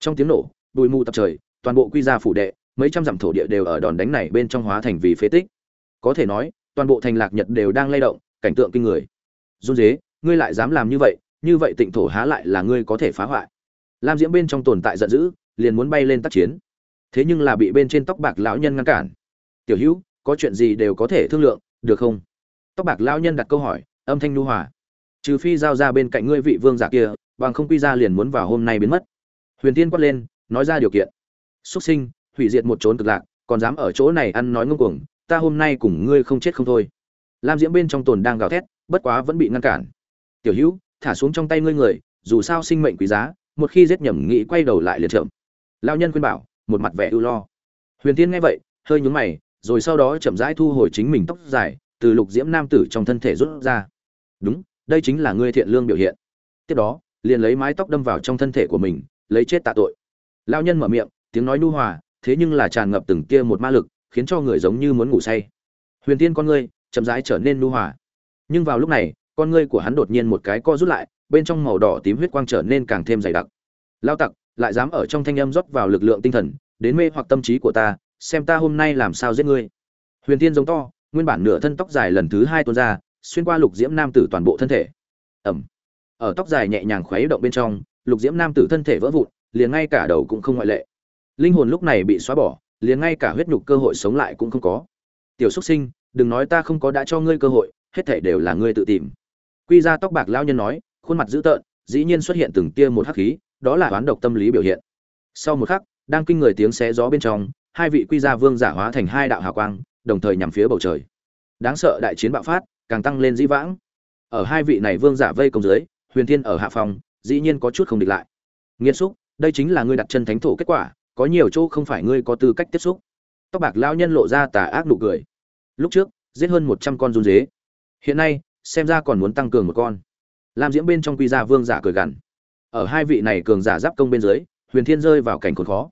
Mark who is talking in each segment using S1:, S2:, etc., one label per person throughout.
S1: trong tiếng nổ, bụi mù tập trời, toàn bộ quy gia phủ đệ, mấy trăm dặm thổ địa đều ở đòn đánh này bên trong hóa thành vì phế tích. Có thể nói, toàn bộ thành lạc nhật đều đang lay động, cảnh tượng kinh người. Run dế, ngươi lại dám làm như vậy như vậy tịnh thổ há lại là ngươi có thể phá hoại. Lam diễm bên trong tồn tại giận dữ, liền muốn bay lên tác chiến. Thế nhưng là bị bên trên tóc bạc lão nhân ngăn cản. Tiểu hữu, có chuyện gì đều có thể thương lượng, được không? Tóc bạc lão nhân đặt câu hỏi, âm thanh nu hòa. Trừ phi giao ra bên cạnh ngươi vị vương giả kia, bằng không quy ra liền muốn vào hôm nay biến mất huyền tiên quát lên, nói ra điều kiện. Xuất sinh, hủy diệt một trốn cực lạc, còn dám ở chỗ này ăn nói ngông cuồng, ta hôm nay cùng ngươi không chết không thôi. Lam diễm bên trong tồn đang gào thét, bất quá vẫn bị ngăn cản. Tiểu hữu, thả xuống trong tay ngươi người, dù sao sinh mệnh quý giá, một khi giết nhầm nghĩ quay đầu lại liền trộm. lao nhân khuyên bảo, một mặt vẻ ưu lo. Huyền tiên nghe vậy, hơi nhúng mày, rồi sau đó chậm rãi thu hồi chính mình tóc dài, từ lục diễm nam tử trong thân thể rút ra. Đúng, đây chính là ngươi thiện lương biểu hiện. Tiếp đó, liền lấy mái tóc đâm vào trong thân thể của mình lấy chết tạ tội. Lao nhân mở miệng, tiếng nói nu hòa, thế nhưng là tràn ngập từng kia một ma lực, khiến cho người giống như muốn ngủ say. Huyền tiên con ngươi chậm rãi trở nên nu hòa. Nhưng vào lúc này, con ngươi của hắn đột nhiên một cái co rút lại, bên trong màu đỏ tím huyết quang trở nên càng thêm dày đặc. Lao tặc, lại dám ở trong thanh âm rót vào lực lượng tinh thần, đến mê hoặc tâm trí của ta, xem ta hôm nay làm sao giết ngươi. Huyền tiên giống to, nguyên bản nửa thân tóc dài lần thứ hai tuôn ra, xuyên qua lục diễm nam tử toàn bộ thân thể. Ẩm. Ở tóc dài nhẹ nhàng khuấy động bên trong lục diễm nam tử thân thể vỡ vụn, liền ngay cả đầu cũng không ngoại lệ. Linh hồn lúc này bị xóa bỏ, liền ngay cả huyết nhục cơ hội sống lại cũng không có. Tiểu xuất sinh, đừng nói ta không có đã cho ngươi cơ hội, hết thảy đều là ngươi tự tìm. Quy ra tóc bạc lao nhân nói, khuôn mặt dữ tợn, dĩ nhiên xuất hiện từng tia một hắc khí, đó là oán độc tâm lý biểu hiện. Sau một khắc, đang kinh người tiếng xé gió bên trong, hai vị quy gia vương giả hóa thành hai đạo hào quang, đồng thời nhằm phía bầu trời. Đáng sợ đại chiến bạo phát, càng tăng lên dĩ vãng. Ở hai vị này vương giả vây công dưới, huyền thiên ở hạ phòng dĩ nhiên có chút không địch lại. Nghiên xúc, đây chính là ngươi đặt chân thánh thổ kết quả, có nhiều chỗ không phải ngươi có tư cách tiếp xúc. Tóc bạc lão nhân lộ ra tà ác nụ cười. Lúc trước, giết hơn một trăm con run dế. Hiện nay, xem ra còn muốn tăng cường một con. Lam diễm bên trong quy gia vương giả cười gằn. Ở hai vị này cường giả giáp công bên dưới, huyền thiên rơi vào cảnh khốn khó.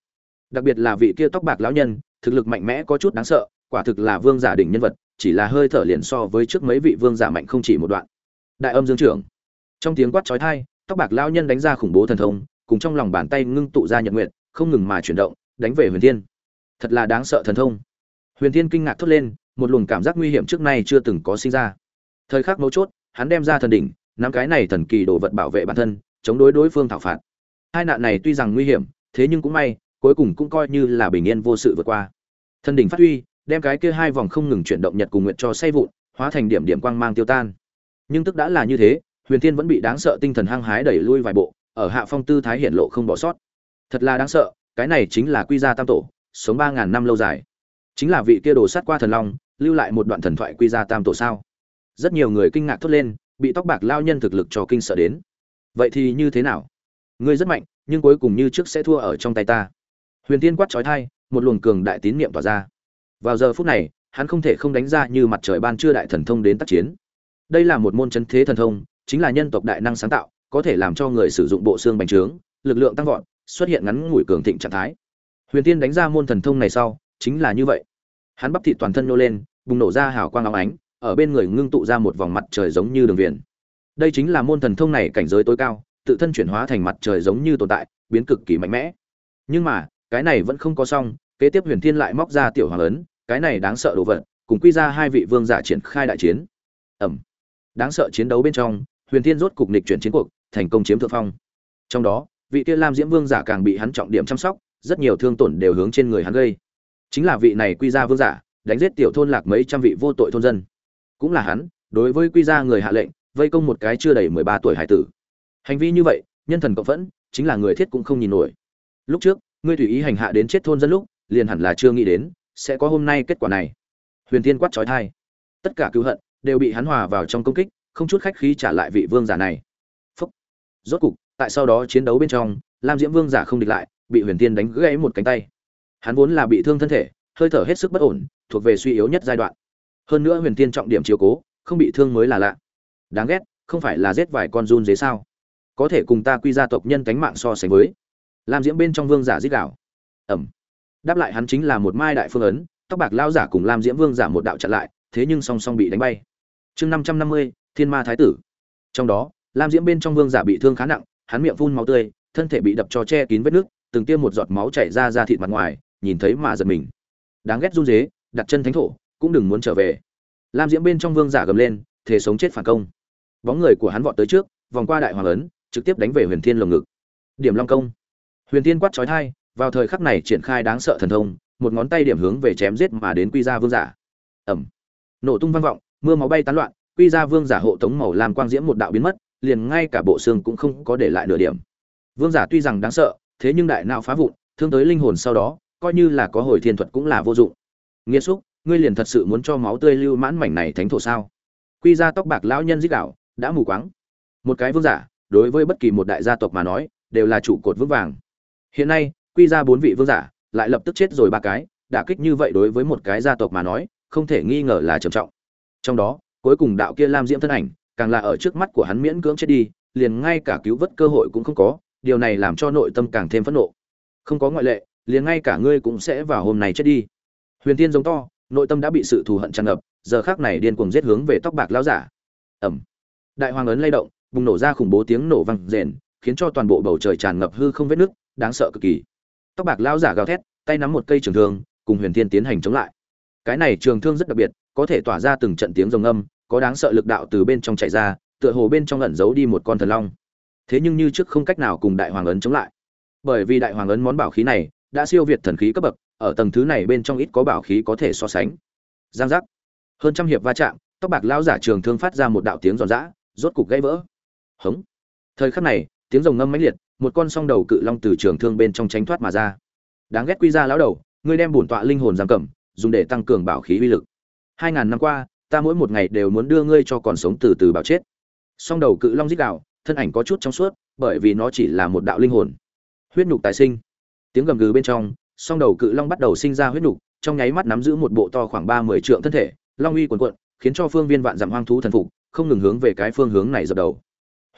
S1: Đặc biệt là vị kia tóc bạc lão nhân, thực lực mạnh mẽ có chút đáng sợ, quả thực là vương giả đỉnh nhân vật, chỉ là hơi thở liền so với trước mấy vị vương giả mạnh không chỉ một đoạn. Đại âm dương trưởng. Trong tiếng quát chói tai tóc bạc lão nhân đánh ra khủng bố thần thông, cùng trong lòng bàn tay ngưng tụ ra nhật nguyện không ngừng mà chuyển động, đánh về huyền thiên. Thật là đáng sợ thần thông. Huyền thiên kinh ngạc thốt lên, một luồng cảm giác nguy hiểm trước nay chưa từng có sinh ra. Thời khắc mấu chốt, hắn đem ra thần đỉnh, nắm cái này thần kỳ đồ vật bảo vệ bản thân, chống đối đối phương thảo phạt. Hai nạn này tuy rằng nguy hiểm, thế nhưng cũng may, cuối cùng cũng coi như là bình yên vô sự vượt qua. Thần đỉnh phát huy, đem cái kia hai vòng không ngừng chuyển động nhật cùng nguyện cho say vụn, hóa thành điểm điểm quang mang tiêu tan. Nhưng tức đã là như thế huyền thiên vẫn bị đáng sợ tinh thần hăng hái đẩy lui vài bộ, ở hạ phong tư thái hiện lộ không bỏ sót. Thật là đáng sợ, cái này chính là quy gia tam tổ, sống ba ngàn năm lâu dài. Chính là vị kia đồ sát qua thần long, lưu lại một đoạn thần thoại quy gia tam tổ sao? Rất nhiều người kinh ngạc thốt lên, bị tóc bạc lao nhân thực lực cho kinh sợ đến. Vậy thì như thế nào? Ngươi rất mạnh, nhưng cuối cùng như trước sẽ thua ở trong tay ta. Huyền tiên quát trói thai, một luồng cường đại tín niệm tỏa ra. Vào giờ phút này, hắn không thể không đánh ra như mặt trời ban trưa đại thần thông đến tác chiến. Đây là một môn chân thế thần thông chính là nhân tộc đại năng sáng tạo, có thể làm cho người sử dụng bộ xương bành trướng, lực lượng tăng vọt, xuất hiện ngắn ngủi cường thịnh trạng thái. Huyền tiên đánh ra môn thần thông này sau, chính là như vậy. Hắn bắp thịt toàn thân nô lên, bùng nổ ra hào quang óng ánh, ở bên người ngưng tụ ra một vòng mặt trời giống như đường viền. Đây chính là môn thần thông này cảnh giới tối cao, tự thân chuyển hóa thành mặt trời giống như tồn tại, biến cực kỳ mạnh mẽ. Nhưng mà, cái này vẫn không có xong, kế tiếp huyền thiên lại móc ra tiểu hoàng ấn, cái này đáng sợ đồ vật, cùng quy ra hai vị vương giả triển khai đại chiến. Ẩm đáng sợ chiến đấu bên trong huyền thiên rốt cục nịch chuyển chiến cuộc, thành công chiếm thượng phong. Trong đó, vị kia lam diễm vương giả càng bị hắn trọng điểm chăm sóc, rất nhiều thương tổn đều hướng trên người hắn gây. Chính là vị này quy ra vương giả, đánh giết tiểu thôn lạc mấy trăm vị vô tội thôn dân. Cũng là hắn, đối với quy ra người hạ lệnh, vây công một cái chưa đầy mười ba tuổi hải tử. Hành vi như vậy, nhân thần cộng phẫn, chính là người thiết cũng không nhìn nổi. Lúc trước, ngươi tùy ý hành hạ đến chết thôn dân lúc, liền hẳn là chưa nghĩ đến, sẽ có hôm nay kết quả này. Huyền Thiên quát trói thai tất cả cứu hận đều bị hắn hòa vào trong công kích không chút khách khí trả lại vị vương giả này. Phúc. Rốt cục, tại sau đó chiến đấu bên trong, lam diễm vương giả không địch lại, bị huyền tiên đánh gãy một cánh tay. Hắn vốn là bị thương thân thể, hơi thở hết sức bất ổn, thuộc về suy yếu nhất giai đoạn. Hơn nữa huyền tiên trọng điểm chiếu cố, không bị thương mới là lạ. Đáng ghét, không phải là giết vài con run dế sao? Có thể cùng ta quy gia tộc nhân cánh mạng so sánh với. Lam diễm bên trong vương giả giết đảo ẩm. Đáp lại hắn chính là một mai đại phương ấn, tóc bạc lao giả cùng lam diễm vương giả một đạo chặn lại, thế nhưng song song bị đánh bay. Chương năm trăm năm mươi thiên ma thái tử. Trong đó, lam diễm bên trong vương giả bị thương khá nặng, hắn miệng phun máu tươi, thân thể bị đập cho che kín vết nước, từng tiêm một giọt máu chảy ra ra thịt mặt ngoài, nhìn thấy mà giật mình. Đáng ghét run dế đặt chân thánh thổ, cũng đừng muốn trở về. Lam diễm bên trong vương giả gầm lên thể sống chết phản công. Bóng người của hắn vọt tới trước, vòng qua đại hoàng ấn, trực tiếp đánh về huyền thiên lồng ngực. Điểm long công. Huyền thiên quát trói thai vào thời khắc này triển khai đáng sợ thần thông, một ngón tay điểm hướng về chém giết mà đến quy ra vương giả. Ẩm. Nổ tung vang vọng, mưa máu bay tán loạn quy gia vương giả hộ tống màu lam quang diễm một đạo biến mất, liền ngay cả bộ xương cũng không có để lại nửa điểm. Vương giả tuy rằng đáng sợ, thế nhưng đại não phá vụn, thương tới linh hồn sau đó, coi như là có hồi thiên thuật cũng là vô dụng. Nghĩa xúc, ngươi liền thật sự muốn cho máu tươi lưu mãn mảnh này thánh thổ sao? Quy gia tóc bạc lão nhân dích đạo, đã mù quáng. Một cái vương giả, đối với bất kỳ một đại gia tộc mà nói, đều là trụ cột vững vàng. Hiện nay, quy ra bốn vị vương giả, lại lập tức chết rồi ba cái, đả kích như vậy đối với một cái gia tộc mà nói, không thể nghi ngờ là trầm trọng. Trong đó cuối cùng đạo kia lam diễm thân ảnh, càng là ở trước mắt của hắn miễn cưỡng chết đi, liền ngay cả cứu vớt cơ hội cũng không có, điều này làm cho nội tâm càng thêm phẫn nộ. Không có ngoại lệ, liền ngay cả ngươi cũng sẽ vào hôm này chết đi. Huyền tiên giống to, nội tâm đã bị sự thù hận tràn ngập, giờ khác này điên cuồng giết hướng về tóc bạc lão giả. Ẩm đại hoàng ấn lay động, bùng nổ ra khủng bố tiếng nổ vang rền, khiến cho toàn bộ bầu trời tràn ngập hư không vết nứt, đáng sợ cực kỳ. Tóc bạc lão giả gào thét, tay nắm một cây trường thương, cùng huyền thiên tiến hành chống lại. Cái này trường thương rất đặc biệt có thể tỏa ra từng trận tiếng rồng âm, có đáng sợ lực đạo từ bên trong chảy ra, tựa hồ bên trong ẩn giấu đi một con thần long. Thế nhưng như trước không cách nào cùng đại hoàng ấn chống lại. Bởi vì đại hoàng ấn món bảo khí này đã siêu việt thần khí cấp bậc, ở tầng thứ này bên trong ít có bảo khí có thể so sánh. Giang giác. Hơn trăm hiệp va chạm, tóc bạc lão giả trường thương phát ra một đạo tiếng giòn giã, rốt cục gãy vỡ. Hống. Thời khắc này, tiếng rồng ngâm mãnh liệt, một con song đầu cự long từ trường thương bên trong tránh thoát mà ra. Đáng ghét quy ra lão đầu, ngươi đem bổn tọa linh hồn giam cầm, dùng để tăng cường bảo khí uy lực hai ngàn năm qua, ta mỗi một ngày đều muốn đưa ngươi cho còn sống từ từ bảo chết. Song đầu cự long dích đạo, thân ảnh có chút trong suốt, bởi vì nó chỉ là một đạo linh hồn. Huyết nhục tài sinh. Tiếng gầm gừ bên trong, song đầu cự long bắt đầu sinh ra huyết nhục, trong nháy mắt nắm giữ một bộ to khoảng ba mươi trượng thân thể, long uy quần quận khiến cho phương viên vạn dặm hoang thú thần phục, không ngừng hướng về cái phương hướng này dập đầu.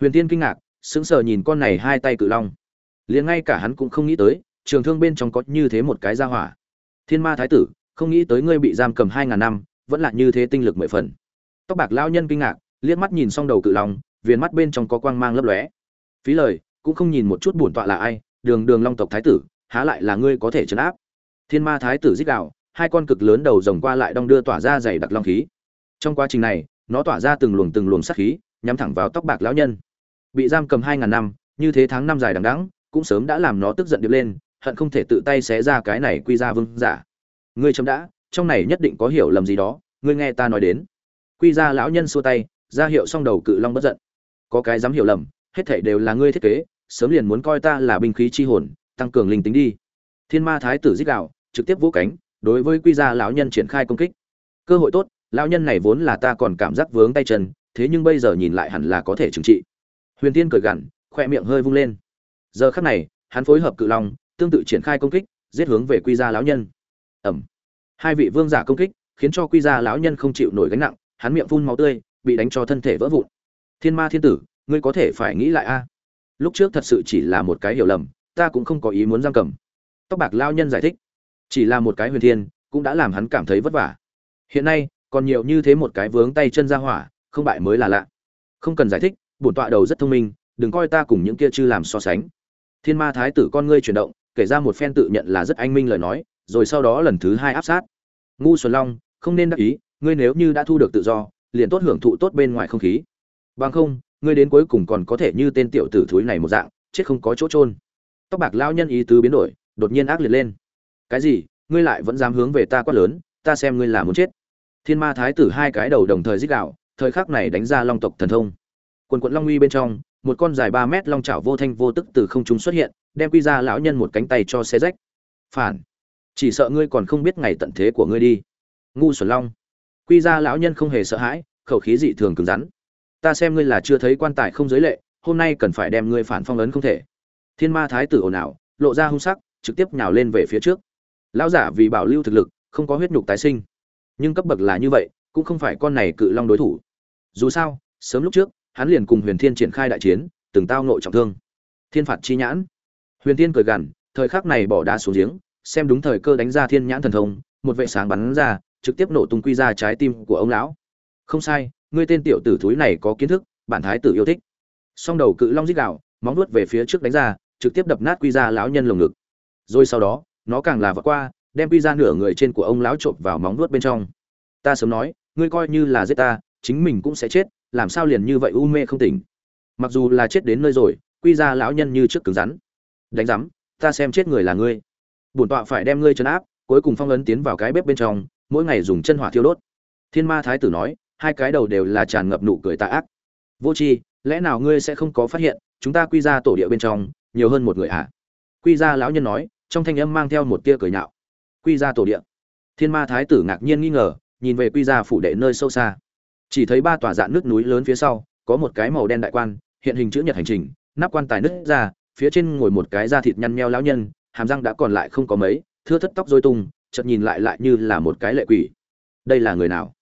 S1: Huyền tiên kinh ngạc, sững sờ nhìn con này hai tay cự long. Liền ngay cả hắn cũng không nghĩ tới, trường thương bên trong có như thế một cái gia hỏa. Thiên ma thái tử, không nghĩ tới ngươi bị giam cầm hai ngàn năm vẫn là như thế tinh lực mười phần. Tóc bạc lão nhân kinh ngạc, liếc mắt nhìn xong đầu cự long, viền mắt bên trong có quang mang lấp lóe. Phí lời, cũng không nhìn một chút bổn tọa là ai, đường đường long tộc thái tử, há lại là ngươi có thể trấn áp. Thiên ma thái tử dích đạo hai con cực lớn đầu rồng qua lại đong đưa tỏa ra dày đặc long khí. Trong quá trình này, nó tỏa ra từng luồng từng luồng sát khí, nhắm thẳng vào tóc bạc lão nhân. Bị giam cầm hai ngàn năm, như thế tháng năm dài đằng đẵng, cũng sớm đã làm nó tức giận điệp lên, hận không thể tự tay xé ra cái này quy ra vương giả. Ngươi chấm đã trong này nhất định có hiểu lầm gì đó, ngươi nghe ta nói đến. Quy ra lão nhân xua tay, ra hiệu xong đầu cự long bất giận. Có cái dám hiểu lầm, hết thảy đều là ngươi thiết kế, sớm liền muốn coi ta là binh khí chi hồn, tăng cường linh tính đi. Thiên ma thái tử dích đạo, trực tiếp vỗ cánh, đối với quy gia lão nhân triển khai công kích. Cơ hội tốt, lão nhân này vốn là ta còn cảm giác vướng tay chân, thế nhưng bây giờ nhìn lại hẳn là có thể trừng trị. Huyền tiên cười gằn, khoe miệng hơi vung lên. Giờ khắc này, hắn phối hợp cự long, tương tự triển khai công kích, giết hướng về quy gia lão nhân. Ẩm hai vị vương giả công kích, khiến cho quy gia lão nhân không chịu nổi gánh nặng, hắn miệng phun máu tươi, bị đánh cho thân thể vỡ vụn. Thiên ma thiên tử, ngươi có thể phải nghĩ lại a. Lúc trước thật sự chỉ là một cái hiểu lầm, ta cũng không có ý muốn giam cầm. Tóc bạc lao nhân giải thích, chỉ là một cái huyền thiên, cũng đã làm hắn cảm thấy vất vả. Hiện nay, còn nhiều như thế một cái vướng tay chân ra hỏa, không bại mới là lạ. Không cần giải thích, bổn tọa đầu rất thông minh, đừng coi ta cùng những kia chư làm so sánh. Thiên ma thái tử con ngươi chuyển động, kể ra một phen tự nhận là rất anh minh lời nói rồi sau đó lần thứ hai áp sát. Ngu xuân long, không nên đắc ý, ngươi nếu như đã thu được tự do, liền tốt hưởng thụ tốt bên ngoài không khí. Bằng không, ngươi đến cuối cùng còn có thể như tên tiểu tử thúi này một dạng, chết không có chỗ trôn tóc bạc lao nhân ý tứ biến đổi, đột nhiên ác liệt lên. Cái gì? Ngươi lại vẫn dám hướng về ta quát lớn, ta xem ngươi là muốn chết. Thiên ma thái tử hai cái đầu đồng thời giết đạo thời khắc này đánh ra long tộc thần thông. Quần quận long uy bên trong, một con dài ba mét long chảo vô thanh vô tức từ không trung xuất hiện, đem quy ra lão nhân một cánh tay cho xe rách. Phản chỉ sợ ngươi còn không biết ngày tận thế của ngươi đi. Ngu xuẩn long. Quy ra lão nhân không hề sợ hãi, khẩu khí dị thường cứng rắn. Ta xem ngươi là chưa thấy quan tài không giới lệ, hôm nay cần phải đem ngươi phản phong ấn không thể. Thiên ma thái tử ồn ào, lộ ra hung sắc, trực tiếp nhào lên về phía trước. Lão giả vì bảo lưu thực lực, không có huyết nhục tái sinh. Nhưng cấp bậc là như vậy, cũng không phải con này cự long đối thủ. Dù sao, sớm lúc trước, hắn liền cùng huyền thiên triển khai đại chiến, từng tao nội trọng thương. Thiên phạt chi nhãn. Huyền thiên cười gằn, thời khắc này bỏ đá xuống giếng xem đúng thời cơ đánh ra thiên nhãn thần thông một vệ sáng bắn ra trực tiếp nổ tung quy ra trái tim của ông lão. Không sai ngươi tên tiểu tử thúi này có kiến thức bản thái tử yêu thích. Song đầu cự long rít gào, móng vuốt về phía trước đánh ra trực tiếp đập nát quy ra lão nhân lồng ngực. Rồi sau đó nó càng là vượt qua đem quy ra nửa người trên của ông lão trộm vào móng vuốt bên trong. Ta sớm nói ngươi coi như là giết ta chính mình cũng sẽ chết làm sao liền như vậy u mê không tỉnh. Mặc dù là chết đến nơi rồi quy ra lão nhân như trước cứng rắn. Đánh rắm, ta xem chết người là ngươi bổn tọa phải đem ngươi trấn áp, cuối cùng phong ấn tiến vào cái bếp bên trong, mỗi ngày dùng chân hỏa thiêu đốt. Thiên ma thái tử nói, hai cái đầu đều là tràn ngập nụ cười tà ác. Vô tri, lẽ nào ngươi sẽ không có phát hiện, chúng ta quy ra tổ địa bên trong, nhiều hơn một người à? quy ra lão nhân nói, trong thanh âm mang theo một tia cười nhạo. Quy ra tổ địa. Thiên ma thái tử ngạc nhiên nghi ngờ, nhìn về quy ra phủ đệ nơi sâu xa. Chỉ thấy ba tòa dạng nước núi lớn phía sau, có một cái màu đen đại quan, hiện hình chữ nhật hành trình, nắp quan tài nứt ra, phía trên ngồi một cái da thịt nhăn nheo lão nhân hàm răng đã còn lại không có mấy, thưa thất tóc dôi tung, chợt nhìn lại lại như là một cái lệ quỷ. Đây là người nào?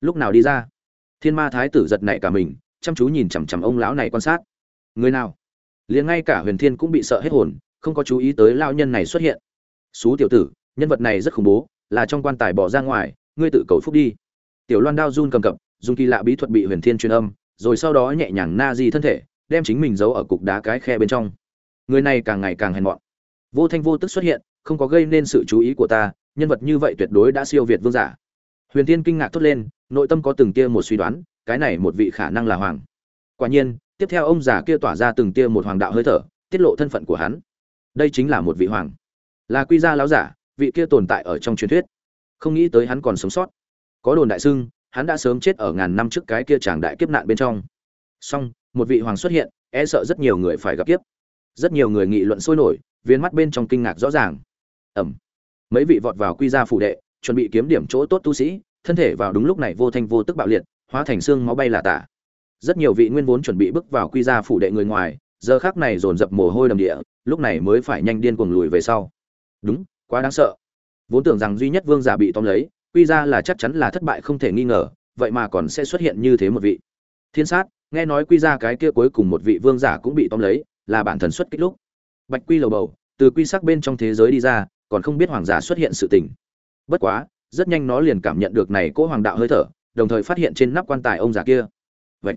S1: Lúc nào đi ra? Thiên ma thái tử giật nảy cả mình, chăm chú nhìn chằm chằm ông lão này quan sát. Người nào? Liền ngay cả huyền thiên cũng bị sợ hết hồn, không có chú ý tới lao nhân này xuất hiện. Xú tiểu tử, nhân vật này rất khủng bố, là trong quan tài bỏ ra ngoài, ngươi tự cầu phúc đi. Tiểu loan đao run cầm cập, dùng kỳ lạ bí thuật bị huyền thiên truyền âm, rồi sau đó nhẹ nhàng na di thân thể, đem chính mình giấu ở cục đá cái khe bên trong. Người này càng ngày càng hèn mọn vô thanh vô tức xuất hiện, không có gây nên sự chú ý của ta, nhân vật như vậy tuyệt đối đã siêu việt vương giả. Huyền thiên kinh ngạc thốt lên, nội tâm có từng tia một suy đoán, cái này một vị khả năng là hoàng. Quả nhiên, tiếp theo ông già kia tỏa ra từng tia một hoàng đạo hơi thở, tiết lộ thân phận của hắn. Đây chính là một vị hoàng. Là quy gia lão giả, vị kia tồn tại ở trong truyền thuyết. Không nghĩ tới hắn còn sống sót. Có đồn đại sưng hắn đã sớm chết ở ngàn năm trước cái kia chàng đại kiếp nạn bên trong. Song một vị hoàng xuất hiện e sợ rất nhiều người phải gặp kiếp rất nhiều người nghị luận sôi nổi, viên mắt bên trong kinh ngạc rõ ràng. Ẩm. Mấy vị vọt vào quy gia phủ đệ, chuẩn bị kiếm điểm chỗ tốt tu sĩ, thân thể vào đúng lúc này vô thanh vô tức bạo liệt, hóa thành xương máu bay là tả. Rất nhiều vị nguyên vốn chuẩn bị bước vào quy gia phủ đệ người ngoài, giờ khác này dồn dập mồ hôi đầm địa, lúc này mới phải nhanh điên cuồng lùi về sau. Đúng, quá đáng sợ. Vốn tưởng rằng duy nhất vương giả bị tóm lấy, quy ra là chắc chắn là thất bại không thể nghi ngờ, vậy mà còn sẽ xuất hiện như thế một vị. Thiên sát, nghe nói quy ra cái kia cuối cùng một vị vương giả cũng bị tóm lấy là bản thần xuất kích lúc. Bạch quy lầu bầu, từ quy sắc bên trong thế giới đi ra, còn không biết hoàng giả xuất hiện sự tình. Bất quá, rất nhanh nó liền cảm nhận được này cỗ hoàng đạo hơi thở, đồng thời phát hiện trên nắp quan tài ông già kia. Vậy,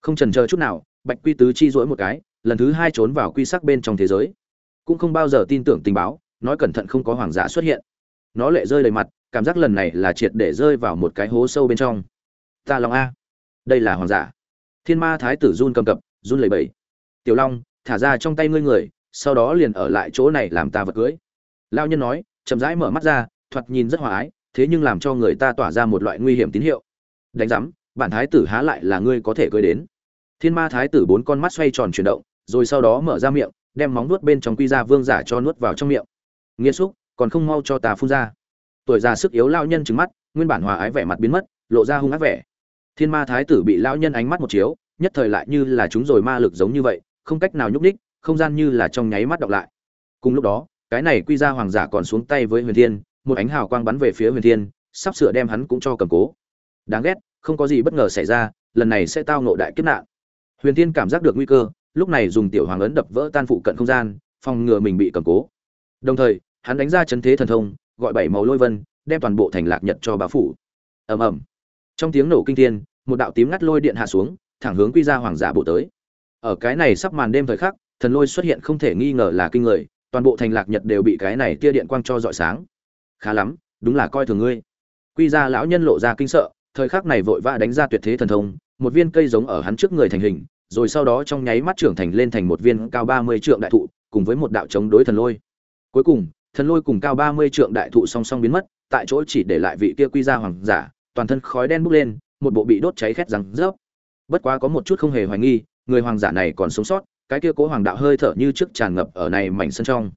S1: không trần chờ chút nào, bạch quy tứ chi rỗi một cái, lần thứ hai trốn vào quy sắc bên trong thế giới. Cũng không bao giờ tin tưởng tình báo, nói cẩn thận không có hoàng giả xuất hiện. Nó lệ rơi đầy mặt, cảm giác lần này là triệt để rơi vào một cái hố sâu bên trong. Ta long a. Đây là hoàng giả. Thiên ma thái tử run cầm cập, run lẩy bẩy. Tiểu long thả ra trong tay ngươi người, sau đó liền ở lại chỗ này làm ta vật cưới. Lao nhân nói, chậm rãi mở mắt ra, thoạt nhìn rất hòa ái, thế nhưng làm cho người ta tỏa ra một loại nguy hiểm tín hiệu. Đánh giám, bản thái tử há lại là ngươi có thể cưới đến. Thiên ma thái tử bốn con mắt xoay tròn chuyển động, rồi sau đó mở ra miệng, đem móng nuốt bên trong quy ra vương giả cho nuốt vào trong miệng. Nghiêm xúc, còn không mau cho ta phun ra. Tuổi già sức yếu lao nhân trứng mắt, nguyên bản hòa ái vẻ mặt biến mất, lộ ra hung ác vẻ. Thiên ma thái tử bị lao nhân ánh mắt một chiếu, nhất thời lại như là chúng rồi ma lực giống như vậy không cách nào nhúc nhích, không gian như là trong nháy mắt đọc lại. Cùng lúc đó cái này quy ra hoàng giả còn xuống tay với huyền thiên một ánh hào quang bắn về phía huyền thiên sắp sửa đem hắn cũng cho cầm cố. Đáng ghét không có gì bất ngờ xảy ra lần này sẽ tao nộ đại kiếp nạn. Huyền thiên cảm giác được nguy cơ lúc này dùng tiểu hoàng ấn đập vỡ tan phụ cận không gian phòng ngừa mình bị cầm cố. Đồng thời hắn đánh ra chấn thế thần thông gọi bảy màu lôi vân đem toàn bộ thành lạc nhật cho bá phủ. Ầm ầm. Trong tiếng nổ kinh thiên một đạo tím ngắt lôi điện hạ xuống thẳng hướng quy ra hoàng giả bộ tới ở cái này sắp màn đêm thời khắc, thần lôi xuất hiện không thể nghi ngờ là kinh người, toàn bộ thành lạc nhật đều bị cái này tia điện quang cho rọi sáng. Khá lắm, đúng là coi thường ngươi. Quy ra lão nhân lộ ra kinh sợ, thời khắc này vội vã đánh ra tuyệt thế thần thông, một viên cây giống ở hắn trước người thành hình, rồi sau đó trong nháy mắt trưởng thành lên thành một viên cao ba mươi trượng đại thụ, cùng với một đạo chống đối thần lôi. Cuối cùng, thần lôi cùng cao ba mươi trượng đại thụ song song biến mất, tại chỗ chỉ để lại vị kia quy ra hoàng giả, toàn thân khói đen bốc lên, một bộ bị đốt cháy khét răng rớp. Bất quá có một chút không hề hoài nghi người hoàng giả này còn sống sót, cái kia cố hoàng đạo hơi thở như trước tràn ngập ở này mảnh sân trong.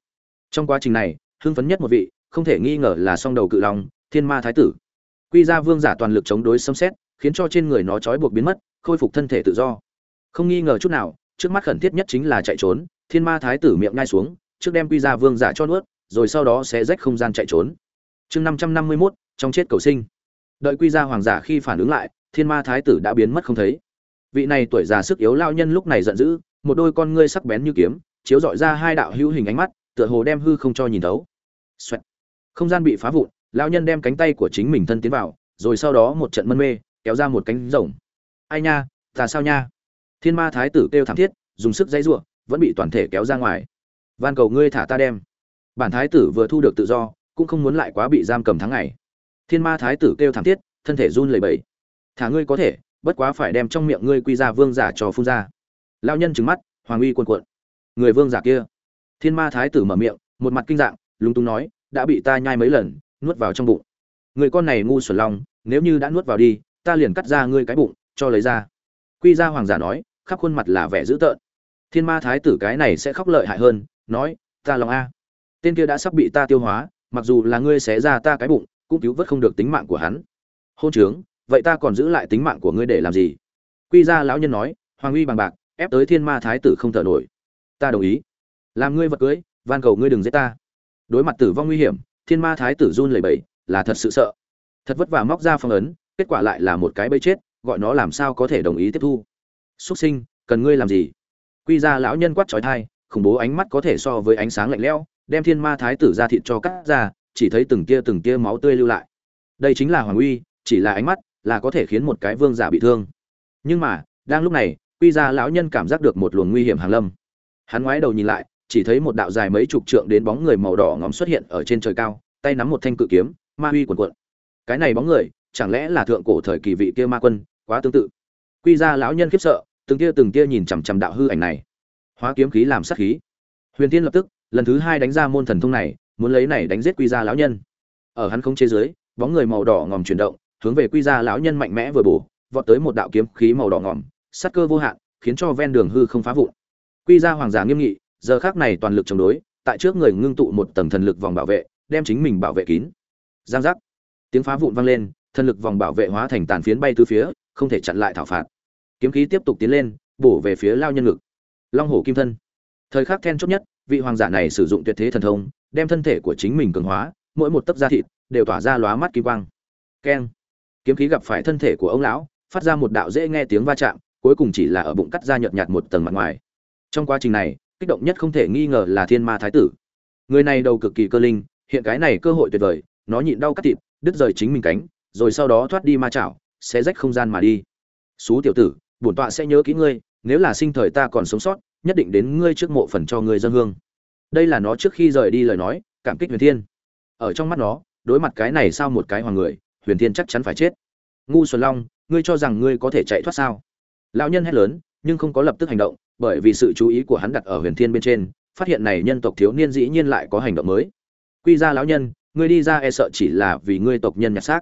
S1: Trong quá trình này, hưng phấn nhất một vị, không thể nghi ngờ là song đầu cự long, thiên ma thái tử. Quy ra vương giả toàn lực chống đối xâm xét, khiến cho trên người nó trói buộc biến mất, khôi phục thân thể tự do. Không nghi ngờ chút nào, trước mắt khẩn thiết nhất chính là chạy trốn, thiên ma thái tử miệng ngay xuống, trước đem quy ra vương giả cho nuốt, rồi sau đó sẽ rách không gian chạy trốn. Chương năm trăm năm mươi mốt, trong chết cầu sinh. Đợi quy ra hoàng giả khi phản ứng lại, thiên ma thái tử đã biến mất không thấy vị này tuổi già sức yếu lao nhân lúc này giận dữ, một đôi con ngươi sắc bén như kiếm, chiếu dọi ra hai đạo hữu hình ánh mắt, tựa hồ đem hư không cho nhìn thấu. Xoẹt. không gian bị phá vụn, lao nhân đem cánh tay của chính mình thân tiến vào, rồi sau đó một trận mân mê, kéo ra một cánh rồng. Ai nha, ta sao nha? Thiên ma thái tử kêu thảm thiết, dùng sức dãy giụa, vẫn bị toàn thể kéo ra ngoài. Van cầu ngươi thả ta đem. Bản thái tử vừa thu được tự do, cũng không muốn lại quá bị giam cầm tháng ngày. Thiên ma thái tử kêu thảm thiết, thân thể run lẩy bẩy. Thả ngươi có thể bất quá phải đem trong miệng ngươi quy ra vương giả cho phun ra. Lao nhân trừng mắt hoàng uy cuồn cuộn. Người vương giả kia. Thiên ma thái tử mở miệng một mặt kinh dạng lúng túng nói đã bị ta nhai mấy lần nuốt vào trong bụng. Người con này ngu xuẩn lòng, nếu như đã nuốt vào đi ta liền cắt ra ngươi cái bụng cho lấy ra. Quy ra hoàng giả nói khắp khuôn mặt là vẻ dữ tợn. Thiên ma thái tử cái này sẽ khóc lợi hại hơn nói ta lòng a. Tên kia đã sắp bị ta tiêu hóa mặc dù là ngươi xé ra ta cái bụng cũng cứu vớt không được tính mạng của hắn. Hôn trướng vậy ta còn giữ lại tính mạng của ngươi để làm gì? Quy ra lão nhân nói, hoàng uy bằng bạc, ép tới thiên ma thái tử không thở nổi. Ta đồng ý. Làm ngươi vật cưới, van cầu ngươi đừng giết ta. Đối mặt tử vong nguy hiểm, thiên ma thái tử run lẩy bẩy, là thật sự sợ. Thật vất vả móc ra phong ấn, kết quả lại là một cái bẫy chết, gọi nó làm sao có thể đồng ý tiếp thu. Xuất sinh, cần ngươi làm gì? Quy ra lão nhân quát trói thai khủng bố ánh mắt có thể so với ánh sáng lạnh lẽo, đem thiên ma thái tử ra thịt cho cắt ra, chỉ thấy từng tia từng tia máu tươi lưu lại. Đây chính là hoàng uy, chỉ là ánh mắt là có thể khiến một cái vương giả bị thương. Nhưng mà, đang lúc này, quy ra lão nhân cảm giác được một luồng nguy hiểm hàng lâm. Hắn ngoái đầu nhìn lại, chỉ thấy một đạo dài mấy chục trượng đến bóng người màu đỏ ngóng xuất hiện ở trên trời cao, tay nắm một thanh cự kiếm, ma uy quần quận cái này bóng người, chẳng lẽ là thượng cổ thời kỳ vị kia ma quân, quá tương tự. Quy ra lão nhân khiếp sợ, từng tia từng tia nhìn chằm chằm đạo hư ảnh này. Hóa kiếm khí làm sát khí. Huyền tiên lập tức, lần thứ hai đánh ra môn thần thông này, muốn lấy này đánh giết quy ra lão nhân. Ở hắn không chế giới, bóng người màu đỏ ngòm chuyển động hướng về quy ra lão nhân mạnh mẽ vừa bổ, vọt tới một đạo kiếm khí màu đỏ ngòm, sát cơ vô hạn, khiến cho ven đường hư không phá vụn. Quy ra hoàng giả nghiêm nghị, giờ khác này toàn lực chống đối, tại trước người ngưng tụ một tầng thần lực vòng bảo vệ, đem chính mình bảo vệ kín. Giang giác. Tiếng phá vụn vang lên, thần lực vòng bảo vệ hóa thành tàn phiến bay từ phía, không thể chặn lại thảo phạt. Kiếm khí tiếp tục tiến lên, bổ về phía lao nhân ngực. Long hổ kim thân. Thời khắc then chốt nhất, vị hoàng giả này sử dụng tuyệt thế thần thông, đem thân thể của chính mình cường hóa, mỗi một tấc da thịt đều tỏa ra lóa mắt kim quang. Keng kiếm khí gặp phải thân thể của ông lão, phát ra một đạo dễ nghe tiếng va chạm, cuối cùng chỉ là ở bụng cắt ra nhợt nhạt một tầng mặt ngoài. Trong quá trình này, kích động nhất không thể nghi ngờ là thiên ma thái tử. Người này đầu cực kỳ cơ linh, hiện cái này cơ hội tuyệt vời, nó nhịn đau cắt thịt, đứt rời chính mình cánh, rồi sau đó thoát đi ma chảo sẽ rách không gian mà đi. Xú tiểu tử, bổn tọa sẽ nhớ kỹ ngươi, nếu là sinh thời ta còn sống sót, nhất định đến ngươi trước mộ phần cho ngươi dân hương. Đây là nó trước khi rời đi lời nói, cảm kích huyền thiên. Ở trong mắt nó, đối mặt cái này sao một cái hoàng người huyền thiên chắc chắn phải chết. Ngu xuân long, ngươi cho rằng ngươi có thể chạy thoát sao? Lão nhân hét lớn, nhưng không có lập tức hành động, bởi vì sự chú ý của hắn đặt ở huyền thiên bên trên, phát hiện này nhân tộc thiếu niên dĩ nhiên lại có hành động mới. Quy ra lão nhân, ngươi đi ra e sợ chỉ là vì ngươi tộc nhân nhặt xác.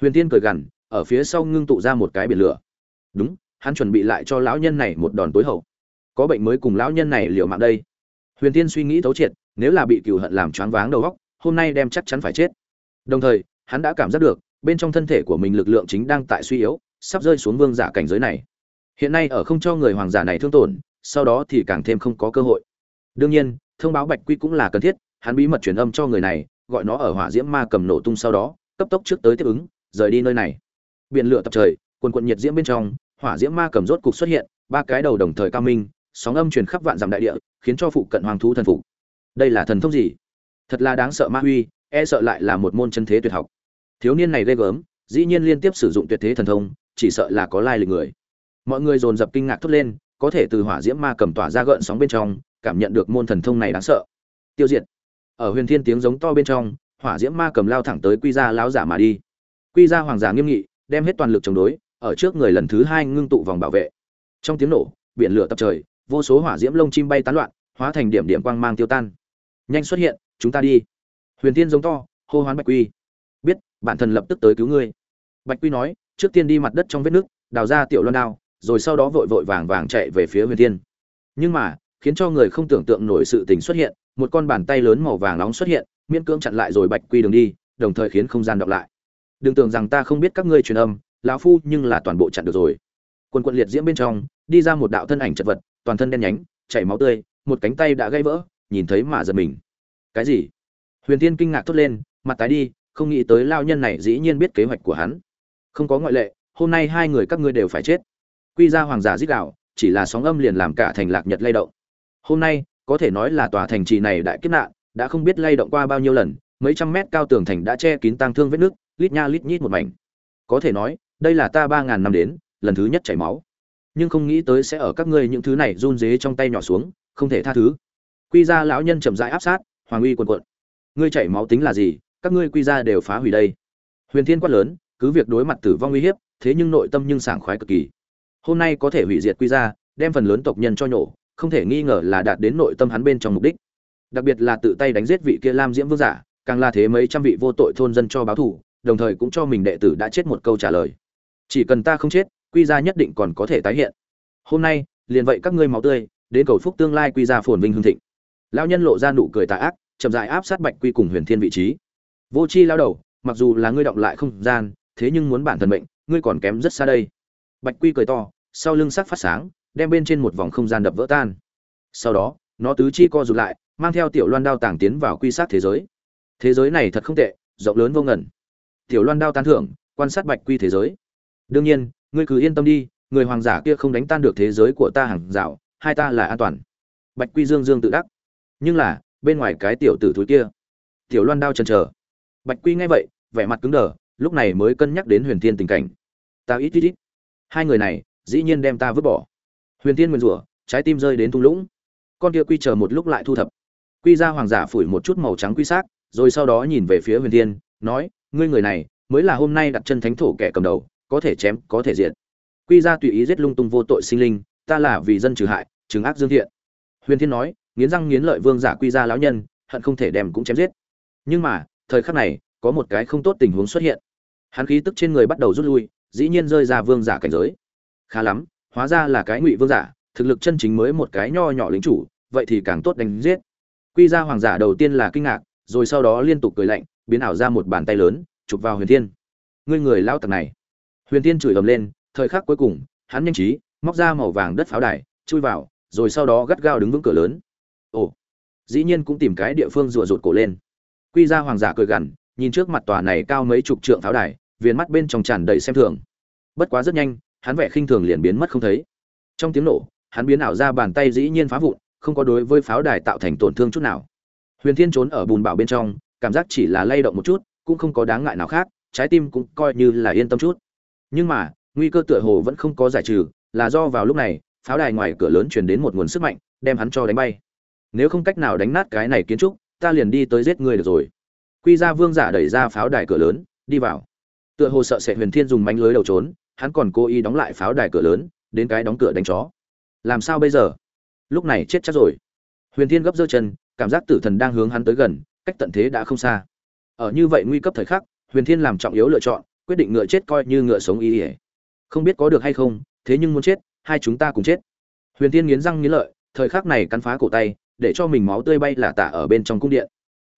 S1: Huyền thiên cười gằn, ở phía sau ngưng tụ ra một cái biển lửa. Đúng, hắn chuẩn bị lại cho lão nhân này một đòn tối hậu. Có bệnh mới cùng lão nhân này liều mạng đây. Huyền Thiên suy nghĩ thấu triệt, nếu là bị cựu hận làm choáng váng đầu óc, hôm nay đem chắc chắn phải chết. Đồng thời, hắn đã cảm giác được bên trong thân thể của mình lực lượng chính đang tại suy yếu, sắp rơi xuống vương giả cảnh giới này. Hiện nay ở không cho người hoàng giả này thương tổn, sau đó thì càng thêm không có cơ hội. Đương nhiên, thông báo bạch quy cũng là cần thiết, hắn bí mật truyền âm cho người này, gọi nó ở hỏa diễm ma cầm nổ tung sau đó, cấp tốc trước tới tiếp ứng, rời đi nơi này. Biển lửa tập trời, quần quận nhiệt diễm bên trong, hỏa diễm ma cầm rốt cục xuất hiện, ba cái đầu đồng thời cao minh, sóng âm truyền khắp vạn dặm đại địa, khiến cho phụ cận hoàng thú thần phục. Đây là thần thông gì? Thật là đáng sợ ma huy e sợ lại là một môn chân thế tuyệt học thiếu niên này ghê gớm, dĩ nhiên liên tiếp sử dụng tuyệt thế thần thông, chỉ sợ là có lai lịch người. Mọi người dồn dập kinh ngạc thốt lên, có thể từ hỏa diễm ma cầm tỏa ra gợn sóng bên trong, cảm nhận được môn thần thông này đáng sợ. Tiêu diệt. Ở huyền thiên tiếng giống to bên trong, hỏa diễm ma cầm lao thẳng tới quy gia lão giả mà đi. Quy gia hoàng giả nghiêm nghị, đem hết toàn lực chống đối, ở trước người lần thứ hai ngưng tụ vòng bảo vệ. Trong tiếng nổ, biển lửa tập trời, vô số hỏa diễm lông chim bay tán loạn, hóa thành điểm điểm quang mang tiêu tan. Nhanh xuất hiện, chúng ta đi. Huyền thiên giống to, hô hoán bạch quy bản thần lập tức tới cứu ngươi. Bạch quy nói, trước tiên đi mặt đất trong vết nước, đào ra tiểu loan đao, rồi sau đó vội vội vàng vàng chạy về phía huyền tiên nhưng mà, khiến cho người không tưởng tượng nổi sự tình xuất hiện, một con bàn tay lớn màu vàng nóng xuất hiện, miễn cưỡng chặn lại rồi bạch quy đường đi, đồng thời khiến không gian đọc lại. Đừng tưởng rằng ta không biết các ngươi truyền âm, lão phu nhưng là toàn bộ chặn được rồi. Quân quận liệt diễm bên trong, đi ra một đạo thân ảnh chật vật, toàn thân đen nhánh, chảy máu tươi, một cánh tay đã gãy vỡ, nhìn thấy mà giật mình. Cái gì? Huyền tiên kinh ngạc thốt lên, mặt tái đi không nghĩ tới lao nhân này dĩ nhiên biết kế hoạch của hắn. Không có ngoại lệ, hôm nay hai người các ngươi đều phải chết. Quy ra hoàng giả giết đạo, chỉ là sóng âm liền làm cả thành lạc nhật lay động. Hôm nay, có thể nói là tòa thành trì này đại kiếp nạn, đã không biết lay động qua bao nhiêu lần, mấy trăm mét cao tường thành đã che kín tang thương vết nước lít nha lít nhít một mảnh. Có thể nói, đây là ta ba ngàn năm đến, lần thứ nhất chảy máu. Nhưng không nghĩ tới sẽ ở các ngươi những thứ này run dế trong tay nhỏ xuống, không thể tha thứ. Quy ra lão nhân chậm rãi áp sát, hoàng uy quần quận ngươi chảy máu tính là gì? Các ngươi quy ra đều phá hủy đây. Huyền thiên quát lớn, cứ việc đối mặt tử vong uy hiếp, thế nhưng nội tâm nhưng sảng khoái cực kỳ. Hôm nay có thể hủy diệt quy ra, đem phần lớn tộc nhân cho nhổ, không thể nghi ngờ là đạt đến nội tâm hắn bên trong mục đích. Đặc biệt là tự tay đánh giết vị kia lam diễm vương giả, càng là thế mấy trăm vị vô tội thôn dân cho báo thù, đồng thời cũng cho mình đệ tử đã chết một câu trả lời. Chỉ cần ta không chết, quy ra nhất định còn có thể tái hiện. Hôm nay, liền vậy các ngươi máu tươi, đến cầu phúc tương lai quy ra phồn vinh hương thịnh. Lão nhân lộ ra nụ cười tà ác, chậm dại áp sát bạch quy cùng huyền thiên vị trí vô c h i lao đầu, mặc dù là ngươi động lại không gian, thế nhưng muốn bản thân mệnh, ngươi còn kém rất xa đây. Bạch quy cười to, sau lưng sắc phát sáng, đem bên trên một vòng không gian đập vỡ tan. Sau đó, nó tứ chi co rụt lại, mang theo tiểu loan đao tàng tiến vào quy sát thế giới. Thế giới này thật không tệ, rộng lớn vô ngẩn tiểu loan đao tán thưởng, quan sát bạch quy thế giới. Đương nhiên, ngươi cứ yên tâm đi, người hoàng giả kia không đánh tan được thế giới của ta hàng rào, hai ta là an toàn. Bạch quy dương dương tự đắc. Nhưng là, bên ngoài cái tiểu tử thúi kia. Tiểu loan đao chần chờ bạch quy nghe vậy, vẻ mặt cứng đờ, lúc này mới cân nhắc đến huyền thiên tình cảnh. Ta ít ít ít. Hai người này, dĩ nhiên đem ta vứt bỏ. Huyền thiên nguyên rủa, trái tim rơi đến thung lũng. Con kia quy chờ một lúc lại thu thập. Quy ra hoàng giả phủi một chút màu trắng quy xác, rồi sau đó nhìn về phía huyền thiên, nói, ngươi người này, mới là hôm nay đặt chân thánh thổ kẻ cầm đầu, có thể chém, có thể diệt. Quy ra tùy ý giết lung tung vô tội sinh linh, ta là vì dân trừ hại, trừng ác dương thiện. Huyền thiên nói, nghiến răng nghiến lợi vương giả quy ra lão nhân, hận không thể đem cũng chém giết. Nhưng mà thời khắc này, có một cái không tốt tình huống xuất hiện. Hắn khí tức trên người bắt đầu rút lui, dĩ nhiên rơi ra vương giả cảnh giới. Khá lắm, hóa ra là cái ngụy vương giả, thực lực chân chính mới một cái nho nhỏ lính chủ, vậy thì càng tốt đánh giết. Quy ra hoàng giả đầu tiên là kinh ngạc, rồi sau đó liên tục cười lạnh, biến ảo ra một bàn tay lớn, chụp vào huyền thiên. Ngươi người lao tặc này. Huyền thiên chửi ầm lên, thời khắc cuối cùng, hắn nhanh trí, móc ra màu vàng đất pháo đài, chui vào, rồi sau đó gắt gao đứng vững cửa lớn. Ồ, dĩ nhiên cũng tìm cái địa phương rùa rụt cổ lên quy gia hoàng giả cười gằn, nhìn trước mặt tòa này cao mấy chục trượng pháo đài, viền mắt bên trong tràn đầy xem thường. Bất quá rất nhanh, hắn vẻ khinh thường liền biến mất không thấy. Trong tiếng nổ, hắn biến ảo ra bàn tay dĩ nhiên phá vụn, không có đối với pháo đài tạo thành tổn thương chút nào. Huyền thiên trốn ở bùn bạo bên trong, cảm giác chỉ là lay động một chút, cũng không có đáng ngại nào khác, trái tim cũng coi như là yên tâm chút. Nhưng mà, nguy cơ tựa hồ vẫn không có giải trừ, là do vào lúc này, pháo đài ngoài cửa lớn truyền đến một nguồn sức mạnh, đem hắn cho đánh bay. Nếu không cách nào đánh nát cái này kiến trúc ta liền đi tới giết ngươi được rồi. Quy ra vương giả đẩy ra pháo đài cửa lớn, đi vào. Tựa hồ sợ sẽ huyền thiên dùng mánh lưới đầu trốn, hắn còn cố ý đóng lại pháo đài cửa lớn, đến cái đóng cửa đánh chó. Làm sao bây giờ? Lúc này chết chắc rồi. Huyền thiên gấp giơ chân, cảm giác tử thần đang hướng hắn tới gần, cách tận thế đã không xa. Ở như vậy nguy cấp thời khắc, huyền thiên làm trọng yếu lựa chọn, quyết định ngựa chết coi như ngựa sống ý ỉa. Không biết có được hay không, thế nhưng muốn chết, hai chúng ta cùng chết. Huyền thiên nghiến răng nghiến lợi, thời khắc này cắn phá cổ tay để cho mình máu tươi bay là tả ở bên trong cung điện.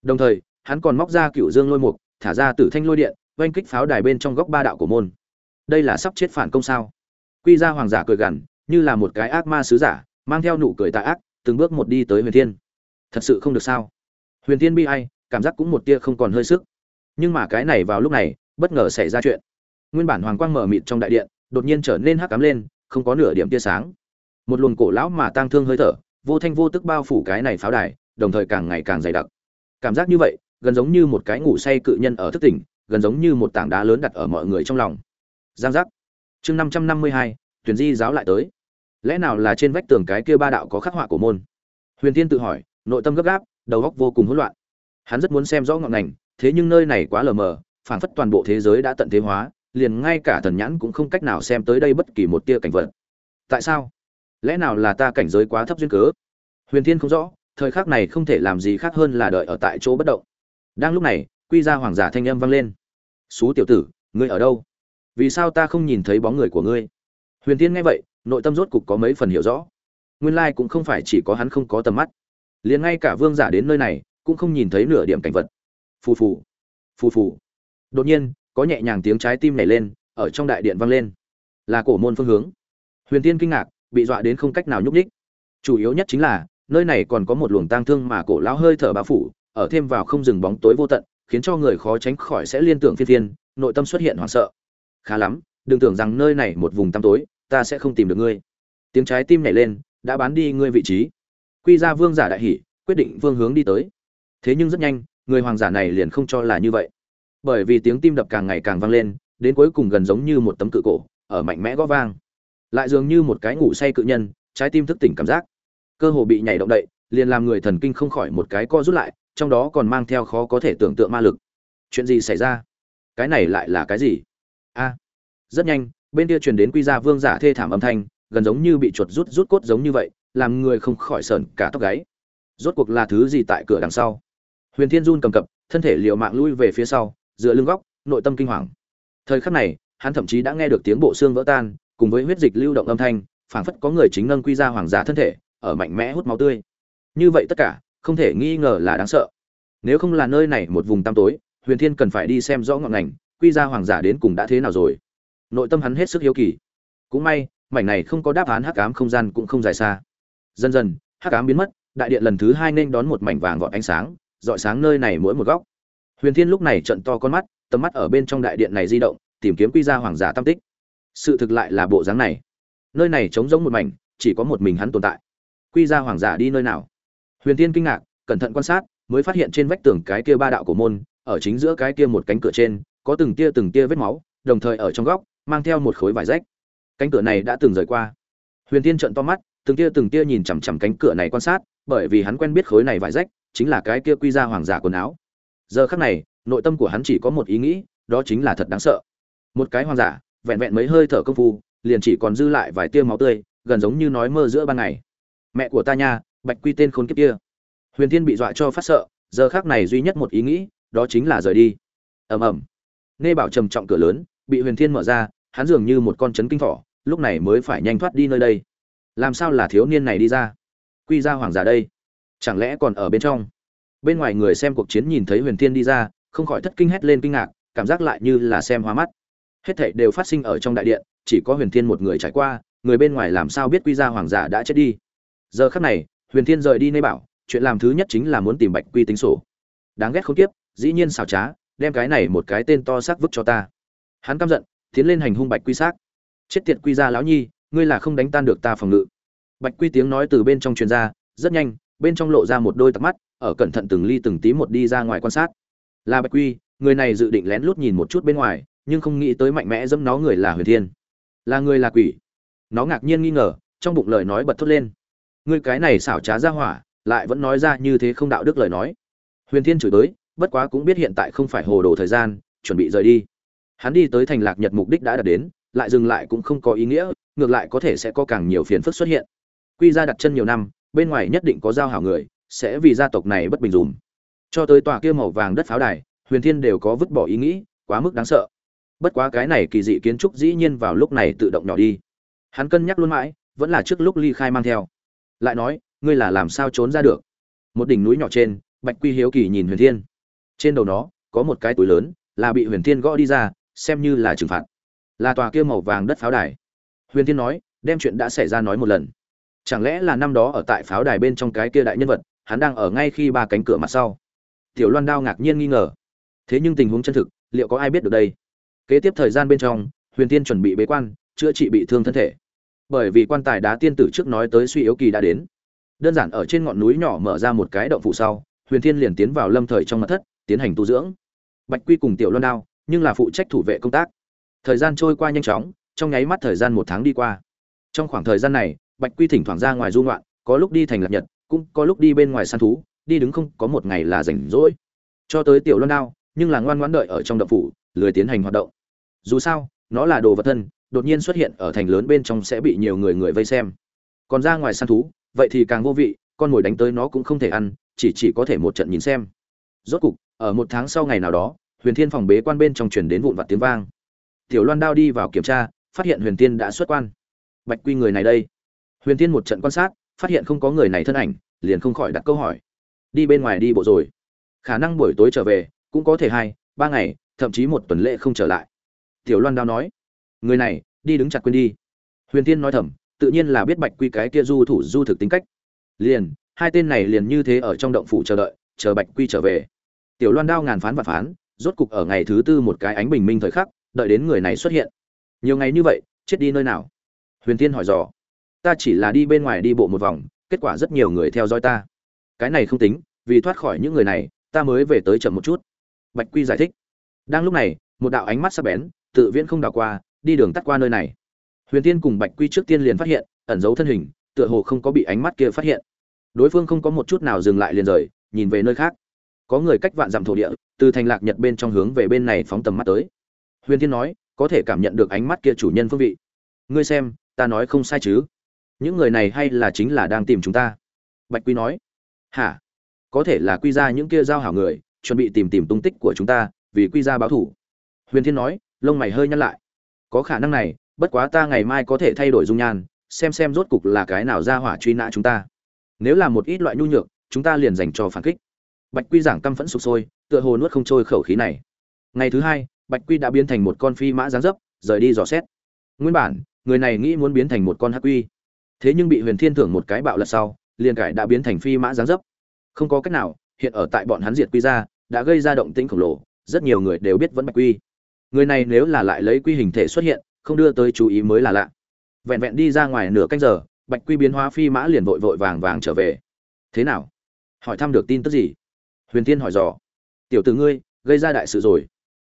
S1: Đồng thời, hắn còn móc ra cựu dương lôi mục, thả ra tử thanh lôi điện, oanh kích pháo đài bên trong góc ba đạo của môn. Đây là sắp chết phản công sao? Quy ra hoàng giả cười gằn, như là một cái ác ma sứ giả, mang theo nụ cười tà ác, từng bước một đi tới huyền thiên. Thật sự không được sao? Huyền thiên bi ai, cảm giác cũng một tia không còn hơi sức. Nhưng mà cái này vào lúc này, bất ngờ xảy ra chuyện. Nguyên bản hoàng quang mở mịt trong đại điện, đột nhiên trở nên hắc cám lên, không có nửa điểm tia sáng. Một luồng cổ lão mà tang thương hơi thở vô thanh vô tức bao phủ cái này pháo đài, đồng thời càng ngày càng dày đặc. Cảm giác như vậy, gần giống như một cái ngủ say cự nhân ở thức tỉnh, gần giống như một tảng đá lớn đặt ở mọi người trong lòng. Giang giác. Chương năm trăm năm mươi hai, tuyển di giáo lại tới. Lẽ nào là trên vách tường cái kia ba đạo có khắc họa của môn? Huyền tiên tự hỏi, nội tâm gấp gáp, đầu óc vô cùng hỗn loạn. Hắn rất muốn xem rõ ngọn ngành, thế nhưng nơi này quá lờ mờ, phảng phất toàn bộ thế giới đã tận thế hóa, liền ngay cả thần nhãn cũng không cách nào xem tới đây bất kỳ một tia cảnh vật. Tại sao? Lẽ nào là ta cảnh giới quá thấp duyên cớ? Huyền thiên không rõ, thời khắc này không thể làm gì khác hơn là đợi ở tại chỗ bất động. Đang lúc này, quy ra hoàng giả thanh âm vang lên. Xú tiểu tử, ngươi ở đâu? Vì sao ta không nhìn thấy bóng người của ngươi? Huyền thiên nghe vậy, nội tâm rốt cục có mấy phần hiểu rõ. Nguyên lai cũng không phải chỉ có hắn không có tầm mắt. Liền ngay cả vương giả đến nơi này, cũng không nhìn thấy nửa điểm cảnh vật. Phù phù phù phù. Đột nhiên, có nhẹ nhàng tiếng trái tim nảy lên, ở trong đại điện vang lên. Là cổ môn phương hướng. Huyền tiên kinh ngạc bị dọa đến không cách nào nhúc nhích. Chủ yếu nhất chính là, nơi này còn có một luồng tang thương mà cổ lão hơi thở bao phủ, ở thêm vào không dừng bóng tối vô tận, khiến cho người khó tránh khỏi sẽ liên tưởng phiên thiên nội tâm xuất hiện hoảng sợ. Khá lắm, đừng tưởng rằng nơi này một vùng tăm tối, ta sẽ không tìm được ngươi. Tiếng trái tim nảy lên, đã bán đi ngươi vị trí. Quy ra vương giả đại hỷ quyết định vương hướng đi tới. Thế nhưng rất nhanh, người hoàng giả này liền không cho là như vậy. Bởi vì tiếng tim đập càng ngày càng vang lên, đến cuối cùng gần giống như một tấm cự cổ, ở mạnh mẽ gõ vang lại dường như một cái ngủ say cự nhân, trái tim thức tỉnh cảm giác. Cơ hồ bị nhảy động đậy, liền làm người thần kinh không khỏi một cái co rút lại, trong đó còn mang theo khó có thể tưởng tượng ma lực. Chuyện gì xảy ra? Cái này lại là cái gì? A. Rất nhanh, bên kia truyền đến quy gia vương giả thê thảm âm thanh, gần giống như bị chuột rút rút cốt giống như vậy, làm người không khỏi sờn cả tóc gáy. Rốt cuộc là thứ gì tại cửa đằng sau? Huyền thiên run cầm cập, thân thể liệu mạng lui về phía sau, dựa lưng góc, nội tâm kinh hoàng. Thời khắc này, hắn thậm chí đã nghe được tiếng bộ xương vỡ tan cùng với huyết dịch lưu động âm thanh, phảng phất có người chính nâng quy ra hoàng giả thân thể, ở mạnh mẽ hút máu tươi. Như vậy tất cả, không thể nghi ngờ là đáng sợ. Nếu không là nơi này một vùng tăm tối, huyền thiên cần phải đi xem rõ ngọn ngành, quy ra hoàng giả đến cùng đã thế nào rồi. Nội tâm hắn hết sức hiếu kỳ. Cũng may, mảnh này không có đáp án hắc ám không gian cũng không dài xa. Dần dần, hắc ám biến mất, đại điện lần thứ hai nên đón một mảnh vàng vọt ánh sáng dọi sáng nơi này mỗi một góc. Huyền thiên lúc này trận to con mắt, tầm mắt ở bên trong đại điện này di động, tìm kiếm quy ra hoàng giả tam tích sự thực lại là bộ dáng này. Nơi này trống rỗng một mảnh, chỉ có một mình hắn tồn tại. Quy ra hoàng giả đi nơi nào? Huyền thiên kinh ngạc, cẩn thận quan sát, mới phát hiện trên vách tường cái kia ba đạo cổ môn, ở chính giữa cái kia một cánh cửa trên, có từng tia từng tia vết máu, đồng thời ở trong góc, mang theo một khối vải rách. Cánh cửa này đã từng rời qua. Huyền thiên trợn to mắt, từng tia từng tia nhìn chằm chằm cánh cửa này quan sát, bởi vì hắn quen biết khối này vải rách, chính là cái kia quy ra hoàng giả quần áo. Giờ khắc này, nội tâm của hắn chỉ có một ý nghĩ, đó chính là thật đáng sợ. Một cái hoàng giả vẹn vẹn mấy hơi thở công phu, liền chỉ còn dư lại vài tia máu tươi, gần giống như nói mơ giữa ban ngày. Mẹ của ta nha, bạch quy tên khốn kiếp kia. Huyền thiên bị dọa cho phát sợ, giờ khác này duy nhất một ý nghĩ, đó chính là rời đi. Ầm ầm. Nghe bảo trầm trọng cửa lớn, bị huyền thiên mở ra, hắn dường như một con chấn kinh thỏ, lúc này mới phải nhanh thoát đi nơi đây. Làm sao là thiếu niên này đi ra? Quy ra hoàng giả đây. Chẳng lẽ còn ở bên trong? Bên ngoài người xem cuộc chiến nhìn thấy huyền thiên đi ra, không khỏi thất kinh hét lên kinh ngạc, cảm giác lại như là xem hoa mắt hết thảy đều phát sinh ở trong đại điện, chỉ có huyền thiên một người trải qua, người bên ngoài làm sao biết quy ra hoàng giả đã chết đi? Giờ khắc này, huyền thiên rời đi nơi bảo, chuyện làm thứ nhất chính là muốn tìm bạch quy tính sổ. Đáng ghét không tiếp dĩ nhiên xảo trá, đem cái này một cái tên to xác vứt cho ta. Hắn căm giận, tiến lên hành hung bạch quy xác. Chết tiệt quy ra lão nhi, ngươi là không đánh tan được ta phòng ngự. Bạch quy tiếng nói từ bên trong truyền ra, rất nhanh, bên trong lộ ra một đôi tặc mắt, ở cẩn thận từng ly từng tí một đi ra ngoài quan sát. Là bạch quy, người này dự định lén lút nhìn một chút bên ngoài nhưng không nghĩ tới mạnh mẽ dẫm nó người là huyền thiên. Là người là quỷ. Nó ngạc nhiên nghi ngờ, trong bụng lời nói bật thốt lên. Ngươi cái này xảo trá ra hỏa, lại vẫn nói ra như thế không đạo đức lời nói. Huyền thiên chửi tới bất quá cũng biết hiện tại không phải hồ đồ thời gian, chuẩn bị rời đi. Hắn đi tới thành lạc nhật mục đích đã đạt đến, lại dừng lại cũng không có ý nghĩa, ngược lại có thể sẽ có càng nhiều phiền phức xuất hiện. Quy ra đặt chân nhiều năm, bên ngoài nhất định có giao hảo người, sẽ vì gia tộc này bất bình dùm. Cho tới tòa kia màu vàng đất pháo đài, huyền thiên đều có vứt bỏ ý nghĩ, quá mức đáng sợ bất quá cái này kỳ dị kiến trúc dĩ nhiên vào lúc này tự động nhỏ đi. Hắn cân nhắc luôn mãi, vẫn là trước lúc ly khai mang theo. Lại nói, ngươi là làm sao trốn ra được? Một đỉnh núi nhỏ trên, bạch quy hiếu kỳ nhìn huyền thiên. Trên đầu nó, có một cái túi lớn, là bị huyền thiên gõ đi ra, xem như là trừng phạt. Là tòa kia màu vàng đất pháo đài. Huyền thiên nói, đem chuyện đã xảy ra nói một lần. Chẳng lẽ là năm đó ở tại pháo đài bên trong cái kia đại nhân vật, hắn đang ở ngay khi ba cánh cửa mặt sau? Tiểu loan đao ngạc nhiên nghi ngờ. Thế nhưng tình huống chân thực, liệu có ai biết được đây? Kế tiếp thời gian bên trong, huyền tiên chuẩn bị bế quan, chữa trị bị thương thân thể. Bởi vì quan tài đá tiên tử trước nói tới suy yếu kỳ đã đến. Đơn giản ở trên ngọn núi nhỏ mở ra một cái động phụ sau, huyền thiên liền tiến vào lâm thời trong mặt thất, tiến hành tu dưỡng. Bạch quy cùng tiểu loan đao, nhưng là phụ trách thủ vệ công tác. Thời gian trôi qua nhanh chóng, trong nháy mắt thời gian một tháng đi qua. Trong khoảng thời gian này, bạch quy thỉnh thoảng ra ngoài du ngoạn, có lúc đi thành lập nhật, cũng có lúc đi bên ngoài săn thú, đi đứng không có một ngày là rảnh rỗi. Cho tới tiểu loan đao, nhưng là ngoan ngoãn đợi ở trong động phủ lười tiến hành hoạt động. Dù sao, nó là đồ vật thân, đột nhiên xuất hiện ở thành lớn bên trong sẽ bị nhiều người người vây xem. Còn ra ngoài săn thú, vậy thì càng vô vị, con mồi đánh tới nó cũng không thể ăn, chỉ chỉ có thể một trận nhìn xem. Rốt cục, ở một tháng sau ngày nào đó, huyền thiên phòng bế quan bên trong truyền đến vụn vặt tiếng vang. Tiểu loan đao đi vào kiểm tra, phát hiện huyền thiên đã xuất quan. Bạch quy người này đây. Huyền thiên một trận quan sát, phát hiện không có người này thân ảnh, liền không khỏi đặt câu hỏi. Đi bên ngoài đi bộ rồi. Khả năng buổi tối trở về, cũng có thể hai, ba ngày thậm chí một tuần lễ không trở lại. Tiểu loan đao nói, người này, đi đứng chặt quên đi. Huyền tiên nói thầm, tự nhiên là biết bạch quy cái kia du thủ du thực tính cách. Liền, hai tên này liền như thế ở trong động phủ chờ đợi, chờ bạch quy trở về. Tiểu loan đao ngàn phán và phán, rốt cục ở ngày thứ tư một cái ánh bình minh thời khắc, đợi đến người này xuất hiện. Nhiều ngày như vậy, chết đi nơi nào? Huyền tiên hỏi dò. Ta chỉ là đi bên ngoài đi bộ một vòng, kết quả rất nhiều người theo dõi ta. Cái này không tính, vì thoát khỏi những người này, ta mới về tới chậm một chút. Bạch quy giải thích đang lúc này, một đạo ánh mắt sắc bén, tự viễn không đảo qua, đi đường tắt qua nơi này. Huyền tiên cùng bạch quy trước tiên liền phát hiện, ẩn giấu thân hình, tựa hồ không có bị ánh mắt kia phát hiện. Đối phương không có một chút nào dừng lại liền rời, nhìn về nơi khác. Có người cách vạn dặm thổ địa, từ thành lạc nhật bên trong hướng về bên này phóng tầm mắt tới. Huyền tiên nói, có thể cảm nhận được ánh mắt kia chủ nhân phương vị. Ngươi xem, ta nói không sai chứ? Những người này hay là chính là đang tìm chúng ta? Bạch quy nói. Hả? Có thể là quy ra những kia giao hảo người, chuẩn bị tìm tìm tung tích của chúng ta vì quy ra báo thủ. Huyền thiên nói, lông mày hơi nhăn lại. Có khả năng này, bất quá ta ngày mai có thể thay đổi dung nhan, xem xem rốt cục là cái nào ra hỏa truy nã chúng ta. Nếu là một ít loại nhu nhược, chúng ta liền dành cho phản kích. Bạch quy giảng căm phẫn sụp sôi, tựa hồ nuốt không trôi khẩu khí này. Ngày thứ hai, bạch quy đã biến thành một con phi mã giáng dấp, rời đi dò xét. Nguyên bản, người này nghĩ muốn biến thành một con hắc quy. Thế nhưng bị huyền thiên thưởng một cái bạo lật sau, liền cải đã biến thành phi mã giáng dấp. Không có cách nào, hiện ở tại bọn hắn diệt quy ra, đã gây ra động tĩnh khổng lồ rất nhiều người đều biết vẫn bạch quy. Người này nếu là lại lấy quy hình thể xuất hiện, không đưa tới chú ý mới là lạ. Vẹn vẹn đi ra ngoài nửa canh giờ, bạch quy biến hóa phi mã liền vội vội vàng vàng trở về. Thế nào? Hỏi thăm được tin tức gì? Huyền tiên hỏi dò. Tiểu tử ngươi, gây ra đại sự rồi.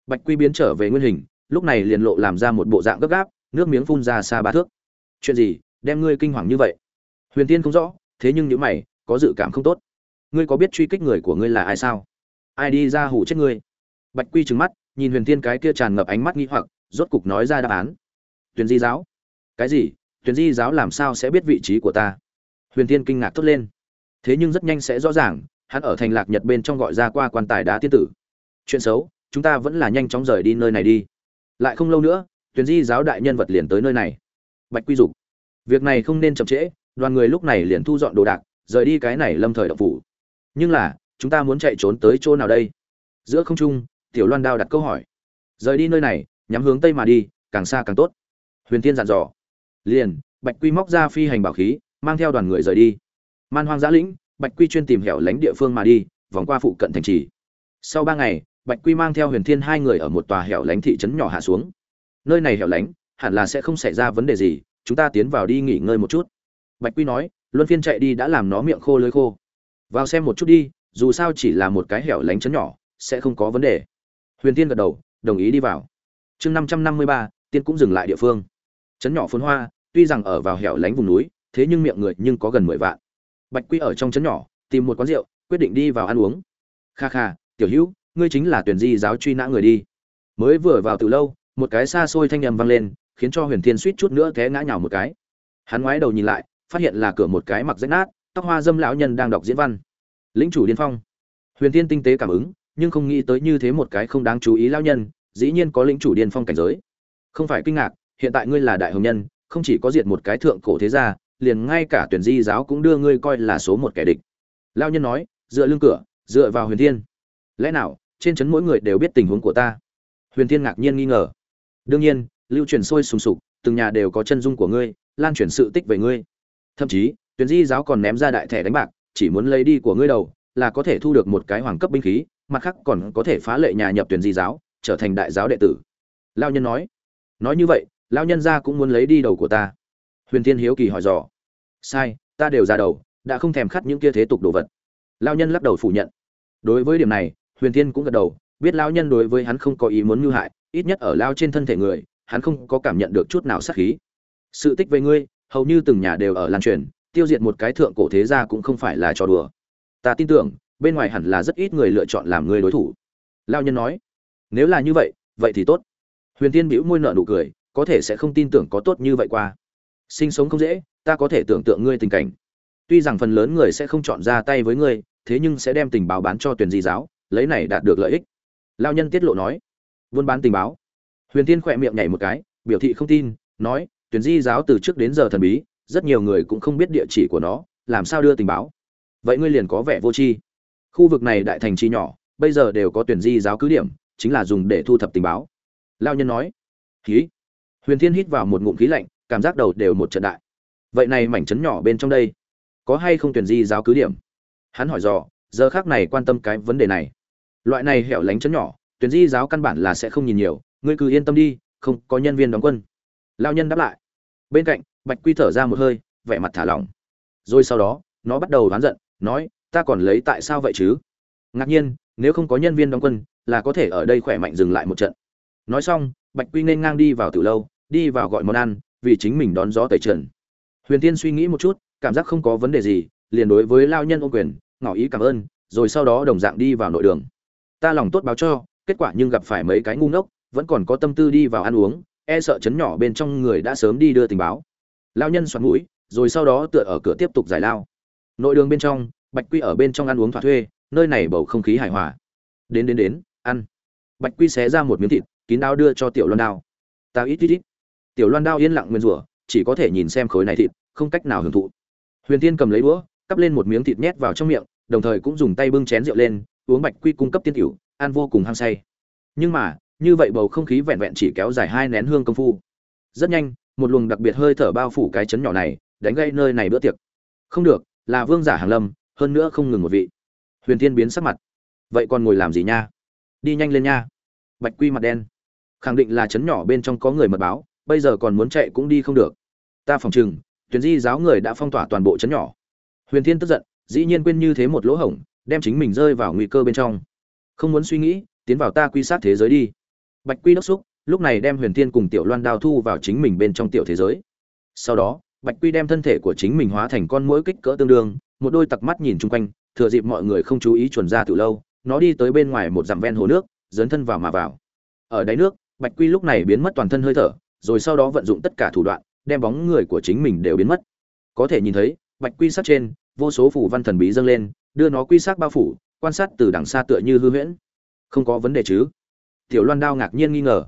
S1: Bạch quy biến trở về nguyên hình, lúc này liền lộ làm ra một bộ dạng gấp gáp, nước miếng phun ra xa ba thước. Chuyện gì? Đem ngươi kinh hoàng như vậy? Huyền tiên không rõ, thế nhưng những mày, có dự cảm không tốt. Ngươi có biết truy kích người của ngươi là ai sao? Ai đi ra hủ chết ngươi? Bạch quy trừng mắt, nhìn huyền tiên cái kia tràn ngập ánh mắt nghi hoặc, rốt cục nói ra đáp án. Tuyền di giáo. Cái gì? Tuyền di giáo làm sao sẽ biết vị trí của ta? Huyền tiên kinh ngạc thốt lên. Thế nhưng rất nhanh sẽ rõ ràng, hắn ở thành lạc nhật bên trong gọi ra qua quan tài đá tiên tử. Chuyện xấu, chúng ta vẫn là nhanh chóng rời đi nơi này đi. Lại không lâu nữa, tuyền di giáo đại nhân vật liền tới nơi này. Bạch quy dục. Việc này không nên chậm trễ, đoàn người lúc này liền thu dọn đồ đạc, rời đi cái này lâm thời động phủ. Nhưng là, chúng ta muốn chạy trốn tới chỗ nào đây? Giữa không trung tiểu loan đao đặt câu hỏi. Rời đi nơi này, nhắm hướng tây mà đi, càng xa càng tốt. Huyền tiên dặn dò. Liền, bạch quy móc ra phi hành bảo khí, mang theo đoàn người rời đi. Man hoang giã lĩnh, bạch quy chuyên tìm hẻo lánh địa phương mà đi, vòng qua phụ cận thành trì. Sau ba ngày, bạch quy mang theo huyền thiên hai người ở một tòa hẻo lánh thị trấn nhỏ hạ xuống. Nơi này hẻo lánh, hẳn là sẽ không xảy ra vấn đề gì, chúng ta tiến vào đi nghỉ ngơi một chút. Bạch quy nói, luân phiên chạy đi đã làm nó miệng khô lưới khô. Vào xem một chút đi, dù sao chỉ là một cái hẻo lánh trấn nhỏ, sẽ không có vấn đề huyền tiên gật đầu, đồng ý đi vào. Chương năm trăm năm mươi ba, tiên cũng dừng lại địa phương. Trấn nhỏ phồn hoa, tuy rằng ở vào hẻo lánh vùng núi, thế nhưng miệng người nhưng có gần mười vạn. Bạch quy ở trong trấn nhỏ, tìm một quán rượu, quyết định đi vào ăn uống. Kha kha, tiểu hữu, ngươi chính là tuyển di giáo truy nã người đi. Mới vừa vào từ lâu, một cái xa xôi thanh nhầm vang lên, khiến cho huyền thiên suýt chút nữa té ngã nhào một cái. Hắn ngoái đầu nhìn lại, phát hiện là cửa một cái mặc rách nát, tóc hoa dâm lão nhân đang đọc diễn văn. Lĩnh chủ điên phong. Huyền thiên tinh tế cảm ứng nhưng không nghĩ tới như thế một cái không đáng chú ý lao nhân, dĩ nhiên có lĩnh chủ điên phong cảnh giới. Không phải kinh ngạc, hiện tại ngươi là đại hồng nhân, không chỉ có diệt một cái thượng cổ thế gia, liền ngay cả tuyển di giáo cũng đưa ngươi coi là số một kẻ địch. Lao nhân nói, dựa lưng cửa, dựa vào huyền thiên. Lẽ nào, trên trấn mỗi người đều biết tình huống của ta? Huyền thiên ngạc nhiên nghi ngờ. Đương nhiên, lưu truyền sôi sùng sục, từng nhà đều có chân dung của ngươi, lan truyền sự tích về ngươi. Thậm chí, tuyển di giáo còn ném ra đại thẻ đánh bạc, chỉ muốn lấy đi của ngươi đầu, là có thể thu được một cái hoàng cấp binh khí mặt khác còn có thể phá lệ nhà nhập tuyển di giáo, trở thành đại giáo đệ tử. Lao nhân nói nói như vậy, lao nhân ra cũng muốn lấy đi đầu của ta. Huyền thiên hiếu kỳ hỏi dò, sai, ta đều ra đầu, đã không thèm khắt những kia thế tục đồ vật. Lao nhân lắc đầu phủ nhận. Đối với điểm này, huyền thiên cũng gật đầu, biết lao nhân đối với hắn không có ý muốn mưu hại, ít nhất ở lao trên thân thể người, hắn không có cảm nhận được chút nào sát khí. Sự tích về ngươi, hầu như từng nhà đều ở lan truyền, tiêu diệt một cái thượng cổ thế gia cũng không phải là trò đùa. Ta tin tưởng bên ngoài hẳn là rất ít người lựa chọn làm người đối thủ. Lao nhân nói, nếu là như vậy vậy thì tốt. Huyền tiên bĩu môi nợ nụ cười, có thể sẽ không tin tưởng có tốt như vậy qua. Sinh sống không dễ, ta có thể tưởng tượng ngươi tình cảnh. Tuy rằng phần lớn người sẽ không chọn ra tay với ngươi, thế nhưng sẽ đem tình báo bán cho tuyển di giáo, lấy này đạt được lợi ích. Lao nhân tiết lộ nói, buôn bán tình báo. Huyền tiên khỏe miệng nhảy một cái, biểu thị không tin, nói tuyển di giáo từ trước đến giờ thần bí, rất nhiều người cũng không biết địa chỉ của nó, làm sao đưa tình báo? Vậy ngươi liền có vẻ vô tri khu vực này đại thành chi nhỏ, bây giờ đều có tuyển di giáo cứ điểm, chính là dùng để thu thập tình báo. Lao nhân nói, khí. Huyền thiên hít vào một ngụm khí lạnh, cảm giác đầu đều một trận đại. Vậy này mảnh trấn nhỏ bên trong đây, có hay không tuyển di giáo cứ điểm? Hắn hỏi dò, giờ khác này quan tâm cái vấn đề này. Loại này hẻo lánh trấn nhỏ, tuyển di giáo căn bản là sẽ không nhìn nhiều, ngươi cứ yên tâm đi, không có nhân viên đóng quân. Lao nhân đáp lại. Bên cạnh, bạch quy thở ra một hơi, vẻ mặt thả lỏng. Rồi sau đó, nó bắt đầu đoán giận, nói ta còn lấy tại sao vậy chứ? Ngạc nhiên, nếu không có nhân viên đóng quân, là có thể ở đây khỏe mạnh dừng lại một trận. Nói xong, bạch quy nên ngang đi vào từ lâu, đi vào gọi món ăn, vì chính mình đón gió tẩy trần. Huyền tiên suy nghĩ một chút, cảm giác không có vấn đề gì, liền đối với lao nhân ô quyền, ngỏ ý cảm ơn, rồi sau đó đồng dạng đi vào nội đường. Ta lòng tốt báo cho, kết quả nhưng gặp phải mấy cái ngu ngốc, vẫn còn có tâm tư đi vào ăn uống e sợ chấn nhỏ bên trong người đã sớm đi đưa tình báo. Lao nhân xoắn mũi, rồi sau đó tựa ở cửa tiếp tục giải lao. Nội đường bên trong bạch quy ở bên trong ăn uống thỏa thuê, nơi này bầu không khí hài hòa. Đến đến đến, ăn. Bạch quy xé ra một miếng thịt, kín đao đưa cho tiểu loan đao. Tao ít ít ít. Tiểu loan đao yên lặng nguyên rủa, chỉ có thể nhìn xem khối này thịt, không cách nào hưởng thụ. Huyền tiên cầm lấy đũa, cắp lên một miếng thịt nhét vào trong miệng, đồng thời cũng dùng tay bưng chén rượu lên, uống bạch quy cung cấp tiên tiểu ăn vô cùng hăng say. Nhưng mà, như vậy bầu không khí vẹn vẹn chỉ kéo dài hai nén hương công phu. Rất nhanh, một luồng đặc biệt hơi thở bao phủ cái chấn nhỏ này, đánh gây nơi này bữa tiệc. Không được, là vương giả hàng lâm hơn nữa không ngừng một vị. Huyền Thiên biến sắc mặt. Vậy còn ngồi làm gì nha? Đi nhanh lên nha. Bạch quy mặt đen. Khẳng định là chấn nhỏ bên trong có người mật báo, bây giờ còn muốn chạy cũng đi không được. Ta phòng chừng tuyển di giáo người đã phong tỏa toàn bộ chấn nhỏ. Huyền thiên tức giận, dĩ nhiên quên như thế một lỗ hổng, đem chính mình rơi vào nguy cơ bên trong. Không muốn suy nghĩ, tiến vào ta quy sát thế giới đi. Bạch quy đốc xúc, lúc này đem huyền thiên cùng tiểu loan đao thu vào chính mình bên trong tiểu thế giới. Sau đó, bạch quy đem thân thể của chính mình hóa thành con mũi kích cỡ tương đương một đôi tặc mắt nhìn chung quanh, thừa dịp mọi người không chú ý chuẩn ra từ lâu, nó đi tới bên ngoài một dặm ven hồ nước, dấn thân vào mà vào. Ở đáy nước, bạch quy lúc này biến mất toàn thân hơi thở, rồi sau đó vận dụng tất cả thủ đoạn, đem bóng người của chính mình đều biến mất. Có thể nhìn thấy, bạch quy sát trên, vô số phủ văn thần bí dâng lên, đưa nó quy sát bao phủ, quan sát từ đằng xa tựa như hư huyễn. Không có vấn đề chứ? Tiểu loan đao ngạc nhiên nghi ngờ.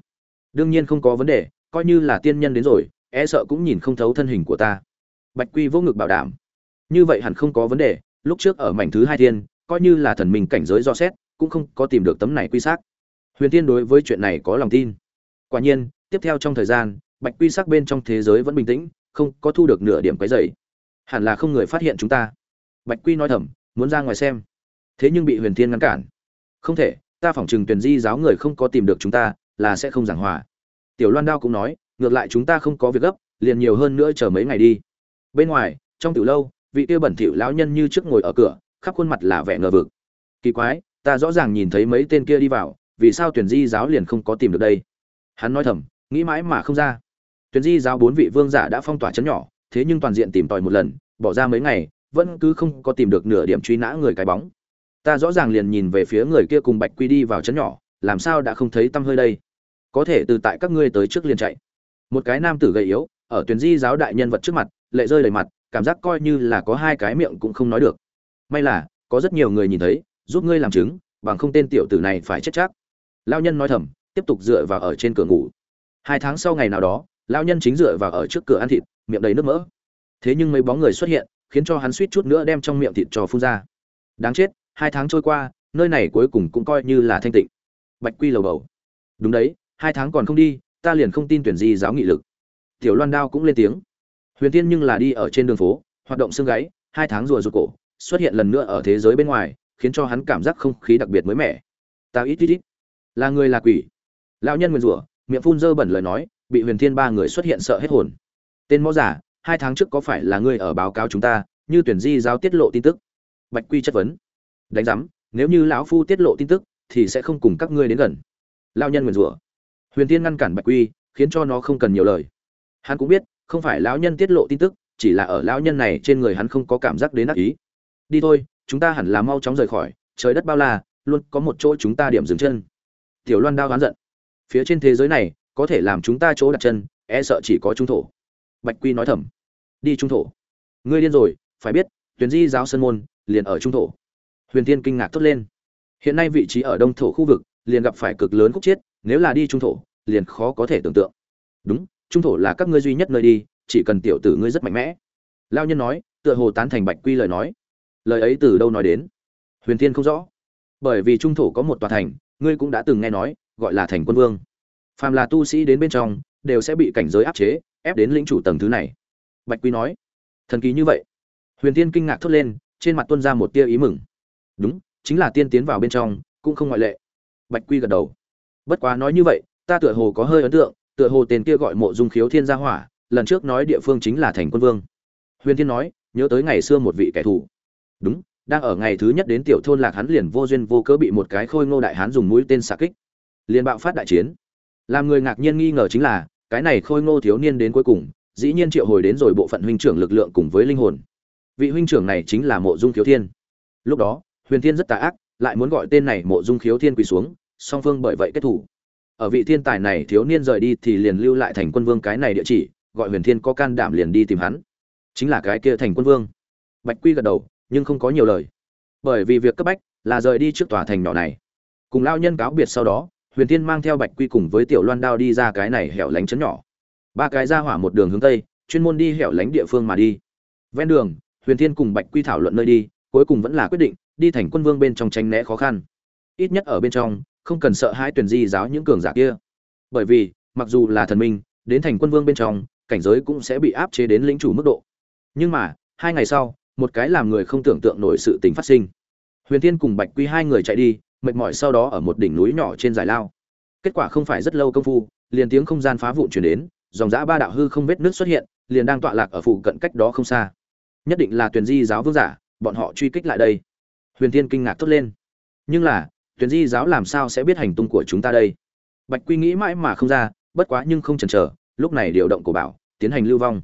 S1: Đương nhiên không có vấn đề, coi như là tiên nhân đến rồi e sợ cũng nhìn không thấu thân hình của ta. Bạch quy vô ngực bảo đảm như vậy hẳn không có vấn đề, lúc trước ở mảnh thứ hai thiên, coi như là thần minh cảnh giới do xét, cũng không có tìm được tấm này quy xác. Huyền tiên đối với chuyện này có lòng tin. Quả nhiên, tiếp theo trong thời gian, bạch quy sắc bên trong thế giới vẫn bình tĩnh, không có thu được nửa điểm quấy dày hẳn là không người phát hiện chúng ta. Bạch quy nói thầm, muốn ra ngoài xem. Thế nhưng bị huyền thiên ngăn cản. Không thể, ta phỏng chừng tuyển di giáo người không có tìm được chúng ta, là sẽ không giảng hòa. Tiểu loan đao cũng nói, ngược lại chúng ta không có việc gấp, liền nhiều hơn nữa chờ mấy ngày đi. Bên ngoài, trong tiểu lâu vị kia bẩn thỉu lão nhân như trước ngồi ở cửa, khắp khuôn mặt là vẻ ngờ vực. Kỳ quái, ta rõ ràng nhìn thấy mấy tên kia đi vào, vì sao tuyển di giáo liền không có tìm được đây? Hắn nói thầm, nghĩ mãi mà không ra. Tuyển di giáo bốn vị vương giả đã phong tỏa chấn nhỏ, thế nhưng toàn diện tìm tòi một lần, bỏ ra mấy ngày, vẫn cứ không có tìm được nửa điểm truy nã người cái bóng. Ta rõ ràng liền nhìn về phía người kia cùng bạch quy đi vào chấn nhỏ, làm sao đã không thấy tăm hơi đây? Có thể từ tại các ngươi tới trước liền chạy. Một cái nam tử gầy yếu, ở tuyển di giáo đại nhân vật trước mặt, lệ rơi đầy mặt cảm giác coi như là có hai cái miệng cũng không nói được. May là, có rất nhiều người nhìn thấy, giúp ngươi làm chứng, bằng không tên tiểu tử này phải chết chắc. Lao nhân nói thầm, tiếp tục dựa vào ở trên cửa ngủ. Hai tháng sau ngày nào đó lao nhân chính dựa vào ở trước cửa ăn thịt, miệng đầy nước mỡ. Thế nhưng mấy bóng người xuất hiện, khiến cho hắn suýt chút nữa đem trong miệng thịt cho phun ra. Đáng chết, hai tháng trôi qua, nơi này cuối cùng cũng coi như là thanh tịnh. Bạch quy lầu bầu. Đúng đấy, hai tháng còn không đi, ta liền không tin tuyển gì giáo nghị lực. Tiểu loan đao cũng lên tiếng huyền tiên nhưng là đi ở trên đường phố, hoạt động xương gáy, hai tháng rùa rụt cổ, xuất hiện lần nữa ở thế giới bên ngoài, khiến cho hắn cảm giác không khí đặc biệt mới mẻ. Ta ít ít ít, là người là quỷ? Lão nhân nguyên rủa, miệng phun dơ bẩn lời nói, bị huyền thiên ba người xuất hiện sợ hết hồn. Tên mõ giả, hai tháng trước có phải là ngươi ở báo cáo chúng ta, như tuyển di giao tiết lộ tin tức? Bạch quy chất vấn. Đánh giám, nếu như lão phu tiết lộ tin tức, thì sẽ không cùng các ngươi đến gần. Lao nhân nguyền rủa. Huyền tiên ngăn cản bạch quy, khiến cho nó không cần nhiều lời. Hắn cũng biết không phải lão nhân tiết lộ tin tức, chỉ là ở lão nhân này trên người hắn không có cảm giác đến ác ý. Đi thôi, chúng ta hẳn là mau chóng rời khỏi, trời đất bao la, luôn có một chỗ chúng ta điểm dừng chân. Tiểu loan đao oán giận. Phía trên thế giới này, có thể làm chúng ta chỗ đặt chân e sợ chỉ có trung thổ. Bạch quy nói thầm. Đi trung thổ. Ngươi điên rồi, phải biết tuyển di giáo sơn môn, liền ở trung thổ. Huyền tiên kinh ngạc thốt lên. Hiện nay vị trí ở đông thổ khu vực, liền gặp phải cực lớn khúc chiết, nếu là đi trung thổ, liền khó có thể tưởng tượng. Đúng trung thổ là các ngươi duy nhất nơi đi, chỉ cần tiểu tử ngươi rất mạnh mẽ. Lao nhân nói, tựa hồ tán thành bạch quy lời nói. Lời ấy từ đâu nói đến? Huyền Thiên không rõ. Bởi vì trung thổ có một tòa thành, ngươi cũng đã từng nghe nói, gọi là thành quân vương. Phàm là tu sĩ đến bên trong, đều sẽ bị cảnh giới áp chế, ép đến lĩnh chủ tầng thứ này. Bạch quy nói, thần kỳ như vậy. Huyền tiên kinh ngạc thốt lên, trên mặt tuân ra một tia ý mừng. Đúng, chính là tiên tiến vào bên trong, cũng không ngoại lệ. Bạch quy gật đầu. Bất quá nói như vậy, ta tựa hồ có hơi ấn tượng tựa hồ tên kia gọi mộ dung khiếu thiên gia hỏa, lần trước nói địa phương chính là thành quân vương. Huyền thiên nói, nhớ tới ngày xưa một vị kẻ thù. Đúng, đang ở ngày thứ nhất đến tiểu thôn lạc hắn liền vô duyên vô cớ bị một cái khôi ngô đại hán dùng mũi tên xạ kích. Liền bạo phát đại chiến. Làm người ngạc nhiên nghi ngờ chính là, cái này khôi ngô thiếu niên đến cuối cùng, dĩ nhiên triệu hồi đến rồi bộ phận huynh trưởng lực lượng cùng với linh hồn. Vị huynh trưởng này chính là mộ dung thiếu thiên. Lúc đó, huyền thiên rất tà ác, lại muốn gọi tên này mộ dung khiếu thiên quỳ xuống, song phương bởi vậy kết thủ ở vị thiên tài này thiếu niên rời đi thì liền lưu lại thành quân vương cái này địa chỉ, gọi huyền thiên có can đảm liền đi tìm hắn. Chính là cái kia thành quân vương. Bạch quy gật đầu, nhưng không có nhiều lời. Bởi vì việc cấp bách là rời đi trước tòa thành nhỏ này. Cùng lao nhân cáo biệt sau đó, huyền thiên mang theo bạch quy cùng với tiểu loan đao đi ra cái này hẻo lánh chấn nhỏ. Ba cái ra hỏa một đường hướng tây, chuyên môn đi hẻo lánh địa phương mà đi. Ven đường, huyền thiên cùng bạch quy thảo luận nơi đi, cuối cùng vẫn là quyết định đi thành quân vương bên trong tranh né khó khăn. Ít nhất ở bên trong không cần sợ hai tuyển di giáo những cường giả kia. Bởi vì, mặc dù là thần minh, đến thành quân vương bên trong, cảnh giới cũng sẽ bị áp chế đến lĩnh chủ mức độ. Nhưng mà, hai ngày sau, một cái làm người không tưởng tượng nổi sự tình phát sinh. Huyền thiên cùng bạch quy hai người chạy đi, mệt mỏi sau đó ở một đỉnh núi nhỏ trên giải lao. Kết quả không phải rất lâu công phu, liền tiếng không gian phá vụn chuyển đến, dòng giã ba đạo hư không vết nước xuất hiện, liền đang tọa lạc ở phụ cận cách đó không xa. Nhất định là tuyển di giáo vương giả, bọn họ truy kích lại đây. Huyền thiên kinh ngạc thốt lên. Nhưng là tuyển di giáo làm sao sẽ biết hành tung của chúng ta đây? Bạch quy nghĩ mãi mà không ra, bất quá nhưng không chần chờ, lúc này điều động cổ bảo, tiến hành lưu vong.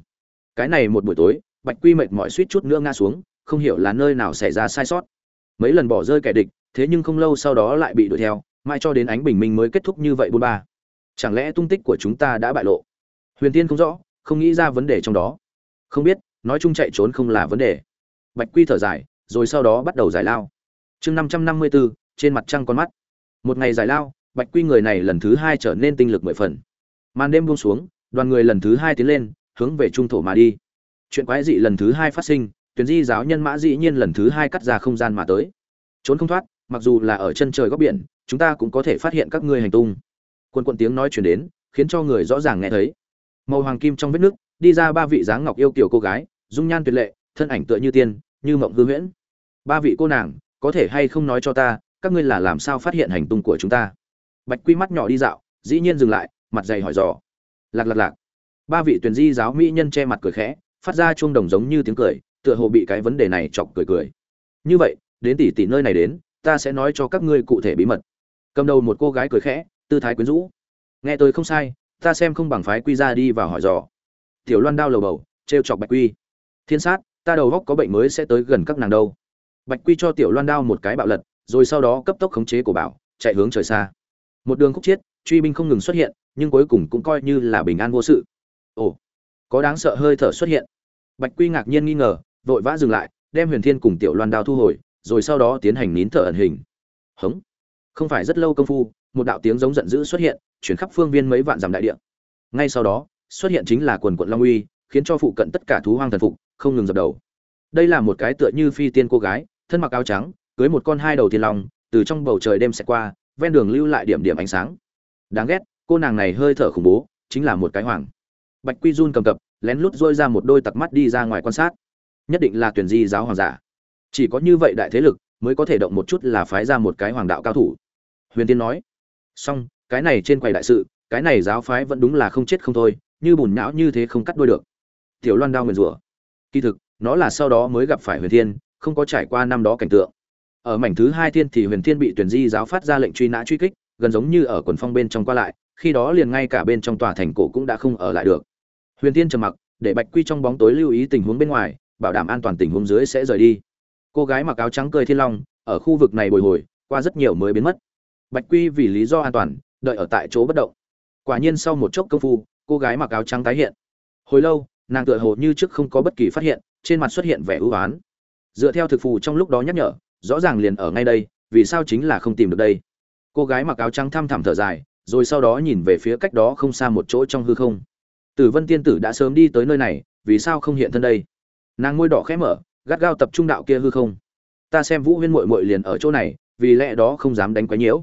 S1: Cái này một buổi tối, bạch quy mệt mỏi suýt chút nữa ngã xuống, không hiểu là nơi nào xảy ra sai sót. Mấy lần bỏ rơi kẻ địch, thế nhưng không lâu sau đó lại bị đuổi theo mai cho đến ánh bình minh mới kết thúc như vậy bôn ba. Chẳng lẽ tung tích của chúng ta đã bại lộ? Huyền tiên không rõ, không nghĩ ra vấn đề trong đó. Không biết, nói chung chạy trốn không là vấn đề. Bạch quy thở dài, rồi sau đó bắt đầu giải lao. Chương năm trăm năm mươi bốn trên mặt trăng con mắt. Một ngày giải lao, bạch quy người này lần thứ hai trở nên tinh lực mười phần. Màn đêm buông xuống, đoàn người lần thứ hai tiến lên, hướng về trung thổ mà đi. Chuyện quái dị lần thứ hai phát sinh, tuyển di giáo nhân mã dĩ nhiên lần thứ hai cắt ra không gian mà tới. Trốn không thoát, mặc dù là ở chân trời góc biển, chúng ta cũng có thể phát hiện các ngươi hành tung. Quân quận tiếng nói chuyển đến, khiến cho người rõ ràng nghe thấy. Màu hoàng kim trong vết nước, đi ra ba vị dáng ngọc yêu kiểu cô gái, dung nhan tuyệt lệ, thân ảnh tựa như tiên, như mộng hư huyễn. Ba vị cô nàng, có thể hay không nói cho ta các ngươi là làm sao phát hiện hành tung của chúng ta? Bạch quy mắt nhỏ đi dạo, dĩ nhiên dừng lại, mặt dày hỏi dò. Lạc lạc lạc. Ba vị tuyển di giáo mỹ nhân che mặt cười khẽ, phát ra chuông đồng giống như tiếng cười, tựa hồ bị cái vấn đề này chọc cười cười. Như vậy, đến tỷ tỷ nơi này đến, ta sẽ nói cho các ngươi cụ thể bí mật. Cầm đầu một cô gái cười khẽ, tư thái quyến rũ. Nghe tôi không sai, ta xem không bằng phái quy ra đi vào hỏi dò. Tiểu loan đao lầu bầu, trêu chọc bạch quy. Thiên sát, ta đầu góc có bệnh mới sẽ tới gần các nàng đâu. Bạch quy cho tiểu loan đao một cái bạo lật rồi sau đó cấp tốc khống chế của bảo, chạy hướng trời xa. Một đường khúc chiết, truy binh không ngừng xuất hiện, nhưng cuối cùng cũng coi như là bình an vô sự. Ồ, có đáng sợ hơi thở xuất hiện. Bạch quy ngạc nhiên nghi ngờ, vội vã dừng lại, đem huyền thiên cùng tiểu loan đao thu hồi, rồi sau đó tiến hành nín thở ẩn hình. Hống. Không phải rất lâu công phu, một đạo tiếng giống giận dữ xuất hiện, chuyển khắp phương viên mấy vạn dặm đại địa. Ngay sau đó, xuất hiện chính là quần quận long uy, khiến cho phụ cận tất cả thú hoang thần phục, không ngừng dập đầu. Đây là một cái tựa như phi tiên cô gái, thân mặc áo trắng cưới một con hai đầu thiên long, từ trong bầu trời đêm sẽ qua, ven đường lưu lại điểm điểm ánh sáng. Đáng ghét, cô nàng này hơi thở khủng bố, chính là một cái hoàng. Bạch quy run cầm cập, lén lút dôi ra một đôi tặc mắt đi ra ngoài quan sát. Nhất định là tuyển di giáo hoàng giả. Chỉ có như vậy đại thế lực, mới có thể động một chút là phái ra một cái hoàng đạo cao thủ. Huyền tiên nói song cái này trên quầy đại sự, cái này giáo phái vẫn đúng là không chết không thôi, như bùn nhão như thế không cắt đôi được. Tiểu loan đao nguyền rủa, kỳ thực, nó là sau đó mới gặp phải huyền thiên không có trải qua năm đó cảnh tượng ở mảnh thứ hai thiên thì huyền thiên bị tuyển di giáo phát ra lệnh truy nã truy kích, gần giống như ở quần phong bên trong qua lại, khi đó liền ngay cả bên trong tòa thành cổ cũng đã không ở lại được. Huyền thiên trầm mặc, để bạch quy trong bóng tối lưu ý tình huống bên ngoài, bảo đảm an toàn tình huống dưới sẽ rời đi. Cô gái mặc áo trắng cười thiên long, ở khu vực này bồi hồi, qua rất nhiều mới biến mất. Bạch quy vì lý do an toàn, đợi ở tại chỗ bất động. Quả nhiên sau một chốc công phu, cô gái mặc áo trắng tái hiện. Hồi lâu, nàng tựa hồ như trước không có bất kỳ phát hiện, trên mặt xuất hiện vẻ ưu oán dựa theo thực phù trong lúc đó nhắc nhở rõ ràng liền ở ngay đây, vì sao chính là không tìm được đây? Cô gái mặc áo trắng thăm thẳm thở dài, rồi sau đó nhìn về phía cách đó không xa một chỗ trong hư không. Tử vân tiên tử đã sớm đi tới nơi này, vì sao không hiện thân đây? Nàng ngôi đỏ khẽ mở, gắt gao tập trung đạo kia hư không. Ta xem vũ huyên mội mội liền ở chỗ này, vì lẽ đó không dám đánh quái nhiễu.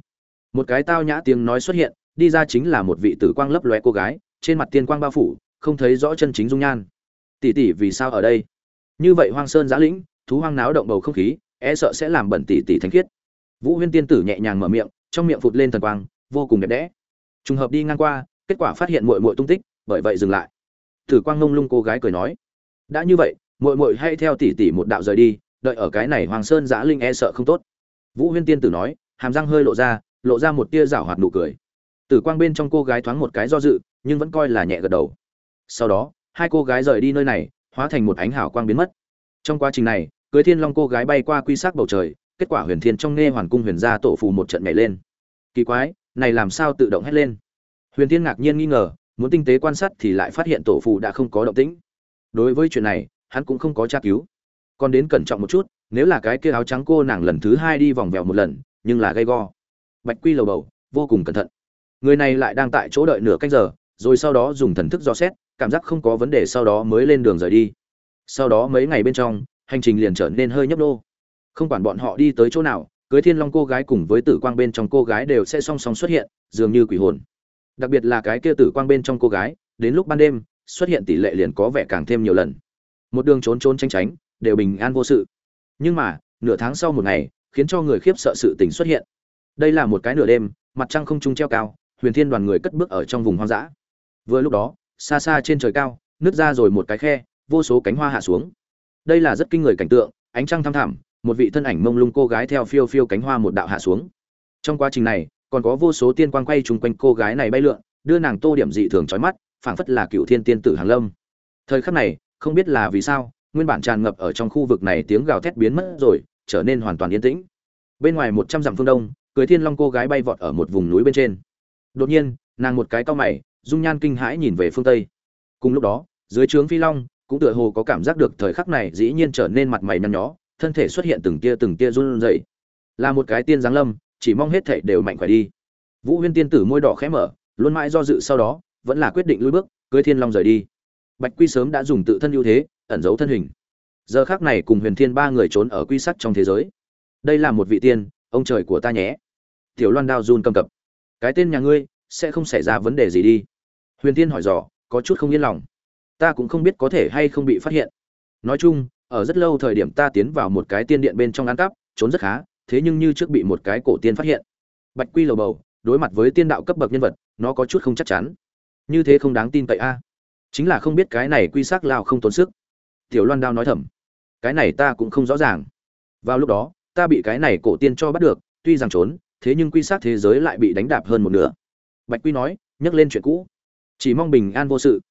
S1: Một cái tao nhã tiếng nói xuất hiện, đi ra chính là một vị tử quang lấp lóe cô gái, trên mặt tiên quang bao phủ, không thấy rõ chân chính dung nhan. Tỷ tỷ vì sao ở đây? Như vậy hoang sơn giã lĩnh, thú hoang náo động bầu không khí e sợ sẽ làm bẩn tỷ tỷ thánh khiết. Vũ huyên tiên tử nhẹ nhàng mở miệng, trong miệng phụt lên thần quang, vô cùng đẹp đẽ. Trùng hợp đi ngang qua, kết quả phát hiện muội muội tung tích, bởi vậy dừng lại. Tử quang ngông lung cô gái cười nói, đã như vậy, muội muội hay theo tỷ tỷ một đạo rời đi, đợi ở cái này hoàng sơn giã linh e sợ không tốt. Vũ huyên tiên tử nói, hàm răng hơi lộ ra lộ ra một tia rảo hoạt nụ cười. Tử quang bên trong cô gái thoáng một cái do dự, nhưng vẫn coi là nhẹ gật đầu. Sau đó, hai cô gái rời đi nơi này, hóa thành một ánh hào quang biến mất. Trong quá trình này cưới thiên long cô gái bay qua quy sát bầu trời, kết quả huyền thiên trong nghe hoàn cung huyền gia tổ phù một trận nhảy lên. Kỳ quái, này làm sao tự động hét lên? Huyền thiên ngạc nhiên nghi ngờ, muốn tinh tế quan sát thì lại phát hiện tổ phù đã không có động tĩnh. Đối với chuyện này, hắn cũng không có tra cứu. Còn đến cẩn trọng một chút, nếu là cái kia áo trắng cô nàng lần thứ hai đi vòng vèo một lần, nhưng là gây go. Bạch quy lầu bầu, vô cùng cẩn thận. Người này lại đang tại chỗ đợi nửa canh giờ, rồi sau đó dùng thần thức do xét, cảm giác không có vấn đề, sau đó mới lên đường rời đi. Sau đó mấy ngày bên trong hành trình liền trở nên hơi nhấp nô. Không quản bọn họ đi tới chỗ nào, cưới thiên long cô gái cùng với tử quang bên trong cô gái đều sẽ song song xuất hiện, dường như quỷ hồn. Đặc biệt là cái kia tử quang bên trong cô gái, đến lúc ban đêm, xuất hiện tỷ lệ liền có vẻ càng thêm nhiều lần. Một đường trốn trốn tránh tránh, đều bình an vô sự. Nhưng mà, nửa tháng sau một ngày, khiến cho người khiếp sợ sự tình xuất hiện. Đây là một cái nửa đêm, mặt trăng không trung treo cao, huyền thiên đoàn người cất bước ở trong vùng hoang dã. Vừa lúc đó, xa xa trên trời cao, nứt ra rồi một cái khe, vô số cánh hoa hạ xuống đây là rất kinh người cảnh tượng, ánh trăng thăm thẳm, một vị thân ảnh mông lung cô gái theo phiêu phiêu cánh hoa một đạo hạ xuống. Trong quá trình này, còn có vô số tiên quang quay chung quanh cô gái này bay lượn, đưa nàng tô điểm dị thường trói mắt, phảng phất là cựu thiên tiên tử hàng lâm. Thời khắc này, không biết là vì sao, nguyên bản tràn ngập ở trong khu vực này tiếng gào thét biến mất rồi, trở nên hoàn toàn yên tĩnh. Bên ngoài một trăm dặm phương đông, cưới thiên long cô gái bay vọt ở một vùng núi bên trên. Đột nhiên, nàng một cái to mày, dung nhan kinh hãi nhìn về phương tây. Cùng lúc đó, dưới trướng phi long cũng tựa hồ có cảm giác được thời khắc này dĩ nhiên trở nên mặt mày nhăn nhó, thân thể xuất hiện từng tia từng tia run rẩy. Là một cái tiên giáng lâm, chỉ mong hết thảy đều mạnh khỏe đi. Vũ huyên tiên tử môi đỏ khẽ mở, luôn mãi do dự sau đó, vẫn là quyết định lùi bước, cưới thiên long rời đi. Bạch quy sớm đã dùng tự thân ưu thế, ẩn giấu thân hình. Giờ khác này cùng huyền thiên ba người trốn ở quy sắc trong thế giới. Đây là một vị tiên, ông trời của ta nhé. Tiểu loan đao run cầm cập. Cái tên nhà ngươi, sẽ không xảy ra vấn đề gì đi. Huyền thiên hỏi dò, có chút không yên lòng ta cũng không biết có thể hay không bị phát hiện. Nói chung, ở rất lâu thời điểm ta tiến vào một cái tiên điện bên trong ăn cắp, trốn rất khá, thế nhưng như trước bị một cái cổ tiên phát hiện. Bạch quy lầu bầu, đối mặt với tiên đạo cấp bậc nhân vật, nó có chút không chắc chắn. Như thế không đáng tin cậy a. Chính là không biết cái này quy xác lao không tốn sức. Tiểu loan đao nói thầm, cái này ta cũng không rõ ràng. Vào lúc đó, ta bị cái này cổ tiên cho bắt được, tuy rằng trốn, thế nhưng quy sát thế giới lại bị đánh đạp hơn một nửa. Bạch quy nói, nhắc lên chuyện cũ. Chỉ mong bình an vô sự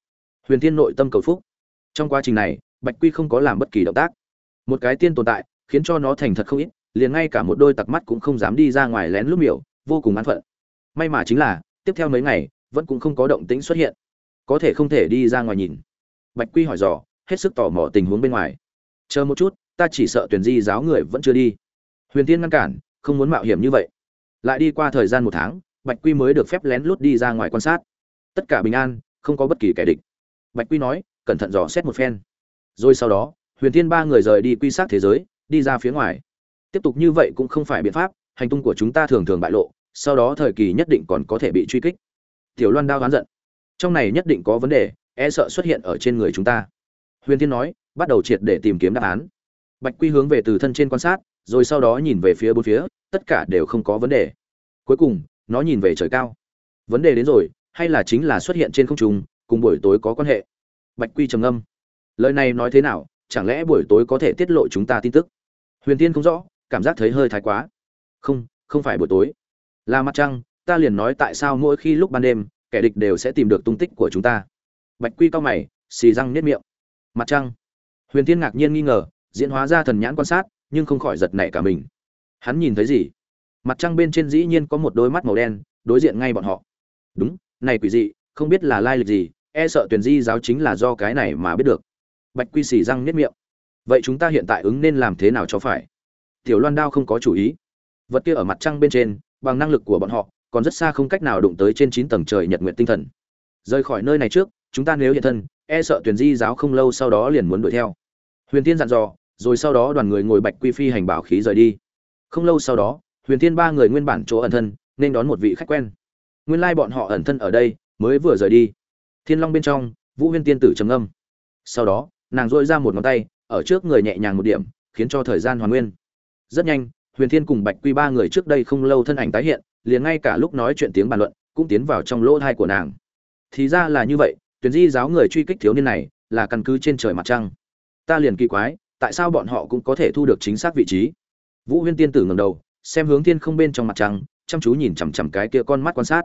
S1: huyền thiên nội tâm cầu phúc. Trong quá trình này, bạch quy không có làm bất kỳ động tác. Một cái tiên tồn tại, khiến cho nó thành thật không ít, liền ngay cả một đôi tặc mắt cũng không dám đi ra ngoài lén lút miểu, vô cùng an phận. May mà chính là, tiếp theo mấy ngày, vẫn cũng không có động tĩnh xuất hiện. Có thể không thể đi ra ngoài nhìn. Bạch quy hỏi dò, hết sức tò mò tình huống bên ngoài. Chờ một chút, ta chỉ sợ tuyển di giáo người vẫn chưa đi. Huyền tiên ngăn cản, không muốn mạo hiểm như vậy. Lại đi qua thời gian một tháng, bạch quy mới được phép lén lút đi ra ngoài quan sát. Tất cả bình an, không có bất kỳ kẻ địch bạch quy nói, cẩn thận dò xét một phen. Rồi sau đó, huyền thiên ba người rời đi quy sát thế giới, đi ra phía ngoài. Tiếp tục như vậy cũng không phải biện pháp, hành tung của chúng ta thường thường bại lộ, sau đó thời kỳ nhất định còn có thể bị truy kích. Tiểu loan đao oán giận. Trong này nhất định có vấn đề e sợ xuất hiện ở trên người chúng ta. Huyền thiên nói, bắt đầu triệt để tìm kiếm đáp án. Bạch quy hướng về từ thân trên quan sát, rồi sau đó nhìn về phía bốn phía, tất cả đều không có vấn đề. Cuối cùng, nó nhìn về trời cao. Vấn đề đến rồi, hay là chính là xuất hiện trên không trung cùng buổi tối có quan hệ. Bạch quy trầm ngâm. Lời này nói thế nào, chẳng lẽ buổi tối có thể tiết lộ chúng ta tin tức? Huyền tiên không rõ, cảm giác thấy hơi thái quá. Không không phải buổi tối. Là mặt trăng, ta liền nói tại sao mỗi khi lúc ban đêm, kẻ địch đều sẽ tìm được tung tích của chúng ta. Bạch quy cao mày, xì răng nếp miệng. Mặt trăng. Huyền tiên ngạc nhiên nghi ngờ, diễn hóa ra thần nhãn quan sát, nhưng không khỏi giật nảy cả mình. Hắn nhìn thấy gì? Mặt trăng bên trên dĩ nhiên có một đôi mắt màu đen, đối diện ngay bọn họ. Đúng, này quỷ dị không biết là lai lịch gì e sợ tuyển di giáo chính là do cái này mà biết được. Bạch quy xì răng nếp miệng. Vậy chúng ta hiện tại ứng nên làm thế nào cho phải? Tiểu loan đao không có chủ ý. Vật kia ở mặt trăng bên trên, bằng năng lực của bọn họ, còn rất xa không cách nào đụng tới trên chín tầng trời nhật nguyện tinh thần. Rời khỏi nơi này trước, chúng ta nếu hiện thân e sợ tuyển di giáo không lâu sau đó liền muốn đuổi theo. Huyền tiên dặn dò, rồi sau đó đoàn người ngồi bạch quy phi hành bảo khí rời đi. Không lâu sau đó, huyền thiên ba người nguyên bản chỗ ẩn thân, nên đón một vị khách quen. Nguyên lai bọn họ ẩn thân ở đây mới vừa rời đi. Thiên long bên trong, vũ huyên tiên tử trầm âm sau đó, nàng dội ra một ngón tay, ở trước người nhẹ nhàng một điểm, khiến cho thời gian hoàn nguyên. Rất nhanh, huyền thiên cùng bạch quy ba người trước đây không lâu thân ảnh tái hiện, liền ngay cả lúc nói chuyện tiếng bàn luận, cũng tiến vào trong lỗ thai của nàng. Thì ra là như vậy tuyển di giáo người truy kích thiếu niên này, là căn cứ trên trời mặt trăng. Ta liền kỳ quái, tại sao bọn họ cũng có thể thu được chính xác vị trí? Vũ huyên tiên tử ngầm đầu, xem hướng thiên không bên trong mặt trăng, chăm chú nhìn chằm chằm cái kia con mắt quan sát.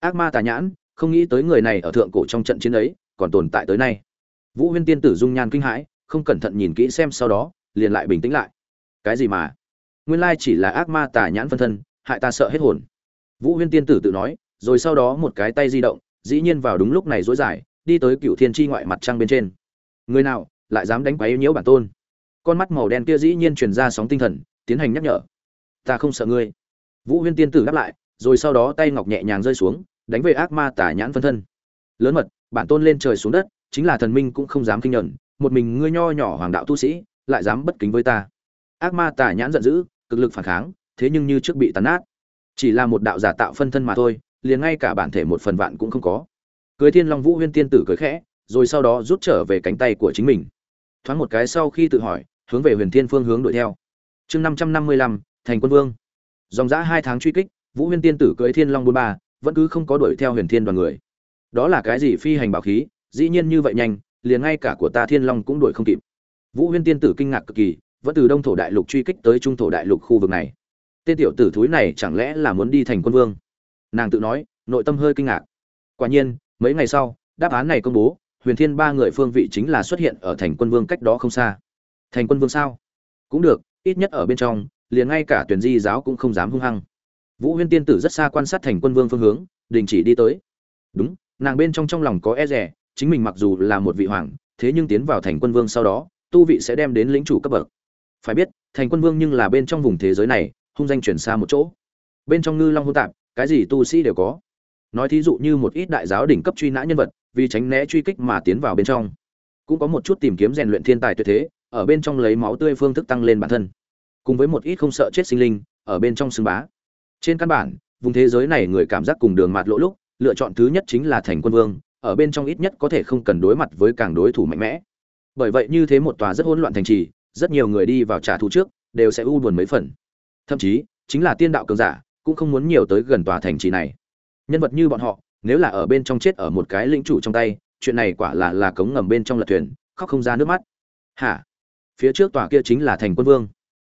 S1: Ác ma tà nhãn không nghĩ tới người này ở thượng cổ trong trận chiến ấy còn tồn tại tới nay. Vũ huyên tiên tử dung nhan kinh hãi, không cẩn thận nhìn kỹ xem sau đó, liền lại bình tĩnh lại. Cái gì mà? Nguyên lai chỉ là ác ma tà nhãn phân thân, hại ta sợ hết hồn. Vũ huyên tiên tử tự nói, rồi sau đó một cái tay di động, dĩ nhiên vào đúng lúc này dối dài, đi tới cựu thiên tri ngoại mặt trăng bên trên. Người nào, lại dám đánh quấy nhiễu bản tôn? Con mắt màu đen kia dĩ nhiên truyền ra sóng tinh thần, tiến hành nhắc nhở. Ta không sợ ngươi. Vũ huyên tiên tử đáp lại, rồi sau đó tay ngọc nhẹ nhàng rơi xuống đánh về ác ma tả nhãn phân thân. Lớn mật, bản tôn lên trời xuống đất, chính là thần minh cũng không dám kinh nhận, một mình ngươi nho nhỏ hoàng đạo tu sĩ, lại dám bất kính với ta. Ác ma tả nhãn giận dữ, cực lực phản kháng, thế nhưng như trước bị tàn nát. Chỉ là một đạo giả tạo phân thân mà thôi, liền ngay cả bản thể một phần vạn cũng không có. Cưới thiên long vũ huyên tiên tử cười khẽ, rồi sau đó rút trở về cánh tay của chính mình. Thoáng một cái sau khi tự hỏi, hướng về huyền thiên phương hướng đuổi theo. Chương năm trăm năm mươi lăm, thành quân vương. Dòng giã hai tháng truy kích, vũ huyên tiên tử cưới thiên long bốn ba vẫn cứ không có đuổi theo huyền thiên đoàn người. Đó là cái gì phi hành bảo khí? Dĩ nhiên như vậy nhanh, liền ngay cả của ta thiên long cũng đuổi không kịp. Vũ huyên tiên tử kinh ngạc cực kỳ, vẫn từ đông thổ đại lục truy kích tới trung thổ đại lục khu vực này. Tên tiểu tử thúi này chẳng lẽ là muốn đi thành quân vương? Nàng tự nói, nội tâm hơi kinh ngạc. Quả nhiên, mấy ngày sau, đáp án này công bố, huyền thiên ba người phương vị chính là xuất hiện ở thành quân vương cách đó không xa. Thành quân vương sao? Cũng được, ít nhất ở bên trong, liền ngay cả tuyển di giáo cũng không dám hung hăng vũ huyên tiên tử rất xa quan sát thành quân vương phương hướng, đình chỉ đi tới. Đúng, nàng bên trong trong lòng có e rẻ chính mình mặc dù là một vị hoàng, thế nhưng tiến vào thành quân vương sau đó, tu vị sẽ đem đến lĩnh chủ cấp bậc. Phải biết, thành quân vương nhưng là bên trong vùng thế giới này, hung danh chuyển xa một chỗ. Bên trong ngư long hôn tạp, cái gì tu sĩ đều có. Nói thí dụ như một ít đại giáo đỉnh cấp truy nã nhân vật, vì tránh né truy kích mà tiến vào bên trong. Cũng có một chút tìm kiếm rèn luyện thiên tài tuyệt thế, ở bên trong lấy máu tươi phương thức tăng lên bản thân. Cùng với một ít không sợ chết sinh linh, ở bên trong sừng bá trên căn bản, vùng thế giới này người cảm giác cùng đường mạt lỗ lúc, lựa chọn thứ nhất chính là thành quân vương, ở bên trong ít nhất có thể không cần đối mặt với càng đối thủ mạnh mẽ. Bởi vậy như thế một tòa rất hỗn loạn thành trì, rất nhiều người đi vào trả thù trước, đều sẽ u buồn mấy phần. Thậm chí, chính là tiên đạo cường giả, cũng không muốn nhiều tới gần tòa thành trì này. Nhân vật như bọn họ, nếu là ở bên trong chết ở một cái lĩnh chủ trong tay, chuyện này quả là là cống ngầm bên trong lật thuyền, khóc không ra nước mắt. Hả? Phía trước tòa kia chính là thành quân vương.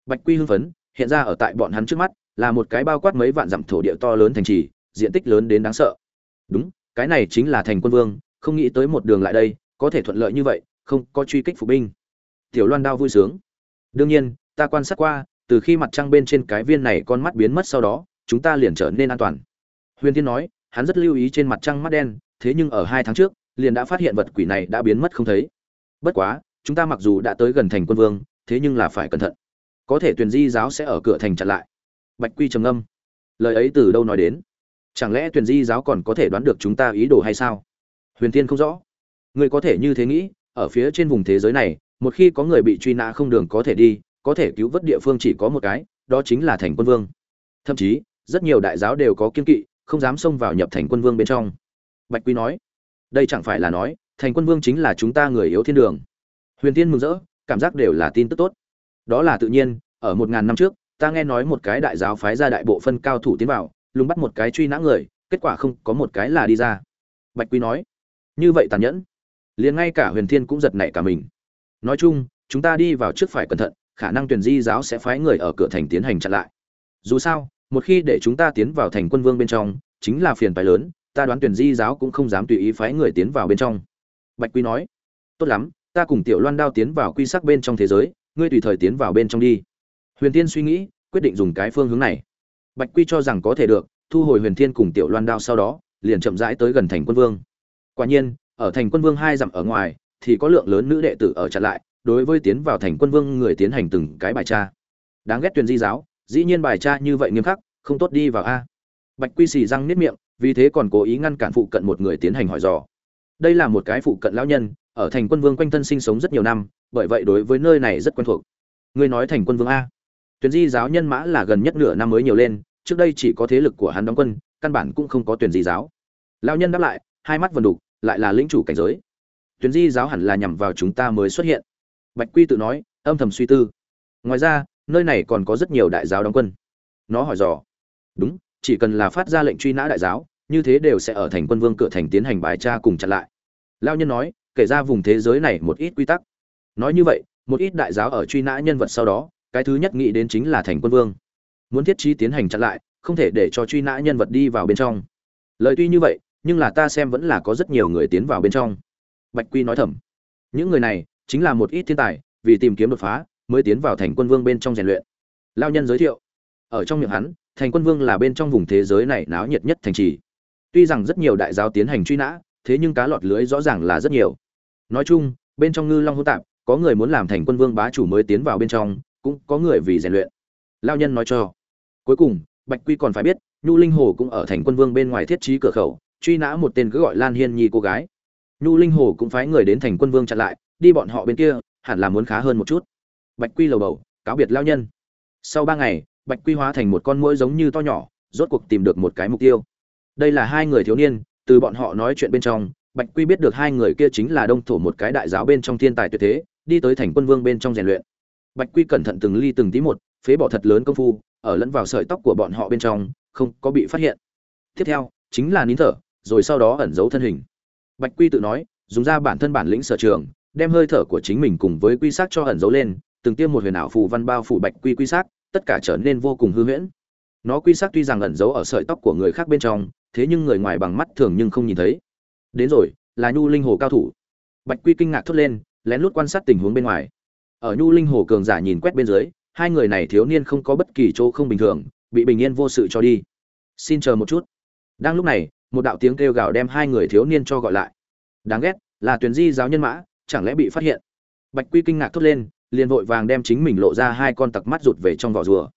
S1: Bạch quy hưng phấn, hiện ra ở tại bọn hắn trước mắt là một cái bao quát mấy vạn dặm thổ địa to lớn thành trì, diện tích lớn đến đáng sợ. Đúng, cái này chính là thành quân vương, không nghĩ tới một đường lại đây, có thể thuận lợi như vậy, không có truy kích phục binh. Tiểu loan đao vui sướng. Đương nhiên, ta quan sát qua, từ khi mặt trăng bên trên cái viên này con mắt biến mất sau đó, chúng ta liền trở nên an toàn. Huyền thiên nói, hắn rất lưu ý trên mặt trăng mắt đen, thế nhưng ở hai tháng trước, liền đã phát hiện vật quỷ này đã biến mất không thấy. Bất quá, chúng ta mặc dù đã tới gần thành quân vương, thế nhưng là phải cẩn thận. Có thể tuyền di giáo sẽ ở cửa thành chặn lại bạch quy trầm âm lời ấy từ đâu nói đến? Chẳng lẽ tuyền di giáo còn có thể đoán được chúng ta ý đồ hay sao? Huyền thiên không rõ. Người có thể như thế nghĩ, ở phía trên vùng thế giới này, một khi có người bị truy nã không đường có thể đi, có thể cứu vớt địa phương chỉ có một cái, đó chính là thành quân vương. Thậm chí, rất nhiều đại giáo đều có kiên kỵ, không dám xông vào nhập thành quân vương bên trong. Bạch quy nói, đây chẳng phải là nói, thành quân vương chính là chúng ta người yếu thiên đường. Huyền tiên mừng rỡ, cảm giác đều là tin tức tốt. Đó là tự nhiên, ở một ngàn năm trước ta nghe nói một cái đại giáo phái ra đại bộ phân cao thủ tiến vào, lùng bắt một cái truy nã người, kết quả không có một cái là đi ra. Bạch quy nói, như vậy tàn nhẫn. Liền ngay cả huyền thiên cũng giật nảy cả mình. Nói chung, chúng ta đi vào trước phải cẩn thận, khả năng tuyển di giáo sẽ phái người ở cửa thành tiến hành chặn lại. Dù sao, một khi để chúng ta tiến vào thành quân vương bên trong, chính là phiền phái lớn, ta đoán tuyển di giáo cũng không dám tùy ý phái người tiến vào bên trong. Bạch quy nói, tốt lắm, ta cùng tiểu loan đao tiến vào quy sắc bên trong thế giới, ngươi tùy thời tiến vào bên trong đi huyền tiên suy nghĩ, quyết định dùng cái phương hướng này. Bạch quy cho rằng có thể được, thu hồi huyền thiên cùng tiểu loan đao sau đó, liền chậm rãi tới gần thành quân vương. Quả nhiên, ở thành quân vương hai dặm ở ngoài, thì có lượng lớn nữ đệ tử ở chặn lại, đối với tiến vào thành quân vương người tiến hành từng cái bài tra. Đáng ghét truyền di giáo, dĩ nhiên bài tra như vậy nghiêm khắc, không tốt đi vào a. Bạch quy xì răng nếp miệng, vì thế còn cố ý ngăn cản phụ cận một người tiến hành hỏi dò. Đây là một cái phụ cận lão nhân, ở thành quân vương quanh thân sinh sống rất nhiều năm, bởi vậy đối với nơi này rất quen thuộc. Ngươi nói thành quân vương a? Tuyển di giáo nhân mã là gần nhất nửa năm mới nhiều lên, trước đây chỉ có thế lực của hắn đóng quân, căn bản cũng không có tuyển di giáo. Lão nhân đáp lại, hai mắt vần đục, lại là lĩnh chủ cảnh giới. Tuyển di giáo hẳn là nhằm vào chúng ta mới xuất hiện. Bạch quy tự nói, âm thầm suy tư. Ngoài ra, nơi này còn có rất nhiều đại giáo đóng quân. Nó hỏi dò. Đúng, chỉ cần là phát ra lệnh truy nã đại giáo, như thế đều sẽ ở thành quân vương cửa thành tiến hành bài tra cùng chặn lại. Lao nhân nói, kể ra vùng thế giới này một ít quy tắc. Nói như vậy, một ít đại giáo ở truy nã nhân vật sau đó cái thứ nhất nghĩ đến chính là thành quân vương. Muốn thiết trí tiến hành chặn lại, không thể để cho truy nã nhân vật đi vào bên trong. Lời tuy như vậy, nhưng là ta xem vẫn là có rất nhiều người tiến vào bên trong. Bạch quy nói thầm, những người này chính là một ít thiên tài, vì tìm kiếm đột phá mới tiến vào thành quân vương bên trong rèn luyện. Lao nhân giới thiệu, ở trong miệng hắn, thành quân vương là bên trong vùng thế giới này náo nhiệt nhất thành trì. Tuy rằng rất nhiều đại giáo tiến hành truy nã, thế nhưng cá lọt lưới rõ ràng là rất nhiều. Nói chung, bên trong ngư long hỗn tạp, có người muốn làm thành quân vương bá chủ mới tiến vào bên trong cũng có người vì rèn luyện. Lao nhân nói cho. Cuối cùng, bạch quy còn phải biết, nhu linh hồ cũng ở thành quân vương bên ngoài thiết trí cửa khẩu, truy nã một tên cứ gọi lan hiên nhi cô gái. Nhu linh hồ cũng phái người đến thành quân vương chặn lại, đi bọn họ bên kia, hẳn là muốn khá hơn một chút. Bạch quy lầu bầu, cáo biệt lao nhân. Sau ba ngày, bạch quy hóa thành một con mũi giống như to nhỏ, rốt cuộc tìm được một cái mục tiêu. Đây là hai người thiếu niên, từ bọn họ nói chuyện bên trong, bạch quy biết được hai người kia chính là đông thổ một cái đại giáo bên trong thiên tài tuyệt thế, đi tới thành quân vương bên trong rèn luyện bạch quy cẩn thận từng ly từng tí một phế bỏ thật lớn công phu ở lẫn vào sợi tóc của bọn họ bên trong không có bị phát hiện. Tiếp theo chính là nín thở rồi sau đó ẩn giấu thân hình. Bạch quy tự nói dùng ra bản thân bản lĩnh sở trường đem hơi thở của chính mình cùng với quy sát cho ẩn giấu lên từng tiêm một huyền ảo phù văn bao phủ bạch quy quy sát, tất cả trở nên vô cùng hư huyễn. Nó quy sát tuy rằng ẩn giấu ở sợi tóc của người khác bên trong thế nhưng người ngoài bằng mắt thường nhưng không nhìn thấy. Đến rồi là nhu linh hồ cao thủ. Bạch quy kinh ngạc thốt lên lén lút quan sát tình huống bên ngoài ở nhu linh hồ cường giả nhìn quét bên dưới, hai người này thiếu niên không có bất kỳ chỗ không bình thường, bị bình yên vô sự cho đi. Xin chờ một chút. Đang lúc này, một đạo tiếng kêu gào đem hai người thiếu niên cho gọi lại. Đáng ghét, là tuyển di giáo nhân mã, chẳng lẽ bị phát hiện? Bạch quy kinh ngạc thốt lên, liền vội vàng đem chính mình lộ ra hai con tặc mắt rụt về trong vỏ rùa.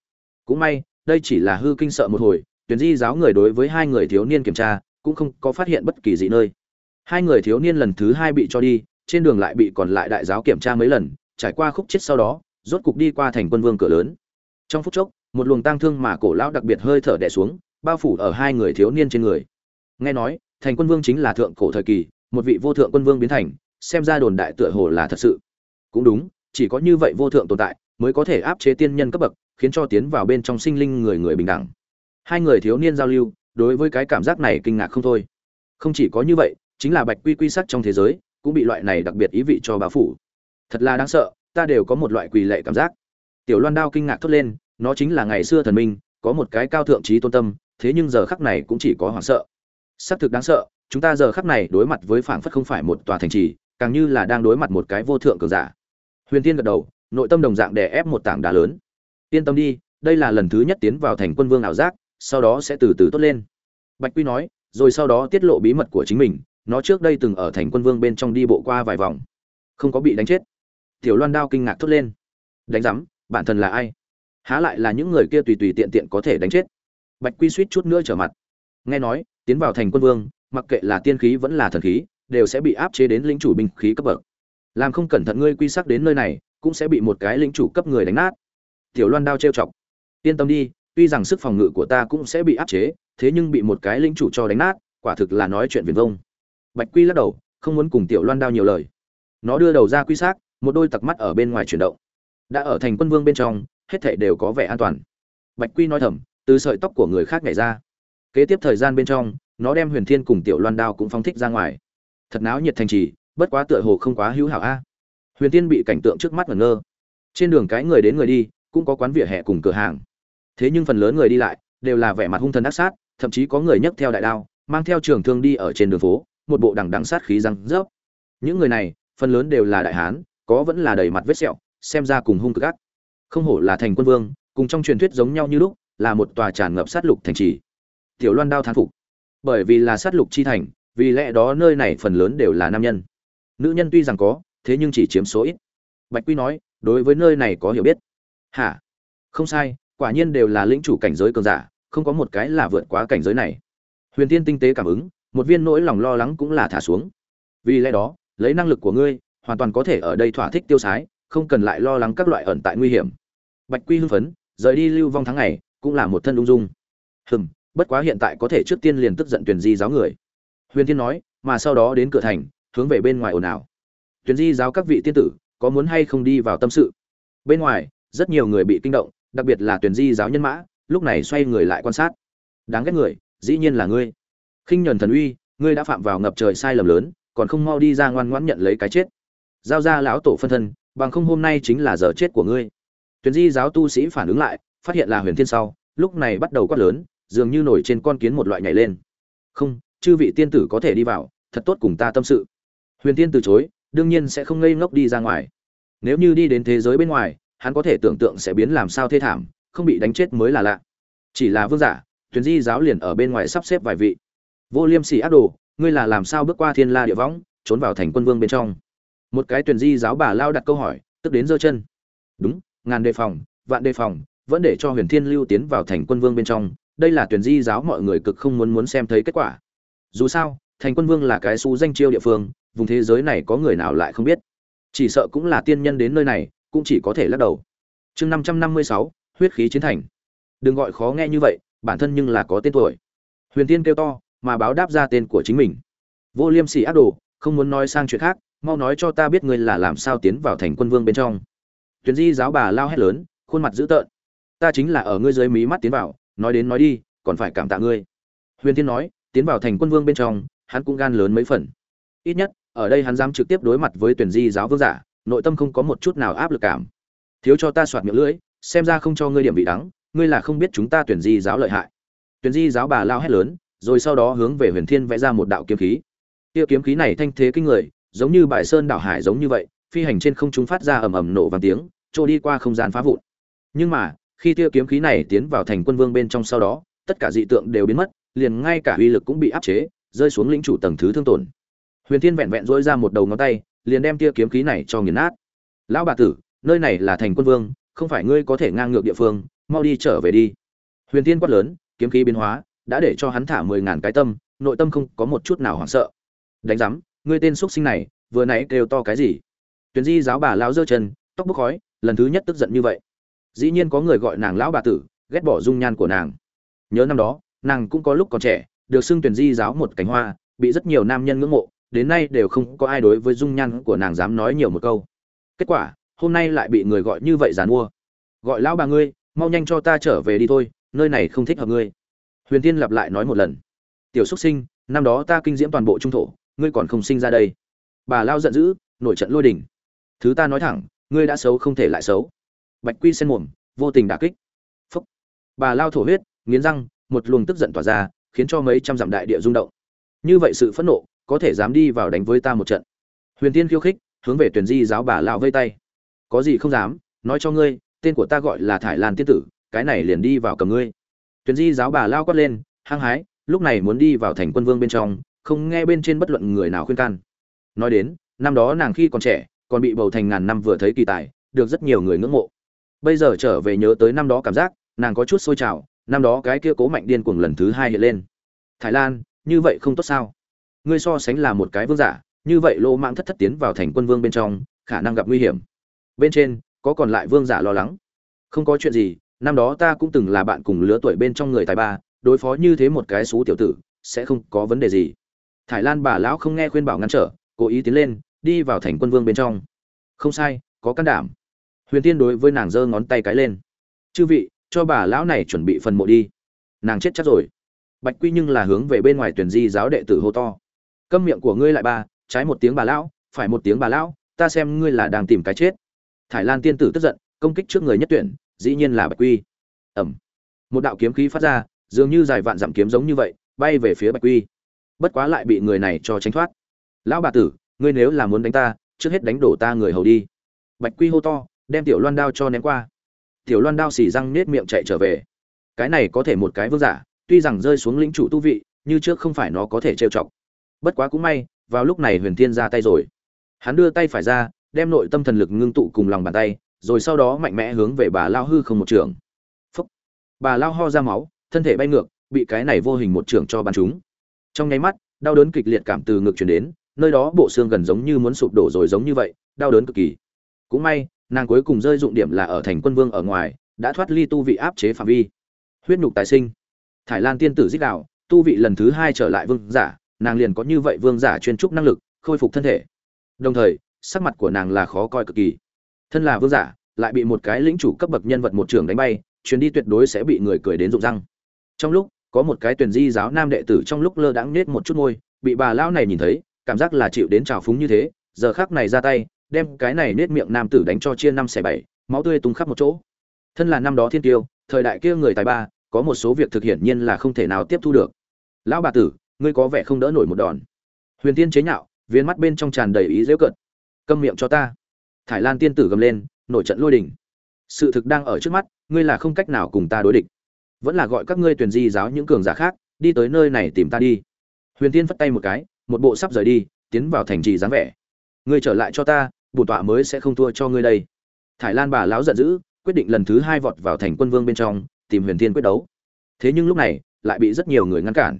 S1: Cũng may, đây chỉ là hư kinh sợ một hồi tuyển di giáo người đối với hai người thiếu niên kiểm tra, cũng không có phát hiện bất kỳ gì nơi. Hai người thiếu niên lần thứ hai bị cho đi, trên đường lại bị còn lại đại giáo kiểm tra mấy lần trải qua khúc chết sau đó, rốt cục đi qua thành quân vương cửa lớn. Trong phút chốc, một luồng tang thương mà cổ lão đặc biệt hơi thở đè xuống, bao phủ ở hai người thiếu niên trên người. Nghe nói, thành quân vương chính là thượng cổ thời kỳ, một vị vô thượng quân vương biến thành, xem ra đồn đại tựa hồ là thật sự. Cũng đúng, chỉ có như vậy vô thượng tồn tại, mới có thể áp chế tiên nhân cấp bậc, khiến cho tiến vào bên trong sinh linh người người bình đẳng. Hai người thiếu niên giao lưu, đối với cái cảm giác này kinh ngạc không thôi. Không chỉ có như vậy, chính là bạch quy quy sắc trong thế giới, cũng bị loại này đặc biệt ý vị cho bao phủ thật là đáng sợ, ta đều có một loại quỳ lệ cảm giác. Tiểu loan đao kinh ngạc thốt lên, nó chính là ngày xưa thần minh, có một cái cao thượng trí tôn tâm, thế nhưng giờ khắc này cũng chỉ có hoảng sợ. Xác thực đáng sợ, chúng ta giờ khắc này đối mặt với phảng phất không phải một tòa thành trì, càng như là đang đối mặt một cái vô thượng cường giả. Huyền tiên gật đầu, nội tâm đồng dạng đè ép một tảng đá lớn. Yên tâm đi, đây là lần thứ nhất tiến vào thành quân vương ảo giác, sau đó sẽ từ từ tốt lên. Bạch quy nói, rồi sau đó tiết lộ bí mật của chính mình, nó trước đây từng ở thành quân vương bên trong đi bộ qua vài vòng. Không có bị đánh chết tiểu loan đao kinh ngạc thốt lên. Đánh giám, bản thân là ai? Há lại là những người kia tùy tùy tiện tiện có thể đánh chết? Bạch quy suýt chút nữa trở mặt. Nghe nói, tiến vào thành quân vương, mặc kệ là tiên khí vẫn là thần khí, đều sẽ bị áp chế đến lĩnh chủ binh khí cấp bậc. Làm không cẩn thận ngươi quy sắc đến nơi này, cũng sẽ bị một cái lĩnh chủ cấp người đánh nát. Tiểu loan đao trêu chọc. Yên tâm đi, tuy rằng sức phòng ngự của ta cũng sẽ bị áp chế, thế nhưng bị một cái lĩnh chủ cho đánh nát, quả thực là nói chuyện viền vông. Bạch quy lắc đầu, không muốn cùng tiểu loan đao nhiều lời. Nó đưa đầu ra quy xác một đôi tặc mắt ở bên ngoài chuyển động. Đã ở thành quân vương bên trong, hết thảy đều có vẻ an toàn. Bạch quy nói thầm, từ sợi tóc của người khác nhảy ra. Kế tiếp thời gian bên trong, nó đem huyền thiên cùng tiểu loan đao cũng phóng thích ra ngoài. Thật náo nhiệt thành trì, bất quá tựa hồ không quá hữu hảo a. À. Huyền thiên bị cảnh tượng trước mắt ngẩn ngơ. Trên đường cái người đến người đi, cũng có quán vỉa hè cùng cửa hàng. Thế nhưng phần lớn người đi lại, đều là vẻ mặt hung thần ác sát, thậm chí có người nhấc theo đại đao, mang theo trường thương đi ở trên đường phố, một bộ đằng đằng sát khí răng rớp. Những người này, phần lớn đều là đại hán có vẫn là đầy mặt vết sẹo, xem ra cùng hung cực ác. Không hổ là thành quân vương, cùng trong truyền thuyết giống nhau như lúc, là một tòa tràn ngập sát lục thành trì. Tiểu loan đao thán phục. Bởi vì là sát lục chi thành, vì lẽ đó nơi này phần lớn đều là nam nhân. Nữ nhân tuy rằng có, thế nhưng chỉ chiếm số ít. Bạch quy nói, đối với nơi này có hiểu biết. Hả? Không sai, quả nhiên đều là lĩnh chủ cảnh giới cường giả, không có một cái là vượt quá cảnh giới này. Huyền tiên tinh tế cảm ứng, một viên nỗi lòng lo lắng cũng là thả xuống. Vì lẽ đó, lấy năng lực của ngươi hoàn toàn có thể ở đây thỏa thích tiêu sái, không cần lại lo lắng các loại ẩn tại nguy hiểm. Bạch quy hưng phấn, rời đi lưu vong tháng ngày, cũng là một thân ung dung. Hừm, bất quá hiện tại có thể trước tiên liền tức giận tuyển di giáo người. Huyền thiên nói, mà sau đó đến cửa thành, hướng về bên ngoài ồn ào. Tuyển di giáo các vị tiên tử, có muốn hay không đi vào tâm sự? Bên ngoài, rất nhiều người bị kinh động, đặc biệt là tuyển di giáo nhân mã, lúc này xoay người lại quan sát. Đáng ghét người, dĩ nhiên là ngươi. Khinh nhuần thần uy, ngươi đã phạm vào ngập trời sai lầm lớn, còn không mau đi ra ngoan ngoãn nhận lấy cái chết giao ra lão tổ phân thân, bằng không hôm nay chính là giờ chết của ngươi. Tuyển di giáo tu sĩ phản ứng lại, phát hiện là huyền thiên sau, lúc này bắt đầu quát lớn, dường như nổi trên con kiến một loại nhảy lên. Không, chư vị tiên tử có thể đi vào, thật tốt cùng ta tâm sự. Huyền tiên từ chối, đương nhiên sẽ không ngây ngốc đi ra ngoài. Nếu như đi đến thế giới bên ngoài, hắn có thể tưởng tượng sẽ biến làm sao thê thảm, không bị đánh chết mới là lạ. Chỉ là vương giả tuyển di giáo liền ở bên ngoài sắp xếp vài vị. Vô liêm sỉ ác đồ, ngươi là làm sao bước qua thiên la địa võng, trốn vào thành quân vương bên trong? Một cái tuyển di giáo bà lao đặt câu hỏi, tức đến giơ chân. Đúng, ngàn đề phòng, vạn đề phòng, vẫn để cho huyền thiên lưu tiến vào thành quân vương bên trong, đây là tuyển di giáo mọi người cực không muốn muốn xem thấy kết quả. Dù sao, thành quân vương là cái xú danh chiêu địa phương, vùng thế giới này có người nào lại không biết. Chỉ sợ cũng là tiên nhân đến nơi này, cũng chỉ có thể lắc đầu. Chương năm trăm năm mươi sáu, huyết khí chiến thành. Đừng gọi khó nghe như vậy, bản thân nhưng là có tên tuổi. Huyền tiên kêu to, mà báo đáp ra tên của chính mình. Vô liêm sỉ ác đồ, không muốn nói sang chuyện khác mau nói cho ta biết ngươi là làm sao tiến vào thành quân vương bên trong. Tuyển di giáo bà lao hét lớn, khuôn mặt dữ tợn. Ta chính là ở ngươi dưới mí mắt tiến vào, nói đến nói đi, còn phải cảm tạ ngươi. Huyền Thiên nói, tiến vào thành quân vương bên trong, hắn cũng gan lớn mấy phần. Ít nhất, ở đây hắn dám trực tiếp đối mặt với tuyển di giáo vương giả, nội tâm không có một chút nào áp lực cảm. Thiếu cho ta soạt miệng lưỡi, xem ra không cho ngươi điểm vị đắng, ngươi là không biết chúng ta tuyển di giáo lợi hại. Tuyển di giáo bà lao hét lớn, rồi sau đó hướng về huyền thiên vẽ ra một đạo kiếm khí. Tiêu kiếm khí này thanh thế kinh người giống như bài sơn đảo hải giống như vậy, phi hành trên không trung phát ra ầm ầm nổ vang tiếng, trôi đi qua không gian phá vụn. Nhưng mà, khi tia kiếm khí này tiến vào thành quân vương bên trong sau đó, tất cả dị tượng đều biến mất, liền ngay cả uy lực cũng bị áp chế, rơi xuống lĩnh chủ tầng thứ thương tổn. Huyền thiên vẹn vẹn dỗi ra một đầu ngón tay, liền đem tia kiếm khí này cho nghiền nát. Lão bà tử, nơi này là thành quân vương, không phải ngươi có thể ngang ngược địa phương, mau đi trở về đi. Huyền thiên quát lớn, kiếm khí biến hóa, đã để cho hắn thả mười ngàn cái tâm, nội tâm không có một chút nào hoảng sợ. Đánh giám ngươi tên x sinh này, vừa nãy kêu to cái gì? Tuyền di giáo bà lão dơ chân, tóc bốc khói, lần thứ nhất tức giận như vậy. Dĩ nhiên có người gọi nàng lão bà tử, ghét bỏ dung nhan của nàng. Nhớ năm đó, nàng cũng có lúc còn trẻ, được xưng tuyển di giáo một cánh hoa, bị rất nhiều nam nhân ngưỡng mộ, đến nay đều không có ai đối với dung nhan của nàng dám nói nhiều một câu. Kết quả, hôm nay lại bị người gọi như vậy giàn mua. Gọi lão bà ngươi, mau nhanh cho ta trở về đi thôi, nơi này không thích hợp ngươi. Huyền tiên lặp lại nói một lần. Tiểu xuất sinh, năm đó ta kinh diễm toàn bộ trung thổ ngươi còn không sinh ra đây. Bà lao giận dữ, nổi trận lôi đình. Thứ ta nói thẳng, ngươi đã xấu không thể lại xấu. Bạch quy sen mồm, vô tình đả kích. Phúc. Bà lao thổ huyết, nghiến răng, một luồng tức giận tỏa ra, khiến cho mấy trăm dặm đại địa rung động. Như vậy sự phẫn nộ, có thể dám đi vào đánh với ta một trận. Huyền tiên khiêu khích, hướng về tuyển di giáo bà lao vây tay. Có gì không dám, nói cho ngươi, tên của ta gọi là thải lan tiên tử, cái này liền đi vào cầm ngươi. Tuyển di giáo bà lao quát lên, hăng hái, lúc này muốn đi vào thành quân vương bên trong không nghe bên trên bất luận người nào khuyên can. Nói đến, năm đó nàng khi còn trẻ, còn bị bầu thành ngàn năm vừa thấy kỳ tài, được rất nhiều người ngưỡng mộ. Bây giờ trở về nhớ tới năm đó cảm giác, nàng có chút sôi trào, năm đó cái kia cố mạnh điên cuồng lần thứ hai hiện lên. Thái lan, như vậy không tốt sao? Ngươi so sánh là một cái vương giả, như vậy lô mạng thất thất tiến vào thành quân vương bên trong, khả năng gặp nguy hiểm. Bên trên, có còn lại vương giả lo lắng? Không có chuyện gì, năm đó ta cũng từng là bạn cùng lứa tuổi bên trong người tài ba, đối phó như thế một cái xú tiểu tử, sẽ không có vấn đề gì. Thái Lan bà lão không nghe khuyên bảo ngăn trở, cố ý tiến lên, đi vào thành quân vương bên trong. Không sai, có can đảm. Huyền Tiên đối với nàng giơ ngón tay cái lên. "Chư vị, cho bà lão này chuẩn bị phần mộ đi." Nàng chết chắc rồi. Bạch Quy nhưng là hướng về bên ngoài tuyển di giáo đệ tử hô to. "Câm miệng của ngươi lại ba, trái một tiếng bà lão, phải một tiếng bà lão, ta xem ngươi là đang tìm cái chết." Thái Lan tiên tử tức giận, công kích trước người nhất tuyển, dĩ nhiên là Bạch Quy. Ầm. Một đạo kiếm khí phát ra, dường như dài vạn dặm kiếm giống như vậy, bay về phía Bạch Quy bất quá lại bị người này cho tránh thoát. Lão bà tử, ngươi nếu là muốn đánh ta, trước hết đánh đổ ta người hầu đi. Bạch quy hô to, đem tiểu loan đao cho ném qua. Tiểu loan đao xì răng nết miệng chạy trở về. Cái này có thể một cái vương giả, tuy rằng rơi xuống lĩnh chủ tu vị, như trước không phải nó có thể trêu chọc. Bất quá cũng may, vào lúc này huyền thiên ra tay rồi. Hắn đưa tay phải ra, đem nội tâm thần lực ngưng tụ cùng lòng bàn tay, rồi sau đó mạnh mẽ hướng về bà lao hư không một trường. Phúc. Bà lao ho ra máu, thân thể bay ngược, bị cái này vô hình một trường cho bắn chúng trong nháy mắt, đau đớn kịch liệt cảm từ ngực truyền đến, nơi đó bộ xương gần giống như muốn sụp đổ rồi giống như vậy, đau đớn cực kỳ. Cũng may, nàng cuối cùng rơi dụng điểm là ở thành quân vương ở ngoài, đã thoát ly tu vị áp chế phạm vi. Huyết nhục tài sinh. Thải lan tiên tử dích đạo, tu vị lần thứ hai trở lại vương giả, nàng liền có như vậy vương giả chuyên trúc năng lực, khôi phục thân thể. Đồng thời, sắc mặt của nàng là khó coi cực kỳ. Thân là vương giả, lại bị một cái lĩnh chủ cấp bậc nhân vật một trường đánh bay, chuyến đi tuyệt đối sẽ bị người cười đến rụng răng. Trong lúc có một cái tuyển di giáo nam đệ tử trong lúc lơ đãng nết một chút môi, bị bà lão này nhìn thấy, cảm giác là chịu đến trào phúng như thế, giờ khác này ra tay, đem cái này nết miệng nam tử đánh cho chia năm xẻ bảy, máu tươi tung khắp một chỗ. Thân là năm đó thiên tiêu, thời đại kia người tài ba, có một số việc thực hiện nhiên là không thể nào tiếp thu được. Lão bà tử, ngươi có vẻ không đỡ nổi một đòn. Huyền tiên chế nhạo, viên mắt bên trong tràn đầy ý dễu cận câm miệng cho ta. Thải lan tiên tử gầm lên, nổi trận lôi đình. Sự thực đang ở trước mắt, ngươi là không cách nào cùng ta đối địch vẫn là gọi các ngươi tuyển di giáo những cường giả khác, đi tới nơi này tìm ta đi. Huyền tiên phất tay một cái, một bộ sắp rời đi, tiến vào thành trì dáng vẻ. Ngươi trở lại cho ta, bổn tọa mới sẽ không thua cho ngươi đây. Thải lan bà lão giận dữ, quyết định lần thứ hai vọt vào thành quân vương bên trong, tìm huyền tiên quyết đấu. Thế nhưng lúc này, lại bị rất nhiều người ngăn cản.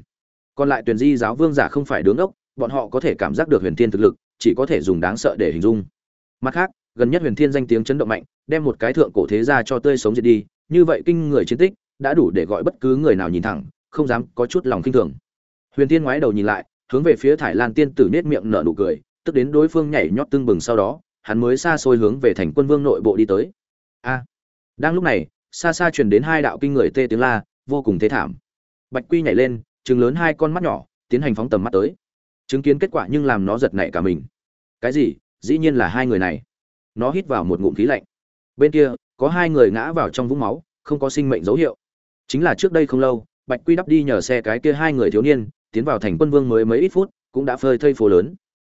S1: Còn lại tuyển di giáo vương giả không phải đứng ốc, bọn họ có thể cảm giác được huyền thiên thực lực, chỉ có thể dùng đáng sợ để hình dung. Mặt khác, gần nhất huyền thiên danh tiếng chấn động mạnh, đem một cái thượng cổ thế gia cho tươi sống diệt đi, như vậy kinh người chiến tích đã đủ để gọi bất cứ người nào nhìn thẳng, không dám có chút lòng kinh thường. Huyền thiên ngoái đầu nhìn lại, hướng về phía thải lan tiên tử nết miệng nở nụ cười, tức đến đối phương nhảy nhót tương bừng sau đó, hắn mới xa xôi hướng về thành quân vương nội bộ đi tới. A! Đang lúc này, xa xa truyền đến hai đạo kinh người tê tiếng la, vô cùng thế thảm. Bạch quy nhảy lên chừng lớn hai con mắt nhỏ, tiến hành phóng tầm mắt tới. Chứng kiến kết quả nhưng làm nó giật nảy cả mình. Cái gì? Dĩ nhiên là hai người này. Nó hít vào một ngụm khí lạnh. Bên kia, có hai người ngã vào trong vũng máu, không có sinh mệnh dấu hiệu chính là trước đây không lâu, bạch quy đắp đi nhờ xe cái kia hai người thiếu niên, tiến vào thành quân vương mới mấy ít phút, cũng đã phơi thây phố lớn.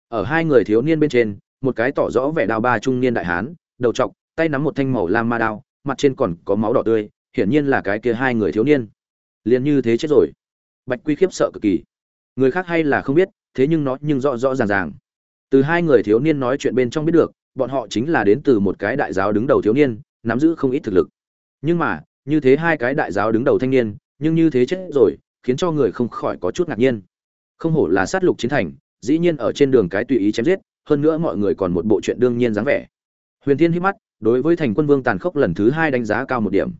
S1: Ở hai người thiếu niên bên trên, một cái tỏ rõ vẻ đao ba trung niên đại hán, đầu trọc, tay nắm một thanh màu lam ma đao, mặt trên còn có máu đỏ tươi, hiển nhiên là cái kia hai người thiếu niên. Liền như thế chết rồi. Bạch quy khiếp sợ cực kỳ. Người khác hay là không biết, thế nhưng nó nhưng rõ rõ ràng ràng. Từ hai người thiếu niên nói chuyện bên trong biết được, bọn họ chính là đến từ một cái đại giáo đứng đầu thiếu niên, nắm giữ không ít thực lực. Nhưng mà như thế hai cái đại giáo đứng đầu thanh niên, nhưng như thế chết rồi, khiến cho người không khỏi có chút ngạc nhiên. Không hổ là sát lục chiến thành, dĩ nhiên ở trên đường cái tùy ý chém giết, hơn nữa mọi người còn một bộ chuyện đương nhiên dáng vẻ. Huyền thiên hít mắt, đối với thành quân vương tàn khốc lần thứ hai đánh giá cao một điểm.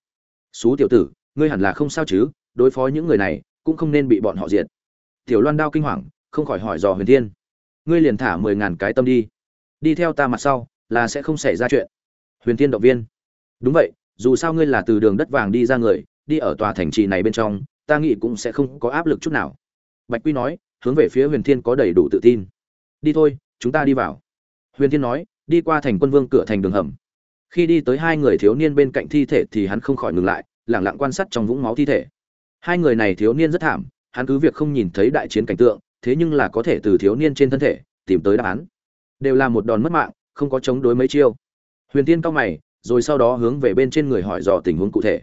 S1: Xú tiểu tử, ngươi hẳn là không sao chứ, đối phó những người này, cũng không nên bị bọn họ diệt. Tiểu loan đao kinh hoàng, không khỏi hỏi dò huyền thiên. Ngươi liền thả mười ngàn cái tâm đi. Đi theo ta mặt sau, là sẽ không xảy ra chuyện. Huyền thiên động viên. Đúng vậy dù sao ngươi là từ đường đất vàng đi ra người, đi ở tòa thành trì này bên trong, ta nghĩ cũng sẽ không có áp lực chút nào. Bạch quy nói, hướng về phía huyền thiên có đầy đủ tự tin. Đi thôi, chúng ta đi vào. Huyền thiên nói, đi qua thành quân vương cửa thành đường hầm. Khi đi tới hai người thiếu niên bên cạnh thi thể thì hắn không khỏi ngừng lại, lẳng lặng quan sát trong vũng máu thi thể. Hai người này thiếu niên rất thảm, hắn cứ việc không nhìn thấy đại chiến cảnh tượng, thế nhưng là có thể từ thiếu niên trên thân thể tìm tới đáp án. Đều là một đòn mất mạng, không có chống đối mấy chiêu. Huyền tiên cao mày rồi sau đó hướng về bên trên người hỏi dò tình huống cụ thể.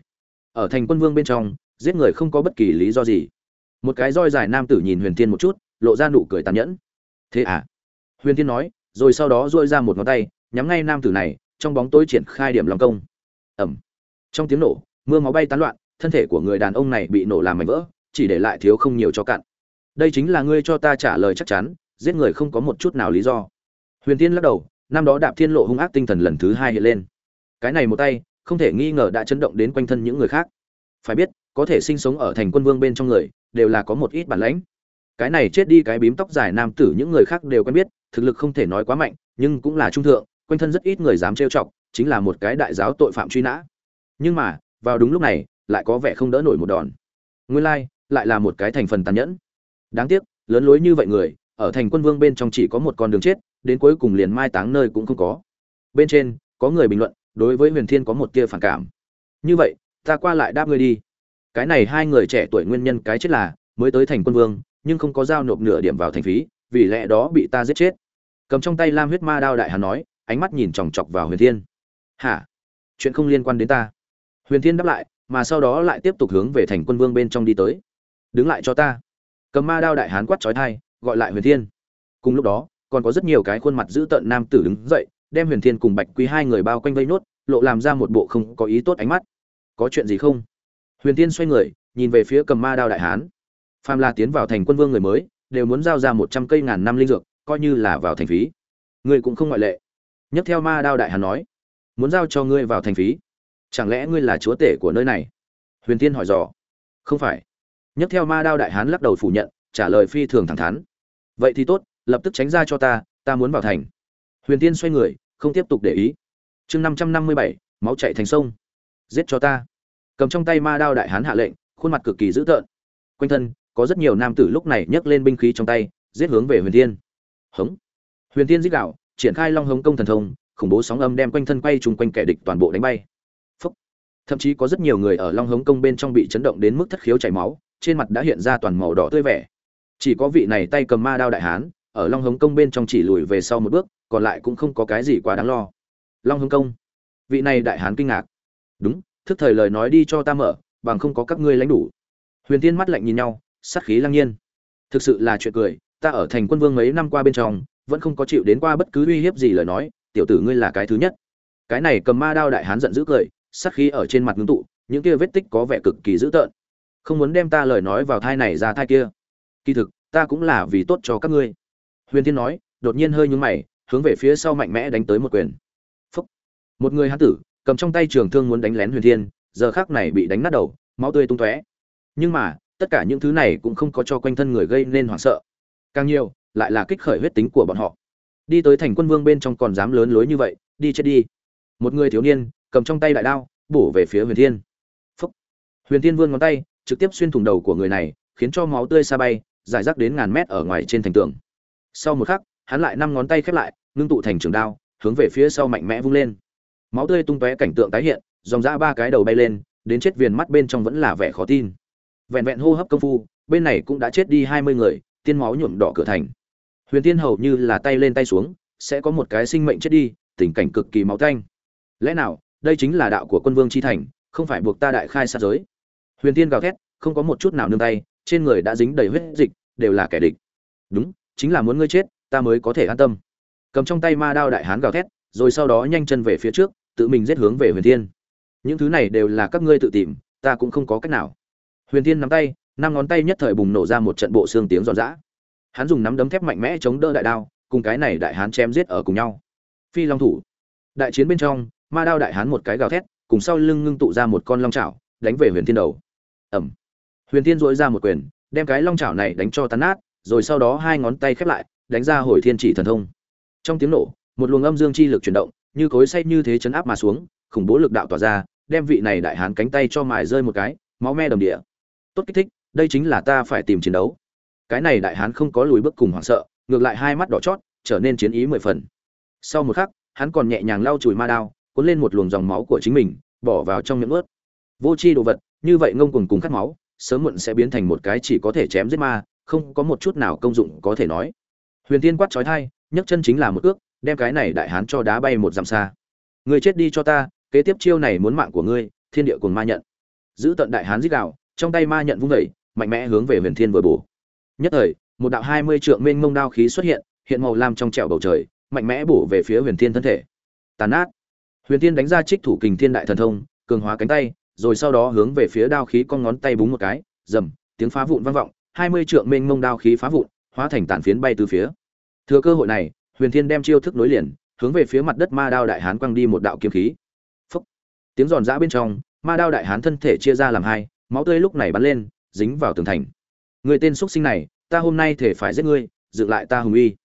S1: Ở thành quân vương bên trong, giết người không có bất kỳ lý do gì. Một cái roi dài nam tử nhìn huyền tiên một chút, lộ ra nụ cười tàn nhẫn. Thế à? Huyền tiên nói, rồi sau đó duỗi ra một ngón tay, nhắm ngay nam tử này, trong bóng tối triển khai điểm lòng công. Ẩm. Trong tiếng nổ, mưa máu bay tán loạn, thân thể của người đàn ông này bị nổ làm mảnh vỡ, chỉ để lại thiếu không nhiều cho cạn. Đây chính là ngươi cho ta trả lời chắc chắn, giết người không có một chút nào lý do. Huyền tiên lắc đầu, năm đó đạp thiên lộ hung ác tinh thần lần thứ hai hiện lên cái này một tay, không thể nghi ngờ đã chấn động đến quanh thân những người khác. Phải biết, có thể sinh sống ở thành quân vương bên trong người, đều là có một ít bản lãnh. Cái này chết đi cái bím tóc dài nam tử những người khác đều quen biết, thực lực không thể nói quá mạnh, nhưng cũng là trung thượng, quanh thân rất ít người dám trêu chọc, chính là một cái đại giáo tội phạm truy nã. Nhưng mà, vào đúng lúc này, lại có vẻ không đỡ nổi một đòn. Nguyên lai, lại là một cái thành phần tàn nhẫn. Đáng tiếc, lớn lối như vậy người, ở thành quân vương bên trong chỉ có một con đường chết, đến cuối cùng liền mai táng nơi cũng không có. Bên trên, có người bình luận đối với huyền thiên có một tia phản cảm. Như vậy, ta qua lại đáp ngươi đi. Cái này hai người trẻ tuổi nguyên nhân cái chết là, mới tới thành quân vương, nhưng không có giao nộp nửa điểm vào thành phí, vì lẽ đó bị ta giết chết. Cầm trong tay lam huyết ma đao đại hàn nói, ánh mắt nhìn chòng chọc vào huyền thiên. Hả? Chuyện không liên quan đến ta. Huyền thiên đáp lại, mà sau đó lại tiếp tục hướng về thành quân vương bên trong đi tới. Đứng lại cho ta. Cầm ma đao đại hán quát trói thai gọi lại huyền thiên. Cùng lúc đó, còn có rất nhiều cái khuôn mặt dữ tợn nam tử đứng dậy đem huyền thiên cùng bạch quý hai người bao quanh vây nốt, lộ làm ra một bộ không có ý tốt ánh mắt. Có chuyện gì không? Huyền thiên xoay người, nhìn về phía cầm ma đao đại hán. Phàm la tiến vào thành quân vương người mới, đều muốn giao ra một trăm cây ngàn năm linh dược, coi như là vào thành phí. Ngươi cũng không ngoại lệ. Nhấc theo ma đao đại hán nói, muốn giao cho ngươi vào thành phí? Chẳng lẽ ngươi là chúa tể của nơi này? Huyền tiên hỏi dò. Không phải. Nhấc theo ma đao đại hán lắc đầu phủ nhận, trả lời phi thường thẳng thắn. Vậy thì tốt, lập tức tránh ra cho ta ta muốn vào thành huyền tiên xoay người không tiếp tục để ý. Chương năm trăm năm mươi bảy máu chạy thành sông. Giết cho ta. Cầm trong tay ma đao đại hán hạ lệnh khuôn mặt cực kỳ dữ tợn. Quanh thân có rất nhiều nam tử lúc này nhấc lên binh khí trong tay giết hướng về huyền tiên hống. Huyền tiên giết gạo, triển khai long hống công thần thông khủng bố sóng âm đem quanh thân quay chung quanh kẻ địch toàn bộ đánh bay. Phúc. thậm chí có rất nhiều người ở long hống công bên trong bị chấn động đến mức thất khiếu chảy máu trên mặt đã hiện ra toàn màu đỏ tươi vẻ. Chỉ có vị này tay cầm ma đao đại hán ở long hống công bên trong chỉ lùi về sau một bước còn lại cũng không có cái gì quá đáng lo. Long hưng công, vị này đại hán kinh ngạc. Đúng, thức thời lời nói đi cho ta mở, bằng không có các ngươi lãnh đủ. Huyền tiên mắt lạnh nhìn nhau, sát khí lăng nhiên. Thực sự là chuyện cười, ta ở thành quân vương mấy năm qua bên trong, vẫn không có chịu đến qua bất cứ uy hiếp gì lời nói, tiểu tử ngươi là cái thứ nhất. Cái này cầm ma đao đại hán giận dữ cười, sát khí ở trên mặt ngưng tụ, những kia vết tích có vẻ cực kỳ dữ tợn. Không muốn đem ta lời nói vào thai này ra thai kia. Kỳ thực, ta cũng là vì tốt cho các ngươi. Huyền thiên nói, đột nhiên hơi nhúng mày hướng về phía sau mạnh mẽ đánh tới một quyền. Phúc. một người hán tử, cầm trong tay trường thương muốn đánh lén huyền thiên, giờ khắc này bị đánh nát đầu, máu tươi tung tóe. Nhưng mà, tất cả những thứ này cũng không có cho quanh thân người gây nên hoảng sợ. Càng nhiều, lại là kích khởi huyết tính của bọn họ. Đi tới thành quân vương bên trong còn dám lớn lối như vậy, đi chết đi. Một người thiếu niên, cầm trong tay đại đao, bổ về phía huyền thiên. Phúc. huyền thiên vươn ngón tay, trực tiếp xuyên thủng đầu của người này, khiến cho máu tươi xa bay giải rác đến ngàn mét ở ngoài trên thành tường. Sau một khắc hắn lại năm ngón tay khép lại, ngưng tụ thành trường đao, hướng về phía sau mạnh mẽ vung lên. Máu tươi tung tóe cảnh tượng tái hiện, dòng ra ba cái đầu bay lên, đến chết viền mắt bên trong vẫn là vẻ khó tin. Vẹn vẹn hô hấp công phu, bên này cũng đã chết đi hai mươi người, tiên máu nhuộm đỏ cửa thành. Huyền tiên hầu như là tay lên tay xuống, sẽ có một cái sinh mệnh chết đi, tình cảnh cực kỳ máu tanh. Lẽ nào, đây chính là đạo của quân vương chi thành, không phải buộc ta đại khai sát giới? Huyền tiên gào thét, không có một chút nào nương tay, trên người đã dính đầy huyết dịch, đều là kẻ địch. Đúng, chính là muốn ngươi chết ta mới có thể an tâm. Cầm trong tay ma đao đại hán gào thét, rồi sau đó nhanh chân về phía trước, tự mình giết hướng về huyền thiên. Những thứ này đều là các ngươi tự tìm, ta cũng không có cách nào. Huyền thiên nắm tay, năm ngón tay nhất thời bùng nổ ra một trận bộ xương tiếng giòn giã. Hắn dùng nắm đấm thép mạnh mẽ chống đỡ đại đao, cùng cái này đại hán chém giết ở cùng nhau. Phi long thủ. Đại chiến bên trong, ma đao đại hán một cái gào thét, cùng sau lưng ngưng tụ ra một con long chảo, đánh về huyền thiên đầu. Ẩm huyền thiên dội ra một quyền, đem cái long chảo này đánh cho tán nát, rồi sau đó hai ngón tay khép lại đánh ra hồi thiên chỉ thần thông. Trong tiếng nổ, một luồng âm dương chi lực chuyển động, như cối say như thế chấn áp mà xuống, khủng bố lực đạo tỏa ra, đem vị này đại hán cánh tay cho mài rơi một cái, máu me đầm địa. Tốt kích thích, đây chính là ta phải tìm chiến đấu. Cái này đại hán không có lùi bước cùng hoảng sợ, ngược lại hai mắt đỏ chót, trở nên chiến ý mười phần. Sau một khắc, hắn còn nhẹ nhàng lau chùi ma đao, cuốn lên một luồng dòng máu của chính mình, bỏ vào trong miệng ướt. Vô c h i đồ vật, như vậy ngông cùng cùng cắt máu, sớm muộn sẽ biến thành một cái chỉ có thể chém giết ma, không có một chút nào công dụng có thể nói huyền tiên quát trói thai nhấc chân chính là một ước đem cái này đại hán cho đá bay một dặm xa. Người chết đi cho ta kế tiếp chiêu này muốn mạng của ngươi thiên địa cùng ma nhận. Giữ tận đại hán giết đạo trong tay ma nhận vung vẩy mạnh mẽ hướng về huyền thiên vừa bổ. Nhất thời một đạo hai mươi trượng mênh mông đao khí xuất hiện hiện màu lam trong trẹo bầu trời mạnh mẽ bổ về phía huyền thiên thân thể. Tàn át huyền thiên đánh ra trích thủ kình thiên đại thần thông cường hóa cánh tay rồi sau đó hướng về phía đao khí con ngón tay búng một cái dầm, tiếng phá vụn vang vọng hai mươi trượng mênh mông đao khí phá vụn hóa thành tàn phiến bay từ phía thừa cơ hội này, huyền thiên đem chiêu thức nối liền, hướng về phía mặt đất ma đao đại hán quăng đi một đạo kiếm khí. Phúc. tiếng giòn giã bên trong, ma đao đại hán thân thể chia ra làm hai, máu tươi lúc này bắn lên, dính vào tường thành. Người tên xuất sinh này, ta hôm nay thể phải giết ngươi, dựng lại ta hùng uy.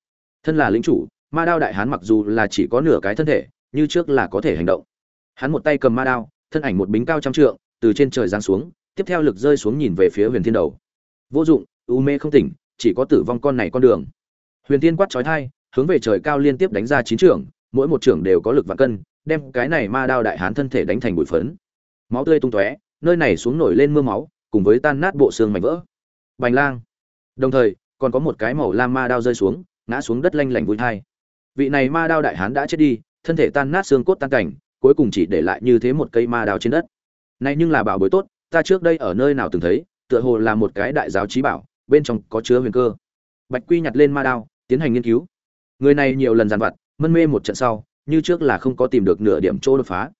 S1: Thân là lính chủ, ma đao đại hán mặc dù là chỉ có nửa cái thân thể, như trước là có thể hành động. Hắn một tay cầm ma đao, thân ảnh một bính cao trăm trượng, từ trên trời giáng xuống, tiếp theo lực rơi xuống nhìn về phía huyền thiên đầu. Vô dụng, u mê không tỉnh, chỉ có tử vong con này con đường huyền thiên quát trói thai hướng về trời cao liên tiếp đánh ra chín trưởng, mỗi một trưởng đều có lực vạn cân, đem cái này ma đao đại hán thân thể đánh thành bụi phấn. Máu tươi tung tóe, nơi này xuống nổi lên mưa máu, cùng với tan nát bộ xương mảnh vỡ. Bành lang. Đồng thời, còn có một cái màu lam ma đao rơi xuống, ngã xuống đất lanh lảnh vui thai. Vị này ma đao đại hán đã chết đi, thân thể tan nát xương cốt tan cảnh, cuối cùng chỉ để lại như thế một cây ma đao trên đất. Này nhưng là bảo bối tốt, ta trước đây ở nơi nào từng thấy, tựa hồ là một cái đại giáo trí bảo, bên trong có chứa huyền cơ. Bạch quy nhặt lên ma đao tiến hành nghiên cứu. Người này nhiều lần dàn vặt, mân mê một trận sau, như trước là không có tìm được nửa điểm chỗ đột phá.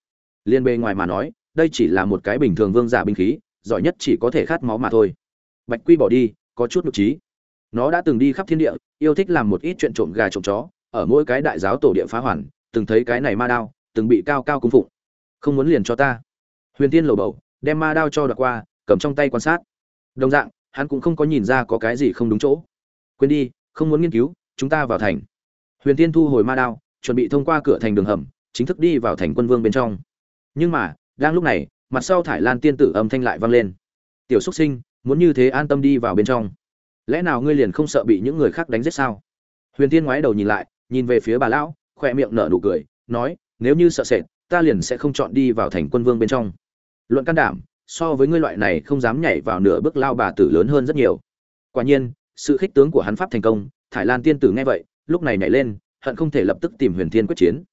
S1: Liên bề ngoài mà nói, đây chỉ là một cái bình thường vương giả binh khí, giỏi nhất chỉ có thể khát máu mà thôi. Bạch quy bỏ đi, có chút nhục trí. Nó đã từng đi khắp thiên địa, yêu thích làm một ít chuyện trộm gà trộm chó, ở mỗi cái đại giáo tổ địa phá hoàn, từng thấy cái này ma đao, từng bị cao cao cung phụng. Không muốn liền cho ta. Huyền tiên lầu bầu, đem ma đao cho đoạt qua, cầm trong tay quan sát. Đồng dạng, hắn cũng không có nhìn ra có cái gì không đúng chỗ. Quên đi không muốn nghiên cứu, chúng ta vào thành. Huyền tiên thu hồi ma đao, chuẩn bị thông qua cửa thành đường hầm, chính thức đi vào thành quân vương bên trong. Nhưng mà, đang lúc này, mặt sau thải lan tiên tử âm thanh lại vang lên. Tiểu xúc sinh, muốn như thế an tâm đi vào bên trong. Lẽ nào ngươi liền không sợ bị những người khác đánh giết sao? Huyền tiên ngoái đầu nhìn lại, nhìn về phía bà lão khoe miệng nở nụ cười, nói, nếu như sợ sệt, ta liền sẽ không chọn đi vào thành quân vương bên trong. Luận can đảm, so với ngươi loại này không dám nhảy vào nửa bước lao bà tử lớn hơn rất nhiều. Quả nhiên sự khích tướng của hắn pháp thành công thải lan tiên tử nghe vậy lúc này nhảy lên hận không thể lập tức tìm huyền thiên quyết chiến.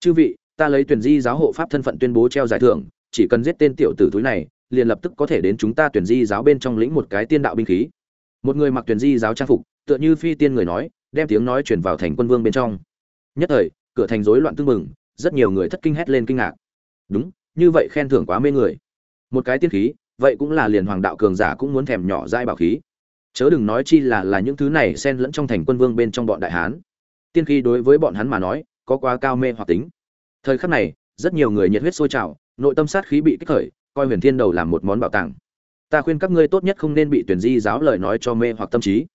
S1: Chư vị ta lấy tuyển di giáo hộ pháp thân phận tuyên bố treo giải thưởng chỉ cần giết tên tiểu tử túi này liền lập tức có thể đến chúng ta tuyển di giáo bên trong lĩnh một cái tiên đạo binh khí. Một người mặc tuyển di giáo trang phục tựa như phi tiên người nói đem tiếng nói chuyển vào thành quân vương bên trong. Nhất thời cửa thành rối loạn tưng bừng, rất nhiều người thất kinh hét lên kinh ngạc. Đúng như vậy khen thưởng quá mê người. Một cái tiên khí vậy cũng là liền hoàng đạo cường giả cũng muốn thèm nhỏ dai bảo khí chớ đừng nói chi là là những thứ này xen lẫn trong thành quân vương bên trong bọn đại hán. Tiên khí đối với bọn hắn mà nói, có quá cao mê hoặc tính. Thời khắc này, rất nhiều người nhiệt huyết sôi trào, nội tâm sát khí bị kích khởi, coi huyền thiên đầu làm một món bảo tàng. Ta khuyên các ngươi tốt nhất không nên bị tuyển di giáo lời nói cho mê hoặc tâm trí.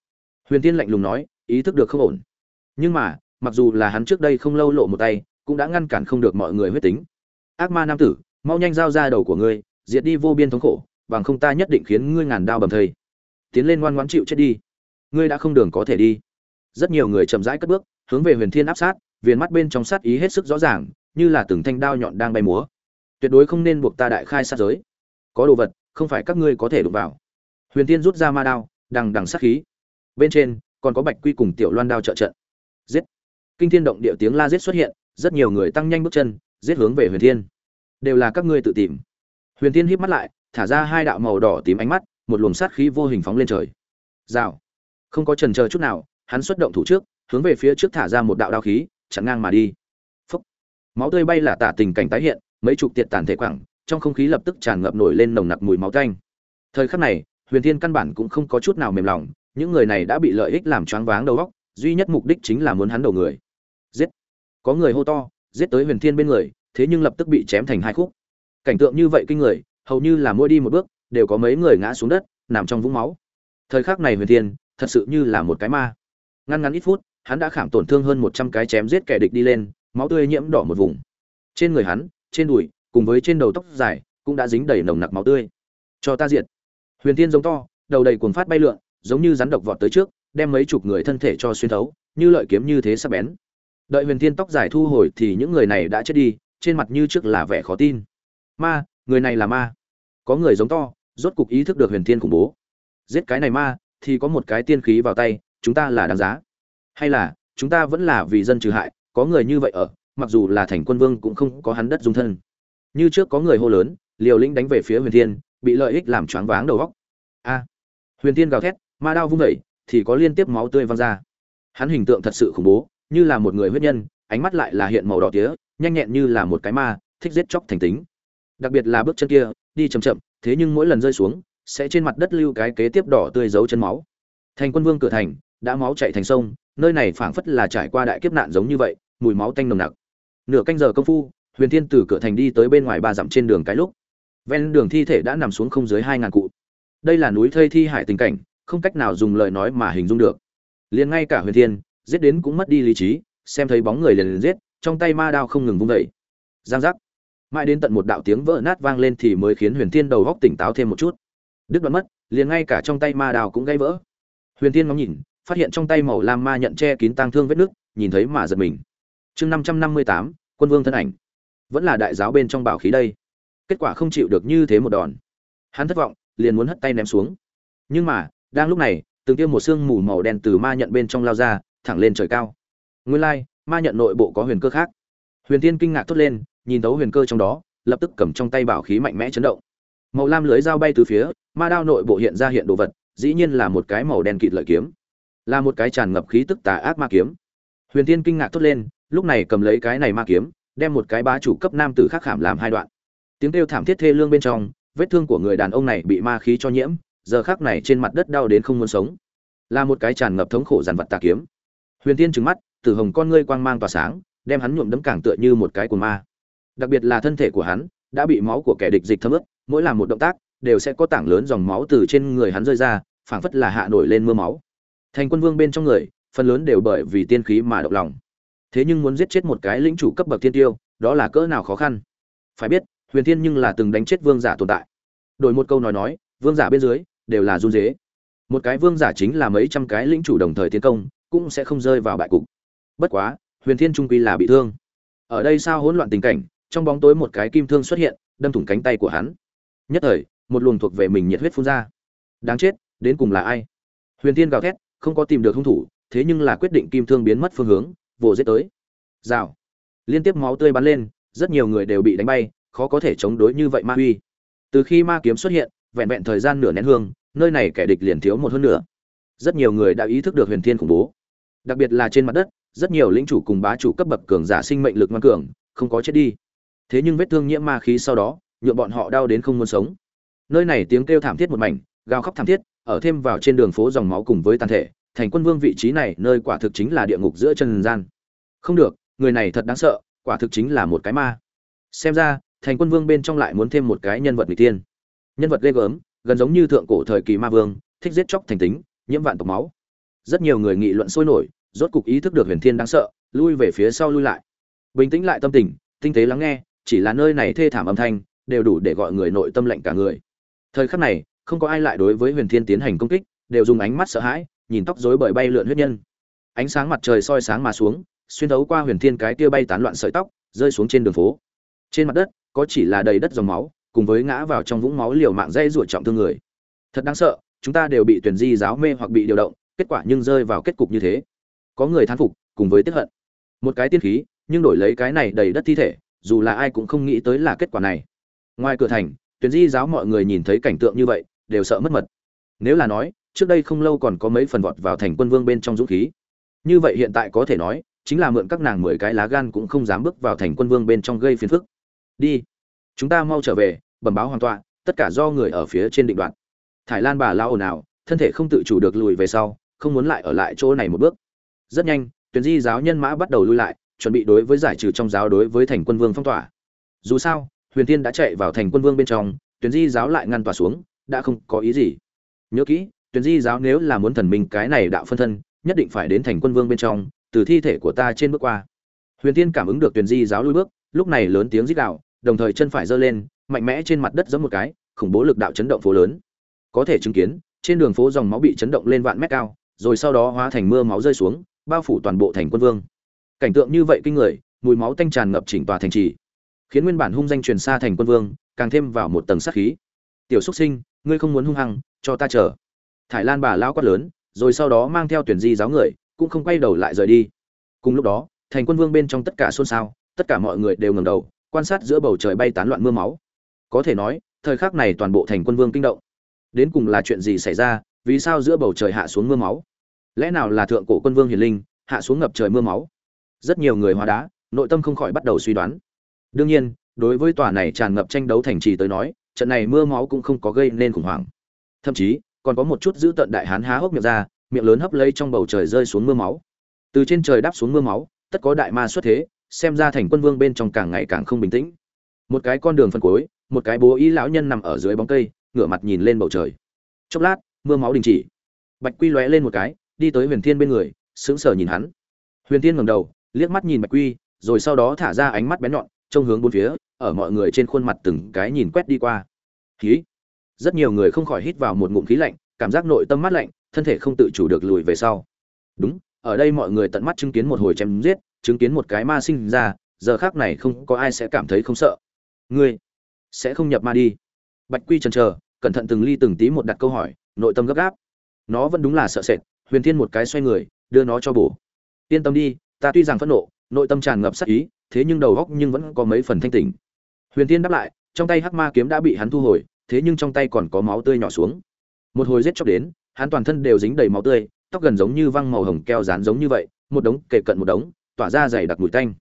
S1: Huyền thiên lạnh lùng nói, ý thức được không ổn. Nhưng mà, mặc dù là hắn trước đây không lâu lộ một tay, cũng đã ngăn cản không được mọi người huyết tính. Ác ma nam tử, mau nhanh giao ra đầu của ngươi, diệt đi vô biên thống khổ, bằng không ta nhất định khiến ngươi ngàn đao bầm thây tiến lên ngoan ngoãn chịu chết đi. Ngươi đã không đường có thể đi. Rất nhiều người chậm rãi cất bước, hướng về huyền thiên áp sát, viền mắt bên trong sát ý hết sức rõ ràng, như là từng thanh đao nhọn đang bay múa. Tuyệt đối không nên buộc ta đại khai sát giới. Có đồ vật, không phải các ngươi có thể đụng vào. Huyền thiên rút ra ma đao, đằng đằng sát khí. Bên trên, còn có bạch quy cùng tiểu loan đao trợ trận. Giết! Kinh thiên động địa tiếng la giết xuất hiện, rất nhiều người tăng nhanh bước chân, giết hướng về huyền thiên. Đều là các ngươi tự tìm. Huyền thiên híp mắt lại, thả ra hai đạo màu đỏ tím ánh mắt một luồng sát khí vô hình phóng lên trời. Rào. Không có trần chờ chút nào, hắn xuất động thủ trước, hướng về phía trước thả ra một đạo đao khí, chặn ngang mà đi. Phúc. máu tươi bay là tả tình cảnh tái hiện, mấy chục tiệt tàn thể quẳng, trong không khí lập tức tràn ngập nổi lên nồng nặc mùi máu tanh. Thời khắc này, huyền thiên căn bản cũng không có chút nào mềm lòng, những người này đã bị lợi ích làm choáng váng đầu óc, duy nhất mục đích chính là muốn hắn đầu người. Giết. Có người hô to, giết tới huyền thiên bên người, thế nhưng lập tức bị chém thành hai khúc. Cảnh tượng như vậy kinh người, hầu như là mỗi đi một bước đều có mấy người ngã xuống đất, nằm trong vũng máu. Thời khắc này huyền thiên, thật sự như là một cái ma. Ngăn ngắn ít phút, hắn đã khảm tổn thương hơn một trăm cái chém giết kẻ địch đi lên, máu tươi nhiễm đỏ một vùng. Trên người hắn, trên đùi, cùng với trên đầu tóc dài, cũng đã dính đầy nồng nặc máu tươi. Cho ta diệt. Huyền thiên giống to, đầu đầy cuồng phát bay lượn, giống như rắn độc vọt tới trước, đem mấy chục người thân thể cho xuyên thấu, như lợi kiếm như thế sắp bén. Đợi huyền thiên tóc dài thu hồi thì những người này đã chết đi, trên mặt như trước là vẻ khó tin. Ma, người này là ma. Có người giống to rốt cục ý thức được huyền thiên khủng bố. Giết cái này ma, thì có một cái tiên khí vào tay, chúng ta là đáng giá. Hay là, chúng ta vẫn là vì dân trừ hại, có người như vậy ở, mặc dù là thành quân vương cũng không có hắn đất dung thân. Như trước có người hô lớn, liều lĩnh đánh về phía huyền thiên, bị lợi ích làm choáng váng đầu góc a. Huyền thiên gào thét, ma đao vung vẩy thì có liên tiếp máu tươi văng ra. Hắn hình tượng thật sự khủng bố, như là một người huyết nhân, ánh mắt lại là hiện màu đỏ tía, nhanh nhẹn như là một cái ma, thích giết chóc thành tính. Đặc biệt là bước chân kia đi chậm chậm, thế nhưng mỗi lần rơi xuống, sẽ trên mặt đất lưu cái kế tiếp đỏ tươi dấu chân máu. Thành quân vương cửa thành, đã máu chảy thành sông, nơi này phảng phất là trải qua đại kiếp nạn giống như vậy, mùi máu tanh nồng nặc. Nửa canh giờ công phu, huyền thiên từ cửa thành đi tới bên ngoài ba dặm trên đường cái lúc. Ven đường thi thể đã nằm xuống không dưới hai ngàn cụ. Đây là núi thây thi hải tình cảnh, không cách nào dùng lời nói mà hình dung được. Liền ngay cả huyền thiên, giết đến cũng mất đi lý trí, xem thấy bóng người liền liền giết, trong tay ma đao không ngừng vung dậy. giang giác mãi đến tận một đạo tiếng vỡ nát vang lên thì mới khiến huyền thiên đầu góc tỉnh táo thêm một chút. Đứt đoạn mất, liền ngay cả trong tay ma đào cũng gãy vỡ. Huyền thiên ngóng nhìn, phát hiện trong tay màu lam ma nhận che kín tang thương vết nước nhìn thấy mà giật mình. Chương năm trăm năm mươi tám, quân vương thân ảnh. Vẫn là đại giáo bên trong bảo khí đây. Kết quả không chịu được như thế một đòn. Hắn thất vọng, liền muốn hất tay ném xuống. Nhưng mà, đang lúc này, từng tiêm một sương mù màu đen từ ma nhận bên trong lao ra, thẳng lên trời cao. Nguyên lai, ma nhận nội bộ có huyền cơ khác. Huyền tiên kinh ngạc thốt lên nhìn thấu huyền cơ trong đó, lập tức cầm trong tay bảo khí mạnh mẽ chấn động. Màu lam lưới dao bay từ phía, ma đao nội bộ hiện ra hiện đồ vật, dĩ nhiên là một cái màu đen kịt lợi kiếm. Là một cái tràn ngập khí tức tà ác ma kiếm. Huyền tiên kinh ngạc thốt lên, lúc này cầm lấy cái này ma kiếm, đem một cái bá chủ cấp nam tử khác khảm làm hai đoạn. Tiếng kêu thảm thiết thê lương bên trong, vết thương của người đàn ông này bị ma khí cho nhiễm, giờ khác này trên mặt đất đau đến không muốn sống. Là một cái tràn ngập thống khổ dàn vật tà kiếm. Huyền tiên trừng mắt, tử hồng con ngươi quang mang tỏa sáng, đem hắn nhuộm đấm càng tựa như một cái của ma đặc biệt là thân thể của hắn, đã bị máu của kẻ địch dịch thấm ướt, mỗi làm một động tác, đều sẽ có tảng lớn dòng máu từ trên người hắn rơi ra, phảng phất là hạ nổi lên mưa máu. Thành quân vương bên trong người, phần lớn đều bởi vì tiên khí mà động lòng. Thế nhưng muốn giết chết một cái lĩnh chủ cấp bậc thiên tiêu, đó là cỡ nào khó khăn. Phải biết, huyền thiên nhưng là từng đánh chết vương giả tồn tại. Đổi một câu nói nói, vương giả bên dưới, đều là run dế một cái vương giả chính là mấy trăm cái lĩnh chủ đồng thời tiến công, cũng sẽ không rơi vào bại cục. Bất quá, huyền thiên trung quy là bị thương. Ở đây sao hỗn loạn tình cảnh trong bóng tối một cái kim thương xuất hiện, đâm thủng cánh tay của hắn. Nhất thời, một luồng thuộc về mình nhiệt huyết phun ra. Đáng chết, đến cùng là ai? Huyền thiên gào thét, không có tìm được hung thủ, thế nhưng là quyết định kim thương biến mất phương hướng, vồ giết tới. Rào. Liên tiếp máu tươi bắn lên, rất nhiều người đều bị đánh bay, khó có thể chống đối như vậy ma uy từ khi ma kiếm xuất hiện, vẹn vẹn thời gian nửa nén hương, nơi này kẻ địch liền thiếu một hơn nửa. Rất nhiều người đã ý thức được huyền thiên khủng bố. Đặc biệt là trên mặt đất, rất nhiều lĩnh chủ cùng bá chủ cấp bậc cường giả sinh mệnh lực ngoan cường, không có chết đi thế nhưng vết thương nhiễm ma khí sau đó nhuộm bọn họ đau đến không muốn sống. Nơi này tiếng kêu thảm thiết một mảnh, gào khóc thảm thiết, ở thêm vào trên đường phố dòng máu cùng với tàn thể, thành quân vương vị trí này, nơi quả thực chính là địa ngục giữa chân gian. Không được, người này thật đáng sợ, quả thực chính là một cái ma. Xem ra, thành quân vương bên trong lại muốn thêm một cái nhân vật người tiên nhân vật ghê gớm, gần giống như thượng cổ thời kỳ ma vương, thích giết chóc thành tính, nhiễm vạn tộc máu. Rất nhiều người nghị luận sôi nổi, rốt cục ý thức được huyền thiên đáng sợ, lui về phía sau lui lại. Bình tĩnh lại tâm tình, tinh tế lắng nghe chỉ là nơi này thê thảm âm thanh, đều đủ để gọi người nội tâm lạnh cả người. Thời khắc này, không có ai lại đối với huyền thiên tiến hành công kích, đều dùng ánh mắt sợ hãi, nhìn tóc rối bời bay lượn huyết nhân. Ánh sáng mặt trời soi sáng mà xuống, xuyên thấu qua huyền thiên cái kia bay tán loạn sợi tóc, rơi xuống trên đường phố. Trên mặt đất, có chỉ là đầy đất dòng máu, cùng với ngã vào trong vũng máu liều mạng dây ruột trọng thương người. Thật đáng sợ, chúng ta đều bị tuyển di giáo mê hoặc bị điều động, kết quả nhưng rơi vào kết cục như thế. Có người thán phục, cùng với tiếp hận. Một cái tiên khí, nhưng đổi lấy cái này đầy đất thi thể dù là ai cũng không nghĩ tới là kết quả này. Ngoài cửa thành tuyển di giáo mọi người nhìn thấy cảnh tượng như vậy, đều sợ mất mật. Nếu là nói, trước đây không lâu còn có mấy phần vọt vào thành quân vương bên trong dũng khí. Như vậy hiện tại có thể nói, chính là mượn các nàng mười cái lá gan cũng không dám bước vào thành quân vương bên trong gây phiền phức. Đi. Chúng ta mau trở về, bẩm báo hoàn toàn tất cả do người ở phía trên định đoạn thải lan bà lao ồn ào, thân thể không tự chủ được lùi về sau, không muốn lại ở lại chỗ này một bước. Rất nhanh tuyển di giáo nhân mã bắt đầu lui lại chuẩn bị đối với giải trừ trong giáo đối với thành quân vương phong tỏa. Dù sao, huyền tiên đã chạy vào thành quân vương bên trong, tuyển di giáo lại ngăn tỏa xuống, đã không có ý gì. Nhớ kỹ, tuyển di giáo nếu là muốn thần minh cái này đạo phân thân, nhất định phải đến thành quân vương bên trong, từ thi thể của ta trên bước qua. Huyền tiên cảm ứng được tuyển di giáo lui bước, lúc này lớn tiếng rít đạo đồng thời chân phải giơ lên, mạnh mẽ trên mặt đất giẫm một cái, khủng bố lực đạo chấn động phố lớn. Có thể chứng kiến, trên đường phố dòng máu bị chấn động lên vạn mét cao, rồi sau đó hóa thành mưa máu rơi xuống, bao phủ toàn bộ thành quân vương cảnh tượng như vậy kinh người, mùi máu tanh tràn ngập chỉnh tòa thành trì, khiến nguyên bản hung danh truyền xa thành quân vương, càng thêm vào một tầng sát khí. Tiểu xúc sinh, ngươi không muốn hung hăng, cho ta chờ. Thải lan bà lao quát lớn, rồi sau đó mang theo tuyển di giáo người, cũng không quay đầu lại rời đi. Cùng lúc đó, thành quân vương bên trong tất cả xôn xao, tất cả mọi người đều ngẩng đầu, quan sát giữa bầu trời bay tán loạn mưa máu. Có thể nói, thời khắc này toàn bộ thành quân vương kinh động. Đến cùng là chuyện gì xảy ra, vì sao giữa bầu trời hạ xuống mưa máu? Lẽ nào là thượng cổ quân vương hiền linh, hạ xuống ngập trời mưa máu? Rất nhiều người hóa đá, nội tâm không khỏi bắt đầu suy đoán. Đương nhiên, đối với tòa này tràn ngập tranh đấu thành trì tới nói, trận này mưa máu cũng không có gây nên khủng hoảng. Thậm chí, còn có một chút giữ tận đại hán há hốc miệng ra, miệng lớn hấp lấy trong bầu trời rơi xuống mưa máu. Từ trên trời đáp xuống mưa máu, tất có đại ma xuất thế, xem ra thành quân vương bên trong càng ngày càng không bình tĩnh. Một cái con đường phân cối một cái bố ý lão nhân nằm ở dưới bóng cây, ngửa mặt nhìn lên bầu trời. Chốc lát, mưa máu đình chỉ. Bạch quy lóe lên một cái, đi tới huyền thiên bên người, sững sờ nhìn hắn. Huyền thiên ngẩng đầu liếc mắt nhìn bạch quy, rồi sau đó thả ra ánh mắt bén nhọn, trông hướng bốn phía, ở mọi người trên khuôn mặt từng cái nhìn quét đi qua. Khí. Rất nhiều người không khỏi hít vào một ngụm khí lạnh, cảm giác nội tâm mát lạnh, thân thể không tự chủ được lùi về sau. Đúng, ở đây mọi người tận mắt chứng kiến một hồi chém giết, chứng kiến một cái ma sinh ra, giờ khác này không có ai sẽ cảm thấy không sợ. Ngươi sẽ không nhập ma đi. Bạch quy chần chờ, cẩn thận từng ly từng tí một đặt câu hỏi, nội tâm gấp gáp. Nó vẫn đúng là sợ sệt, huyền thiên một cái xoay người, đưa nó cho bổ. Yên tâm đi ta tuy rằng phẫn nộ, nội tâm tràn ngập sắc ý, thế nhưng đầu góc nhưng vẫn có mấy phần thanh tỉnh. Huyền thiên đáp lại, trong tay hắc ma kiếm đã bị hắn thu hồi, thế nhưng trong tay còn có máu tươi nhỏ xuống. Một hồi giết chóc đến, hắn toàn thân đều dính đầy máu tươi, tóc gần giống như văng màu hồng keo dán giống như vậy, một đống kề cận một đống, tỏa ra dày đặc mùi tanh.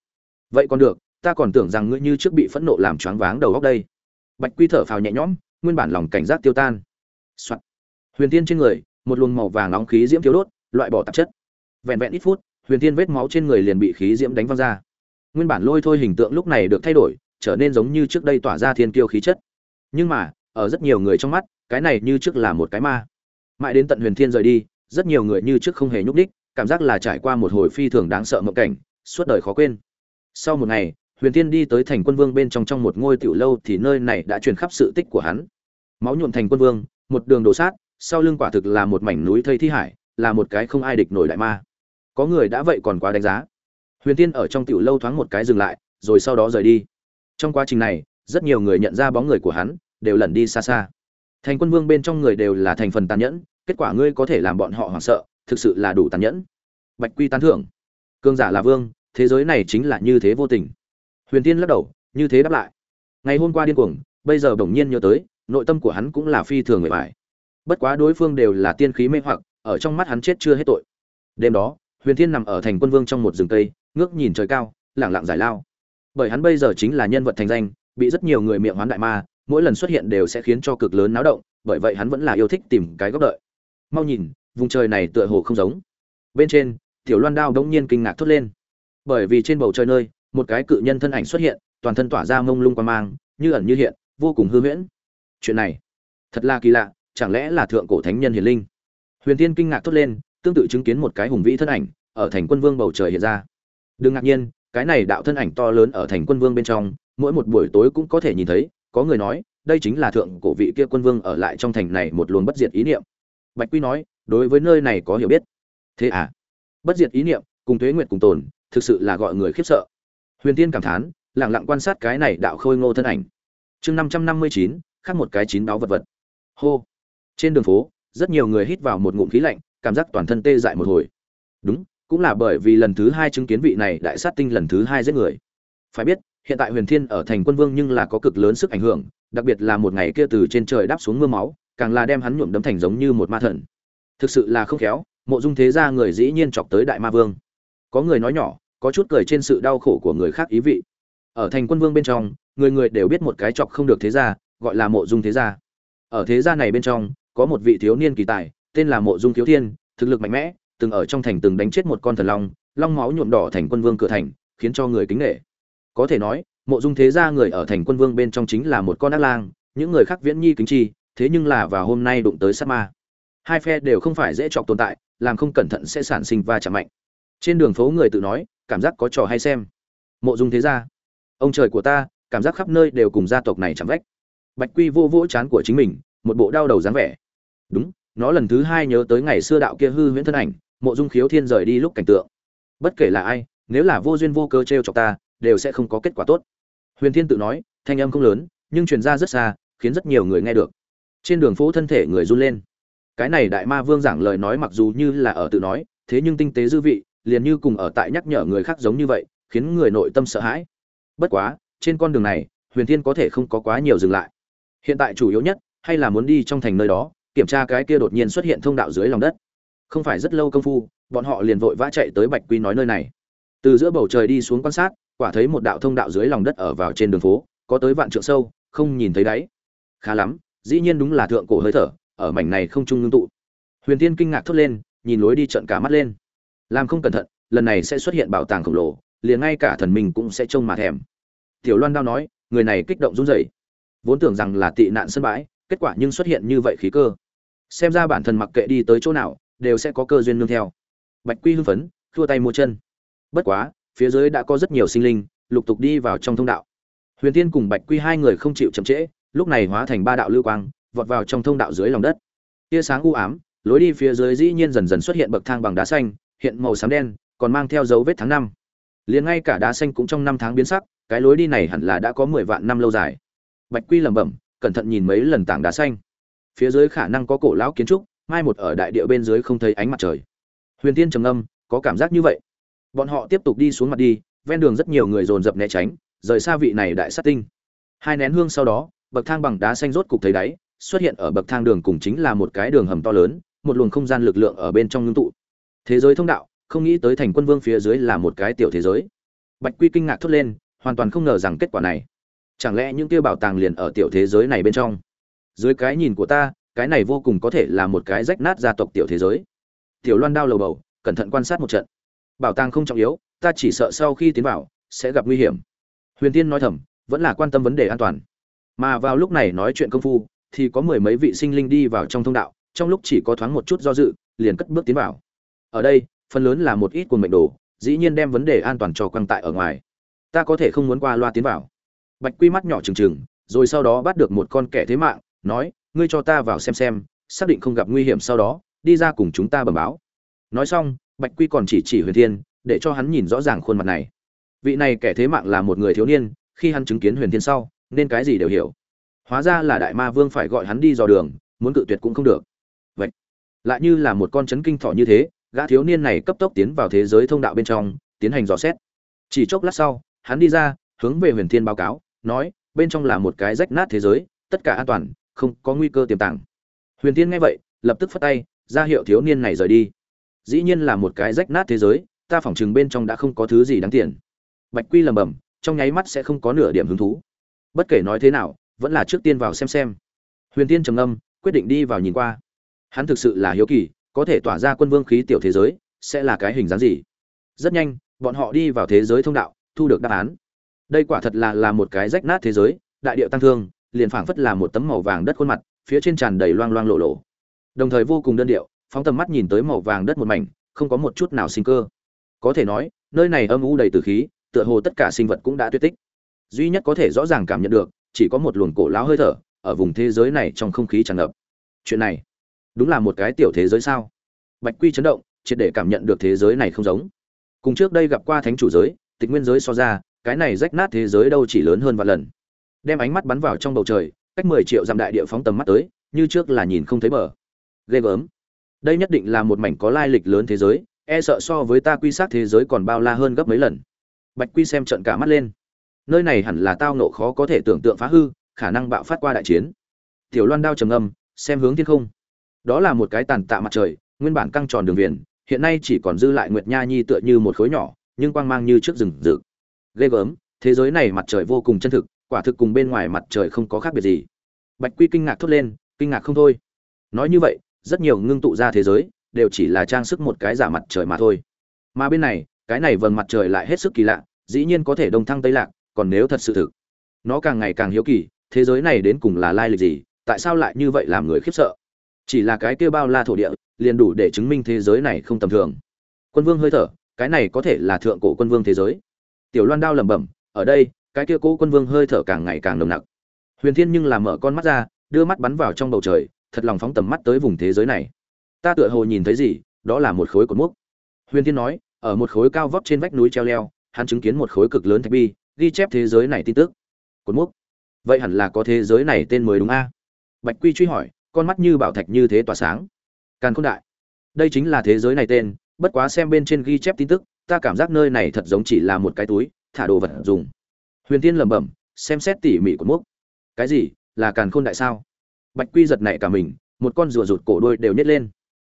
S1: Vậy còn được, ta còn tưởng rằng ngươi như trước bị phẫn nộ làm choáng váng đầu góc đây. Bạch quy thở phào nhẹ nhõm, nguyên bản lòng cảnh giác tiêu tan、Soạn. huyền tiên trên người, một luồng màu vàng nóng khí diễm thiếu đốt, loại bỏ tạp chất. Vẹn vẹn ít phút huyền Thiên vết máu trên người liền bị khí diễm đánh văng ra. Nguyên bản lôi thôi hình tượng lúc này được thay đổi, trở nên giống như trước đây tỏa ra thiên kiêu khí chất. Nhưng mà, ở rất nhiều người trong mắt, cái này như trước là một cái ma. Mãi đến tận huyền thiên rời đi, rất nhiều người như trước không hề nhúc đích cảm giác là trải qua một hồi phi thường đáng sợ mộng cảnh, suốt đời khó quên. Sau một ngày, huyền thiên đi tới thành quân vương bên trong trong một ngôi tiểu lâu thì nơi này đã truyền khắp sự tích của hắn. Máu nhuộm thành quân vương, một đường đổ sát, sau lưng quả thực là một mảnh núi thây thi hải, là một cái không ai địch nổi đại ma có người đã vậy còn quá đánh giá. Huyền thiên ở trong tiểu lâu thoáng một cái dừng lại, rồi sau đó rời đi. Trong quá trình này, rất nhiều người nhận ra bóng người của hắn, đều lẩn đi xa xa. Thành quân vương bên trong người đều là thành phần tàn nhẫn, kết quả ngươi có thể làm bọn họ hoảng sợ, thực sự là đủ tàn nhẫn. Bạch quy tán thưởng. Cương giả là vương, thế giới này chính là như thế vô tình. Huyền tiên lắc đầu, như thế đáp lại. Ngày hôm qua điên cuồng, bây giờ bỗng nhiên nhớ tới, nội tâm của hắn cũng là phi thường người phải bất quá đối phương đều là tiên khí mê hoặc, ở trong mắt hắn chết chưa hết tội. Đêm đó huyền thiên nằm ở thành quân vương trong một rừng cây, ngước nhìn trời cao, lẳng lặng giải lao. Bởi hắn bây giờ chính là nhân vật thành danh, bị rất nhiều người miệng hoán đại ma, mỗi lần xuất hiện đều sẽ khiến cho cực lớn náo động, bởi vậy hắn vẫn là yêu thích tìm cái góc đợi. Mau nhìn, vùng trời này tựa hồ không giống. Bên trên, tiểu loan đao đống nhiên kinh ngạc thốt lên. Bởi vì trên bầu trời nơi, một cái cự nhân thân ảnh xuất hiện, toàn thân tỏa ra mông lung qua mang, như ẩn như hiện, vô cùng hư huyễn. Chuyện này, thật là kỳ lạ, chẳng lẽ là thượng cổ thánh nhân hiền linh? Huyền tiên kinh ngạc thốt lên tương tự chứng kiến một cái hùng vĩ thân ảnh ở thành quân vương bầu trời hiện ra. Đừng ngạc nhiên, cái này đạo thân ảnh to lớn ở thành quân vương bên trong, mỗi một buổi tối cũng có thể nhìn thấy, có người nói, đây chính là thượng cổ vị kia quân vương ở lại trong thành này một luồng bất diệt ý niệm. Bạch quy nói, đối với nơi này có hiểu biết. Thế à? Bất diệt ý niệm, cùng thuế nguyệt cùng tồn, thực sự là gọi người khiếp sợ. Huyền tiên cảm thán lẳng lặng quan sát cái này đạo khôi ngô thân ảnh. Chương năm trăm năm mươi chín, khác một cái chín đáo vật vật. Hô. Trên đường phố, rất nhiều người hít vào một ngụm khí lạnh cảm giác toàn thân tê dại một hồi. Đúng, cũng là bởi vì lần thứ hai chứng kiến vị này đại sát tinh lần thứ hai giết người. Phải biết, hiện tại huyền thiên ở thành quân vương nhưng là có cực lớn sức ảnh hưởng, đặc biệt là một ngày kia từ trên trời đáp xuống mưa máu, càng là đem hắn nhuộm đấm thành giống như một ma thần. Thực sự là không khéo, mộ dung thế gia người dĩ nhiên chọc tới đại ma vương. Có người nói nhỏ, có chút cười trên sự đau khổ của người khác ý vị. Ở thành quân vương bên trong, người người đều biết một cái chọc không được thế gia, gọi là mộ dung thế gia. Ở thế gia này bên trong, có một vị thiếu niên kỳ tài tên là mộ dung thiếu thiên, thực lực mạnh mẽ, từng ở trong thành từng đánh chết một con thần long long máu nhuộm đỏ thành quân vương cửa thành, khiến cho người kính nể. Có thể nói, mộ dung thế gia người ở thành quân vương bên trong chính là một con ác lang, những người khác viễn nhi kính chi, thế nhưng là vào hôm nay đụng tới sát ma. Hai phe đều không phải dễ chọc tồn tại, làm không cẩn thận sẽ sản sinh va chạm mạnh. Trên đường phố người tự nói, cảm giác có trò hay xem. Mộ dung thế gia, ông trời của ta, cảm giác khắp nơi đều cùng gia tộc này chạm vách. Bạch quy vô vỗ chán của chính mình, một bộ đau đầu dáng vẻ. Đúng nó lần thứ hai nhớ tới ngày xưa đạo kia hư huyễn thân ảnh, mộ dung khiếu thiên rời đi lúc cảnh tượng. Bất kể là ai, nếu là vô duyên vô cơ t r e o chọc ta, đều sẽ không có kết quả tốt. Huyền thiên tự nói, thanh âm không lớn, nhưng truyền ra rất xa, khiến rất nhiều người nghe được. Trên đường phố thân thể người run lên. Cái này đại ma vương giảng lời nói mặc dù như là ở tự nói, thế nhưng tinh tế dư vị, liền như cùng ở tại nhắc nhở người khác giống như vậy, khiến người nội tâm sợ hãi. Bất quá, trên con đường này, huyền thiên có thể không có quá nhiều dừng lại. Hiện tại chủ yếu nhất, hay là muốn đi trong thành nơi đó kiểm tra cái kia đột nhiên xuất hiện thông đạo dưới lòng đất. Không phải rất lâu công phu, bọn họ liền vội vã chạy tới bạch quy nói nơi này. Từ giữa bầu trời đi xuống quan sát, quả thấy một đạo thông đạo dưới lòng đất ở vào trên đường phố, có tới vạn trượng sâu, không nhìn thấy đáy. Khá lắm, dĩ nhiên đúng là thượng cổ hơi thở, ở mảnh này không trung ngưng tụ. Huyền tiên kinh ngạc thốt lên, nhìn lối đi trận cả mắt lên. Làm không cẩn thận, lần này sẽ xuất hiện bảo tàng khổng lồ, liền ngay cả thần mình cũng sẽ trông mà thèm. Tiểu loan đao nói, người này kích động run rẩy. Vốn tưởng rằng là tị nạn sân bãi kết quả nhưng xuất hiện như vậy khí cơ. Xem ra bản thân mặc kệ đi tới chỗ nào, đều sẽ có cơ duyên nương theo. Bạch quy hưng phấn, thua tay mua chân. Bất quá, phía dưới đã có rất nhiều sinh linh, lục tục đi vào trong thông đạo. Huyền tiên cùng bạch quy hai người không chịu chậm trễ, lúc này hóa thành ba đạo lưu quang, vọt vào trong thông đạo dưới lòng đất. Tia sáng u ám, lối đi phía dưới dĩ nhiên dần dần xuất hiện bậc thang bằng đá xanh, hiện màu xám đen, còn mang theo dấu vết tháng năm. Liền ngay cả đá xanh cũng trong năm tháng biến sắc, cái lối đi này hẳn là đã có mười vạn năm lâu dài. Bạch quy lẩm bẩm cẩn thận nhìn mấy lần tảng đá xanh. Phía dưới khả năng có cổ lão kiến trúc, mai một ở đại địa bên dưới không thấy ánh mặt trời. Huyền tiên trầm âm có cảm giác như vậy. Bọn họ tiếp tục đi xuống mặt đi, ven đường rất nhiều người dồn dập né tránh, rời xa vị này đại sát tinh. Hai nén hương sau đó, bậc thang bằng đá xanh rốt cục thấy đáy, xuất hiện ở bậc thang đường cùng chính là một cái đường hầm to lớn, một luồng không gian lực lượng ở bên trong ngưng tụ. Thế giới thông đạo, không nghĩ tới thành quân vương phía dưới là một cái tiểu thế giới. Bạch quy kinh ngạc thốt lên, hoàn toàn không ngờ rằng kết quả này chẳng lẽ những kia bảo tàng liền ở tiểu thế giới này bên trong? Dưới cái nhìn của ta, cái này vô cùng có thể là một cái rách nát gia tộc tiểu thế giới. Tiểu loan đao lầu bầu, cẩn thận quan sát một trận. Bảo tàng không trọng yếu, ta chỉ sợ sau khi tiến vào, sẽ gặp nguy hiểm. Huyền tiên nói thầm, vẫn là quan tâm vấn đề an toàn. Mà vào lúc này nói chuyện công phu, thì có mười mấy vị sinh linh đi vào trong thông đạo, trong lúc chỉ có thoáng một chút do dự, liền cất bước tiến vào. Ở đây, phần lớn là một ít cuồng mệnh đồ, dĩ nhiên đem vấn đề an toàn cho quăng tại ở ngoài. Ta có thể không muốn qua loa tiến vào bạch quy mắt nhỏ trừng trừng, rồi sau đó bắt được một con kẻ thế mạng, nói, ngươi cho ta vào xem xem, xác định không gặp nguy hiểm sau đó, đi ra cùng chúng ta bẩm báo. Nói xong, bạch quy còn chỉ chỉ huyền thiên, để cho hắn nhìn rõ ràng khuôn mặt này. Vị này kẻ thế mạng là một người thiếu niên, khi hắn chứng kiến huyền thiên sau, nên cái gì đều hiểu. Hóa ra là đại ma vương phải gọi hắn đi dò đường, muốn cự tuyệt cũng không được. Vậy, lại như là một con chấn kinh thỏ như thế, gã thiếu niên này cấp tốc tiến vào thế giới thông đạo bên trong, tiến hành dò xét. Chỉ chốc lát sau, hắn đi ra, hướng về huyền thiên báo cáo nói, bên trong là một cái rách nát thế giới, tất cả an toàn, không có nguy cơ tiềm tàng. Huyền tiên nghe vậy, lập tức phất tay, ra hiệu thiếu niên này rời đi. Dĩ nhiên là một cái rách nát thế giới, ta phỏng chừng bên trong đã không có thứ gì đáng tiền. Bạch quy lầm bầm trong nháy mắt sẽ không có nửa điểm hứng thú. Bất kể nói thế nào, vẫn là trước tiên vào xem xem. Huyền tiên trầm âm quyết định đi vào nhìn qua. Hắn thực sự là hiếu kỳ, có thể tỏa ra quân vương khí tiểu thế giới, sẽ là cái hình dáng gì? Rất nhanh, bọn họ đi vào thế giới thông đạo, thu được đáp án đây quả thật là là một cái rách nát thế giới, đại điệu tăng thương, liền phảng phất là một tấm màu vàng đất khuôn mặt, phía trên tràn đầy loang loang lộ lộ. Đồng thời vô cùng đơn điệu, phóng tầm mắt nhìn tới màu vàng đất một mảnh, không có một chút nào sinh cơ. Có thể nói, nơi này âm u đầy từ khí, tựa hồ tất cả sinh vật cũng đã tuyệt tích. Duy nhất có thể rõ ràng cảm nhận được, chỉ có một luồng cổ láo hơi thở, ở vùng thế giới này trong không khí tràn ngập. Chuyện này, đúng là một cái tiểu thế giới sao? Bạch quy chấn động, triệt để cảm nhận được thế giới này không giống. Cùng trước đây gặp qua thánh chủ giới, tịch nguyên giới so ra cái này rách nát thế giới đâu chỉ lớn hơn vạn lần. Đem ánh mắt bắn vào trong bầu trời, cách mười triệu dặm đại địa phóng tầm mắt tới, như trước là nhìn không thấy bờ. Ghê gớm. Đây nhất định là một mảnh có lai lịch lớn thế giới e sợ so với ta quy sát thế giới còn bao la hơn gấp mấy lần. Bạch quy xem trận cả mắt lên. Nơi này hẳn là tao nộ khó có thể tưởng tượng phá hư, khả năng bạo phát qua đại chiến. Tiểu loan đao trầm âm xem hướng thiên không. Đó là một cái tàn tạ mặt trời, nguyên bản căng tròn đường viền, hiện nay chỉ còn dư lại nguyệt nha nhi tựa như một khối nhỏ, nhưng quang mang như trước rừng rực ghê gớm, thế giới này mặt trời vô cùng chân thực, quả thực cùng bên ngoài mặt trời không có khác biệt gì. Bạch quy kinh ngạc thốt lên, kinh ngạc không thôi. Nói như vậy, rất nhiều ngưng tụ ra thế giới, đều chỉ là trang sức một cái giả mặt trời mà thôi. Mà bên này, cái này vầng mặt trời lại hết sức kỳ lạ, dĩ nhiên có thể đông thăng tây lạc, còn nếu thật sự thực, nó càng ngày càng hiếu kỳ, thế giới này đến cùng là lai lịch gì, tại sao lại như vậy làm người khiếp sợ? Chỉ là cái kia bao la thổ địa, liền đủ để chứng minh thế giới này không tầm thường. Quân vương hơi thở, cái này có thể là thượng cổ quân vương thế giới tiểu loan đao lẩm bẩm, ở đây, cái kia cố quân vương hơi thở càng ngày càng nồng nặc. Huyền thiên nhưng làm mở con mắt ra, đưa mắt bắn vào trong bầu trời, thật lòng phóng tầm mắt tới vùng thế giới này. Ta tựa hồ nhìn thấy gì, đó là một khối cột mốc. Huyền thiên nói, ở một khối cao vóc trên vách núi treo leo, hắn chứng kiến một khối cực lớn thạch bi, ghi chép thế giới này tin tức. Cột mốc? Vậy hẳn là có thế giới này tên mới đúng a? Bạch quy truy hỏi, con mắt như bảo thạch như thế tỏa sáng. Càn khôn đại, đây chính là thế giới này tên, bất quá xem bên trên ghi chép tin tức ta cảm giác nơi này thật giống chỉ là một cái túi, thả đồ vật dùng. Huyền tiên lẩm bẩm, xem xét tỉ mỉ của mốc. Cái gì? Là càn khôn đại sao? Bạch quy giật nảy cả mình, một con rùa rụt cổ đôi đều nhét lên.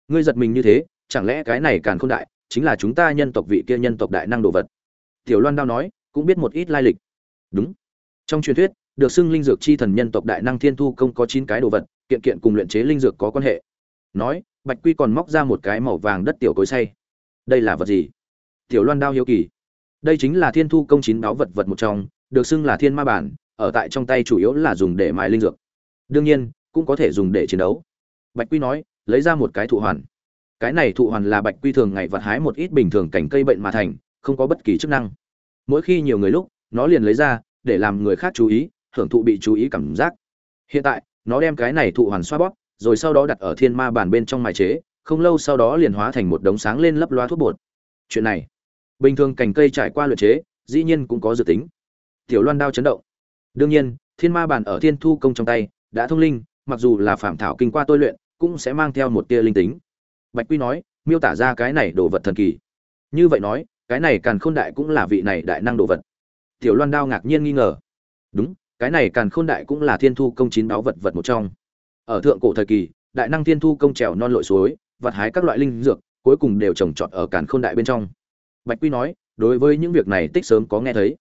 S1: Ngươi giật mình như thế, chẳng lẽ cái này càn khôn đại chính là chúng ta nhân tộc vị kia nhân tộc đại năng đồ vật? Tiểu loan đao nói, cũng biết một ít lai lịch. Đúng. Trong truyền thuyết, được xưng linh dược chi thần nhân tộc đại năng thiên thu công có chín cái đồ vật, kiện kiện cùng luyện chế linh dược có quan hệ. Nói, bạch quy còn móc ra một cái màu vàng đất tiểu cối say đây là vật gì? Tiểu loan đao hiếu kỳ. Đây chính là thiên thu công chín đáo vật vật một trong, được xưng là thiên ma bản, ở tại trong tay chủ yếu là dùng để mài linh dược. Đương nhiên, cũng có thể dùng để chiến đấu. Bạch quy nói, lấy ra một cái thụ hoàn. Cái này thụ hoàn là bạch quy thường ngày vật hái một ít bình thường cảnh cây bệnh mà thành, không có bất kỳ chức năng. Mỗi khi nhiều người lúc, nó liền lấy ra, để làm người khác chú ý, hưởng thụ bị chú ý cảm giác. Hiện tại, nó đem cái này thụ hoàn xoa bóp, rồi sau đó đặt ở thiên ma bàn bên trong mài chế, không lâu sau đó liền hóa thành một đống sáng lên lấp loa thuốc bột. Chuyện này bình thường cành cây trải qua luyện chế, dĩ nhiên cũng có dự tính. Tiểu loan đao chấn động. Đương nhiên, thiên ma bàn ở thiên thu công trong tay, đã thông linh, mặc dù là phạm thảo kinh qua tôi luyện, cũng sẽ mang theo một tia linh tính. Bạch quy nói, miêu tả ra cái này đồ vật thần kỳ. Như vậy nói, cái này càn khôn đại cũng là vị này đại năng đồ vật. Tiểu loan đao ngạc nhiên nghi ngờ. Đúng, cái này càn khôn đại cũng là thiên thu công chín báo vật vật một trong. Ở thượng cổ thời kỳ, đại năng thiên thu công trèo non lội suối, vặt hái các loại linh dược, cuối cùng đều trồng trọt ở càn khôn đại bên trong bạch quy nói, đối với những việc này tích sớm có nghe thấy.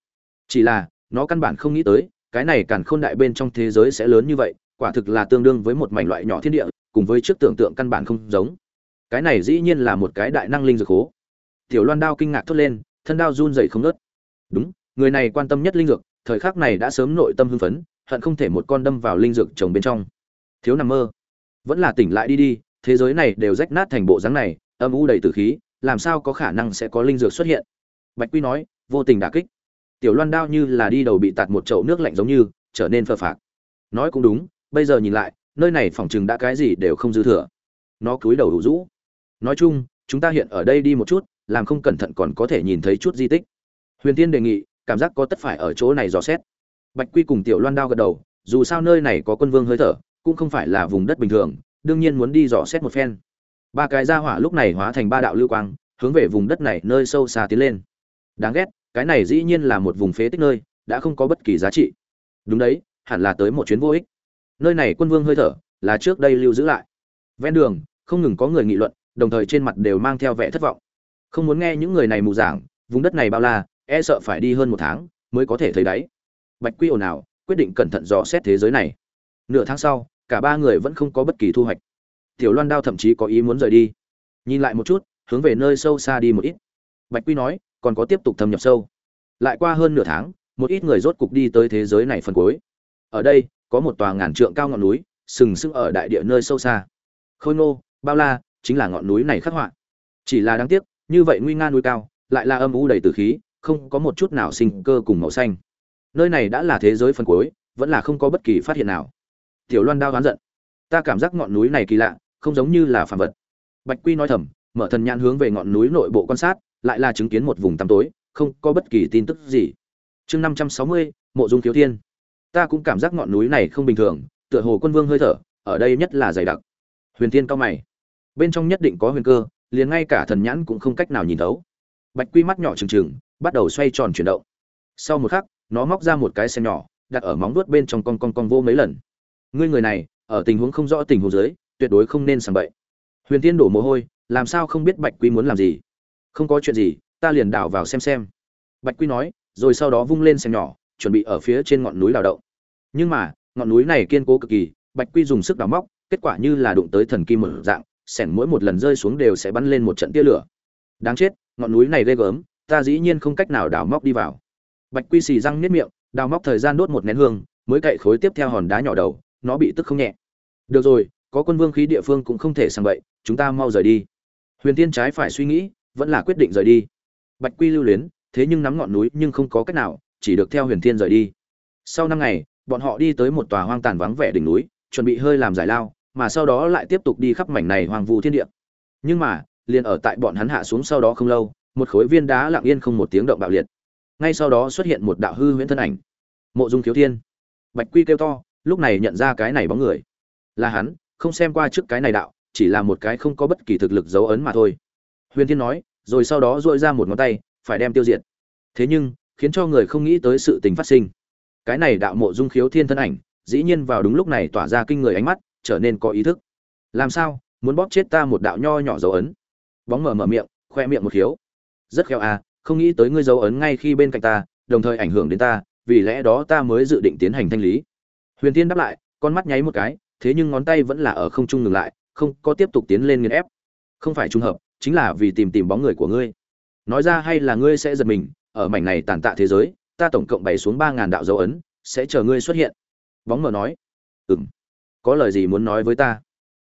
S1: Chỉ là, nó căn bản không nghĩ tới, cái này càn khôn đại bên trong thế giới sẽ lớn như vậy, quả thực là tương đương với một mảnh loại nhỏ thiên địa, cùng với trước tưởng tượng căn bản không giống. Cái này dĩ nhiên là một cái đại năng linh dược hố. Tiểu loan đao kinh ngạc thốt lên, thân đao run dậy không nớt đúng, người này quan tâm nhất linh dược, thời khắc này đã sớm nội tâm hưng phấn, hận không thể một con đâm vào linh dược trồng bên trong. Thiếu nằm mơ. Vẫn là tỉnh lại đi đi, thế giới này đều rách nát thành bộ dáng này, âm u đầy tử khí làm sao có khả năng sẽ có linh dược xuất hiện? Bạch quy nói, vô tình đả kích. Tiểu loan đao như là đi đầu bị tạt một chậu nước lạnh giống như, trở nên phờ phạc. Nói cũng đúng, bây giờ nhìn lại, nơi này phỏng chừng đã cái gì đều không dư thừa. Nó cúi đầu đủ rũ. Nói chung, chúng ta hiện ở đây đi một chút, làm không cẩn thận còn có thể nhìn thấy chút di tích. Huyền tiên đề nghị, cảm giác có tất phải ở chỗ này dò xét. Bạch quy cùng tiểu loan đao gật đầu, dù sao nơi này có quân vương hơi thở, cũng không phải là vùng đất bình thường, đương nhiên muốn đi dò xét một phen ba cái ra hỏa lúc này hóa thành ba đạo lưu quang, hướng về vùng đất này nơi sâu xa tiến lên. Đáng ghét, cái này dĩ nhiên là một vùng phế tích nơi, đã không có bất kỳ giá trị. Đúng đấy, hẳn là tới một chuyến vô ích. Nơi này quân vương hơi thở, là trước đây lưu giữ lại. Ven đường, không ngừng có người nghị luận, đồng thời trên mặt đều mang theo vẻ thất vọng. Không muốn nghe những người này mù giảng, vùng đất này bao la e sợ phải đi hơn một tháng mới có thể thấy đáy. Bạch quy ồn ào, quyết định cẩn thận dò xét thế giới này. Nửa tháng sau, cả ba người vẫn không có bất kỳ thu hoạch tiểu loan đao thậm chí có ý muốn rời đi. Nhìn lại một chút, hướng về nơi sâu xa đi một ít. Bạch quy nói, còn có tiếp tục thâm nhập sâu. Lại qua hơn nửa tháng, một ít người rốt cục đi tới thế giới này phần cuối. Ở đây, có một tòa ngàn trượng cao ngọn núi, sừng sững ở đại địa nơi sâu xa. Khôi ngô, bao la, chính là ngọn núi này khắc họa. Chỉ là đáng tiếc, như vậy nguy nga núi cao, lại là âm u đầy tử khí, không có một chút nào sinh cơ cùng màu xanh. Nơi này đã là thế giới phần cuối, vẫn là không có bất kỳ phát hiện nào. Tiểu loan đao oán giận. Ta cảm giác ngọn núi này kỳ lạ không giống như là phàm vật. Bạch quy nói thầm, mở thần nhãn hướng về ngọn núi nội bộ quan sát, lại là chứng kiến một vùng tăm tối, không có bất kỳ tin tức gì. Chương năm trăm sáu mươi, mộ dung thiếu thiên. Ta cũng cảm giác ngọn núi này không bình thường, tựa hồ quân vương hơi thở, ở đây nhất là dày đặc. Huyền thiên cao mày. Bên trong nhất định có huyền cơ, liền ngay cả thần nhãn cũng không cách nào nhìn thấu. Bạch quy mắt nhỏ trừng trừng, bắt đầu xoay tròn chuyển động. Sau một khắc, nó móc ra một cái xe nhỏ, đặt ở móng vuốt bên trong con con con vô mấy lần. Ngươi người này, ở tình huống không rõ tình huống dưới tuyệt đối không nên sảng bậy. Huyền tiên đổ mồ hôi, làm sao không biết bạch quy muốn làm gì? Không có chuyện gì, ta liền đào vào xem xem. Bạch quy nói, rồi sau đó vung lên xem nhỏ, chuẩn bị ở phía trên ngọn núi đào động. Nhưng mà, ngọn núi này kiên cố cực kỳ, bạch quy dùng sức đào móc, kết quả như là đụng tới thần kim một dạng, sẻn mỗi một lần rơi xuống đều sẽ bắn lên một trận tia lửa. Đáng chết, ngọn núi này ghê gớm, ta dĩ nhiên không cách nào đào móc đi vào. Bạch quy xì răng niết miệng, đào móc thời gian đốt một nén hương, mới cậy khối tiếp theo hòn đá nhỏ đầu, nó bị tức không nhẹ. Được rồi có quân vương khí địa phương cũng không thể sang vậy chúng ta mau rời đi. Huyền tiên trái phải suy nghĩ, vẫn là quyết định rời đi. Bạch quy lưu luyến, thế nhưng nắm ngọn núi nhưng không có cách nào, chỉ được theo huyền thiên rời đi. Sau năm ngày, bọn họ đi tới một tòa hoang tàn vắng vẻ đỉnh núi, chuẩn bị hơi làm giải lao, mà sau đó lại tiếp tục đi khắp mảnh này hoang vu thiên địa. Nhưng mà, liền ở tại bọn hắn hạ xuống sau đó không lâu, một khối viên đá lặng yên không một tiếng động bạo liệt. Ngay sau đó xuất hiện một đạo hư huyễn thân ảnh. Mộ dung thiếu thiên. Bạch quy kêu to, lúc này nhận ra cái này bóng người. Là hắn không xem qua trước cái này đạo, chỉ là một cái không có bất kỳ thực lực dấu ấn mà thôi. Huyền thiên nói, rồi sau đó dội ra một ngón tay, phải đem tiêu diệt. Thế nhưng, khiến cho người không nghĩ tới sự tình phát sinh. Cái này đạo mộ dung khiếu thiên thân ảnh, dĩ nhiên vào đúng lúc này tỏa ra kinh người ánh mắt, trở nên có ý thức. Làm sao, muốn bóp chết ta một đạo nho nhỏ dấu ấn? Bóng mở mở miệng, khoe miệng một khiếu. Rất khéo à không nghĩ tới ngươi dấu ấn ngay khi bên cạnh ta, đồng thời ảnh hưởng đến ta, vì lẽ đó ta mới dự định tiến hành thanh lý. Huyền tiên đáp lại, con mắt nháy một cái thế nhưng ngón tay vẫn là ở không trung ngừng lại, không có tiếp tục tiến lên nghiền ép. Không phải trùng hợp, chính là vì tìm tìm bóng người của ngươi. Nói ra hay là ngươi sẽ giật mình, ở mảnh này tàn tạ thế giới, ta tổng cộng bày xuống ba ngàn đạo dấu ấn, sẽ chờ ngươi xuất hiện. Bóng mở nói. Ừm. Có lời gì muốn nói với ta?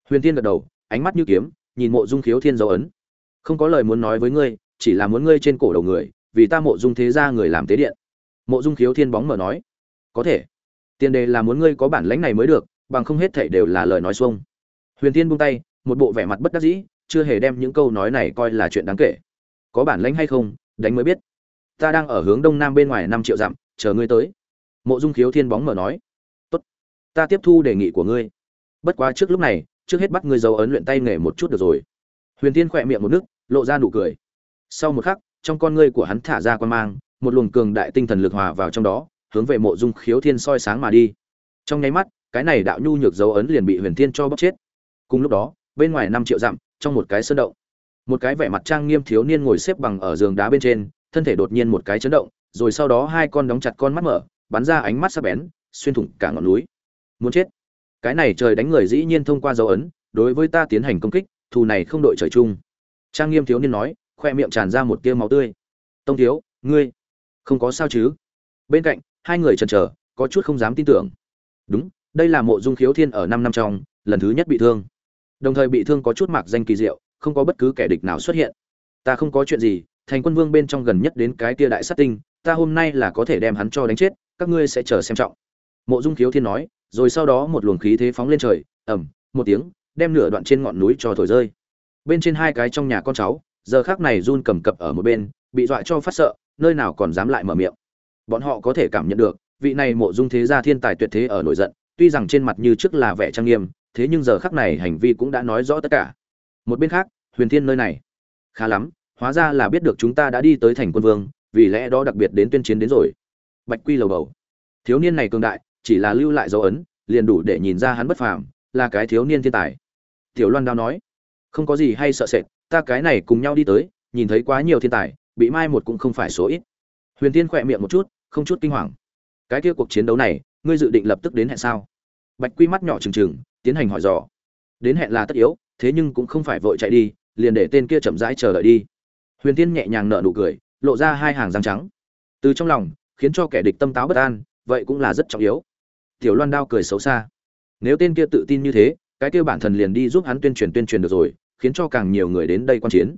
S1: Huyền tiên gật đầu, ánh mắt như kiếm, nhìn mộ dung khiếu thiên dấu ấn. Không có lời muốn nói với ngươi, chỉ là muốn ngươi trên cổ đầu người, vì ta mộ dung thế gia người làm tế điện. Mộ dung khiếu thiên bóng mở nói. Có thể. Tiền đề là muốn ngươi có bản lãnh này mới được bằng không hết thảy đều là lời nói xuông. Huyền tiên buông tay, một bộ vẻ mặt bất đắc dĩ, chưa hề đem những câu nói này coi là chuyện đáng kể. Có bản lĩnh hay không, đánh mới biết. Ta đang ở hướng đông nam bên ngoài năm triệu dặm, chờ ngươi tới. Mộ dung khiếu thiên bóng mở nói. Tốt. Ta tiếp thu đề nghị của ngươi. Bất quá trước lúc này, trước hết bắt ngươi dấu ấn luyện tay nghề một chút được rồi. Huyền tiên khẽ miệng một nước, lộ ra nụ cười. Sau một khắc, trong con ngươi của hắn thả ra quan mang, một luồng cường đại tinh thần lực hòa vào trong đó, hướng về mộ dung khiếu thiên soi sáng mà đi. Trong nháy mắt cái này đạo nhu nhược dấu ấn liền bị huyền thiên cho bóc chết. Cùng lúc đó, bên ngoài năm triệu dặm, trong một cái sơn động, một cái vẻ mặt trang nghiêm thiếu niên ngồi xếp bằng ở giường đá bên trên, thân thể đột nhiên một cái chấn động, rồi sau đó hai con đóng chặt con mắt mở, bắn ra ánh mắt sắc bén, xuyên thủng cả ngọn núi. Muốn chết. Cái này trời đánh người dĩ nhiên thông qua dấu ấn, đối với ta tiến hành công kích, thù này không đội trời chung. Trang nghiêm thiếu niên nói, khoe miệng tràn ra một tia máu tươi. Tông thiếu, ngươi, không có sao chứ? Bên cạnh, hai người chần chờ, có chút không dám tin tưởng. Đúng đây là mộ dung khiếu thiên ở năm năm trong, lần thứ nhất bị thương. Đồng thời bị thương có chút mạc danh kỳ diệu, không có bất cứ kẻ địch nào xuất hiện. Ta không có chuyện gì, thành quân vương bên trong gần nhất đến cái tia đại sát tinh, ta hôm nay là có thể đem hắn cho đánh chết, các ngươi sẽ chờ xem trọng. Mộ dung khiếu thiên nói, rồi sau đó một luồng khí thế phóng lên trời ẩm một tiếng, đem nửa đoạn trên ngọn núi cho thổi rơi. Bên trên hai cái trong nhà con cháu, giờ khác này run cầm cập ở một bên, bị dọa cho phát sợ, nơi nào còn dám lại mở miệng. Bọn họ có thể cảm nhận được, vị này mộ dung thế gia thiên tài tuyệt thế ở nổi giận tuy rằng trên mặt như trước là vẻ trang nghiêm, thế nhưng giờ khắc này hành vi cũng đã nói rõ tất cả. Một bên khác, huyền thiên nơi này. Khá lắm, hóa ra là biết được chúng ta đã đi tới thành quân vương, vì lẽ đó đặc biệt đến tuyên chiến đến rồi. Bạch quy lầu bầu. Thiếu niên này cường đại, chỉ là lưu lại dấu ấn, liền đủ để nhìn ra hắn bất phàm, là cái thiếu niên thiên tài. Tiểu loan đao nói, không có gì hay sợ sệt, ta cái này cùng nhau đi tới, nhìn thấy quá nhiều thiên tài, bị mai một cũng không phải số ít. Huyền tiên khỏe miệng một chút, không chút kinh hoàng. Cái kia cuộc chiến đấu này ngươi dự định lập tức đến hẹn sao? Bạch quy mắt nhỏ trừng trừng, tiến hành hỏi dò. Đến hẹn là tất yếu, thế nhưng cũng không phải vội chạy đi, liền để tên kia chậm rãi chờ đợi đi. Huyền tiên nhẹ nhàng nở nụ cười, lộ ra hai hàng răng trắng. Từ trong lòng, khiến cho kẻ địch tâm táo bất an, vậy cũng là rất trọng yếu. Tiểu loan đao cười xấu xa. Nếu tên kia tự tin như thế, cái kia bản thần liền đi giúp hắn tuyên truyền tuyên truyền được rồi, khiến cho càng nhiều người đến đây quan chiến.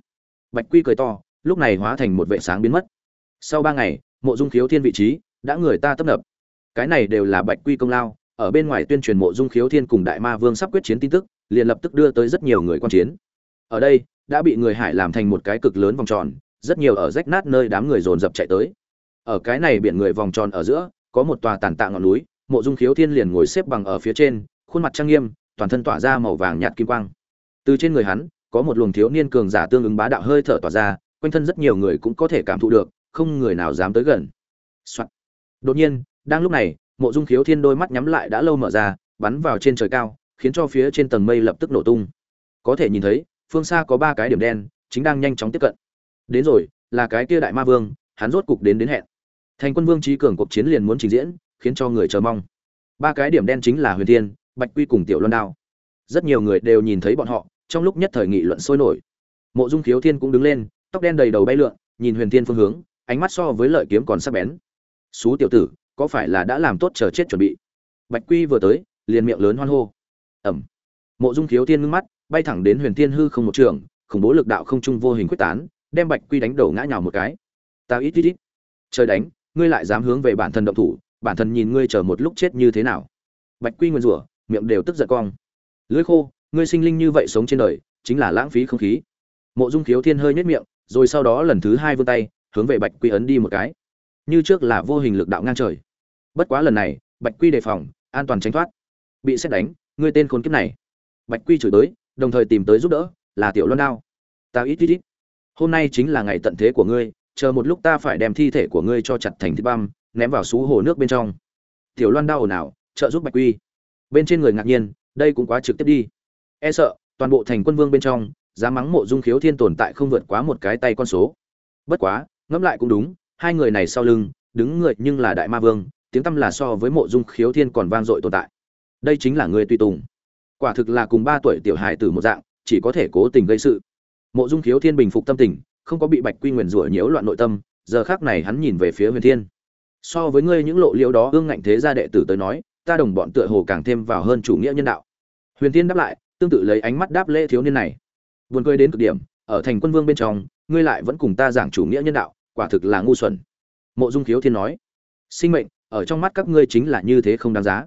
S1: Bạch quy cười to, lúc này hóa thành một vệ sáng biến mất. Sau ba ngày, mộ dung khiếu thiên vị trí, đã người ta tấp nập cái này đều là bạch quy công lao, ở bên ngoài tuyên truyền mộ dung khiếu thiên cùng đại ma vương sắp quyết chiến tin tức, liền lập tức đưa tới rất nhiều người quan chiến. Ở đây, đã bị người hải làm thành một cái cực lớn vòng tròn, rất nhiều ở rách nát nơi đám người dồn dập chạy tới. Ở cái này biển người vòng tròn ở giữa, có một tòa tàn tạ ngọn núi, mộ dung khiếu thiên liền ngồi xếp bằng ở phía trên, khuôn mặt trang nghiêm, toàn thân tỏa ra màu vàng nhạt kim quang. Từ trên người hắn, có một luồng thiếu niên cường giả tương ứng bá đạo hơi thở tỏa ra, quanh thân rất nhiều người cũng có thể cảm thụ được, không người nào dám tới gần、Soạn. đột nhiên đang lúc này, mộ dung khiếu thiên đôi mắt nhắm lại đã lâu mở ra, bắn vào trên trời cao, khiến cho phía trên tầng mây lập tức nổ tung. Có thể nhìn thấy, phương xa có ba cái điểm đen, chính đang nhanh chóng tiếp cận. Đến rồi, là cái kia đại ma vương, hắn rốt cục đến đến hẹn. Thành quân vương trí cường cuộc chiến liền muốn trình diễn, khiến cho người chờ mong. Ba cái điểm đen chính là huyền thiên, bạch quy cùng tiểu loan đao. Rất nhiều người đều nhìn thấy bọn họ, trong lúc nhất thời nghị luận sôi nổi. Mộ dung khiếu thiên cũng đứng lên, tóc đen đầy đầu bay lượn, nhìn huyền thiên phương hướng, ánh mắt so với lợi kiếm còn sắc bén. Xú tiểu tử có phải là đã làm tốt chờ chết chuẩn bị? Bạch quy vừa tới, liền miệng lớn hoan hô. Ẩm. Mộ dung khiếu thiên ngưng mắt, bay thẳng đến huyền thiên hư không một trường, khủng bố lực đạo không trung vô hình quyết tán, đem bạch quy đánh đổ ngã nhào một cái. Ta ít ít ít. Trời đánh, ngươi lại dám hướng về bản thân động thủ, bản thân nhìn ngươi chờ một lúc chết như thế nào? Bạch quy nguyên rủa, miệng đều tức giận cong. Lưỡi khô, ngươi sinh linh như vậy sống trên đời, chính là lãng phí không khí. Mộ dung khiếu thiên hơi nhất miệng, rồi sau đó lần thứ hai vươn tay, hướng về bạch quy ấn đi một cái. Như trước là vô hình lực đạo ngang trời bất quá lần này, bạch quy đề phòng, an toàn tránh thoát. Bị xét đánh, ngươi tên khốn kiếp này. Bạch quy chửi tới, đồng thời tìm tới giúp đỡ, là tiểu loan đao. Ta ít ít ít. Hôm nay chính là ngày tận thế của ngươi, chờ một lúc ta phải đem thi thể của ngươi cho chặt thành thịt băm, ném vào xú hồ nước bên trong. Tiểu loan đao ồn ào, trợ giúp bạch quy. Bên trên người ngạc nhiên, đây cũng quá trực tiếp đi. E sợ, toàn bộ thành quân vương bên trong, dám mắng mộ dung khiếu thiên tồn tại không vượt quá một cái tay con số. Bất quá, ngẫm lại cũng đúng, hai người này sau lưng, đứng người nhưng là đại ma vương tiếng tăm là so với mộ dung khiếu thiên còn vang dội tồn tại. Đây chính là người tùy tùng. Quả thực là cùng ba tuổi tiểu hài tử một dạng, chỉ có thể cố tình gây sự. Mộ dung khiếu thiên bình phục tâm tình, không có bị bạch quy nguyền rủa nhiễu loạn nội tâm, giờ khác này hắn nhìn về phía huyền thiên. So với ngươi những lộ liễu đó, ương ngạnh thế gia đệ tử tới nói, ta đồng bọn tựa hồ càng thêm vào hơn chủ nghĩa nhân đạo. Huyền thiên đáp lại, tương tự lấy ánh mắt đáp lễ thiếu niên này. Buồn cười đến cực điểm, ở thành quân vương bên trong, ngươi lại vẫn cùng ta giảng chủ nghĩa nhân đạo, quả thực là ngu xuẩn. Mộ dung khiếu thiên nói, sinh mệnh ở trong mắt các ngươi chính là như thế không đáng giá.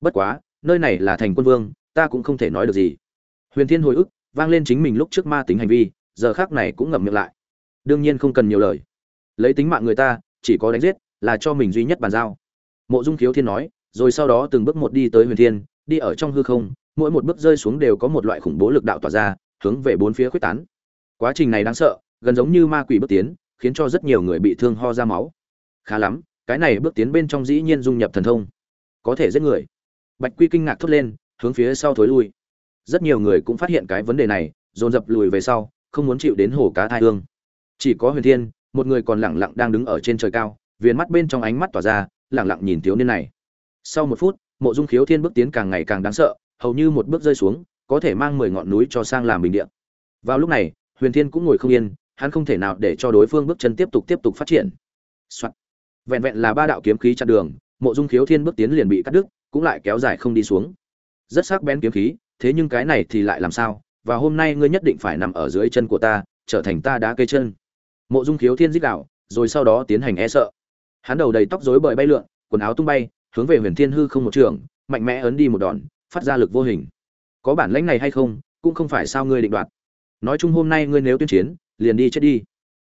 S1: Bất quá, nơi này là thành quân vương, ta cũng không thể nói được gì. Huyền thiên hồi ức, vang lên chính mình lúc trước ma tính hành vi, giờ khác này cũng ngậm miệng lại. Đương nhiên không cần nhiều lời. Lấy tính mạng người ta, chỉ có đánh giết, là cho mình duy nhất bàn giao. Mộ dung khiếu thiên nói, rồi sau đó từng bước một đi tới huyền thiên, đi ở trong hư không, mỗi một bước rơi xuống đều có một loại khủng bố lực đạo tỏa ra, hướng về bốn phía khuếch tán. Quá trình này đáng sợ, gần giống như ma quỷ bước tiến, khiến cho rất nhiều người bị thương ho ra máu. Khá lắm cái này bước tiến bên trong dĩ nhiên dung nhập thần thông, có thể giết người. Bạch quy kinh ngạc thốt lên, hướng phía sau thối lui. Rất nhiều người cũng phát hiện cái vấn đề này, dồn dập lùi về sau, không muốn chịu đến hồ cá thai hương. Chỉ có huyền thiên, một người còn lẳng lặng đang đứng ở trên trời cao, viền mắt bên trong ánh mắt tỏa ra lẳng lặng nhìn thiếu niên này. Sau một phút, mộ dung khiếu thiên bước tiến càng ngày càng đáng sợ, hầu như một bước rơi xuống, có thể mang mười ngọn núi cho sang làm bình địa. Vào lúc này, huyền thiên cũng ngồi không yên, hắn không thể nào để cho đối phương bước chân tiếp tục tiếp tục phát triển、Soạn vẹn vẹn là ba đạo kiếm khí chặn đường, mộ dung khiếu thiên bước tiến liền bị cắt đứt, cũng lại kéo dài không đi xuống. Rất sắc bén kiếm khí, thế nhưng cái này thì lại làm sao? Và hôm nay ngươi nhất định phải nằm ở dưới chân của ta, trở thành ta đá cây chân. Mộ dung khiếu thiên dích đạo, rồi sau đó tiến hành e sợ. Hắn đầu đầy tóc rối bời bay lượn, quần áo tung bay, hướng về huyền thiên hư không một trường, mạnh mẽ ấn đi một đòn, phát ra lực vô hình. Có bản lãnh này hay không, cũng không phải sao ngươi định đoạt. Nói chung hôm nay ngươi nếu tuyên chiến, liền đi chết đi.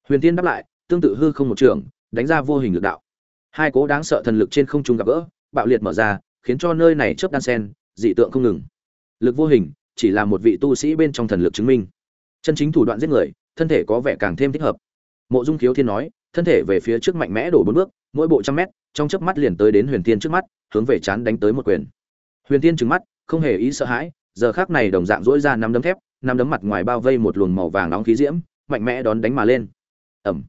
S1: Huyền thiên đáp lại, tương tự hư không một trường, đánh ra vô hình lực đạo hai cố đáng sợ thần lực trên không trung gặp gỡ, bạo liệt mở ra, khiến cho nơi này chớp đan sen, dị tượng không ngừng. Lực vô hình, chỉ là một vị tu sĩ bên trong thần lực chứng minh. Chân chính thủ đoạn giết người, thân thể có vẻ càng thêm thích hợp. Mộ dung khiếu thiên nói, thân thể về phía trước mạnh mẽ đổ bốn bước, mỗi bộ trăm mét, trong chớp mắt liền tới đến huyền thiên trước mắt, hướng về chán đánh tới một quyền. Huyền thiên trừng mắt, không hề ý sợ hãi, giờ khác này đồng dạng dỗi ra năm đấm thép, năm đấm mặt ngoài bao vây một luồng màu vàng nóng khí diễm, mạnh mẽ đón đánh mà lên. Ẩm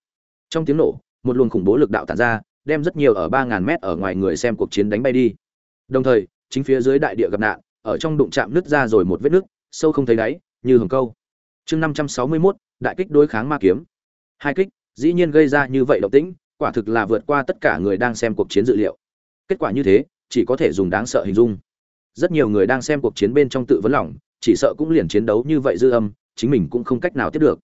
S1: trong tiếng nổ, một luồng khủng bố lực đạo tản ra đem rất nhiều ở ba ngàn mét ở ngoài người xem cuộc chiến đánh bay đi. Đồng thời chính phía dưới đại địa gặp nạn ở trong đụng chạm nứt ra rồi một vết nứt sâu không thấy đáy như hồng câu. Chương năm trăm sáu mươi 561, đại kích đối kháng ma kiếm. Hai kích dĩ nhiên gây ra như vậy động tĩnh quả thực là vượt qua tất cả người đang xem cuộc chiến dự liệu. Kết quả như thế chỉ có thể dùng đáng sợ hình dung. Rất nhiều người đang xem cuộc chiến bên trong tự vấn lòng chỉ sợ cũng liền chiến đấu như vậy dư âm chính mình cũng không cách nào tiếp được.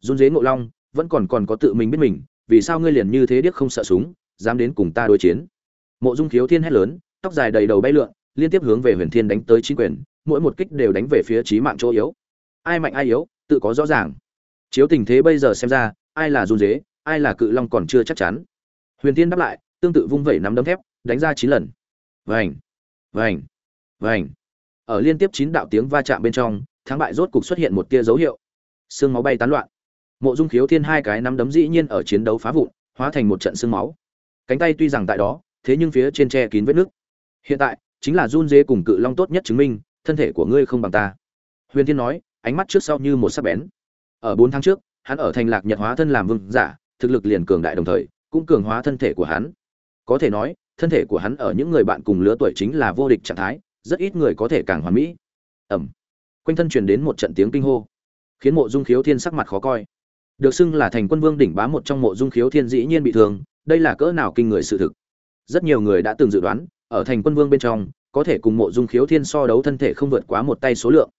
S1: Run dế ngộ long vẫn còn còn có tự mình biết mình vì sao ngươi liền như thế điếc không sợ súng dám đến cùng ta đối chiến. Mộ dung khiếu thiên hét lớn, tóc dài đầy đầu bay lượn, liên tiếp hướng về huyền thiên đánh tới chính quyền, mỗi một kích đều đánh về phía trí mạng chỗ yếu. Ai mạnh ai yếu, tự có rõ ràng. Chiếu tình thế bây giờ xem ra, ai là run dế, ai là cự long còn chưa chắc chắn. Huyền thiên đáp lại, tương tự vung vẩy nắm đấm thép, đánh ra chín lần. Vành vành vành. Ở liên tiếp chín đạo tiếng va chạm bên trong, thắng bại rốt cục xuất hiện một tia dấu hiệu. Xương máu bay tán loạn. Mộ dung khiếu thiên hai cái nắm đấm dĩ nhiên ở chiến đấu phá vụn, hóa thành một trận xương máu cánh tay tuy rằng tại đó, thế nhưng phía trên che kín vết nước. Hiện tại, chính là run Dê cùng cự long tốt nhất chứng minh, thân thể của ngươi không bằng ta. Huyền thiên nói, ánh mắt trước sau như một sắc bén. Ở bốn tháng trước, hắn ở thành lạc nhật hóa thân làm vương giả, thực lực liền cường đại đồng thời, cũng cường hóa thân thể của hắn. Có thể nói, thân thể của hắn ở những người bạn cùng lứa tuổi chính là vô địch trạng thái, rất ít người có thể càng hoàn mỹ. Ẩm. Quanh thân truyền đến một trận tiếng kinh hô, khiến mộ dung khiếu thiên sắc mặt khó coi. Được xưng là thành quân vương đỉnh bá một trong mộ dung khiếu thiên dĩ nhiên bị thương đây là cỡ nào kinh người sự thực? Rất nhiều người đã từng dự đoán, ở thành quân vương bên trong, có thể cùng mộ dung khiếu thiên so đấu thân thể không vượt quá một tay số lượng.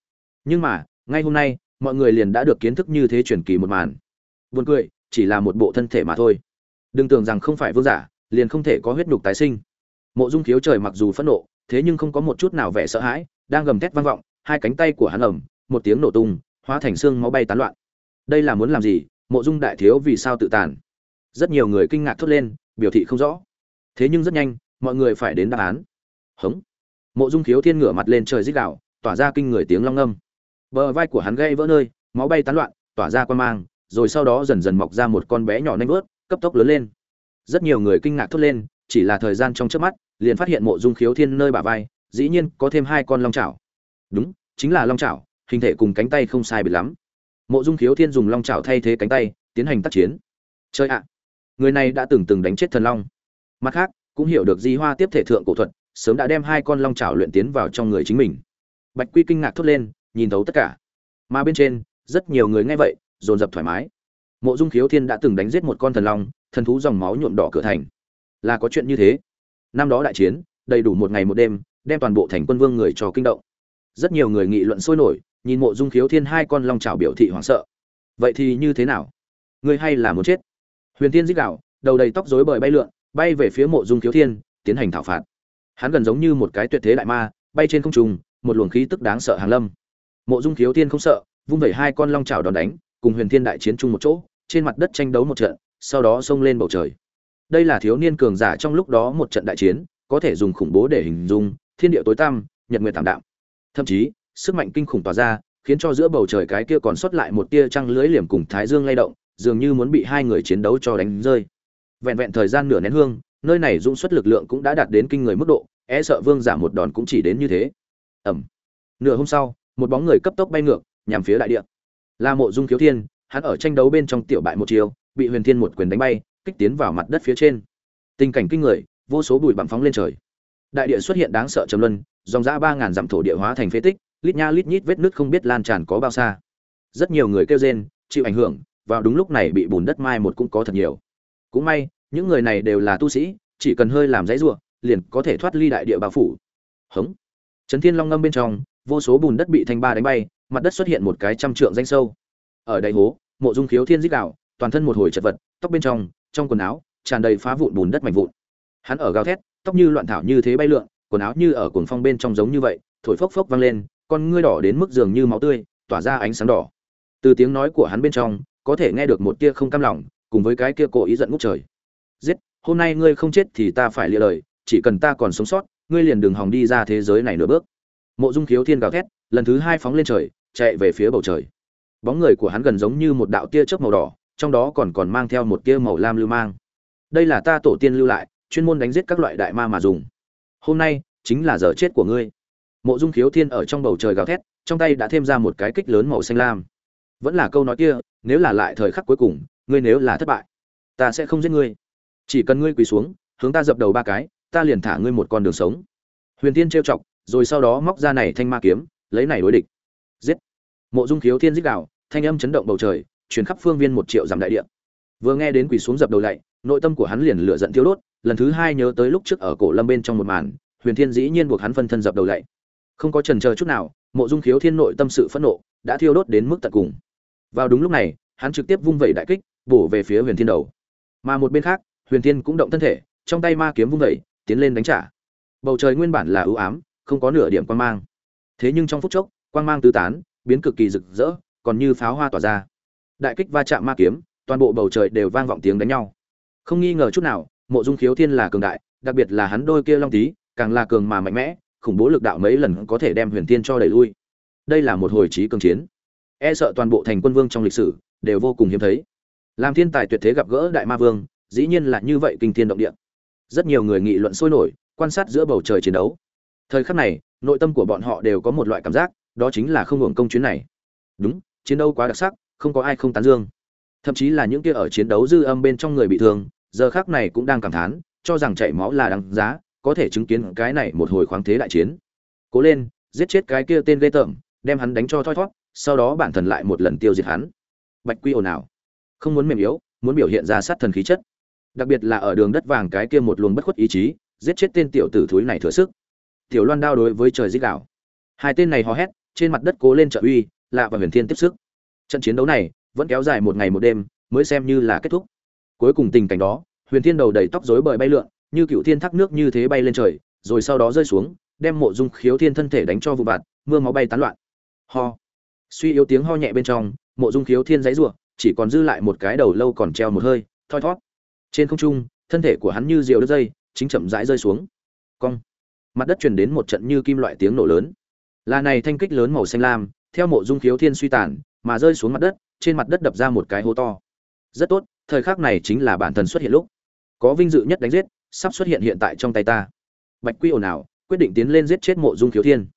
S1: Nhưng mà, ngay hôm nay, mọi người liền đã được kiến thức như thế truyền kỳ một màn. Buồn cười, chỉ là một bộ thân thể mà thôi. Đừng tưởng rằng không phải vương giả, liền không thể có huyết nhục tái sinh. Mộ dung khiếu trời mặc dù phẫn nộ, thế nhưng không có một chút nào vẻ sợ hãi, đang gầm thét vang vọng, hai cánh tay của hắn ẩm một tiếng nổ tung, hóa thành xương máu bay tán loạn. Đây là muốn làm gì? Mộ dung đại thiếu vì sao tự tàn? Rất nhiều người kinh ngạc thốt lên, biểu thị không rõ. Thế nhưng rất nhanh, mọi người phải đến đáp án. Hống. Mộ dung khiếu thiên ngửa mặt lên trời dích đạo tỏa ra kinh người tiếng long âm bờ vai của hắn gây vỡ nơi, máu bay tán loạn, tỏa ra quan mang, rồi sau đó dần dần mọc ra một con bé nhỏ nanh vớt, cấp tốc lớn lên. Rất nhiều người kinh ngạc thốt lên, chỉ là thời gian trong trước mắt, liền phát hiện mộ dung khiếu thiên nơi bả vai, dĩ nhiên có thêm hai con long chảo. Đúng, chính là long chảo, hình thể cùng cánh tay không sai biệt lắm. Mộ dung khiếu thiên dùng long chảo thay thế cánh tay, tiến hành tác chiến. Chơi ạ người này đã từng từng đánh chết thần long. Mặt khác, cũng hiểu được di hoa tiếp thể thượng cổ thuật, sớm đã đem hai con long chảo luyện tiến vào trong người chính mình. Bạch quy kinh ngạc thốt lên, nhìn thấu tất cả. Mà bên trên, rất nhiều người nghe vậy, dồn dập thoải mái. Mộ dung khiếu thiên đã từng đánh giết một con thần long, thần thú dòng máu nhuộm đỏ cửa thành. Là có chuyện như thế. Năm đó đại chiến, đầy đủ một ngày một đêm, đem toàn bộ thành quân vương người cho kinh động. Rất nhiều người nghị luận sôi nổi, nhìn mộ dung khiếu thiên hai con long trào biểu thị hoảng sợ. Vậy thì như thế nào? Ngươi hay là muốn chết? Huyền thiên dích đạo đầu đầy tóc rối bời bay lượn, bay về phía mộ dung khiếu thiên, tiến hành thảo phạt. Hắn gần giống như một cái tuyệt thế đại ma, bay trên không trung, một luồng khí tức đáng sợ hàng lâm. Mộ dung khiếu thiên không sợ, vung vẩy hai con long chảo đòn đánh, cùng huyền thiên đại chiến chung một chỗ, trên mặt đất tranh đấu một trận, sau đó xông lên bầu trời. Đây là thiếu niên cường giả trong lúc đó một trận đại chiến, có thể dùng khủng bố để hình dung, thiên địa tối tăm, nhật nguyệt tạm đạm. Thậm chí, sức mạnh kinh khủng tỏa ra, khiến cho giữa bầu trời cái kia còn sót lại một tia trăng lưới liềm cùng thái dương lay động dường như muốn bị hai người chiến đấu cho đánh rơi. Vẹn vẹn thời gian nửa nén hương, nơi này dũng suất lực lượng cũng đã đạt đến kinh người mức độ e sợ vương giả một đòn cũng chỉ đến như thế. Ẩm. Nửa hôm sau, một bóng người cấp tốc bay ngược, nhằm phía đại địa. Là mộ dung khiếu thiên, hắn ở tranh đấu bên trong tiểu bại một chiều bị huyền thiên một quyền đánh bay, kích tiến vào mặt đất phía trên. Tình cảnh kinh người, vô số bụi bặm phóng lên trời. Đại địa xuất hiện đáng sợ trầm luân, dòng dã ba ngàn dặm thổ địa hóa thành phế tích, lít nha lít nhít vết nứt không biết lan tràn có bao xa. Rất nhiều người kêu rên, chịu ảnh hưởng vào đúng lúc này bị bùn đất mai một cũng có thật nhiều. Cũng may, những người này đều là tu sĩ, chỉ cần hơi làm dãy ruộng, liền có thể thoát ly đại địa bao phủ. Hống. Trấn thiên long ngâm bên trong, vô số bùn đất bị thanh ba đánh bay, mặt đất xuất hiện một cái trăm trượng danh sâu. Ở đây hố, mộ dung khiếu thiên dích đạo, toàn thân một hồi chật vật, tóc bên trong trong quần áo, tràn đầy phá vụn bùn đất mạnh vụn. Hắn ở gào thét, tóc như loạn thảo như thế bay lượn, quần áo như ở cuồng phong bên trong giống như vậy, thổi phốc phốc vang lên, con ngươi đỏ đến mức dường như máu tươi, tỏa ra ánh sáng đỏ. Từ tiếng nói của hắn bên trong có thể nghe được một tia không cam lòng, cùng với cái kia cố ý giận ngút trời. Giết, hôm nay ngươi không chết thì ta phải lìa lời, chỉ cần ta còn sống sót, ngươi liền đừng hòng đi ra thế giới này nửa bước. Mộ dung khiếu thiên gào thét, lần thứ hai phóng lên trời, chạy về phía bầu trời. Bóng người của hắn gần giống như một đạo tia chớp màu đỏ, trong đó còn còn mang theo một tia màu lam lưu mang. Đây là ta tổ tiên lưu lại, chuyên môn đánh giết các loại đại ma mà dùng. Hôm nay, chính là giờ chết của ngươi. Mộ dung khiếu thiên ở trong bầu trời gào thét, trong tay đã thêm ra một cái kích lớn màu xanh lam vẫn là câu nói kia, nếu là lại thời khắc cuối cùng, ngươi nếu là thất bại, ta sẽ không giết ngươi. Chỉ cần ngươi quỳ xuống, hướng ta dập đầu ba cái, ta liền thả ngươi một con đường sống. Huyền tiên trêu chọc, rồi sau đó móc ra này thanh ma kiếm, lấy này đối địch. Giết! Mộ dung khiếu thiên giết đạo thanh âm chấn động bầu trời, truyền khắp phương viên một triệu dặm đại địa. Vừa nghe đến quỳ xuống dập đầu lạy nội tâm của hắn liền lửa giận thiêu đốt, lần thứ hai nhớ tới lúc trước ở cổ lâm bên trong một màn, huyền thiên dĩ nhiên buộc hắn phân thân dập đầu lạy không có chần chờ chút nào, mộ dung khiếu thiên nội tâm sự phẫn nộ, đã thiêu đốt đến mức tận cùng vào đúng lúc này, hắn trực tiếp vung vẩy đại kích, bổ về phía huyền thiên đầu. Mà một bên khác, huyền thiên cũng động thân thể, trong tay ma kiếm vung vẩy, tiến lên đánh trả. Bầu trời nguyên bản là ưu ám, không có nửa điểm quang mang. Thế nhưng trong phút chốc, quang mang tứ tán, biến cực kỳ rực rỡ, còn như pháo hoa tỏa ra. Đại kích va chạm ma kiếm, toàn bộ bầu trời đều vang vọng tiếng đánh nhau. Không nghi ngờ chút nào, mộ dung khiếu thiên là cường đại, đặc biệt là hắn đôi kia long tí càng là cường mà mạnh mẽ, khủng bố lực đạo mấy lần có thể đem huyền thiên cho đẩy lui. Đây là một hồi trí cường chiến e sợ toàn bộ thành quân vương trong lịch sử đều vô cùng hiếm thấy. Làm thiên tài tuyệt thế gặp gỡ đại ma vương, dĩ nhiên là như vậy kinh thiên động địa. Rất nhiều người nghị luận sôi nổi, quan sát giữa bầu trời chiến đấu. Thời khắc này, nội tâm của bọn họ đều có một loại cảm giác, đó chính là không hưởng công chuyến này. Đúng, chiến đấu quá đặc sắc, không có ai không tán dương. Thậm chí là những kia ở chiến đấu dư âm bên trong người bị thương, giờ khác này cũng đang cảm thán, cho rằng chảy máu là đáng giá, có thể chứng kiến cái này một hồi khoáng thế đại chiến. Cố lên, giết chết cái kia tên ghê tởm, đem hắn đánh cho thoi thót sau đó bản thân lại một lần tiêu diệt hắn. Bạch quy ồn ào. Không muốn mềm yếu, muốn biểu hiện ra sát thần khí chất. Đặc biệt là ở đường đất vàng cái kia một luồng bất khuất ý chí, giết chết tên tiểu tử thúi này thừa sức. Tiểu loan đao đối với trời dích đảo hai tên này hò hét, trên mặt đất cố lên trợ uy, lạ và huyền thiên tiếp sức. Trận chiến đấu này vẫn kéo dài một ngày một đêm, mới xem như là kết thúc. Cuối cùng tình cảnh đó, huyền thiên đầu đầy tóc rối bời bay lượn, như cựu thiên thác nước như thế bay lên trời, rồi sau đó rơi xuống, đem mộ dung khiếu thiên thân thể đánh cho vụ bạt mưa máu bay tán loạn. Ho suy yếu tiếng ho nhẹ bên trong, mộ dung khiếu thiên giấy rủa chỉ còn dư lại một cái đầu lâu còn treo một hơi, thoi thót trên không trung, thân thể của hắn như diều đứt dây, chính chậm rãi rơi xuống. Cong. Mặt đất truyền đến một trận như kim loại tiếng nổ lớn. Là này thanh kích lớn màu xanh lam, theo mộ dung khiếu thiên suy tàn, mà rơi xuống mặt đất, trên mặt đất đập ra một cái hố to. Rất tốt, thời khắc này chính là bản thân xuất hiện lúc. Có vinh dự nhất đánh giết, sắp xuất hiện hiện tại trong tay ta. Bạch quy ồn ào, quyết định tiến lên giết chết mộ dung khiếu thiên.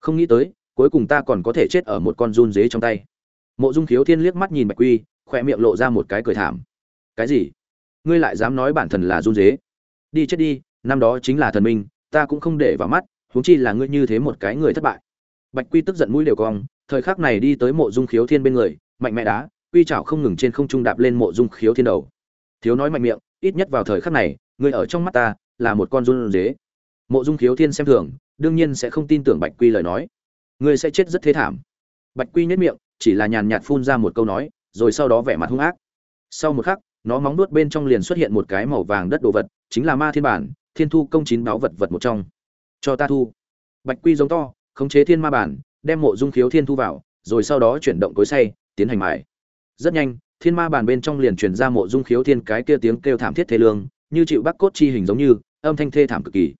S1: Không nghĩ tới cuối cùng ta còn có thể chết ở một con run dế trong tay. Mộ dung khiếu thiên liếc mắt nhìn bạch quy khoe miệng lộ ra một cái cười thảm. Cái gì? Ngươi lại dám nói bản thân là run dế? Đi chết đi, năm đó chính là thần minh, ta cũng không để vào mắt, huống chi là ngươi như thế một cái người thất bại. Bạch quy tức giận mũi đều cong, thời khắc này đi tới mộ dung khiếu thiên bên người, mạnh mẽ đá, quy chảo không ngừng trên không trung đạp lên mộ dung khiếu thiên đầu. Thiếu nói mạnh miệng, ít nhất vào thời khắc này, ngươi ở trong mắt ta là một con run dế. Mộ dung khiếu thiên xem thường, đương nhiên sẽ không tin tưởng bạch quy lời nói ngươi sẽ chết rất thế thảm. Bạch quy nhất miệng, chỉ là nhàn nhạt phun ra một câu nói, rồi sau đó vẻ mặt hung ác. Sau một khắc, nó móng nuốt bên trong liền xuất hiện một cái màu vàng đất đồ vật, chính là ma thiên bản, thiên thu công chín báo vật vật một trong. Cho ta thu. Bạch quy giống to, khống chế thiên ma bản, đem mộ dung khiếu thiên thu vào, rồi sau đó chuyển động cối say tiến hành mài. Rất nhanh, thiên ma bản bên trong liền truyền ra mộ dung khiếu thiên cái kia tiếng kêu thảm thiết thế lương, như chịu bắc cốt chi hình giống như, âm thanh thê thảm cực kỳ.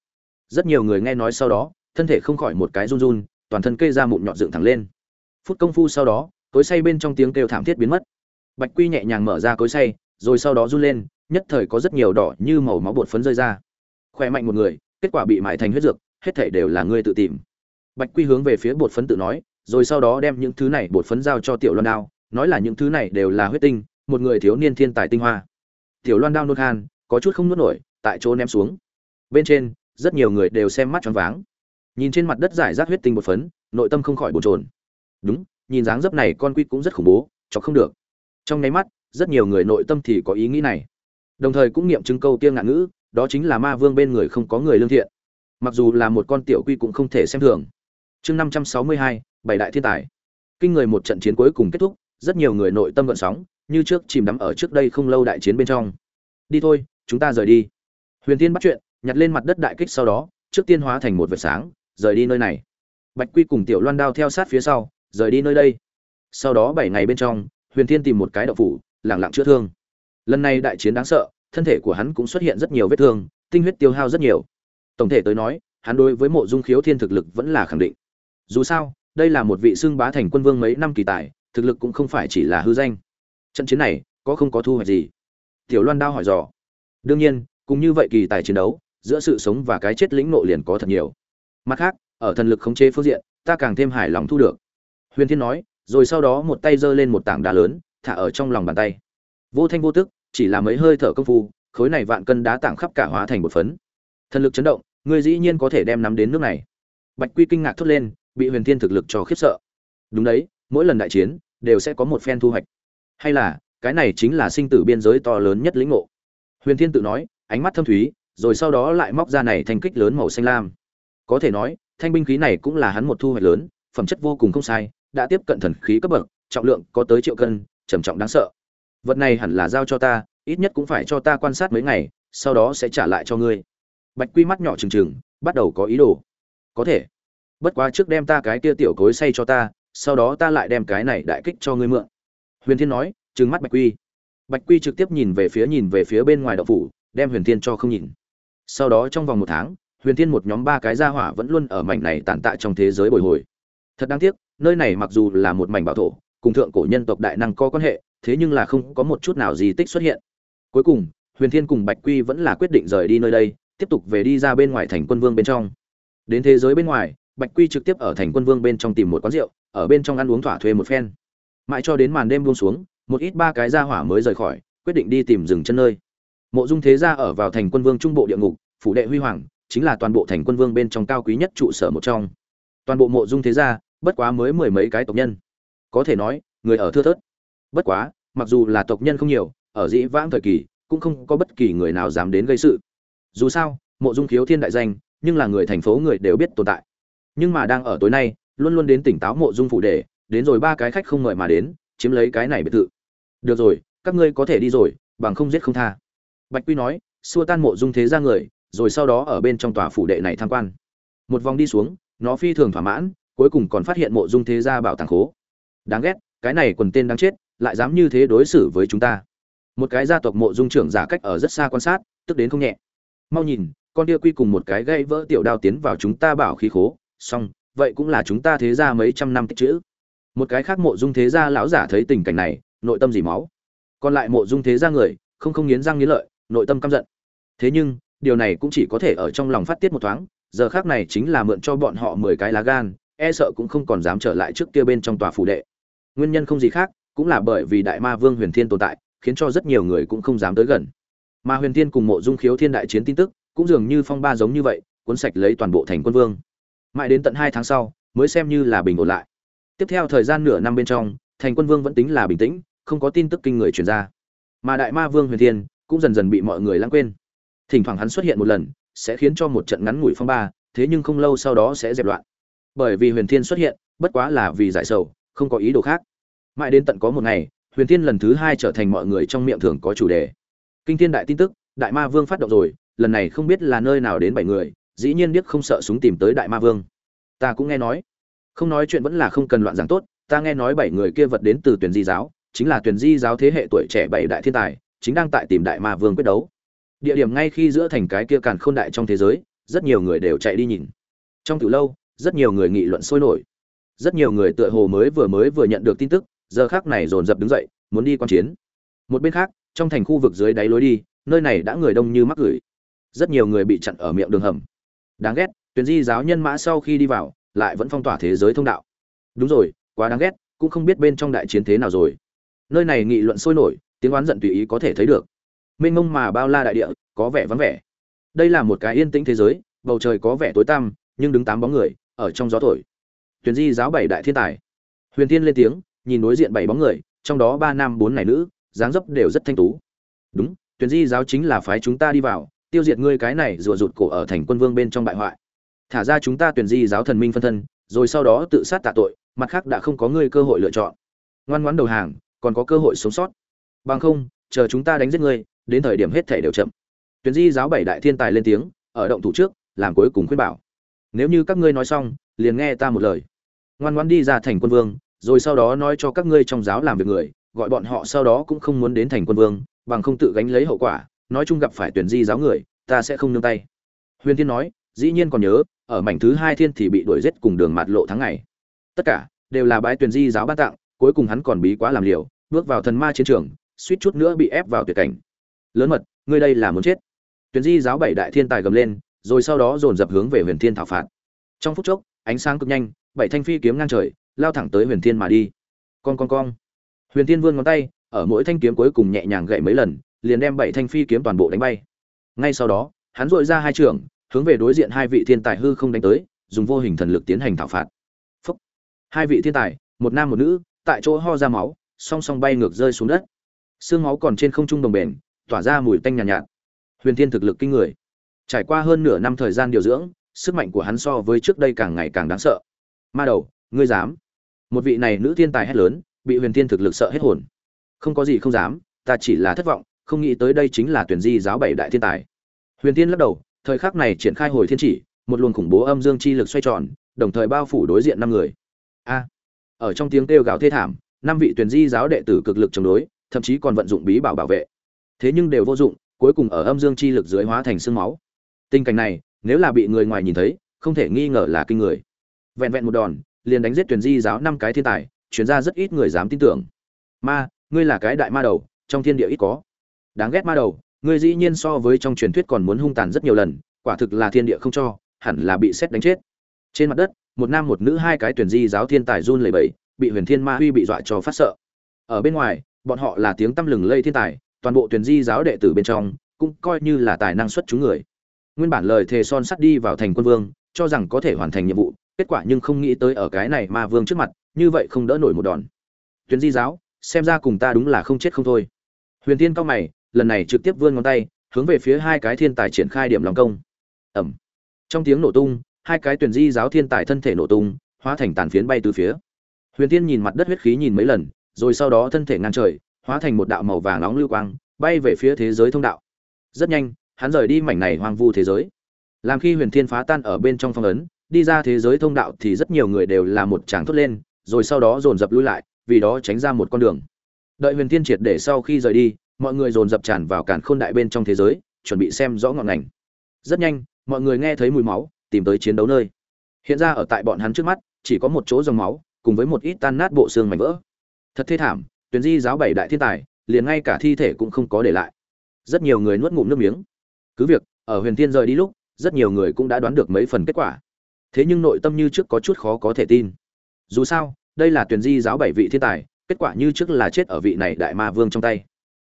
S1: Rất nhiều người nghe nói sau đó, thân thể không khỏi một cái run run toàn thân cây ra mụn nhọn dựng thẳng lên. Phút công phu sau đó, cối say bên trong tiếng kêu thảm thiết biến mất. Bạch quy nhẹ nhàng mở ra cối say rồi sau đó run lên, nhất thời có rất nhiều đỏ như màu máu bột phấn rơi ra. Khỏe mạnh một người, kết quả bị mại thành huyết dược, hết thảy đều là ngươi tự tìm. Bạch quy hướng về phía bột phấn tự nói, rồi sau đó đem những thứ này bột phấn giao cho tiểu loan đao, nói là những thứ này đều là huyết tinh, một người thiếu niên thiên tài tinh hoa. Tiểu loan đao nôn khan, có chút không nuốt nổi, tại chỗ ném xuống. Bên trên, rất nhiều người đều xem mắt choáng váng nhìn trên mặt đất giải rác huyết tinh một phấn, nội tâm không khỏi bồn trồn đúng, nhìn dáng dấp này con quy cũng rất khủng bố cho không được. Trong nháy mắt, rất nhiều người nội tâm thì có ý nghĩ này. Đồng thời cũng nghiệm chứng câu tiêng ngạn ngữ, đó chính là ma vương bên người không có người lương thiện. Mặc dù là một con tiểu quy cũng không thể xem thường. Chương năm trăm sáu mươi hai, bảy đại thiên tài. Kinh người một trận chiến cuối cùng kết thúc, rất nhiều người nội tâm gợn sóng, như trước chìm đắm ở trước đây không lâu đại chiến bên trong. Đi thôi, chúng ta rời đi. Huyền tiên bắt chuyện, nhặt lên mặt đất đại kích sau đó, trước tiên hóa thành một vệt sáng rời đi nơi này. Bạch quy cùng tiểu loan đao theo sát phía sau, rời đi nơi đây. Sau đó bảy ngày bên trong, huyền thiên tìm một cái đậu phủ lẳng lặng chữa thương. Lần này đại chiến đáng sợ, thân thể của hắn cũng xuất hiện rất nhiều vết thương, tinh huyết tiêu hao rất nhiều. Tổng thể tới nói, hắn đối với mộ dung khiếu thiên thực lực vẫn là khẳng định. Dù sao, đây là một vị xưng bá thành quân vương mấy năm kỳ tài, thực lực cũng không phải chỉ là hư danh. Trận chiến này, có không có thu hoạch gì? Tiểu loan đao hỏi dò. Đương nhiên, cùng như vậy kỳ tài chiến đấu, giữa sự sống và cái chết lĩnh nộ liền có thật nhiều mặt khác, ở thần lực khống chế phương diện, ta càng thêm hài lòng thu được. Huyền thiên nói, rồi sau đó một tay giơ lên một tảng đá lớn, thả ở trong lòng bàn tay. Vô thanh vô tức, chỉ là mấy hơi thở công phu, khối này vạn cân đá tảng khắp cả hóa thành một phấn. Thần lực chấn động, ngươi dĩ nhiên có thể đem nắm đến nước này. Bạch quy kinh ngạc thốt lên, bị huyền thiên thực lực cho khiếp sợ. Đúng đấy, mỗi lần đại chiến, đều sẽ có một phen thu hoạch. Hay là, cái này chính là sinh tử biên giới to lớn nhất lĩnh ngộ. Huyền thiên tự nói, ánh mắt thâm thúy, rồi sau đó lại móc ra này thành kích lớn màu xanh lam có thể nói, thanh binh khí này cũng là hắn một thu hoạch lớn, phẩm chất vô cùng không sai, đã tiếp cận thần khí cấp bậc, trọng lượng có tới triệu cân, trầm trọng đáng sợ. Vật này hẳn là giao cho ta, ít nhất cũng phải cho ta quan sát mấy ngày, sau đó sẽ trả lại cho ngươi. Bạch quy mắt nhỏ trừng trừng, bắt đầu có ý đồ. Có thể. Bất quá trước đem ta cái kia tiểu cối say cho ta, sau đó ta lại đem cái này đại kích cho ngươi mượn. Huyền thiên nói, trừng mắt bạch quy. Bạch quy trực tiếp nhìn về phía nhìn về phía bên ngoài đậu phủ, đem huyền thiên cho không nhìn. Sau đó trong vòng một tháng huyền thiên một nhóm ba cái gia hỏa vẫn luôn ở mảnh này tàn tạ trong thế giới bồi hồi. Thật đáng tiếc, nơi này mặc dù là một mảnh bảo thổ, cùng thượng cổ nhân tộc đại năng có quan hệ, thế nhưng là không có một chút nào di tích xuất hiện. Cuối cùng, huyền thiên cùng bạch quy vẫn là quyết định rời đi nơi đây, tiếp tục về đi ra bên ngoài thành quân vương bên trong. Đến thế giới bên ngoài, bạch quy trực tiếp ở thành quân vương bên trong tìm một quán rượu, ở bên trong ăn uống thỏa thuê một phen. Mãi cho đến màn đêm buông xuống, một ít ba cái gia hỏa mới rời khỏi, quyết định đi tìm rừng chân nơi. Mộ dung thế gia ở vào thành quân vương trung bộ địa ngục, phủ đệ huy hoàng chính là toàn bộ thành quân vương bên trong cao quý nhất trụ sở một trong. Toàn bộ mộ dung thế gia, bất quá mới mười mấy cái tộc nhân. Có thể nói, người ở thưa thớt. Bất quá, mặc dù là tộc nhân không nhiều, ở dĩ vãng thời kỳ, cũng không có bất kỳ người nào dám đến gây sự. Dù sao, mộ dung khiếu thiên đại danh, nhưng là người thành phố người đều biết tồn tại. Nhưng mà đang ở tối nay, luôn luôn đến tỉnh táo mộ dung phụ đề đến rồi ba cái khách không ngợi mà đến, chiếm lấy cái này biệt thự. Được rồi, các ngươi có thể đi rồi, bằng không giết không tha. Bạch quy nói, xua tan mộ dung thế ra người rồi sau đó ở bên trong tòa phủ đệ này tham quan. Một vòng đi xuống, nó phi thường thỏa mãn, cuối cùng còn phát hiện mộ dung thế gia bảo tàng khố. Đáng ghét, cái này quần tên đáng chết, lại dám như thế đối xử với chúng ta. Một cái gia tộc mộ dung trưởng giả cách ở rất xa quan sát, tức đến không nhẹ. Mau nhìn, con tia quy cùng một cái gây vỡ tiểu đao tiến vào chúng ta bảo khí khố. Xong, vậy cũng là chúng ta thế ra mấy trăm năm tích chữ. Một cái khác mộ dung thế gia lão giả thấy tình cảnh này, nội tâm dỉ máu. Còn lại mộ dung thế gia người, không không nghiến răng nghiến lợi, nội tâm căm giận. Thế nhưng điều này cũng chỉ có thể ở trong lòng phát tiết một thoáng, giờ khác này chính là mượn cho bọn họ mười cái lá gan e sợ cũng không còn dám trở lại trước kia bên trong tòa phủ đệ. Nguyên nhân không gì khác, cũng là bởi vì đại ma vương huyền thiên tồn tại, khiến cho rất nhiều người cũng không dám tới gần. Mà huyền thiên cùng mộ dung khiếu thiên đại chiến tin tức, cũng dường như phong ba giống như vậy, cuốn sạch lấy toàn bộ thành quân vương. Mãi đến tận hai tháng sau, mới xem như là bình ổn lại. Tiếp theo thời gian nửa năm bên trong, thành quân vương vẫn tính là bình tĩnh, không có tin tức kinh người truyền ra. Mà đại ma vương huyền thiên, cũng dần dần bị mọi người lãng quên thỉnh thoảng hắn xuất hiện một lần, sẽ khiến cho một trận ngắn ngủi phong ba, thế nhưng không lâu sau đó sẽ dẹp loạn. Bởi vì huyền thiên xuất hiện, bất quá là vì giải sầu, không có ý đồ khác. Mãi đến tận có một ngày, huyền thiên lần thứ hai trở thành mọi người trong miệng thường có chủ đề. Kinh thiên đại tin tức, đại ma vương phát động rồi, lần này không biết là nơi nào đến bảy người, dĩ nhiên biết không sợ súng tìm tới đại ma vương. Ta cũng nghe nói. Không nói chuyện vẫn là không cần loạn giảng tốt, ta nghe nói bảy người kia vật đến từ tuyển di giáo, chính là tuyển di giáo thế hệ tuổi trẻ bảy đại thiên tài, chính đang tại tìm đại ma vương quyết đấu địa điểm ngay khi giữa thành cái kia càn khôn đại trong thế giới, rất nhiều người đều chạy đi nhìn. Trong từ lâu, rất nhiều người nghị luận sôi nổi. Rất nhiều người tựa hồ mới vừa mới vừa nhận được tin tức, giờ khác này dồn dập đứng dậy, muốn đi quan chiến. Một bên khác, trong thành khu vực dưới đáy lối đi, nơi này đã người đông như mắc gửi. Rất nhiều người bị chặn ở miệng đường hầm. Đáng ghét, tuyển di giáo nhân mã sau khi đi vào, lại vẫn phong tỏa thế giới thông đạo. Đúng rồi, quá đáng ghét, cũng không biết bên trong đại chiến thế nào rồi. Nơi này nghị luận sôi nổi, tiếng oán giận tùy ý có thể thấy được mênh mông mà bao la đại địa, có vẻ vắng vẻ. Đây là một cái yên tĩnh thế giới, bầu trời có vẻ tối tăm, nhưng đứng tám bóng người, ở trong gió thổi. Tuyển di giáo bảy đại thiên tài. Huyền tiên lên tiếng, nhìn đối diện bảy bóng người, trong đó ba nam bốn này nữ, dáng dấp đều rất thanh tú. Đúng tuyển di giáo chính là phái chúng ta đi vào, tiêu diệt ngươi cái này rùa rụt cổ ở thành quân vương bên trong bại hoại. Thả ra chúng ta tuyển di giáo thần minh phân thân, rồi sau đó tự sát tạ tội, mặt khác đã không có ngươi cơ hội lựa chọn. Ngoan ngoãn đầu hàng, còn có cơ hội sống sót. Bằng không, chờ chúng ta đánh giết ngươi đến thời điểm hết thể đều chậm. Tuyển di giáo bảy đại thiên tài lên tiếng, ở động thủ trước, làm cuối cùng khuyên bảo. Nếu như các ngươi nói xong, liền nghe ta một lời. Ngoan ngoãn đi ra thành quân vương, rồi sau đó nói cho các ngươi trong giáo làm việc người, gọi bọn họ sau đó cũng không muốn đến thành quân vương, bằng không tự gánh lấy hậu quả, nói chung gặp phải tuyển di giáo người, ta sẽ không nương tay. Huyền thiên nói, dĩ nhiên còn nhớ, ở mảnh thứ hai thiên thì bị đuổi giết cùng đường mạt lộ tháng ngày. Tất cả, đều là bái tuyển di giáo ban tặng, cuối cùng hắn còn bí quá làm liều, bước vào thần ma chiến trường, suýt chút nữa bị ép vào tuyệt cảnh lớn mật, ngươi đây là muốn chết. Tuyển di giáo bảy đại thiên tài gầm lên, rồi sau đó dồn dập hướng về huyền thiên thảo phạt. Trong phút chốc, ánh sáng cực nhanh, bảy thanh phi kiếm ngang trời, lao thẳng tới huyền thiên mà đi. Con con con huyền thiên vươn ngón tay, ở mỗi thanh kiếm cuối cùng nhẹ nhàng gậy mấy lần, liền đem bảy thanh phi kiếm toàn bộ đánh bay. Ngay sau đó, hắn dội ra hai trường, hướng về đối diện hai vị thiên tài hư không đánh tới, dùng vô hình thần lực tiến hành thảo phạt. Phúc. hai vị thiên tài, một nam một nữ, tại chỗ ho ra máu, song song bay ngược rơi xuống đất. Xương máu còn trên không trung đồng bền tỏa ra mùi tanh nhàn nhạt, nhạt. Huyền thiên thực lực kinh người. Trải qua hơn nửa năm thời gian điều dưỡng sức mạnh của hắn so với trước đây càng ngày càng đáng sợ. Ma đầu ngươi dám. Một vị này nữ thiên tài hét lớn bị huyền thiên thực lực sợ hết hồn. Không có gì không dám ta chỉ là thất vọng không nghĩ tới đây chính là tuyển di giáo bảy đại thiên tài. Huyền thiên lắc đầu thời khắc này triển khai hồi thiên chỉ một luồng khủng bố âm dương chi lực xoay tròn đồng thời bao phủ đối diện năm người. A. Ở trong tiếng kêu gào thê thảm năm vị tuyển di giáo đệ tử cực lực chống đối thậm chí còn vận dụng bí bảo bảo vệ thế nhưng đều vô dụng, cuối cùng ở âm dương chi lực dưới hóa thành xương máu. Tình cảnh này, nếu là bị người ngoài nhìn thấy, không thể nghi ngờ là kinh người. Vẹn vẹn một đòn, liền đánh giết tuyển di giáo năm cái thiên tài chuyển ra rất ít người dám tin tưởng. Ma, ngươi là cái đại ma đầu, trong thiên địa ít có. Đáng ghét ma đầu, ngươi dĩ nhiên so với trong truyền thuyết còn muốn hung tàn rất nhiều lần, quả thực là thiên địa không cho, hẳn là bị xét đánh chết. Trên mặt đất, một nam một nữ hai cái tuyển di giáo thiên tài run lẩy bẩy, bị huyền thiên ma huy bị dọa cho phát sợ. Ở bên ngoài, bọn họ là tiếng tăm lừng lây thiên tài toàn bộ tuyển di giáo đệ tử bên trong, cũng coi như là tài năng xuất chúng người. Nguyên bản lời thề son sắt đi vào thành quân vương, cho rằng có thể hoàn thành nhiệm vụ, kết quả nhưng không nghĩ tới ở cái này ma vương trước mặt, như vậy không đỡ nổi một đòn. Tuyển di giáo, xem ra cùng ta đúng là không chết không thôi. Huyền thiên cao mày, lần này trực tiếp vươn ngón tay, hướng về phía hai cái thiên tài triển khai điểm lòng công. Ẩm. Trong tiếng nổ tung, hai cái tuyển di giáo thiên tài thân thể nổ tung, hóa thành tàn phiến bay từ phía. Huyền thiên nhìn mặt đất huyết khí nhìn mấy lần, rồi sau đó thân thể ngang trời hóa thành một đạo màu vàng nóng lưu quang, bay về phía thế giới thông đạo. Rất nhanh, hắn rời đi mảnh này hoang vu thế giới. Làm khi huyền thiên phá tan ở bên trong phong ấn, đi ra thế giới thông đạo thì rất nhiều người đều là một tràng thốt lên, rồi sau đó dồn dập lui lại, vì đó tránh ra một con đường. Đợi huyền thiên triệt để sau khi rời đi, mọi người dồn dập tràn vào cản khôn đại bên trong thế giới, chuẩn bị xem rõ ngọn ngành. Rất nhanh, mọi người nghe thấy mùi máu, tìm tới chiến đấu nơi. Hiện ra ở tại bọn hắn trước mắt, chỉ có một chỗ dòng máu, cùng với một ít tan nát bộ xương mảnh vỡ. Thật thê thảm tuyển di giáo bảy đại thiên tài, liền ngay cả thi thể cũng không có để lại. Rất nhiều người nuốt ngụm nước miếng. Cứ việc, ở huyền thiên rời đi lúc, rất nhiều người cũng đã đoán được mấy phần kết quả. Thế nhưng nội tâm như trước có chút khó có thể tin. Dù sao, đây là tuyển di giáo bảy vị thiên tài, kết quả như trước là chết ở vị này đại ma vương trong tay.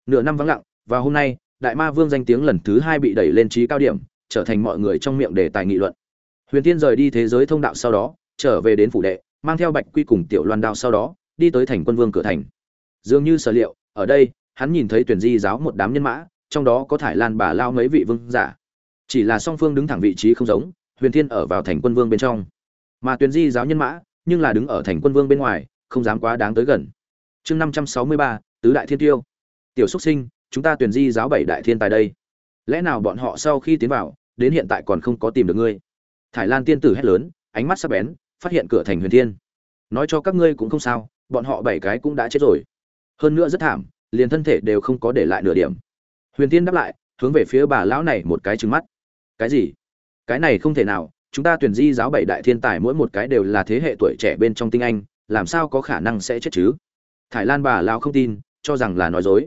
S1: Nửa năm vắng lặng, và hôm nay, đại ma vương danh tiếng lần thứ hai bị đẩy lên trí cao điểm, trở thành mọi người trong miệng đề tài nghị luận. Huyền tiên rời đi thế giới thông đạo sau đó, trở về đến phủ đệ, mang theo bạch quy cùng tiểu loan đao sau đó, đi tới thành quân vương cửa thành dường như sở liệu, ở đây, hắn nhìn thấy tuyển di giáo một đám nhân mã, trong đó có thải lan bà lao mấy vị vương giả. Chỉ là song phương đứng thẳng vị trí không giống, huyền thiên ở vào thành quân vương bên trong. Mà tuyển di giáo nhân mã, nhưng là đứng ở thành quân vương bên ngoài, không dám quá đáng tới gần. Chương năm trăm sáu mươi ba, tứ đại thiên tiêu. Tiểu xúc sinh, chúng ta tuyển di giáo bảy đại thiên tài đây. Lẽ nào bọn họ sau khi tiến vào, đến hiện tại còn không có tìm được ngươi? Thải lan tiên tử hét lớn, ánh mắt sắc bén, phát hiện cửa thành huyền thiên. Nói cho các ngươi cũng không sao, bọn họ bảy cái cũng đã chết rồi hơn nữa rất thảm, liền thân thể đều không có để lại nửa điểm. Huyền thiên đáp lại, hướng về phía bà lão này một cái trừng mắt. Cái gì? Cái này không thể nào, chúng ta tuyển di giáo bảy đại thiên tài mỗi một cái đều là thế hệ tuổi trẻ bên trong tinh anh, làm sao có khả năng sẽ chết chứ? Thải lan bà lão không tin, cho rằng là nói dối.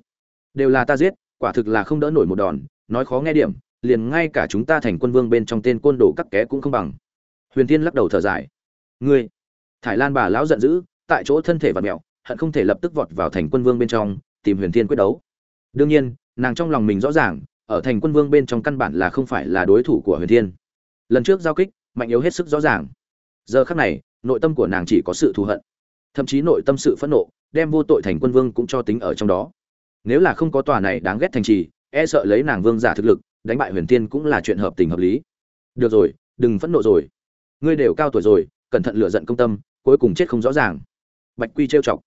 S1: Đều là ta giết, quả thực là không đỡ nổi một đòn, nói khó nghe điểm, liền ngay cả chúng ta thành quân vương bên trong tên côn đồ cắt ké cũng không bằng. Huyền tiên lắc đầu thở dài. Ngươi? Thải lan bà lão giận dữ, tại chỗ thân thể và mẹo hận không thể lập tức vọt vào thành quân vương bên trong, tìm huyền thiên quyết đấu. Đương nhiên, nàng trong lòng mình rõ ràng, ở thành quân vương bên trong căn bản là không phải là đối thủ của huyền thiên. Lần trước giao kích, mạnh yếu hết sức rõ ràng. Giờ khắc này, nội tâm của nàng chỉ có sự thù hận. Thậm chí nội tâm sự phẫn nộ, đem vô tội thành quân vương cũng cho tính ở trong đó. Nếu là không có tòa này đáng ghét thành trì e sợ lấy nàng vương giả thực lực, đánh bại huyền tiên cũng là chuyện hợp tình hợp lý. Được rồi, đừng phẫn nộ rồi. Ngươi đều cao tuổi rồi, cẩn thận lựa giận công tâm, cuối cùng chết không rõ ràng. Bạch quy trêu chọc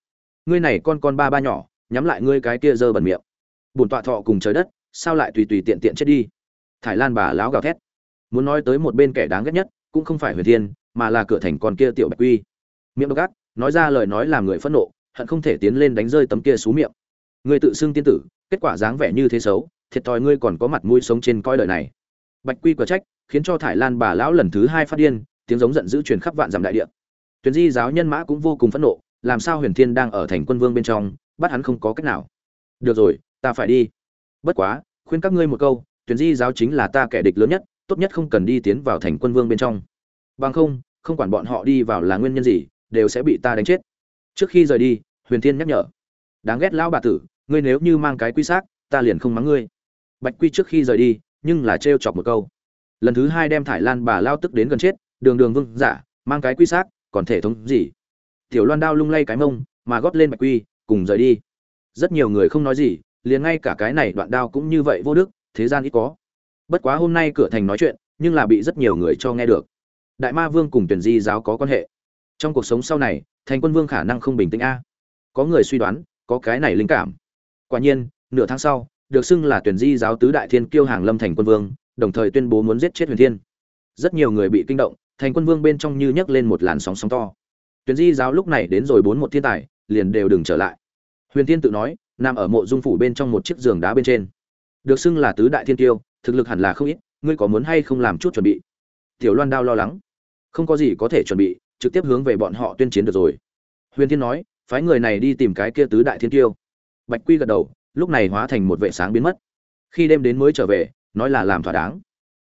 S1: ngươi này con con ba ba nhỏ, nhắm lại ngươi cái kia dơ bẩn miệng. Bổn tọa thọ cùng trời đất, sao lại tùy tùy tiện tiện chết đi? Thải lan bà láo gào thét. Muốn nói tới một bên kẻ đáng ghét nhất, cũng không phải huyền thiên, mà là cửa thành con kia tiểu bạch quy. Miệng độc ác, nói ra lời nói làm người phẫn nộ, hận không thể tiến lên đánh rơi tấm kia xuống miệng. Ngươi tự xưng tiên tử, kết quả dáng vẻ như thế xấu, thiệt thòi ngươi còn có mặt mũi sống trên coi đời này. Bạch quy quả trách, khiến cho thải lan bà lão lần thứ hai phát điên, tiếng giống giận dữ truyền khắp vạn dặm đại địa. Tuyển di giáo nhân mã cũng vô cùng phẫn nộ làm sao huyền thiên đang ở thành quân vương bên trong, bắt hắn không có cách nào. Được rồi, ta phải đi. Bất quá, khuyên các ngươi một câu, tuyển di giáo chính là ta kẻ địch lớn nhất, tốt nhất không cần đi tiến vào thành quân vương bên trong. Bằng không không quản bọn họ đi vào là nguyên nhân gì, đều sẽ bị ta đánh chết. Trước khi rời đi, huyền thiên nhắc nhở. Đáng ghét lão bà tử, ngươi nếu như mang cái quy xác, ta liền không mắng ngươi. Bạch quy trước khi rời đi, nhưng là trêu chọc một câu. Lần thứ hai đem thải lan bà lao tức đến gần chết, đường đường vương giả, mang cái quy xác, còn thể thống gì? Tiểu loan đao lung lay cái mông, mà gót lên bạch quy, cùng rời đi. Rất nhiều người không nói gì, liền ngay cả cái này đoạn đao cũng như vậy vô đức, thế gian ít có. Bất quá hôm nay cửa thành nói chuyện, nhưng là bị rất nhiều người cho nghe được. Đại ma vương cùng tuyển di giáo có quan hệ. Trong cuộc sống sau này, thành quân vương khả năng không bình tĩnh a. Có người suy đoán, có cái này linh cảm. Quả nhiên, nửa tháng sau, được xưng là tuyển di giáo tứ đại thiên kiêu hàng lâm thành quân vương, đồng thời tuyên bố muốn giết chết huyền thiên. Rất nhiều người bị kinh động, thành quân vương bên trong như nhấc lên một làn sóng sóng to tuyển di giáo lúc này đến rồi bốn một thiên tài, liền đều đừng trở lại. Huyền thiên tự nói, nằm ở mộ dung phủ bên trong một chiếc giường đá bên trên. Được xưng là tứ đại thiên kiêu thực lực hẳn là không ít, ngươi có muốn hay không làm chút chuẩn bị? Tiểu loan đao lo lắng. Không có gì có thể chuẩn bị, trực tiếp hướng về bọn họ tuyên chiến được rồi. Huyền thiên nói, phái người này đi tìm cái kia tứ đại thiên kiêu bạch quy gật đầu, lúc này hóa thành một vệ sáng biến mất. Khi đêm đến mới trở về, nói là làm thỏa đáng.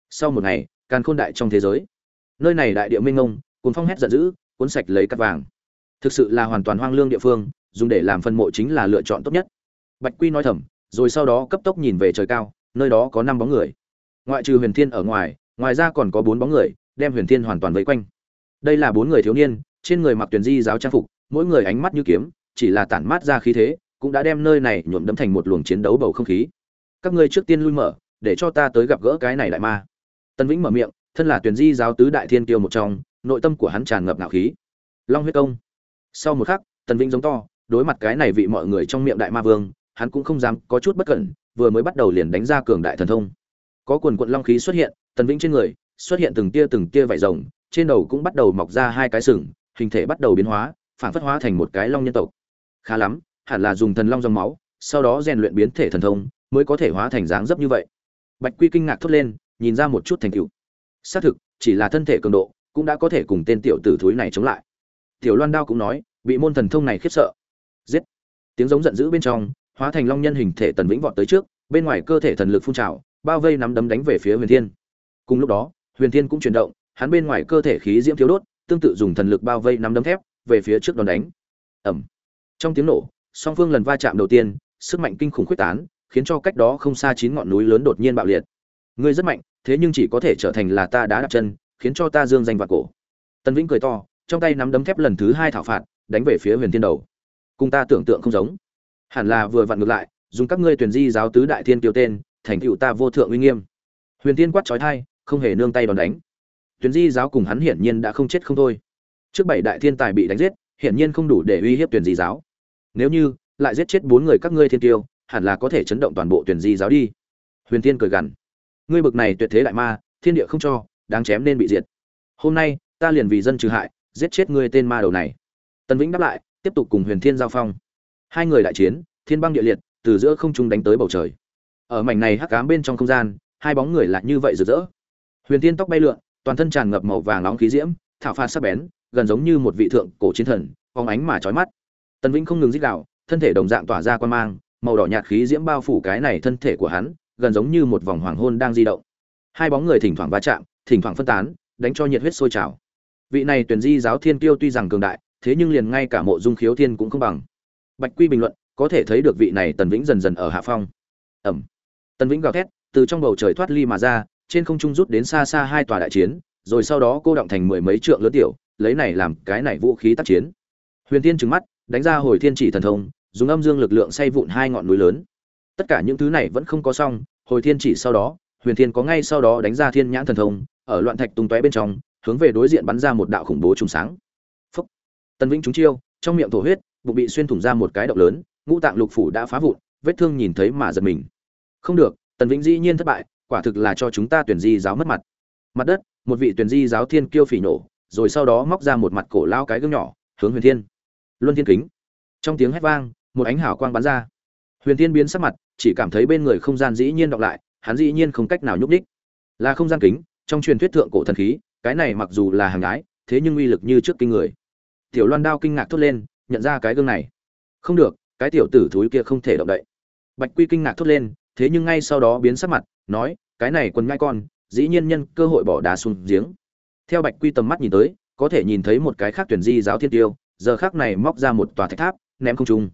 S1: Sau một ngày, càn khôn đại trong thế giới. Nơi này đại địa minh ngông cuốn phong hét giận dữ cuốn sạch lấy cát vàng. Thực sự là hoàn toàn hoang lương địa phương, dùng để làm phân mộ chính là lựa chọn tốt nhất. Bạch quy nói thầm, rồi sau đó cấp tốc nhìn về trời cao, nơi đó có năm bóng người. Ngoại trừ huyền thiên ở ngoài ngoài ra còn có bốn bóng người, đem huyền thiên hoàn toàn vây quanh. Đây là bốn người thiếu niên, trên người mặc tuyển di giáo trang phục, mỗi người ánh mắt như kiếm, chỉ là tản mát ra khí thế, cũng đã đem nơi này nhuộm đấm thành một luồng chiến đấu bầu không khí. Các ngươi trước tiên lui mở, để cho ta tới gặp gỡ cái này đại ma. Tân vĩnh mở miệng, thân là tuyển di giáo tứ đại thiên kiêu một trong nội tâm của hắn tràn ngập ngạo khí. Long huyết công. Sau một khắc, tần vĩnh giống to, đối mặt cái này vị mọi người trong miệng đại ma vương, hắn cũng không dám có chút bất cẩn, vừa mới bắt đầu liền đánh ra cường đại thần thông. Có quần quận long khí xuất hiện, tần vĩnh trên người xuất hiện từng tia từng tia vải rồng, trên đầu cũng bắt đầu mọc ra hai cái sừng, hình thể bắt đầu biến hóa, phản phất hóa thành một cái long nhân tộc. Khá lắm, hẳn là dùng thần long dòng máu, sau đó rèn luyện biến thể thần thông, mới có thể hóa thành dáng dấp như vậy. Bạch quy kinh ngạc thốt lên, nhìn ra một chút thành tựu. Xác thực, chỉ là thân thể cường độ cũng đã có thể cùng tên tiểu tử thúi này chống lại. Tiểu loan đao cũng nói, bị môn thần thông này khiếp sợ. Giết. Tiếng giống giận dữ bên trong, hóa thành long nhân hình thể tần vĩnh vọt tới trước, bên ngoài cơ thể thần lực phun trào, bao vây nắm đấm đánh về phía huyền thiên. Cùng lúc đó, huyền thiên cũng chuyển động, hắn bên ngoài cơ thể khí diễm thiếu đốt, tương tự dùng thần lực bao vây nắm đấm thép, về phía trước đòn đánh. Ẩm trong tiếng nổ, song phương lần va chạm đầu tiên, sức mạnh kinh khủng quyết tán, khiến cho cách đó không xa chín ngọn núi lớn đột nhiên bạo liệt. Ngươi rất mạnh, thế nhưng chỉ có thể trở thành là ta đã đặt chân khiến cho ta dương danh vạn cổ. Tần vĩnh cười to, trong tay nắm đấm thép lần thứ hai thảo phạt, đánh về phía huyền thiên đầu. Cùng ta tưởng tượng không giống. Hẳn là vừa vặn ngược lại, dùng các ngươi tuyển di giáo tứ đại thiên tiêu tên, thành tựu ta vô thượng uy nghiêm. Huyền thiên quát trói thai không hề nương tay đòn đánh. Tuyển di giáo cùng hắn hiển nhiên đã không chết không thôi. Trước bảy đại thiên tài bị đánh giết, hiển nhiên không đủ để uy hiếp tuyển di giáo. Nếu như lại giết chết bốn người các ngươi thiên tiêu hẳn là có thể chấn động toàn bộ tuyển di giáo đi. Huyền thiên cười gằn, ngươi bực này tuyệt thế đại ma, thiên địa không cho đáng chém nên bị diệt. Hôm nay, ta liền vì dân trừ hại, giết chết ngươi tên ma đầu này. Tần vĩnh đáp lại, tiếp tục cùng huyền thiên giao phong. Hai người đại chiến, thiên băng địa liệt, từ giữa không trung đánh tới bầu trời. Ở mảnh này hắc ám bên trong không gian, hai bóng người lại như vậy rực rỡ. Huyền thiên tóc bay lượn, toàn thân tràn ngập màu vàng nóng khí diễm, thảo pha sắc bén, gần giống như một vị thượng cổ chiến thần, phóng ánh mà chói mắt. Tần vĩnh không ngừng dích đạo thân thể đồng dạng tỏa ra quan mang, màu đỏ nhạt khí diễm bao phủ cái này thân thể của hắn, gần giống như một vòng hoàng hôn đang di động hai bóng người thỉnh thoảng va chạm, thỉnh thoảng phân tán, đánh cho nhiệt huyết sôi trào. Vị này tuyển di giáo thiên kiêu tuy rằng cường đại, thế nhưng liền ngay cả mộ dung khiếu thiên cũng không bằng. Bạch quy bình luận, có thể thấy được vị này tần vĩnh dần dần ở hạ phong. Ẩm. Tần vĩnh gào thét, từ trong bầu trời thoát ly mà ra, trên không trung rút đến xa xa hai tòa đại chiến, rồi sau đó cô động thành mười mấy trượng lớn tiểu, lấy này làm cái này vũ khí tác chiến. Huyền thiên trừng mắt, đánh ra hồi thiên chỉ thần thông, dùng âm dương lực lượng xây vụn hai ngọn núi lớn. Tất cả những thứ này vẫn không có xong, hồi thiên chỉ sau đó huyền thiên có ngay sau đó đánh ra thiên nhãn thần thông, ở loạn thạch tung tóe bên trong, hướng về đối diện bắn ra một đạo khủng bố trùng sáng. Phúc! Tần vĩnh trúng chiêu, trong miệng thổ huyết, bụng bị xuyên thủng ra một cái động lớn, ngũ tạng lục phủ đã phá vụn, vết thương nhìn thấy mà giật mình. Không được, tần vĩnh dĩ nhiên thất bại, quả thực là cho chúng ta tuyển di giáo mất mặt. Mặt đất, một vị tuyển di giáo thiên kiêu phỉ nổ, rồi sau đó móc ra một mặt cổ lao cái gương nhỏ, hướng huyền thiên. Luân thiên kính. Trong tiếng hét vang, một ánh hào quang bắn ra. Huyền thiên biến sắc mặt, chỉ cảm thấy bên người không gian dĩ nhiên đọc lại hắn dĩ nhiên không cách nào nhúc đích là không gian kính, trong truyền thuyết thượng cổ thần khí, cái này mặc dù là hàng ái thế nhưng uy lực như trước kinh người. Tiểu loan đao kinh ngạc thốt lên, nhận ra cái gương này. Không được, cái tiểu tử thúi kia không thể động đậy. Bạch quy kinh ngạc thốt lên, thế nhưng ngay sau đó biến sắc mặt, nói, cái này quân ngai con, dĩ nhiên nhân cơ hội bỏ đá xuống giếng. Theo bạch quy tầm mắt nhìn tới, có thể nhìn thấy một cái khác tuyển di giáo thiên tiêu, giờ khác này móc ra một tòa thạch tháp, ném không trung.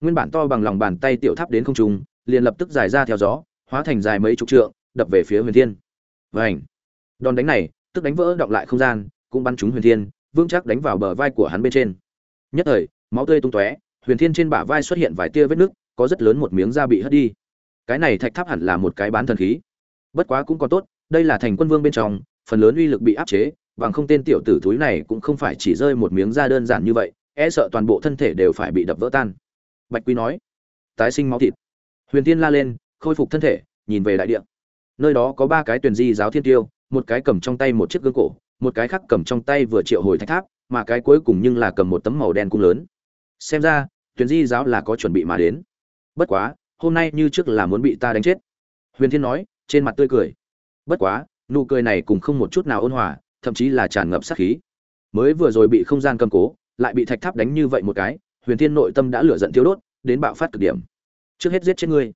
S1: Nguyên bản to bằng lòng bàn tay tiểu tháp đến không trung, liền lập tức dài ra theo gió hóa thành dài mấy chục trượng, đập về phía huyền thiên. Vành. đòn đánh này, tức đánh vỡ động lại không gian, cũng bắn trúng huyền thiên, vững chắc đánh vào bờ vai của hắn bên trên. Nhất thời, máu tươi tung tóe, huyền thiên trên bả vai xuất hiện vài tia vết nứt, có rất lớn một miếng da bị hất đi. Cái này thạch tháp hẳn là một cái bán thần khí. Bất quá cũng còn tốt, đây là thành quân vương bên trong, phần lớn uy lực bị áp chế, bằng không tên tiểu tử thúi này cũng không phải chỉ rơi một miếng da đơn giản như vậy e sợ toàn bộ thân thể đều phải bị đập vỡ tan. Bạch quy nói, tái sinh máu thịt. Huyền tiên la lên khôi phục thân thể, nhìn về đại địa. Nơi đó có ba cái tuyển di giáo thiên tiêu, một cái cầm trong tay một chiếc gương cổ, một cái khác cầm trong tay vừa triệu hồi thạch tháp, mà cái cuối cùng nhưng là cầm một tấm màu đen cung lớn. Xem ra, tuyển di giáo là có chuẩn bị mà đến. Bất quá, hôm nay như trước là muốn bị ta đánh chết. Huyền thiên nói, trên mặt tươi cười. Bất quá, nụ cười này cũng không một chút nào ôn hòa, thậm chí là tràn ngập sát khí. Mới vừa rồi bị không gian cầm cố, lại bị thạch tháp đánh như vậy một cái, huyền thiên nội tâm đã lửa giận thiếu đốt, đến bạo phát cực điểm. Trước hết giết chết ngươi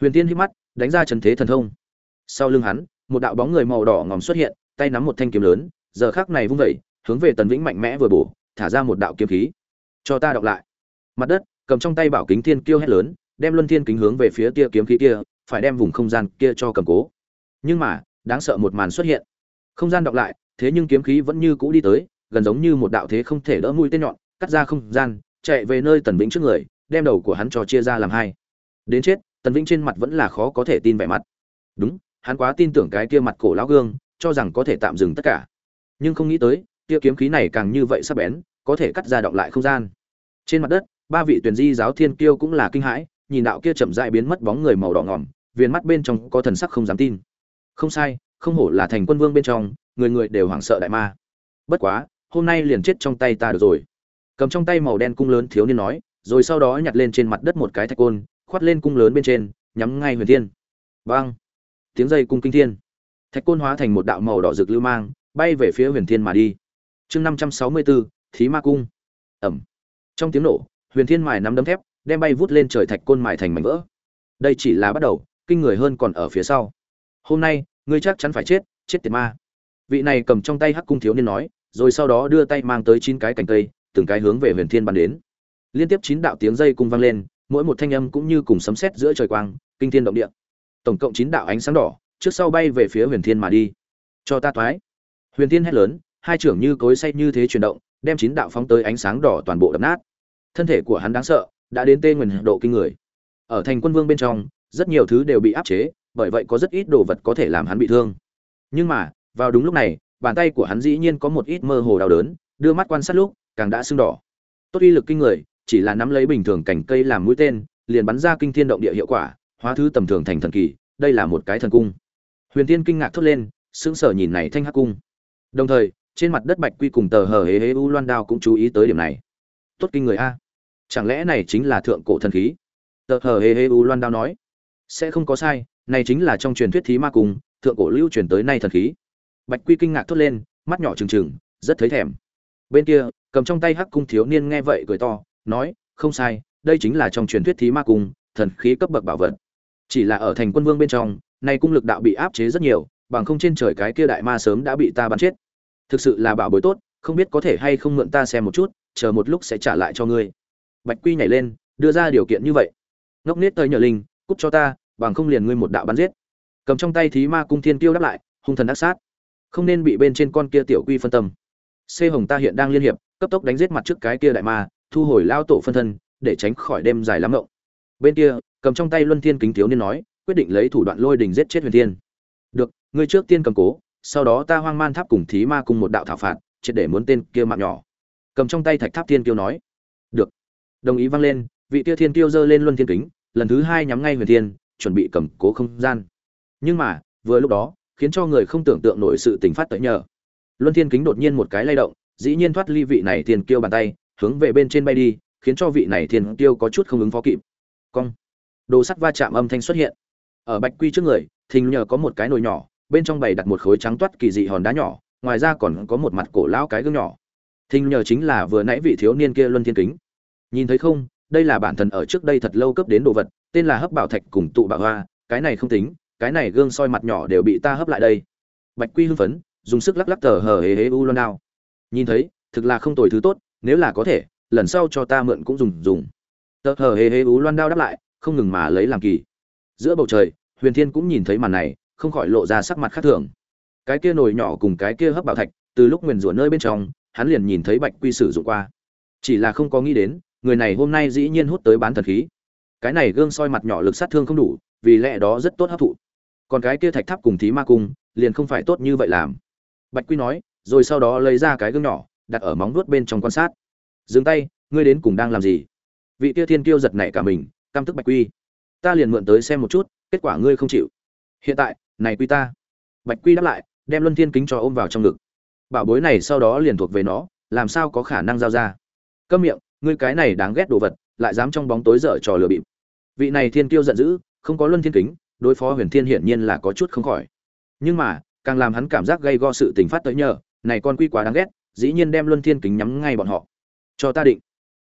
S1: huyền thiên hít mắt, đánh ra trần thế thần thông. Sau lưng hắn, một đạo bóng người màu đỏ ngòm xuất hiện, tay nắm một thanh kiếm lớn, giờ khắc này vung vẩy hướng về tần vĩnh mạnh mẽ vừa bổ, thả ra một đạo kiếm khí. Cho ta đọc lại. Mặt đất, cầm trong tay bảo kính thiên kiêu hét lớn, đem luân thiên kính hướng về phía tia kiếm khí kia, phải đem vùng không gian kia cho cầm cố. Nhưng mà, đáng sợ một màn xuất hiện. Không gian đọc lại, thế nhưng kiếm khí vẫn như cũ đi tới, gần giống như một đạo thế không thể đỡ mũi tên nhọn, cắt ra không gian, chạy về nơi tần vĩnh trước người, đem đầu của hắn cho chia ra làm hai. Đến chết tần vĩnh trên mặt vẫn là khó có thể tin vẻ mặt. Đúng, hắn quá tin tưởng cái kia mặt cổ lão gương, cho rằng có thể tạm dừng tất cả. Nhưng không nghĩ tới kia kiếm khí này càng như vậy sắc bén, có thể cắt ra động lại không gian. Trên mặt đất, ba vị tuyển di giáo thiên kiêu cũng là kinh hãi, nhìn đạo kia chậm rãi biến mất bóng người màu đỏ ngỏm viên mắt bên trong có thần sắc không dám tin. Không sai, không hổ là thành quân vương bên trong, người người đều hoảng sợ đại ma. Bất quá, hôm nay liền chết trong tay ta được rồi. Cầm trong tay màu đen cung lớn thiếu niên nói, rồi sau đó nhặt lên trên mặt đất một cái thạch côn khoát lên cung lớn bên trên, nhắm ngay huyền thiên. Băng tiếng dây cung kinh thiên. Thạch côn hóa thành một đạo màu đỏ rực lưu mang, bay về phía huyền thiên mà đi. Chương năm trăm sáu mươi bốn thí ma cung. Ẩm. Trong tiếng nổ, huyền thiên mài nắm đấm thép, đem bay vút lên trời thạch côn mài thành mảnh vỡ. Đây chỉ là bắt đầu, kinh người hơn còn ở phía sau. Hôm nay, ngươi chắc chắn phải chết chết tiệt ma. Vị này cầm trong tay hắc cung thiếu niên nói, rồi sau đó đưa tay mang tới chín cái cành cây, từng cái hướng về huyền thiên bắn đến. Liên tiếp chín đạo tiếng dây cung vang lên mỗi một thanh âm cũng như cùng sấm sét giữa trời quang, kinh thiên động địa. Tổng cộng chín đạo ánh sáng đỏ, trước sau bay về phía huyền thiên mà đi. Cho ta thoái. Huyền thiên hét lớn, hai trưởng như cối xay như thế chuyển động, đem chín đạo phóng tới ánh sáng đỏ toàn bộ đập nát. Thân thể của hắn đáng sợ, đã đến tê nguyền độ kinh người. Ở thành quân vương bên trong, rất nhiều thứ đều bị áp chế, bởi vậy có rất ít đồ vật có thể làm hắn bị thương. Nhưng mà, vào đúng lúc này, bàn tay của hắn dĩ nhiên có một ít mơ hồ đau đớn, đưa mắt quan sát lúc, càng đã sưng đỏ. Tốt uy lực kinh người chỉ là nắm lấy bình thường cành cây làm mũi tên, liền bắn ra kinh thiên động địa hiệu quả, hóa thứ tầm thường thành thần kỳ, đây là một cái thần cung. Huyền tiên kinh ngạc thốt lên, sững sờ nhìn này thanh hắc cung. Đồng thời, trên mặt đất bạch quy cùng tờ hờ hế hế u loan đao cũng chú ý tới điểm này. Tốt kinh người a. Chẳng lẽ này chính là thượng cổ thần khí? Tờ hờ hế hế u loan đao nói. Sẽ không có sai, này chính là trong truyền thuyết thí ma cung, thượng cổ lưu truyền tới nay thần khí. Bạch quy kinh ngạc thốt lên, mắt nhỏ trừng trừng, rất thấy thèm. Bên kia, cầm trong tay hắc cung thiếu niên nghe vậy cười to nói, không sai, đây chính là trong truyền thuyết thí ma cung, thần khí cấp bậc bảo vật. Chỉ là ở thành quân vương bên trong, nay cung lực đạo bị áp chế rất nhiều, bằng không trên trời cái kia đại ma sớm đã bị ta bắn chết. Thực sự là bảo bối tốt, không biết có thể hay không mượn ta xem một chút, chờ một lúc sẽ trả lại cho ngươi. Bạch quy nhảy lên, đưa ra điều kiện như vậy. Ngốc nết tới nhờ linh, cút cho ta, bằng không liền ngươi một đạo bắn giết. Cầm trong tay thí ma cung thiên tiêu đáp lại, hung thần ác sát. Không nên bị bên trên con kia tiểu quy phân tâm. Xê hồng ta hiện đang liên hiệp, cấp tốc đánh giết mặt trước cái kia đại ma thu hồi lao tổ phân thân, để tránh khỏi đêm dài lắm ngộng. Bên kia, cầm trong tay luân thiên kính thiếu niên nói, quyết định lấy thủ đoạn lôi đình giết chết huyền thiên. Được, ngươi trước tiên cầm cố, sau đó ta hoang man tháp cùng thí ma cùng một đạo thảo phạt, triệt để muốn tên kia mạng nhỏ. Cầm trong tay thạch tháp thiên kiêu nói, được. Đồng ý vang lên, vị tia thiên kiêu giơ lên luân thiên kính, lần thứ hai nhắm ngay huyền thiên, chuẩn bị cầm cố không gian. Nhưng mà, vừa lúc đó, khiến cho người không tưởng tượng nổi sự tình phát tới nhờ. Luân thiên kính đột nhiên một cái lay động, dĩ nhiên thoát ly vị này thiên kiêu bàn tay hướng về bên trên bay đi, khiến cho vị này thiên Tiêu có chút không ứng phó kịp. Cong. Đồ sắt va chạm âm thanh xuất hiện. Ở bạch quy trước người, thình nhờ có một cái nồi nhỏ, bên trong bày đặt một khối trắng toát kỳ dị hòn đá nhỏ, ngoài ra còn có một mặt cổ lão cái gương nhỏ. Thình nhờ chính là vừa nãy vị thiếu niên kia luân thiên kính. Nhìn thấy không, đây là bản thân ở trước đây thật lâu cấp đến đồ vật, tên là hấp bảo thạch cùng tụ bảo hoa, cái này không tính, cái này gương soi mặt nhỏ đều bị ta hấp lại đây. Bạch quy hưng phấn, dùng sức lắc lắc tờ hờ hế hế u loan đao. Nhìn thấy, thực là không tồi thứ tốt nếu là có thể, lần sau cho ta mượn cũng dùng dùng. Tờ hờ hê hê ú loan đao đáp lại, không ngừng mà lấy làm kỳ. Giữa bầu trời, huyền thiên cũng nhìn thấy màn này, không khỏi lộ ra sắc mặt khác thường. Cái kia nồi nhỏ cùng cái kia hấp bảo thạch, từ lúc nguyền rủa nơi bên trong, hắn liền nhìn thấy bạch quy sử dụng qua. Chỉ là không có nghĩ đến, người này hôm nay dĩ nhiên hút tới bán thần khí. Cái này gương soi mặt nhỏ lực sát thương không đủ, vì lẽ đó rất tốt hấp thụ. Còn cái kia thạch tháp cùng thí ma cung, liền không phải tốt như vậy làm. Bạch quy nói, rồi sau đó lấy ra cái gương nhỏ đặt ở móng vuốt bên trong quan sát. Dừng tay, ngươi đến cùng đang làm gì? Vị tia thiên kiêu giật nảy cả mình, căm tức bạch quy. Ta liền mượn tới xem một chút, kết quả ngươi không chịu. Hiện tại, này quy ta. Bạch quy đáp lại, đem luân thiên kính cho ôm vào trong ngực. Bảo bối này sau đó liền thuộc về nó, làm sao có khả năng giao ra? Câm miệng, ngươi cái này đáng ghét đồ vật, lại dám trong bóng tối dở trò lừa bịp. Vị này thiên kiêu giận dữ, không có luân thiên kính, đối phó huyền thiên hiển nhiên là có chút không khỏi. Nhưng mà, càng làm hắn cảm giác gây go sự tình phát tới nhờ, này con quy quá đáng ghét dĩ nhiên đem luân thiên kính nhắm ngay bọn họ. Cho ta định.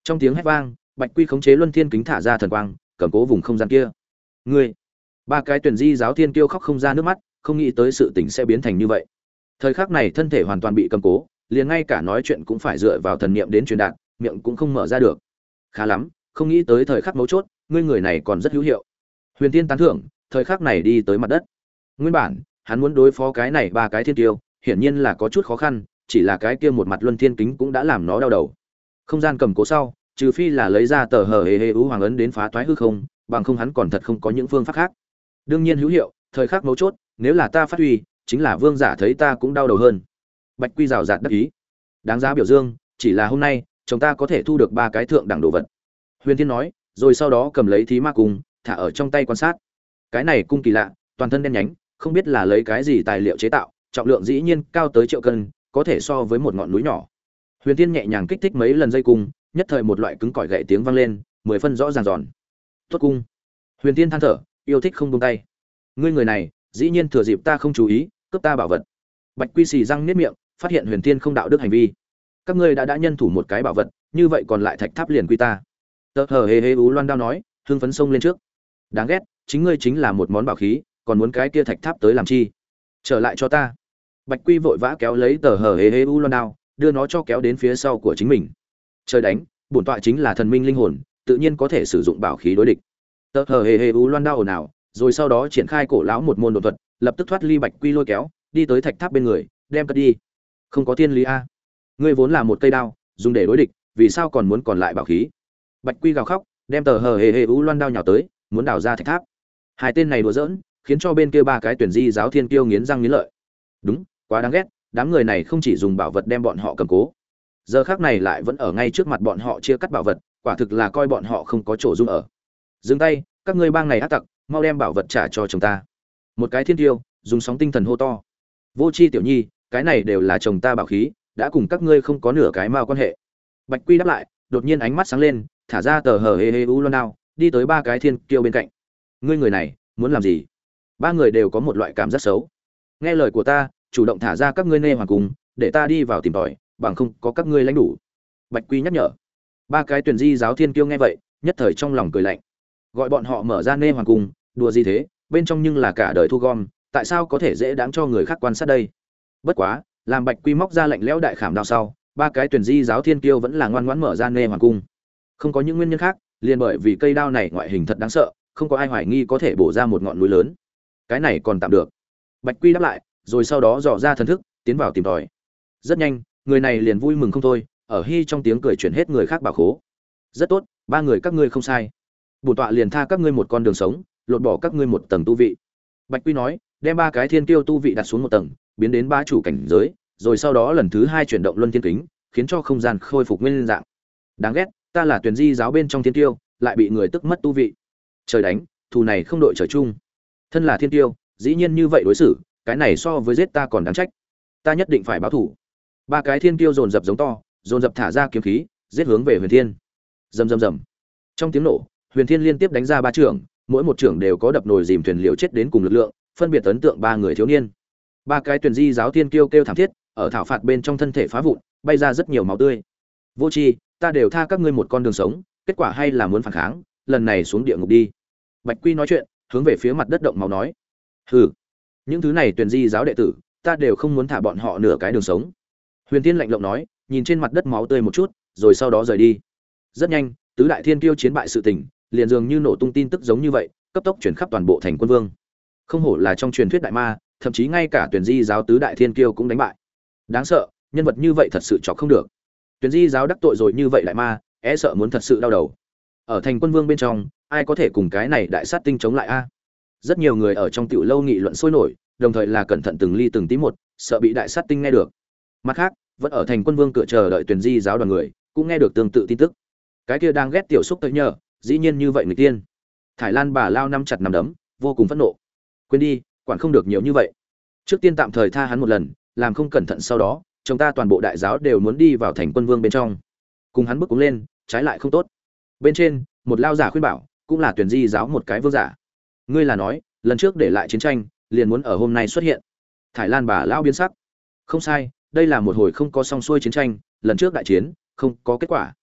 S1: Trong tiếng hét vang, bạch quy khống chế luân thiên kính thả ra thần quang, cầm cố vùng không gian kia. Ngươi, ba cái tuyển di giáo thiên kiêu khóc không ra nước mắt, không nghĩ tới sự tình sẽ biến thành như vậy. Thời khắc này thân thể hoàn toàn bị cầm cố, liền ngay cả nói chuyện cũng phải dựa vào thần niệm đến truyền đạt, miệng cũng không mở ra được. Khá lắm, không nghĩ tới thời khắc mấu chốt, ngươi người này còn rất hữu hiệu. Huyền tiên tán thưởng, thời khắc này đi tới mặt đất. Nguyên bản, hắn muốn đối phó cái này ba cái thiên tiêu hiển nhiên là có chút khó khăn chỉ là cái kia một mặt luân thiên kính cũng đã làm nó đau đầu. Không gian cầm cố sau, trừ phi là lấy ra tờ hờ hề hề ú hoàng ấn đến phá toái hư không, bằng không hắn còn thật không có những phương pháp khác. Đương nhiên hữu hiệu, thời khắc mấu chốt, nếu là ta phát huy, chính là vương giả thấy ta cũng đau đầu hơn. Bạch quy rào rạt đắc ý. Đáng giá biểu dương, chỉ là hôm nay chúng ta có thể thu được ba cái thượng đẳng đồ vật. Huyền thiên nói, rồi sau đó cầm lấy thí ma cung thả ở trong tay quan sát. Cái này cung kỳ lạ, toàn thân đen nhánh, không biết là lấy cái gì tài liệu chế tạo, trọng lượng dĩ nhiên cao tới triệu cân có thể so với một ngọn núi nhỏ. Huyền thiên nhẹ nhàng kích thích mấy lần dây cung, nhất thời một loại cứng cỏi gậy tiếng vang lên, mười phân rõ ràng giòn. Tốt cung. Huyền thiên than thở, yêu thích không buông tay. Ngươi người này, dĩ nhiên thừa dịp ta không chú ý, cướp ta bảo vật. Bạch quy xì răng niết miệng, phát hiện huyền thiên không đạo đức hành vi. Các ngươi đã đã nhân thủ một cái bảo vật, như vậy còn lại thạch tháp liền quy ta. Tờ hờ hê hê ú loan đao nói hương phấn sông lên trước. Đáng ghét, chính ngươi chính là một món bảo khí, còn muốn cái kia thạch tháp tới làm chi? Trở lại cho ta bạch quy vội vã kéo lấy tờ hờ hê hê u loan đao, đưa nó cho kéo đến phía sau của chính mình. Trời đánh, bổn tọa chính là thần minh linh hồn, tự nhiên có thể sử dụng bảo khí đối địch. Tờ hờ hê hê u loan đao ồn ào, rồi sau đó triển khai cổ lão một môn đột thuật, lập tức thoát ly bạch quy lôi kéo, đi tới thạch tháp bên người, đem cất đi. Không có tiên lý a. Ngươi vốn là một cây đao, dùng để đối địch, vì sao còn muốn còn lại bảo khí? Bạch quy gào khóc, đem tờ hờ hề hề u loan đao nhào tới, muốn đào ra thạch tháp. Hai tên này đùa giỡn, khiến cho bên kia ba cái tuyển di giáo thiên kiêu nghiến răng nghiến lợi đúng, quá đáng ghét, đám người này không chỉ dùng bảo vật đem bọn họ cầm cố. Giờ khác này lại vẫn ở ngay trước mặt bọn họ chia cắt bảo vật, quả thực là coi bọn họ không có chỗ dung ở. Dừng tay, các ngươi bang này ác tặc, mau đem bảo vật trả cho chồng ta. Một cái thiên tiêu, dùng sóng tinh thần hô to. Vô c h i tiểu nhi, cái này đều là chồng ta bảo khí, đã cùng các ngươi không có nửa cái mao quan hệ. Bạch quy đáp lại, đột nhiên ánh mắt sáng lên, thả ra tờ hờ hê hê u lon đao, đi tới ba cái thiên kiêu bên cạnh. Ngươi người này, muốn làm gì? Ba người đều có một loại cảm giác xấu nghe lời của ta, chủ động thả ra các ngươi nê hoàng cung để ta đi vào tìm tòi, bằng không có các ngươi lãnh đủ. Bạch quy nhắc nhở. Ba cái tuyển di giáo thiên kiêu nghe vậy, nhất thời trong lòng cười lạnh. Gọi bọn họ mở ra nê hoàng cung đùa gì thế, bên trong nhưng là cả đời thu gom, tại sao có thể dễ đáng cho người khác quan sát đây? Bất quá, làm bạch quy móc ra lạnh lẽo đại khảm đao sau, ba cái tuyển di giáo thiên kiêu vẫn là ngoan ngoãn mở ra nê hoàng cung. Không có những nguyên nhân khác, liền bởi vì cây đao này ngoại hình thật đáng sợ, không có ai hoài nghi có thể bổ ra một ngọn núi lớn. Cái này còn tạm được bạch quy đáp lại, rồi sau đó dò ra thần thức, tiến vào tìm tòi. Rất nhanh, người này liền vui mừng không thôi, ở hy trong tiếng cười chuyển hết người khác bảo khố. Rất tốt, ba người các ngươi không sai. Bổn tọa liền tha các ngươi một con đường sống, lột bỏ các ngươi một tầng tu vị. Bạch quy nói, đem ba cái thiên kiêu tu vị đặt xuống một tầng, biến đến ba chủ cảnh giới, rồi sau đó lần thứ hai chuyển động luân thiên kính, khiến cho không gian khôi phục nguyên dạng. Đáng ghét, ta là tuyển di giáo bên trong thiên tiêu lại bị người tức mất tu vị. Trời đánh, thù này không đội trời chung. Thân là thiên tiêu dĩ nhiên như vậy đối xử, cái này so với giết ta còn đáng trách. Ta nhất định phải báo thủ ba cái thiên tiêu dồn dập giống to, dồn dập thả ra kiếm khí, giết hướng về huyền thiên. Rầm rầm rầm. Trong tiếng nổ, huyền thiên liên tiếp đánh ra ba trưởng, mỗi một trưởng đều có đập nồi dìm thuyền liều chết đến cùng lực lượng, phân biệt ấn tượng ba người thiếu niên. Ba cái tuyển di giáo thiên kêu kêu thảm thiết, ở thảo phạt bên trong thân thể phá vụn, bay ra rất nhiều máu tươi. Vô tri, ta đều tha các ngươi một con đường sống, kết quả hay là muốn phản kháng, lần này xuống địa ngục đi. Bạch quy nói chuyện, hướng về phía mặt đất động máu nói hừ. Những thứ này tuyển di giáo đệ tử, ta đều không muốn thả bọn họ nửa cái đường sống. Huyền tiên lạnh lộng nói, nhìn trên mặt đất máu tươi một chút, rồi sau đó rời đi. Rất nhanh, tứ đại thiên kiêu chiến bại sự tình, liền dường như nổ tung tin tức giống như vậy, cấp tốc chuyển khắp toàn bộ thành quân vương. Không hổ là trong truyền thuyết đại ma, thậm chí ngay cả tuyển di giáo tứ đại thiên kiêu cũng đánh bại. Đáng sợ, nhân vật như vậy thật sự chọc không được. Tuyển di giáo đắc tội rồi như vậy đại ma e sợ muốn thật sự đau đầu. Ở thành quân vương bên trong, ai có thể cùng cái này đại sát tinh chống lại a? Rất nhiều người ở trong tiểu lâu nghị luận sôi nổi, đồng thời là cẩn thận từng ly từng tí một, sợ bị đại sát tinh nghe được. Mặt khác, vẫn ở thành quân vương cửa chờ đợi tuyển di giáo đoàn người, cũng nghe được tương tự tin tức. Cái kia đang ghét tiểu xúc tới nhờ, dĩ nhiên như vậy người tiên. Thái lan bà lao năm chặt nằm đấm, vô cùng phẫn nộ. Quên đi, quản không được nhiều như vậy. Trước tiên tạm thời tha hắn một lần, làm không cẩn thận sau đó, chúng ta toàn bộ đại giáo đều muốn đi vào thành quân vương bên trong. Cùng hắn bước cũng lên, trái lại không tốt. Bên trên, một lao giả khuyên bảo, cũng là tuyển di giáo một cái vương giả ngươi là nói, lần trước để lại chiến tranh, liền muốn ở hôm nay xuất hiện. Thải lan bà lão biến sắc. Không sai, đây là một hồi không có song xuôi chiến tranh, lần trước đại chiến, không có kết quả.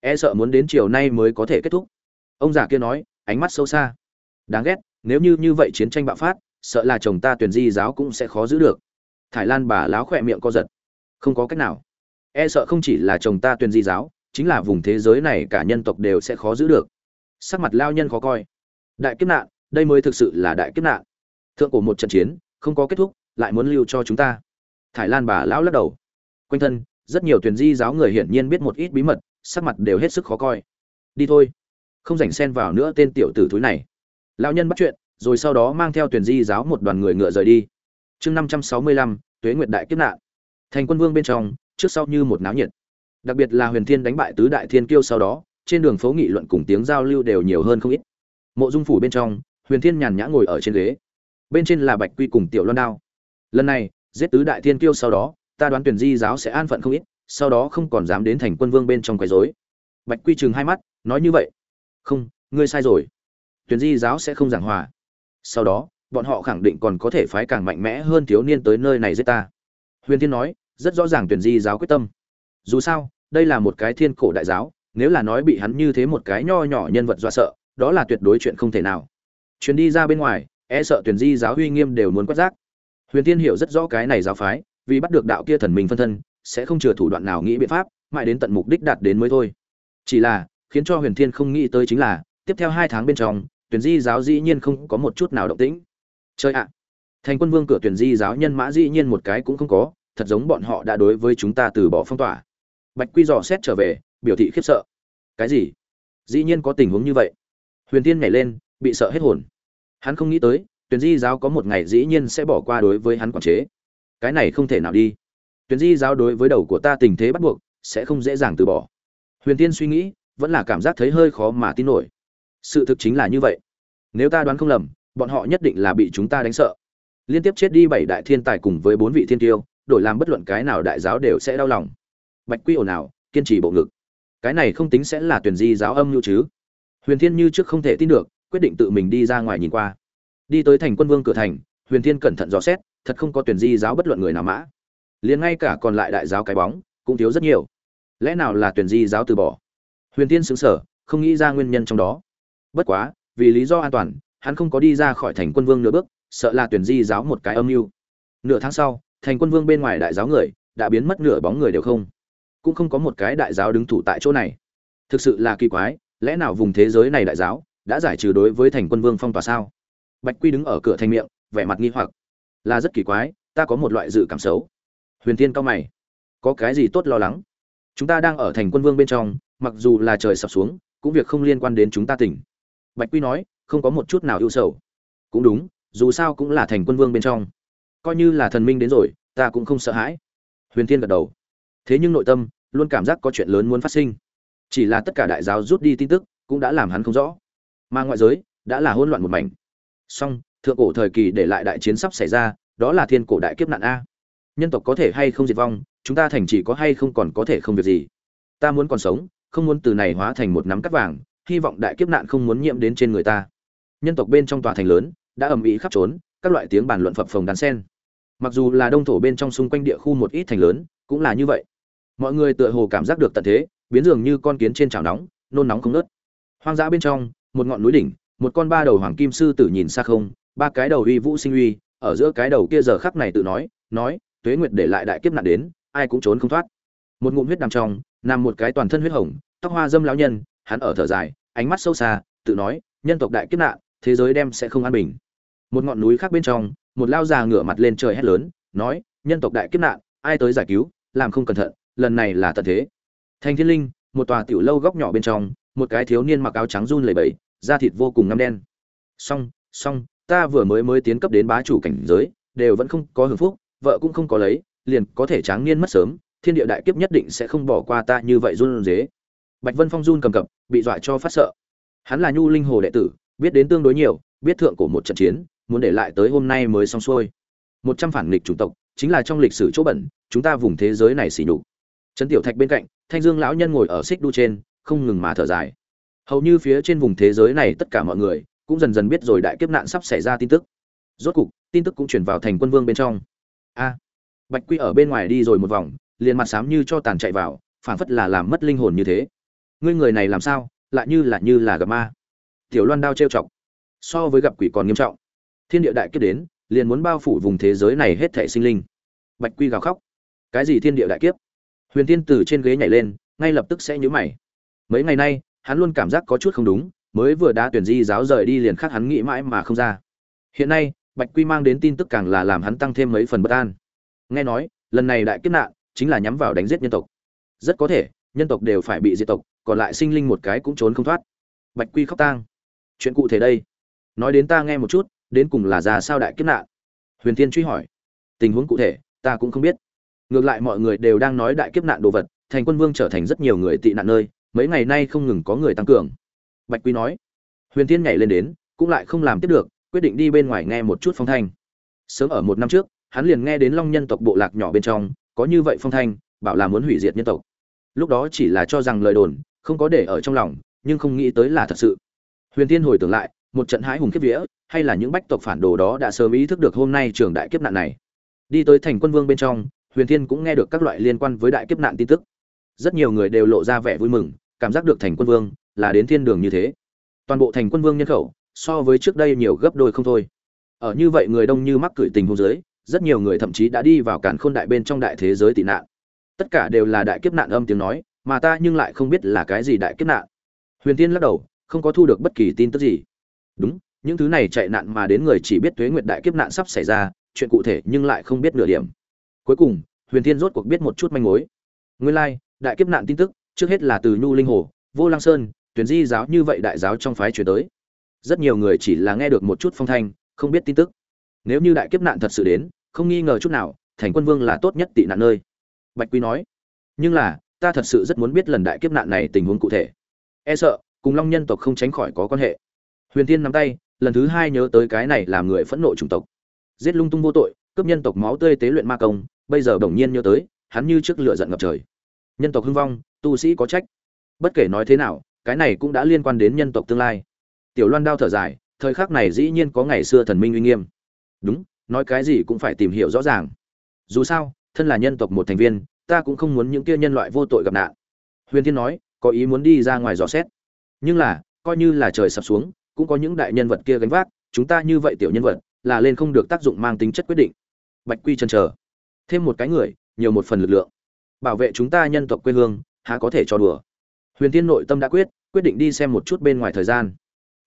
S1: E sợ muốn đến chiều nay mới có thể kết thúc. Ông già kia nói, ánh mắt sâu xa. Đáng ghét, nếu như như vậy chiến tranh bạo phát, sợ là chồng ta tuyển di giáo cũng sẽ khó giữ được. Thải lan bà láo khỏe miệng co giật. Không có cách nào. E sợ không chỉ là chồng ta tuyển di giáo, chính là vùng thế giới này cả nhân tộc đều sẽ khó giữ được. Sắc mặt lao nhân khó coi. Đại kiếp nạn đây mới thực sự là đại kiếp nạn. Thượng cổ một trận chiến, không có kết thúc, lại muốn lưu cho chúng ta. Thải lan bà lão lắc đầu. Quanh thân, rất nhiều tuyển di giáo người hiển nhiên biết một ít bí mật, sắc mặt đều hết sức khó coi. Đi thôi. Không dành xen vào nữa tên tiểu tử thúi này. Lão nhân bắt chuyện, rồi sau đó mang theo tuyển di giáo một đoàn người ngựa rời đi. Chương năm trăm sáu mươi lăm, tuế nguyệt đại kiếp nạn. Thành quân vương bên trong, trước sau như một náo nhiệt. Đặc biệt là huyền thiên đánh bại tứ đại thiên kiêu sau đó, trên đường phố nghị luận cùng tiếng giao lưu đều nhiều hơn không ít. Mộ dung phủ bên trong huyền thiên nhàn nhã ngồi ở trên ghế. Bên trên là bạch quy cùng tiểu loan đao. Lần này, giết tứ đại thiên kiêu sau đó, ta đoán tuyển di giáo sẽ an phận không ít, sau đó không còn dám đến thành quân vương bên trong quấy rối. Bạch quy chừng hai mắt, nói như vậy. Không, ngươi sai rồi. Tuyển di giáo sẽ không giảng hòa. Sau đó, bọn họ khẳng định còn có thể phái càng mạnh mẽ hơn thiếu niên tới nơi này giết ta. Huyền thiên nói, rất rõ ràng tuyển di giáo quyết tâm. Dù sao, đây là một cái thiên cổ đại giáo, nếu là nói bị hắn như thế một cái nho nhỏ nhân vật dọa sợ, đó là tuyệt đối chuyện không thể nào chuyến đi ra bên ngoài e sợ tuyển di giáo uy nghiêm đều muốn quát giác huyền tiên hiểu rất rõ cái này giáo phái, vì bắt được đạo kia thần mình phân thân, sẽ không chừa thủ đoạn nào nghĩ biện pháp, mãi đến tận mục đích đạt đến mới thôi. Chỉ là, khiến cho huyền thiên không nghĩ tới chính là, tiếp theo hai tháng bên trong, tuyển di giáo dĩ nhiên không có một chút nào động tĩnh. Chơi ạ! Thành quân vương cửa tuyển di giáo nhân mã dĩ nhiên một cái cũng không có, thật giống bọn họ đã đối với chúng ta từ bỏ phong tỏa. Bạch quy dò xét trở về, biểu thị khiếp sợ. Cái gì? Dĩ nhiên có tình huống như vậy. Huyền tiên nhảy lên bị sợ hết hồn. Hắn không nghĩ tới tuyển di giáo có một ngày dĩ nhiên sẽ bỏ qua đối với hắn quản chế. Cái này không thể nào đi. Tuyển di giáo đối với đầu của ta tình thế bắt buộc, sẽ không dễ dàng từ bỏ. Huyền tiên suy nghĩ, vẫn là cảm giác thấy hơi khó mà tin nổi. Sự thực chính là như vậy. Nếu ta đoán không lầm, bọn họ nhất định là bị chúng ta đánh sợ. Liên tiếp chết đi bảy đại thiên tài cùng với bốn vị thiên tiêu, đổi làm bất luận cái nào đại giáo đều sẽ đau lòng. Bạch quy ồn ào, kiên trì bộ ngực. Cái này không tính sẽ là tuyển di giáo âm mưu chứ. Huyền thiên như trước không thể tin được quyết định tự mình đi ra ngoài nhìn qua. Đi tới thành quân vương cửa thành, huyền thiên cẩn thận dò xét, thật không có tuyển di giáo bất luận người nào mã. Liền ngay cả còn lại đại giáo cái bóng, cũng thiếu rất nhiều. Lẽ nào là tuyển di giáo từ bỏ? Huyền thiên xứng sở không nghĩ ra nguyên nhân trong đó. Bất quá, vì lý do an toàn, hắn không có đi ra khỏi thành quân vương nửa bước, sợ là tuyển di giáo một cái âm mưu. Nửa tháng sau, thành quân vương bên ngoài đại giáo người đã biến mất nửa bóng người đều không. Cũng không có một cái đại giáo đứng thủ tại chỗ này. Thực sự là kỳ quái, lẽ nào vùng thế giới này đại giáo đã giải trừ đối với thành quân vương phong tỏa sao? Bạch quy đứng ở cửa thành miệng, vẻ mặt nghi hoặc. Là rất kỳ quái, ta có một loại dự cảm xấu. Huyền tiên cao mày. Có cái gì tốt lo lắng? Chúng ta đang ở thành quân vương bên trong, mặc dù là trời sập xuống, cũng việc không liên quan đến chúng ta tỉnh. Bạch quy nói, không có một chút nào ưu sầu. Cũng đúng, dù sao cũng là thành quân vương bên trong. Coi như là thần minh đến rồi, ta cũng không sợ hãi. Huyền thiên gật đầu. Thế nhưng nội tâm, luôn cảm giác có chuyện lớn muốn phát sinh. Chỉ là tất cả đại giáo rút đi tin tức, cũng đã làm hắn không rõ mà ngoại giới đã là hỗn loạn một mảnh. Song, thượng cổ thời kỳ để lại đại chiến sắp xảy ra, đó là thiên cổ đại kiếp nạn a. Nhân tộc có thể hay không diệt vong, chúng ta thành chỉ có hay không còn có thể không việc gì. Ta muốn còn sống, không muốn từ này hóa thành một nắm cắt vàng, hy vọng đại kiếp nạn không muốn nhiễm đến trên người ta. Nhân tộc bên trong tòa thành lớn, đã ầm ĩ khắp trốn, các loại tiếng bàn luận phập phồng đàn sen. Mặc dù là đông thổ bên trong xung quanh địa khu một ít thành lớn, cũng là như vậy. Mọi người tựa hồ cảm giác được tận thế, biến dường như con kiến trên chảo nóng, nôn nóng không nớt hoang dã bên trong một ngọn núi đỉnh, một con ba đầu hoàng kim sư tử nhìn xa không, ba cái đầu uy vũ sinh uy, ở giữa cái đầu kia giờ khắc này tự nói nói, tuế nguyệt để lại đại kiếp nạn đến, ai cũng trốn không thoát. Một ngụm huyết nằm trong, nằm một cái toàn thân huyết hồng, tóc hoa dâm lão nhân, hắn ở thở dài, ánh mắt sâu xa, tự nói, nhân tộc đại kiếp nạn, thế giới đem sẽ không an bình. Một ngọn núi khác bên trong, một lao già ngửa mặt lên trời hét lớn, nói, nhân tộc đại kiếp nạn, ai tới giải cứu, làm không cẩn thận, lần này là tận thế. Thành thiên linh, một tòa tiểu lâu góc nhỏ bên trong, một cái thiếu niên mặc áo trắng run lẩy bẩy da thịt vô cùng ngăm đen. Song song ta vừa mới mới tiến cấp đến bá chủ cảnh giới, đều vẫn không có hưởng phúc, vợ cũng không có lấy, liền có thể tráng niên mất sớm, thiên địa đại kiếp nhất định sẽ không bỏ qua ta như vậy run dế. Bạch vân phong run cầm cập, bị dọa cho phát sợ. Hắn là nhu linh hồ đệ tử, biết đến tương đối nhiều, biết thượng cổ một trận chiến, muốn để lại tới hôm nay mới xong xuôi. Một trăm phản nghịch chủng tộc, chính là trong lịch sử chỗ bẩn, chúng ta vùng thế giới này xỉ nhục. Trấn tiểu thạch bên cạnh, thanh dương lão nhân ngồi ở xích đu trên, không ngừng mà thở dài hầu như phía trên vùng thế giới này tất cả mọi người cũng dần dần biết rồi đại kiếp nạn sắp xảy ra tin tức. Rốt cục, tin tức cũng chuyển vào thành quân vương bên trong. A, bạch quy ở bên ngoài đi rồi một vòng, liền mặt xám như cho tàn chạy vào, phảng phất là làm mất linh hồn như thế. Ngươi người này làm sao, lại như là như là gặp ma. Tiểu loan đao trêu chọc. So với gặp quỷ còn nghiêm trọng. Thiên địa đại kiếp đến, liền muốn bao phủ vùng thế giới này hết thảy sinh linh. Bạch quy gào khóc. Cái gì thiên địa đại kiếp? Huyền tiên từ trên ghế nhảy lên, ngay lập tức sẽ nhíu mày. Mấy ngày nay hắn luôn cảm giác có chút không đúng, mới vừa đã tuyển di giáo rời đi liền khác hắn nghĩ mãi mà không ra. Hiện nay, bạch quy mang đến tin tức càng là làm hắn tăng thêm mấy phần bất an. Nghe nói, lần này đại kiếp nạn chính là nhắm vào đánh giết nhân tộc. Rất có thể, nhân tộc đều phải bị diệt tộc, còn lại sinh linh một cái cũng trốn không thoát. Bạch quy khóc tang. Chuyện cụ thể đây. Nói đến ta nghe một chút, đến cùng là ra sao đại kiếp nạn? Huyền thiên truy hỏi. Tình huống cụ thể, ta cũng không biết. Ngược lại mọi người đều đang nói đại kiếp nạn đồ vật, thành quân vương trở thành rất nhiều người tị nạn nơi mấy ngày nay không ngừng có người tăng cường. Bạch quy nói, huyền thiên nhảy lên đến, cũng lại không làm tiếp được, quyết định đi bên ngoài nghe một chút phong thanh. Sớm ở một năm trước, hắn liền nghe đến long nhân tộc bộ lạc nhỏ bên trong, có như vậy phong thanh, bảo là muốn hủy diệt nhân tộc. Lúc đó chỉ là cho rằng lời đồn, không có để ở trong lòng, nhưng không nghĩ tới là thật sự. Huyền Thiên hồi tưởng lại, một trận hãi hùng kiếp vía, hay là những bách tộc phản đồ đó đã sớm ý thức được hôm nay trường đại kiếp nạn này. Đi tới thành quân vương bên trong, huyền thiên cũng nghe được các loại liên quan với đại kiếp nạn tin tức. Rất nhiều người đều lộ ra vẻ vui mừng cảm giác được thành quân vương là đến thiên đường như thế. Toàn bộ thành quân vương nhân khẩu so với trước đây nhiều gấp đôi không thôi. Ở như vậy người đông như mắc cửi tình hôn giới rất nhiều người thậm chí đã đi vào cản khôn đại bên trong đại thế giới tị nạn. Tất cả đều là đại kiếp nạn âm tiếng nói mà ta nhưng lại không biết là cái gì đại kiếp nạn. Huyền tiên lắc đầu không có thu được bất kỳ tin tức gì. Đúng những thứ này chạy nạn mà đến người chỉ biết thuế nguyệt đại kiếp nạn sắp xảy ra chuyện cụ thể nhưng lại không biết nửa điểm. Cuối cùng huyền thiên rốt cuộc biết một chút manh mối. Nguyên lai、like, đại kiếp nạn tin tức trước hết là từ nhu linh hồ, vô lăng sơn tuyển di giáo như vậy đại giáo trong phái chuyển tới. Rất nhiều người chỉ là nghe được một chút phong thanh, không biết tin tức. Nếu như đại kiếp nạn thật sự đến, không nghi ngờ chút nào, thành quân vương là tốt nhất tị nạn nơi. Bạch quy nói, nhưng là, ta thật sự rất muốn biết lần đại kiếp nạn này tình huống cụ thể. E sợ, cùng long nhân tộc không tránh khỏi có quan hệ. Huyền tiên nắm tay, lần thứ hai nhớ tới cái này làm người phẫn nộ chủng tộc. Giết lung tung vô tội, cướp nhân tộc máu tươi tế luyện ma công, bây giờ bỗng nhiên nhớ tới, hắn như trước lửa giận ngập trời. Nhân tộc hưng vong tu sĩ có trách. Bất kể nói thế nào, cái này cũng đã liên quan đến nhân tộc tương lai. Tiểu loan đao thở dài, thời khắc này dĩ nhiên có ngày xưa thần minh uy nghiêm. Đúng, nói cái gì cũng phải tìm hiểu rõ ràng. Dù sao, thân là nhân tộc một thành viên, ta cũng không muốn những kia nhân loại vô tội gặp nạn. Huyền thiên nói, có ý muốn đi ra ngoài dò xét. Nhưng là, coi như là trời sập xuống, cũng có những đại nhân vật kia gánh vác, chúng ta như vậy tiểu nhân vật, là lên không được tác dụng mang tính chất quyết định. Bạch quy chân chờ. Thêm một cái người, nhiều một phần lực lượng. Bảo vệ chúng ta nhân tộc quê hương há có thể cho đùa. Huyền thiên nội tâm đã quyết quyết định đi xem một chút bên ngoài thời gian.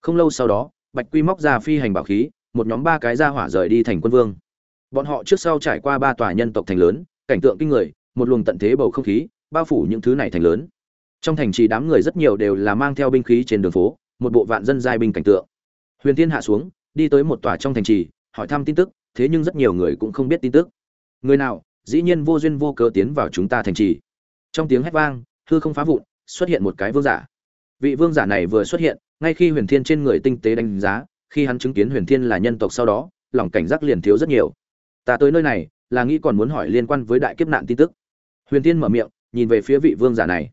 S1: Không lâu sau đó, bạch quy móc ra phi hành bảo khí, một nhóm ba cái ra hỏa rời đi thành quân vương. Bọn họ trước sau trải qua ba tòa nhân tộc thành lớn, cảnh tượng kinh người, một luồng tận thế bầu không khí, bao phủ những thứ này thành lớn. Trong thành trì đám người rất nhiều đều là mang theo binh khí trên đường phố, một bộ vạn dân giai binh cảnh tượng. Huyền tiên hạ xuống, đi tới một tòa trong thành trì, hỏi thăm tin tức, thế nhưng rất nhiều người cũng không biết tin tức. Người nào, dĩ nhiên vô duyên vô cớ tiến vào chúng ta thành trì. Trong tiếng hét vang hư không phá vụn, xuất hiện một cái vương giả. Vị vương giả này vừa xuất hiện, ngay khi huyền thiên trên người tinh tế đánh giá, khi hắn chứng kiến huyền thiên là nhân tộc sau đó, lòng cảnh giác liền thiếu rất nhiều. Ta tới nơi này, là nghĩ còn muốn hỏi liên quan với đại kiếp nạn tin tức. Huyền thiên mở miệng, nhìn về phía vị vương giả này.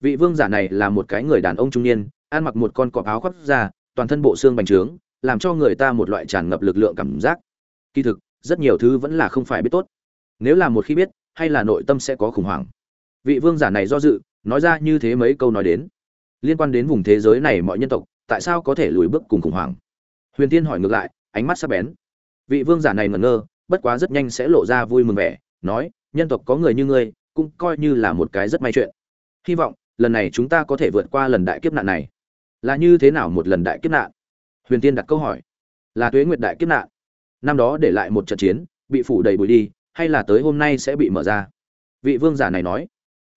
S1: Vị vương giả này là một cái người đàn ông trung niên, ăn mặc một con cọp áo khoác ra toàn thân bộ xương bành trướng, làm cho người ta một loại tràn ngập lực lượng cảm giác. Kỳ thực, rất nhiều thứ vẫn là không phải biết tốt. Nếu là một khi biết, hay là nội tâm sẽ có khủng hoảng. Vị vương giả này do dự nói ra như thế mấy câu nói đến. Liên quan đến vùng thế giới này mọi nhân tộc, tại sao có thể lùi bước cùng khủng hoảng? Huyền tiên hỏi ngược lại, ánh mắt sắc bén. Vị vương giả này ngẩn ngơ, bất quá rất nhanh sẽ lộ ra vui mừng vẻ, nói, nhân tộc có người như ngươi, cũng coi như là một cái rất may chuyện. Hy vọng, lần này chúng ta có thể vượt qua lần đại kiếp nạn này. Là như thế nào một lần đại kiếp nạn? Huyền tiên đặt câu hỏi. Là tuế nguyệt đại kiếp nạn. Năm đó để lại một trận chiến, bị phủ đầy bụi đi, hay là tới hôm nay sẽ bị mở ra? Vị vương giả này nói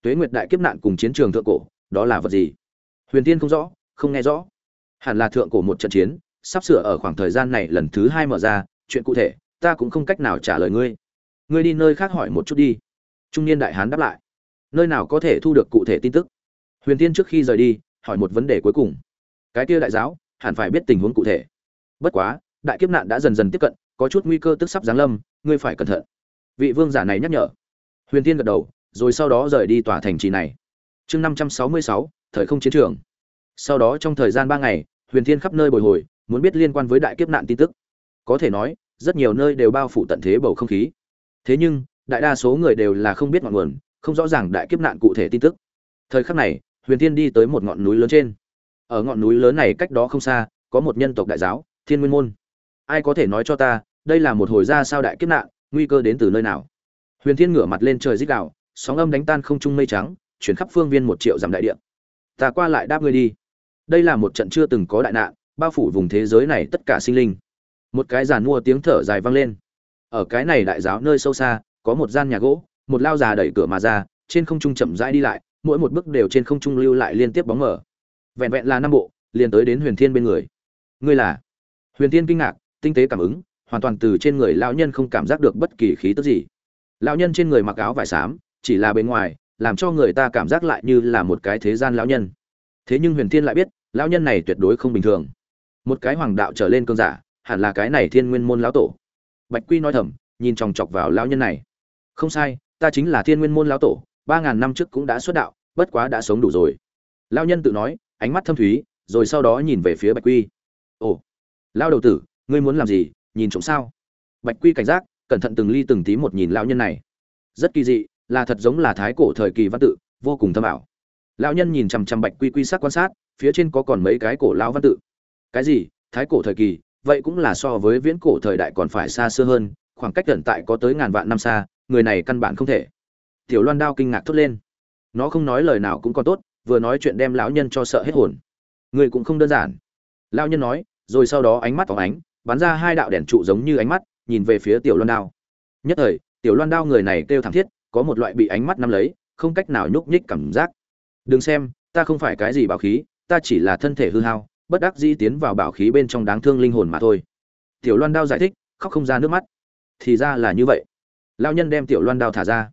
S1: tuế nguyệt đại kiếp nạn cùng chiến trường thượng cổ, đó là vật gì? Huyền tiên không rõ, không nghe rõ. Hẳn là thượng cổ một trận chiến, sắp sửa ở khoảng thời gian này lần thứ hai mở ra, chuyện cụ thể, ta cũng không cách nào trả lời ngươi. Ngươi đi nơi khác hỏi một chút đi. Trung niên đại hán đáp lại. Nơi nào có thể thu được cụ thể tin tức? Huyền tiên trước khi rời đi, hỏi một vấn đề cuối cùng. Cái kia đại giáo, hẳn phải biết tình huống cụ thể. Bất quá, đại kiếp nạn đã dần dần tiếp cận, có chút nguy cơ tức sắp giáng lâm, ngươi phải cẩn thận. Vị vương giả này nhắc nhở. Huyền tiên gật đầu rồi sau đó rời đi tòa thành trì này. Chương năm trăm sáu mươi sáu thời không chiến trường. Sau đó trong thời gian ba ngày huyền thiên khắp nơi bồi hồi muốn biết liên quan với đại kiếp nạn tin tức. Có thể nói rất nhiều nơi đều bao phủ tận thế bầu không khí. Thế nhưng đại đa số người đều là không biết ngọn nguồn không rõ ràng đại kiếp nạn cụ thể tin tức. Thời khắc này huyền thiên đi tới một ngọn núi lớn trên. Ở ngọn núi lớn này cách đó không xa có một nhân tộc đại giáo thiên nguyên môn. Ai có thể nói cho ta đây là một hồi ra sao đại kiếp nạn nguy cơ đến từ nơi nào? Huyền thiên ngửa mặt lên trời rít gào, sóng âm đánh tan không trung mây trắng, chuyển khắp phương viên một triệu dặm đại địa. Ta qua lại đáp ngươi đi. Đây là một trận chưa từng có đại nạn, bao phủ vùng thế giới này tất cả sinh linh. Một cái giàn mua tiếng thở dài vang lên. Ở cái này đại giáo nơi sâu xa, có một gian nhà gỗ, một lao già đẩy cửa mà ra, trên không trung chậm rãi đi lại, mỗi một bước đều trên không trung lưu lại liên tiếp bóng mở vẹn vẹn là năm bộ, liền tới đến huyền thiên bên người. Ngươi là? Huyền thiên kinh ngạc, tinh tế cảm ứng, hoàn toàn từ trên người lão nhân không cảm giác được bất kỳ khí tức gì. Lão nhân trên người mặc áo vải xám chỉ là bên ngoài, làm cho người ta cảm giác lại như là một cái thế gian lão nhân. Thế nhưng huyền thiên lại biết, lão nhân này tuyệt đối không bình thường. Một cái hoàng đạo trở lên cơn giả, hẳn là cái này thiên nguyên môn lão tổ. Bạch quy nói thầm, nhìn chòng chọc vào lão nhân này. Không sai, ta chính là thiên nguyên môn lão tổ, ba ngàn năm trước cũng đã xuất đạo, bất quá đã sống đủ rồi. Lão nhân tự nói, ánh mắt thâm thúy, rồi sau đó nhìn về phía bạch quy. Ồ, lão đầu tử, ngươi muốn làm gì, nhìn trộm sao? Bạch quy cảnh giác, cẩn thận từng ly từng tí một nhìn lão nhân này. Rất kỳ dị là thật giống là thái cổ thời kỳ văn tự, vô cùng thâm ảo. Lão nhân nhìn chằm chằm bạch quy quy sắc quan sát, phía trên có còn mấy cái cổ lão văn tự. Cái gì? Thái cổ thời kỳ? Vậy cũng là so với viễn cổ thời đại còn phải xa xưa hơn, khoảng cách gần tại có tới ngàn vạn năm xa, người này căn bản không thể. Tiểu loan đao kinh ngạc thốt lên. Nó không nói lời nào cũng còn tốt, vừa nói chuyện đem lão nhân cho sợ hết hồn. Người cũng không đơn giản. Lão nhân nói, rồi sau đó ánh mắt phóng ánh, bắn ra hai đạo đèn trụ giống như ánh mắt, nhìn về phía tiểu loan đao. Nhất thời, tiểu loan đao người này kêu thảm thiết có một loại bị ánh mắt nắm lấy, không cách nào nhúc nhích cảm giác. Đừng xem, ta không phải cái gì bảo khí, ta chỉ là thân thể hư hao, bất đắc dĩ tiến vào bảo khí bên trong đáng thương linh hồn mà thôi. Tiểu loan đao giải thích, khóc không ra nước mắt. Thì ra là như vậy. Lao nhân đem tiểu loan đao thả ra.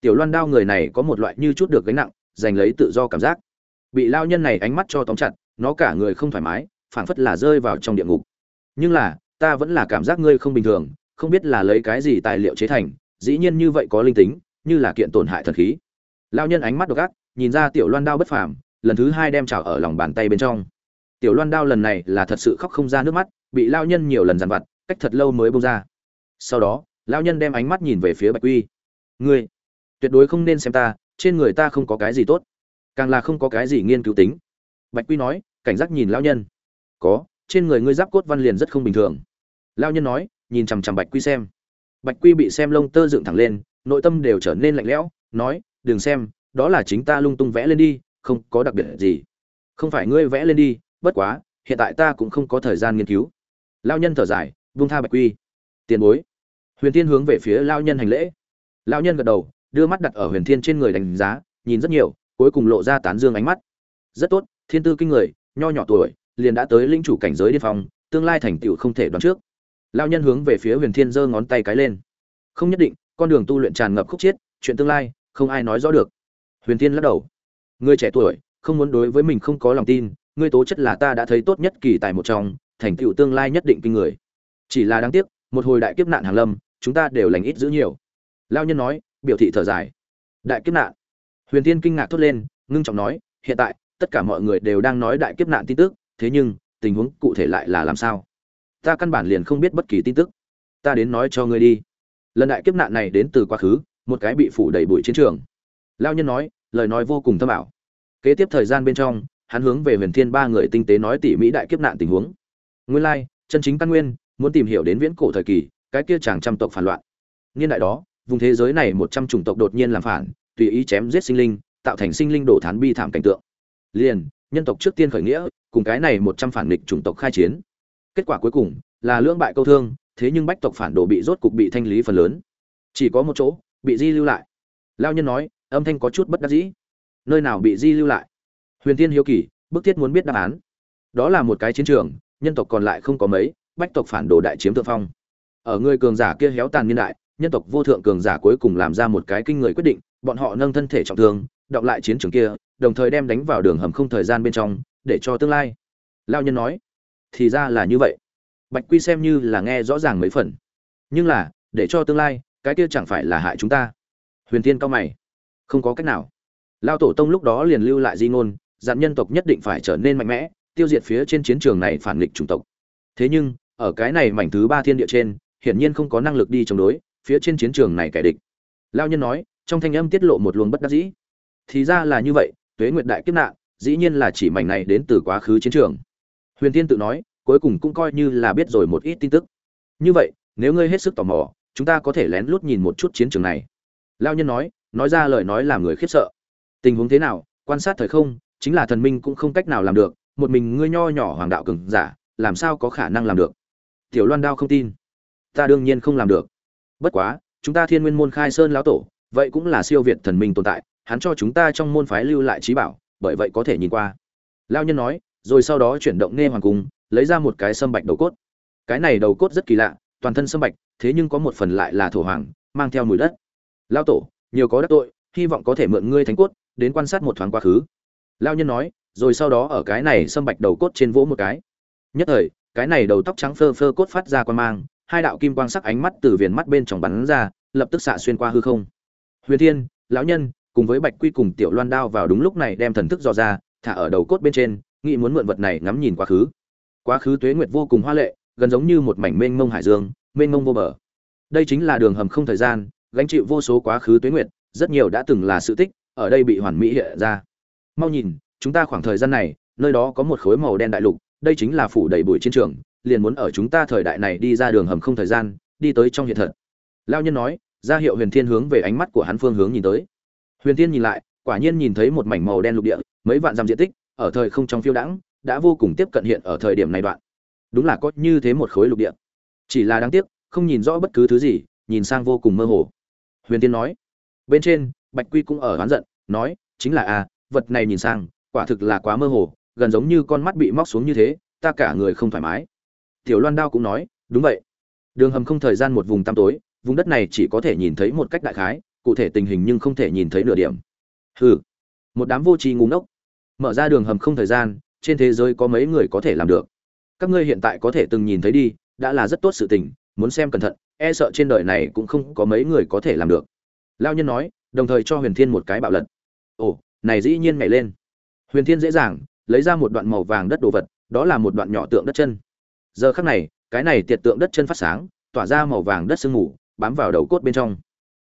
S1: Tiểu loan đao người này có một loại như chút được gánh nặng, giành lấy tự do cảm giác. Bị lao nhân này ánh mắt cho tóm chặt, nó cả người không thoải mái, phảng phất là rơi vào trong địa ngục. Nhưng là, ta vẫn là cảm giác ngươi không bình thường, không biết là lấy cái gì tài liệu chế thành, dĩ nhiên như vậy có linh tính như là kiện tổn hại thần khí. Lao nhân ánh mắt độc ác, nhìn ra tiểu loan đao bất phàm, lần thứ hai đem trào ở lòng bàn tay bên trong. Tiểu loan đao lần này là thật sự khóc không ra nước mắt, bị lao nhân nhiều lần dằn vặt, cách thật lâu mới bông ra. Sau đó lao nhân đem ánh mắt nhìn về phía bạch quy. Ngươi, tuyệt đối không nên xem ta, trên người ta không có cái gì tốt, càng là không có cái gì nghiên cứu tính. Bạch quy nói, cảnh giác nhìn lao nhân. Có, trên người ngươi giáp cốt văn liền rất không bình thường. Lao nhân nói, nhìn chằm chằm bạch quy xem. Bạch quy bị xem lông tơ dựng thẳng lên nội tâm đều trở nên lạnh lẽo, nói, đừng xem, đó là chính ta lung tung vẽ lên đi, không có đặc biệt gì. Không phải ngươi vẽ lên đi, bất quá, hiện tại ta cũng không có thời gian nghiên cứu. Lao nhân thở dài vung tha bạch quy. Tiền bối. Huyền thiên hướng về phía lao nhân hành lễ. Lao nhân gật đầu, đưa mắt đặt ở huyền thiên trên người đánh giá, nhìn rất nhiều, cuối cùng lộ ra tán dương ánh mắt. Rất tốt, thiên tư kinh người, nho nhỏ tuổi, liền đã tới lĩnh chủ cảnh giới điên phong, tương lai thành tựu không thể đoán trước. Lao nhân hướng về phía huyền thiên giơ ngón tay cái lên. Không nhất định con đường tu luyện tràn ngập khúc chiết, chuyện tương lai, không ai nói rõ được. Huyền thiên lắc đầu. Người trẻ tuổi, không muốn đối với mình không có lòng tin, ngươi tố chất là ta đã thấy tốt nhất kỳ tài một trong, thành tựu tương lai nhất định kinh người. Chỉ là đáng tiếc, một hồi đại kiếp nạn hàng lâm, chúng ta đều lành ít giữ nhiều. Lao nhân nói, biểu thị thở dài. Đại kiếp nạn. Huyền tiên kinh ngạc thốt lên, ngưng trọng nói, hiện tại, tất cả mọi người đều đang nói đại kiếp nạn tin tức, thế nhưng, tình huống cụ thể lại là làm sao? Ta căn bản liền không biết bất kỳ tin tức. Ta đến nói cho ngươi đi lần đại kiếp nạn này đến từ quá khứ, một cái bị phủ đầy bụi chiến trường. Lao nhân nói, lời nói vô cùng thâm ảo. Kế tiếp thời gian bên trong, hắn hướng về huyền thiên ba người tinh tế nói tỉ mỹ đại kiếp nạn tình huống. Nguyên lai, chân chính căn nguyên, muốn tìm hiểu đến viễn cổ thời kỳ, cái kia chàng trăm tộc phản loạn. Niên đại đó, vùng thế giới này một trăm chủng tộc đột nhiên làm phản, tùy ý chém giết sinh linh, tạo thành sinh linh đổ thán bi thảm cảnh tượng. Liền, nhân tộc trước tiên khởi nghĩa, cùng cái này một trăm phản nghịch chủng tộc khai chiến. Kết quả cuối cùng là lưỡng bại câu thương thế nhưng bách tộc phản đồ bị rốt cục bị thanh lý phần lớn. Chỉ có một chỗ, bị di lưu lại. Lao nhân nói, âm thanh có chút bất đắc dĩ. Nơi nào bị di lưu lại? Huyền tiên hiếu kỳ, bức thiết muốn biết đáp án. Đó là một cái chiến trường, nhân tộc còn lại không có mấy, bách tộc phản đồ đại chiếm thượng phong. Ở người cường giả kia héo tàn niên đại, nhân tộc vô thượng cường giả cuối cùng làm ra một cái kinh người quyết định, bọn họ nâng thân thể trọng thương đọng lại chiến trường kia, đồng thời đem đánh vào đường hầm không thời gian bên trong, để cho tương lai. Lao nhân nói, thì ra là như vậy bạch quy xem như là nghe rõ ràng mấy phần. Nhưng là, để cho tương lai, cái kia chẳng phải là hại chúng ta. Huyền tiên cao mày. Không có cách nào. Lao tổ tông lúc đó liền lưu lại di ngôn, dặn nhân tộc nhất định phải trở nên mạnh mẽ, tiêu diệt phía trên chiến trường này phản nghịch chủng tộc. Thế nhưng, ở cái này mảnh thứ ba thiên địa trên, hiển nhiên không có năng lực đi chống đối, phía trên chiến trường này kẻ địch. Lao nhân nói, trong thanh âm tiết lộ một luồng bất đắc dĩ. Thì ra là như vậy, tuế nguyệt đại kiếp nạn, dĩ nhiên là chỉ mảnh này đến từ quá khứ chiến trường. Huyền tiên tự nói cuối cùng cũng coi như là biết rồi một ít tin tức. Như vậy, nếu ngươi hết sức tò mò, chúng ta có thể lén lút nhìn một chút chiến trường này. Lao nhân nói nói ra lời nói làm người khiếp sợ. Tình huống thế nào, quan sát thời không, chính là thần minh cũng không cách nào làm được, một mình ngươi nho nhỏ hoàng đạo cường giả, làm sao có khả năng làm được? Tiểu loan đao không tin. Ta đương nhiên không làm được. Bất quá, chúng ta thiên nguyên môn khai sơn lão tổ, vậy cũng là siêu việt thần minh tồn tại, hắn cho chúng ta trong môn phái lưu lại trí bảo, bởi vậy có thể nhìn qua. Lao nhân nói, rồi sau đó chuyển động nghe hoàng cung lấy ra một cái sâm bạch đầu cốt. Cái này đầu cốt rất kỳ lạ, toàn thân sâm bạch, thế nhưng có một phần lại là thổ hoàng, mang theo mùi đất. Lao tổ, nhiều có đắc tội, hy vọng có thể mượn ngươi thánh cốt đến quan sát một thoáng quá khứ. Lao nhân nói, rồi sau đó ở cái này sâm bạch đầu cốt trên vỗ một cái. Nhất thời, cái này đầu tóc trắng phơ phơ cốt phát ra quan mang, hai đạo kim quang sắc ánh mắt từ viền mắt bên trong bắn ra, lập tức xạ xuyên qua hư không. Huyền thiên, lão nhân, cùng với bạch quy cùng tiểu loan đao vào đúng lúc này đem thần thức dò ra, thả ở đầu cốt bên trên, nghĩ muốn mượn vật này ngắm nhìn quá khứ quá khứ tuế nguyệt vô cùng hoa lệ, gần giống như một mảnh mênh mông hải dương, mênh mông vô bờ. Đây chính là đường hầm không thời gian, gánh chịu vô số quá khứ tuế nguyệt, rất nhiều đã từng là sự tích, ở đây bị hoàn mỹ hiện ra. Mau nhìn, chúng ta khoảng thời gian này, nơi đó có một khối màu đen đại lục, đây chính là phủ đầy bụi chiến trường, liền muốn ở chúng ta thời đại này đi ra đường hầm không thời gian, đi tới trong hiện thật. Lao nhân nói, ra hiệu huyền thiên hướng về ánh mắt của hắn phương hướng nhìn tới. Huyền thiên nhìn lại, quả nhiên nhìn thấy một mảnh màu đen lục địa, mấy vạn dặm diện tích, ở thời không trong phiêu đãng đã vô cùng tiếp cận hiện ở thời điểm này đoạn. Đúng là có như thế một khối lục địa. Chỉ là đáng tiếc không nhìn rõ bất cứ thứ gì nhìn sang vô cùng mơ hồ. Huyền tiên nói bên trên bạch quy cũng ở oán giận nói chính là a à, vật này nhìn sang quả thực là quá mơ hồ gần giống như con mắt bị móc xuống như thế ta cả người không thoải mái. Tiểu loan đao cũng nói đúng vậy. Đường hầm không thời gian một vùng tăm tối vùng đất này chỉ có thể nhìn thấy một cách đại khái cụ thể tình hình nhưng không thể nhìn thấy nửa điểm. Hừ. Một đám vô tri ngu ngốc. Mở ra đường hầm không thời gian trên thế giới có mấy người có thể làm được. Các ngươi hiện tại có thể từng nhìn thấy đi, đã là rất tốt sự tình, muốn xem cẩn thận e sợ trên đời này cũng không có mấy người có thể làm được. Lao nhân nói, đồng thời cho huyền thiên một cái bạo lật. Ồ, này dĩ nhiên nhảy lên. Huyền thiên dễ dàng, lấy ra một đoạn màu vàng đất đồ vật, đó là một đoạn nhỏ tượng đất chân. Giờ khắc này, cái này tiệt tượng đất chân phát sáng, tỏa ra màu vàng đất sương mù, bám vào đầu cốt bên trong.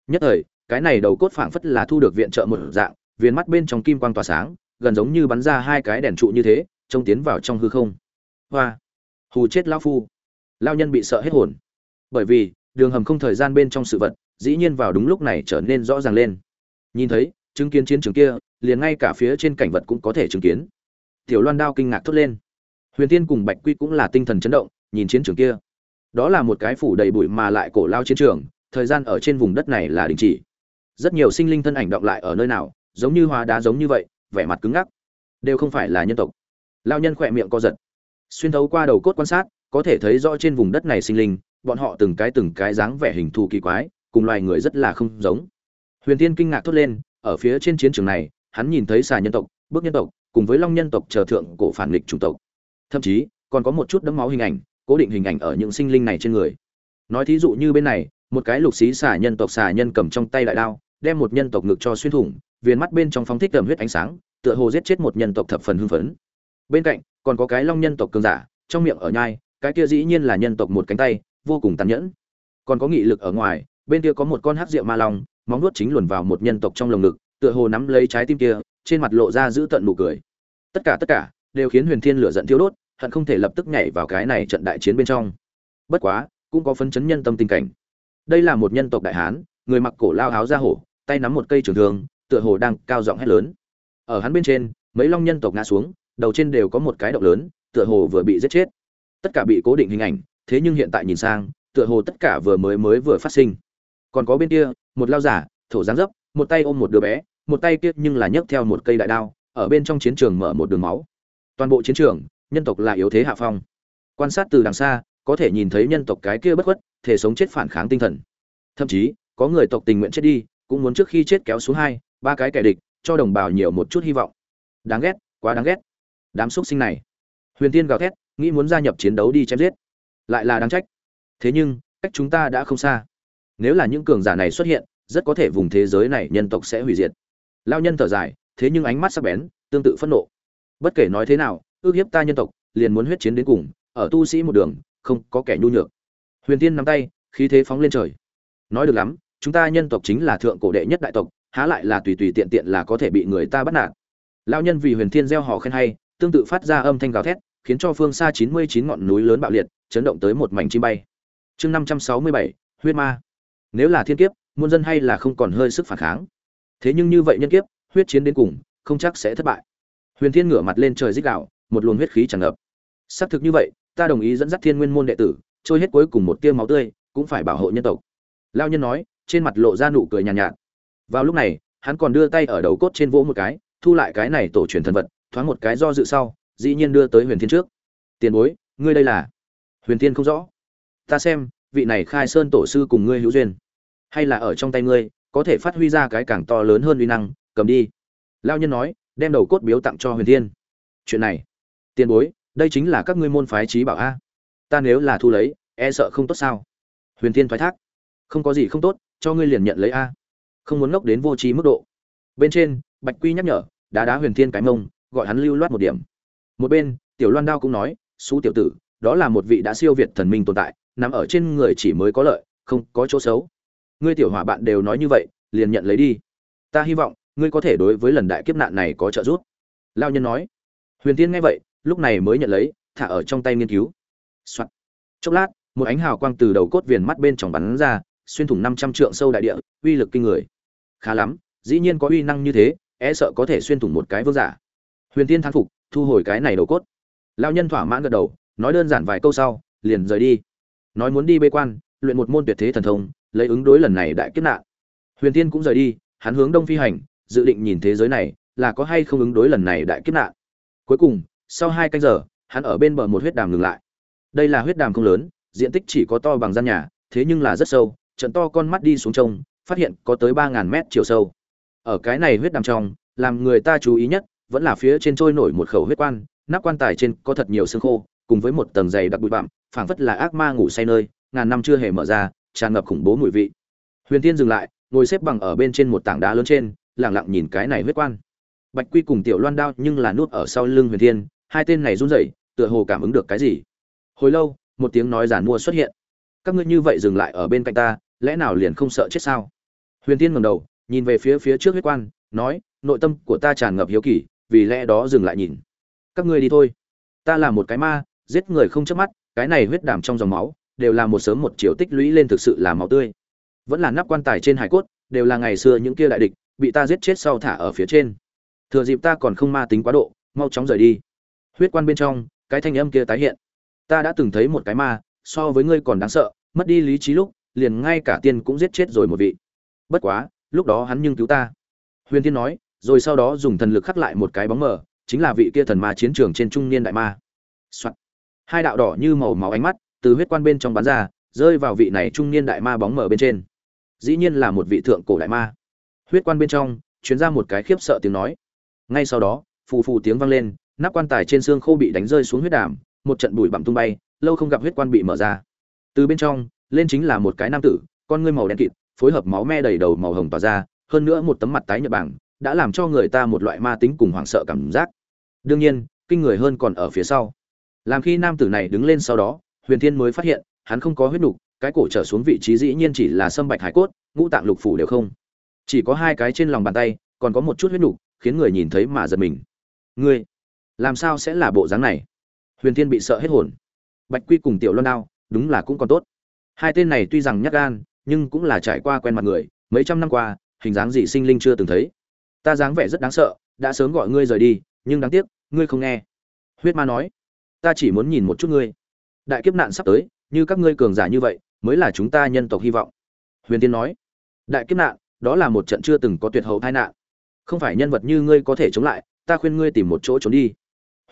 S1: Nhất thời, cái này đầu cốt phảng phất là thu được viện trợ một dạng viên mắt bên trong kim quang tỏa sáng gần giống như bắn ra hai cái đèn trụ như thế, trông tiến vào trong hư không. Hoa! Hù chết lão phu. Lao nhân bị sợ hết hồn. Bởi vì, đường hầm không thời gian bên trong sự vật, dĩ nhiên vào đúng lúc này trở nên rõ ràng lên. Nhìn thấy, chứng kiến chiến trường kia, liền ngay cả phía trên cảnh vật cũng có thể chứng kiến. Tiểu loan đao kinh ngạc thốt lên. Huyền tiên cùng bạch quy cũng là tinh thần chấn động, nhìn chiến trường kia. Đó là một cái phủ đầy bụi mà lại cổ lao chiến trường, thời gian ở trên vùng đất này là đình chỉ. Rất nhiều sinh linh thân ảnh động lại ở nơi nào, giống như hóa đá giống như vậy vẻ mặt cứng ngắc. Đều không phải là nhân tộc. Lao nhân khỏe miệng co giật. Xuyên thấu qua đầu cốt quan sát, có thể thấy rõ trên vùng đất này sinh linh, bọn họ từng cái từng cái dáng vẻ hình thù kỳ quái, cùng loài người rất là không giống. Huyền tiên kinh ngạc thốt lên, ở phía trên chiến trường này, hắn nhìn thấy xà nhân tộc, bước nhân tộc, cùng với long nhân tộc chờ thượng cổ phản nghịch chủng tộc. Thậm chí, còn có một chút đấm máu hình ảnh, cố định hình ảnh ở những sinh linh này trên người. Nói thí dụ như bên này, một cái lục xí xà nhân tộc xà nhân cầm trong tay đại đao, đem một nhân tộc ngực cho xuyên thủng viền mắt bên trong phóng thích tầm huyết ánh sáng, tựa hồ giết chết một nhân tộc thập phần hưng phấn. Bên cạnh, còn có cái long nhân tộc cường giả, trong miệng ở nhai, cái kia dĩ nhiên là nhân tộc một cánh tay, vô cùng tàn nhẫn. Còn có nghị lực ở ngoài, bên kia có một con hắc diệu ma long, móng vuốt chính luồn vào một nhân tộc trong lồng ngực, tựa hồ nắm lấy trái tim kia, trên mặt lộ ra giữ tận nụ cười. Tất cả tất cả đều khiến huyền thiên lửa giận thiêu đốt, hận không thể lập tức nhảy vào cái này trận đại chiến bên trong. Bất quá, cũng có phấn chấn nhân tâm tình cảnh. Đây là một nhân tộc đại hán, người mặc cổ lao áo da hổ, tay nắm một cây trường thương tựa hồ đang cao giọng hét lớn. Ở hắn bên trên, mấy long nhân tộc ngã xuống, đầu trên đều có một cái động lớn, tựa hồ vừa bị giết chết. Tất cả bị cố định hình ảnh, thế nhưng hiện tại nhìn sang, tựa hồ tất cả vừa mới mới vừa phát sinh. Còn có bên kia, một lao giả, thổ giáng dấp, một tay ôm một đứa bé, một tay kia nhưng là nhấc theo một cây đại đao, ở bên trong chiến trường mở một đường máu. Toàn bộ chiến trường, nhân tộc là yếu thế hạ phong. Quan sát từ đằng xa, có thể nhìn thấy nhân tộc cái kia bất khuất, thể sống chết phản kháng tinh thần. Thậm chí, có người tộc tình nguyện chết đi, cũng muốn trước khi chết kéo xuống hai ba cái kẻ địch, cho đồng bào nhiều một chút hy vọng. Đáng ghét, quá đáng ghét. Đám xúc sinh này. Huyền tiên gào thét, nghĩ muốn gia nhập chiến đấu đi chém giết. Lại là đáng trách. Thế nhưng, cách chúng ta đã không xa. Nếu là những cường giả này xuất hiện, rất có thể vùng thế giới này nhân tộc sẽ hủy diệt. Lao nhân thở dài, thế nhưng ánh mắt sắc bén, tương tự phẫn nộ. Bất kể nói thế nào, ước hiếp ta nhân tộc, liền muốn huyết chiến đến cùng, ở tu sĩ một đường, không có kẻ nhu nhược. Huyền tiên nắm tay, khí thế phóng lên trời. Nói được lắm, chúng ta nhân tộc chính là thượng cổ đệ nhất đại tộc há lại là tùy tùy tiện tiện là có thể bị người ta bắt nạt. Lao nhân vì huyền thiên gieo họ khen hay tương tự phát ra âm thanh gào thét khiến cho phương xa chín mươi chín ngọn núi lớn bạo liệt chấn động tới một mảnh chim bay. Chương năm trăm sáu mươi bảy huyết ma. Nếu là thiên kiếp muôn dân hay là không còn hơi sức phản kháng. Thế nhưng như vậy nhân kiếp huyết chiến đến cùng không chắc sẽ thất bại. Huyền thiên ngửa mặt lên trời dích đạo một luồng huyết khí tràn ngập. Xác thực như vậy ta đồng ý dẫn dắt thiên nguyên môn đệ tử trôi hết cuối cùng một tia máu tươi cũng phải bảo hộ nhân tộc. Lao nhân nói trên mặt lộ ra nụ cười nhàn nhạt, nhạt vào lúc này, hắn còn đưa tay ở đầu cốt trên vỗ một cái, thu lại cái này tổ truyền thần vật, thoáng một cái do dự sau, dĩ nhiên đưa tới huyền thiên trước. Tiền bối, ngươi đây là? Huyền thiên không rõ. Ta xem, vị này khai sơn tổ sư cùng ngươi hữu duyên. Hay là ở trong tay ngươi, có thể phát huy ra cái càng to lớn hơn uy năng, cầm đi. Lao nhân nói, đem đầu cốt biếu tặng cho huyền thiên. Chuyện này, tiền bối, đây chính là các ngươi môn phái trí bảo a. Ta nếu là thu lấy e sợ không tốt sao? Huyền thiên thoái thác. Không có gì không tốt, cho ngươi liền nhận lấy a không muốn ngốc đến vô trí mức độ. Bên trên, bạch quy nhắc nhở, đá đá huyền thiên cái mông, gọi hắn lưu loát một điểm. Một bên, tiểu loan đao cũng nói, xú tiểu tử, đó là một vị đã siêu việt thần minh tồn tại, nằm ở trên người chỉ mới có lợi, không có chỗ xấu. Ngươi tiểu hỏa bạn đều nói như vậy, liền nhận lấy đi. Ta hy vọng, ngươi có thể đối với lần đại kiếp nạn này có trợ giúp. Lao nhân nói. Huyền tiên nghe vậy, lúc này mới nhận lấy, thả ở trong tay nghiên cứu、Soạn. chốc lát, một ánh hào quang từ đầu cốt viền mắt bên trong bắn ra, xuyên thủng năm trăm trượng sâu đại địa, uy lực kinh người khá lắm, dĩ nhiên có uy năng như thế e sợ có thể xuyên thủng một cái vương giả. Huyền tiên thán phục, thu hồi cái này đầu cốt. Lao nhân thỏa mãn gật đầu, nói đơn giản vài câu sau, liền rời đi. Nói muốn đi bê quan, luyện một môn tuyệt thế thần thông, lấy ứng đối lần này đại kiếp nạn. Huyền tiên cũng rời đi, hắn hướng đông phi hành, dự định nhìn thế giới này, là có hay không ứng đối lần này đại kiếp nạn. Cuối cùng, sau hai canh giờ, hắn ở bên bờ một huyết đàm ngừng lại. Đây là huyết đàm không lớn, diện tích chỉ có to bằng gian nhà, thế nhưng là rất sâu, trận to con mắt đi xuống trông phát hiện có tới ba ngàn mét chiều sâu. Ở cái này huyết đàm trong, làm người ta chú ý nhất vẫn là phía trên trôi nổi một khẩu huyết quan, nắp quan tài trên có thật nhiều xương khô, cùng với một tầng dày đặc bụi bặm, phảng phất là ác ma ngủ say nơi, ngàn năm chưa hề mở ra, tràn ngập khủng bố mùi vị. Huyền tiên dừng lại, ngồi xếp bằng ở bên trên một tảng đá lớn trên lẳng lặng nhìn cái này huyết quan. Bạch quy cùng tiểu loan đao nhưng là nuốt ở sau lưng huyền thiên, hai tên này run rẩy, tựa hồ cảm ứng được cái gì. Hồi lâu, một tiếng nói giản mua xuất hiện. Các ngươi như vậy dừng lại ở bên cạnh ta, lẽ nào liền không sợ chết sao? Huyền tiên ngẩng đầu, nhìn về phía phía trước huyết quan, nói, nội tâm của ta tràn ngập hiếu kỳ, vì lẽ đó dừng lại nhìn. Các ngươi đi thôi. Ta là một cái ma, giết người không chớp mắt, cái này huyết đảm trong dòng máu, đều là một sớm một chiều tích lũy lên thực sự là máu tươi. Vẫn là nắp quan tài trên hải cốt, đều là ngày xưa những kia đại địch, bị ta giết chết sau thả ở phía trên. Thừa dịp ta còn không ma tính quá độ, mau chóng rời đi. Huyết quan bên trong, cái thanh âm kia tái hiện. Ta đã từng thấy một cái ma, so với ngươi còn đáng sợ, mất đi lý trí lúc, liền ngay cả tiên cũng giết chết rồi một vị bất quá, lúc đó hắn nhưng cứu ta. Huyền tiên nói, rồi sau đó dùng thần lực khắc lại một cái bóng mờ, chính là vị kia thần ma chiến trường trên trung niên đại ma、Soạn. hai đạo đỏ như màu máu ánh mắt từ huyết quan bên trong bắn ra, rơi vào vị này trung niên đại ma bóng mờ bên trên. Dĩ nhiên là một vị thượng cổ đại ma. Huyết quan bên trong chuyến ra một cái khiếp sợ tiếng nói. Ngay sau đó, phù phù tiếng vang lên, nắp quan tài trên xương khô bị đánh rơi xuống huyết đàm, một trận bụi bặm tung bay, lâu không gặp huyết quan bị mở ra. Từ bên trong, lên chính là một cái nam tử, con ngươi màu đen kịt phối hợp máu me đầy đầu màu hồng tỏa ra, hơn nữa một tấm mặt tái nhợt bảng, đã làm cho người ta một loại ma tính cùng hoảng sợ cảm giác. Đương nhiên, kinh người hơn còn ở phía sau. Làm khi nam tử này đứng lên sau đó, huyền thiên mới phát hiện, hắn không có huyết nục, cái cổ trở xuống vị trí dĩ nhiên chỉ là sâm bạch hải cốt, ngũ tạng lục phủ đều không. Chỉ có hai cái trên lòng bàn tay, còn có một chút huyết nục, khiến người nhìn thấy mà giật mình. Ngươi, làm sao sẽ là bộ dáng này? Huyền thiên bị sợ hết hồn. Bạch quy cùng tiểu loan đao, đúng là cũng còn tốt. Hai tên này tuy rằng nhát gan nhưng cũng là trải qua quen mặt người, mấy trăm năm qua, hình dáng gì sinh linh chưa từng thấy. Ta dáng vẻ rất đáng sợ, đã sớm gọi ngươi rời đi, nhưng đáng tiếc, ngươi không nghe. Huyết ma nói. Ta chỉ muốn nhìn một chút ngươi. Đại kiếp nạn sắp tới, như các ngươi cường giả như vậy, mới là chúng ta nhân tộc hy vọng. Huyền tiên nói. Đại kiếp nạn, đó là một trận chưa từng có tuyệt hậu tai nạn. Không phải nhân vật như ngươi có thể chống lại, ta khuyên ngươi tìm một chỗ trốn đi.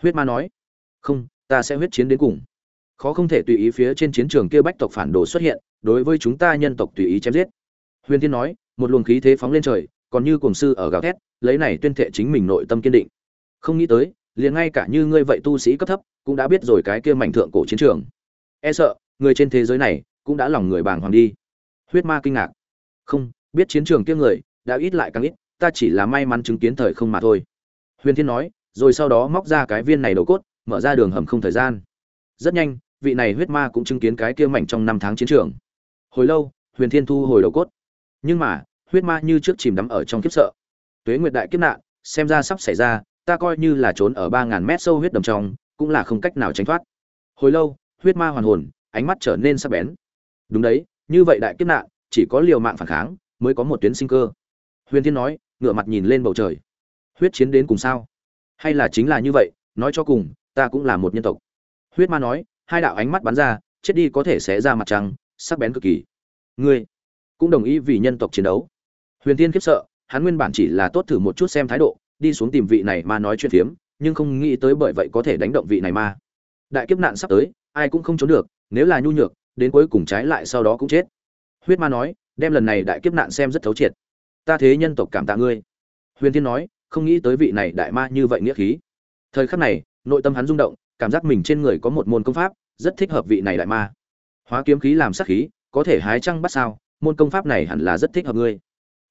S1: Huyết ma nói. Không, ta sẽ huyết chiến đến cùng khó không thể tùy ý phía trên chiến trường kia bách tộc phản đồ xuất hiện, đối với chúng ta nhân tộc tùy ý chém giết. Huyền Thiên nói, một luồng khí thế phóng lên trời, còn như cuồng sư ở gào thét, lấy này tuyên thệ chính mình nội tâm kiên định. Không nghĩ tới, liền ngay cả như ngươi vậy tu sĩ cấp thấp, cũng đã biết rồi cái kia mảnh thượng cổ chiến trường. E sợ, người trên thế giới này, cũng đã lòng người bàng hoàng đi. Huyết ma kinh ngạc. Không, biết chiến trường kia người, đã ít lại càng ít, ta chỉ là may mắn chứng kiến thời không mà thôi. Huyền thiên nói, rồi sau đó móc ra cái viên này đầu cốt, mở ra đường hầm không thời gian. Rất nhanh vị này huyết ma cũng chứng kiến cái kia mảnh trong năm tháng chiến trường. Hồi lâu, huyền thiên thu hồi đầu cốt. Nhưng mà, huyết ma như trước chìm đắm ở trong kiếp sợ. Tuế nguyệt đại kiếp nạn, xem ra sắp xảy ra, ta coi như là trốn ở ba ngàn mét sâu huyết đầm trong, cũng là không cách nào tránh thoát. Hồi lâu, huyết ma hoàn hồn, ánh mắt trở nên sắc bén. Đúng đấy, như vậy đại kiếp nạn, chỉ có liều mạng phản kháng, mới có một tuyến sinh cơ. Huyền thiên nói, ngửa mặt nhìn lên bầu trời. Huyết chiến đến cùng sao? Hay là chính là như vậy, nói cho cùng, ta cũng là một nhân tộc. Huyết ma nói hai đạo ánh mắt bắn ra, chết đi có thể sẽ ra mặt trăng, sắc bén cực kỳ. Ngươi cũng đồng ý vì nhân tộc chiến đấu. Huyền thiên khiếp sợ, hắn nguyên bản chỉ là tốt thử một chút xem thái độ, đi xuống tìm vị này mà nói chuyện phiếm, nhưng không nghĩ tới bởi vậy có thể đánh động vị này ma đại kiếp nạn sắp tới, ai cũng không trốn được, nếu là nhu nhược, đến cuối cùng trái lại sau đó cũng chết. Huyết ma nói, đem lần này đại kiếp nạn xem rất thấu triệt. Ta thế nhân tộc cảm tạ ngươi. Huyền thiên nói, không nghĩ tới vị này đại ma như vậy nghĩa khí. Thời khắc này, nội tâm hắn rung động, cảm giác mình trên người có một môn công pháp rất thích hợp vị này đại ma. Hóa kiếm khí làm sắc khí, có thể hái trăng bắt sao, môn công pháp này hẳn là rất thích hợp ngươi.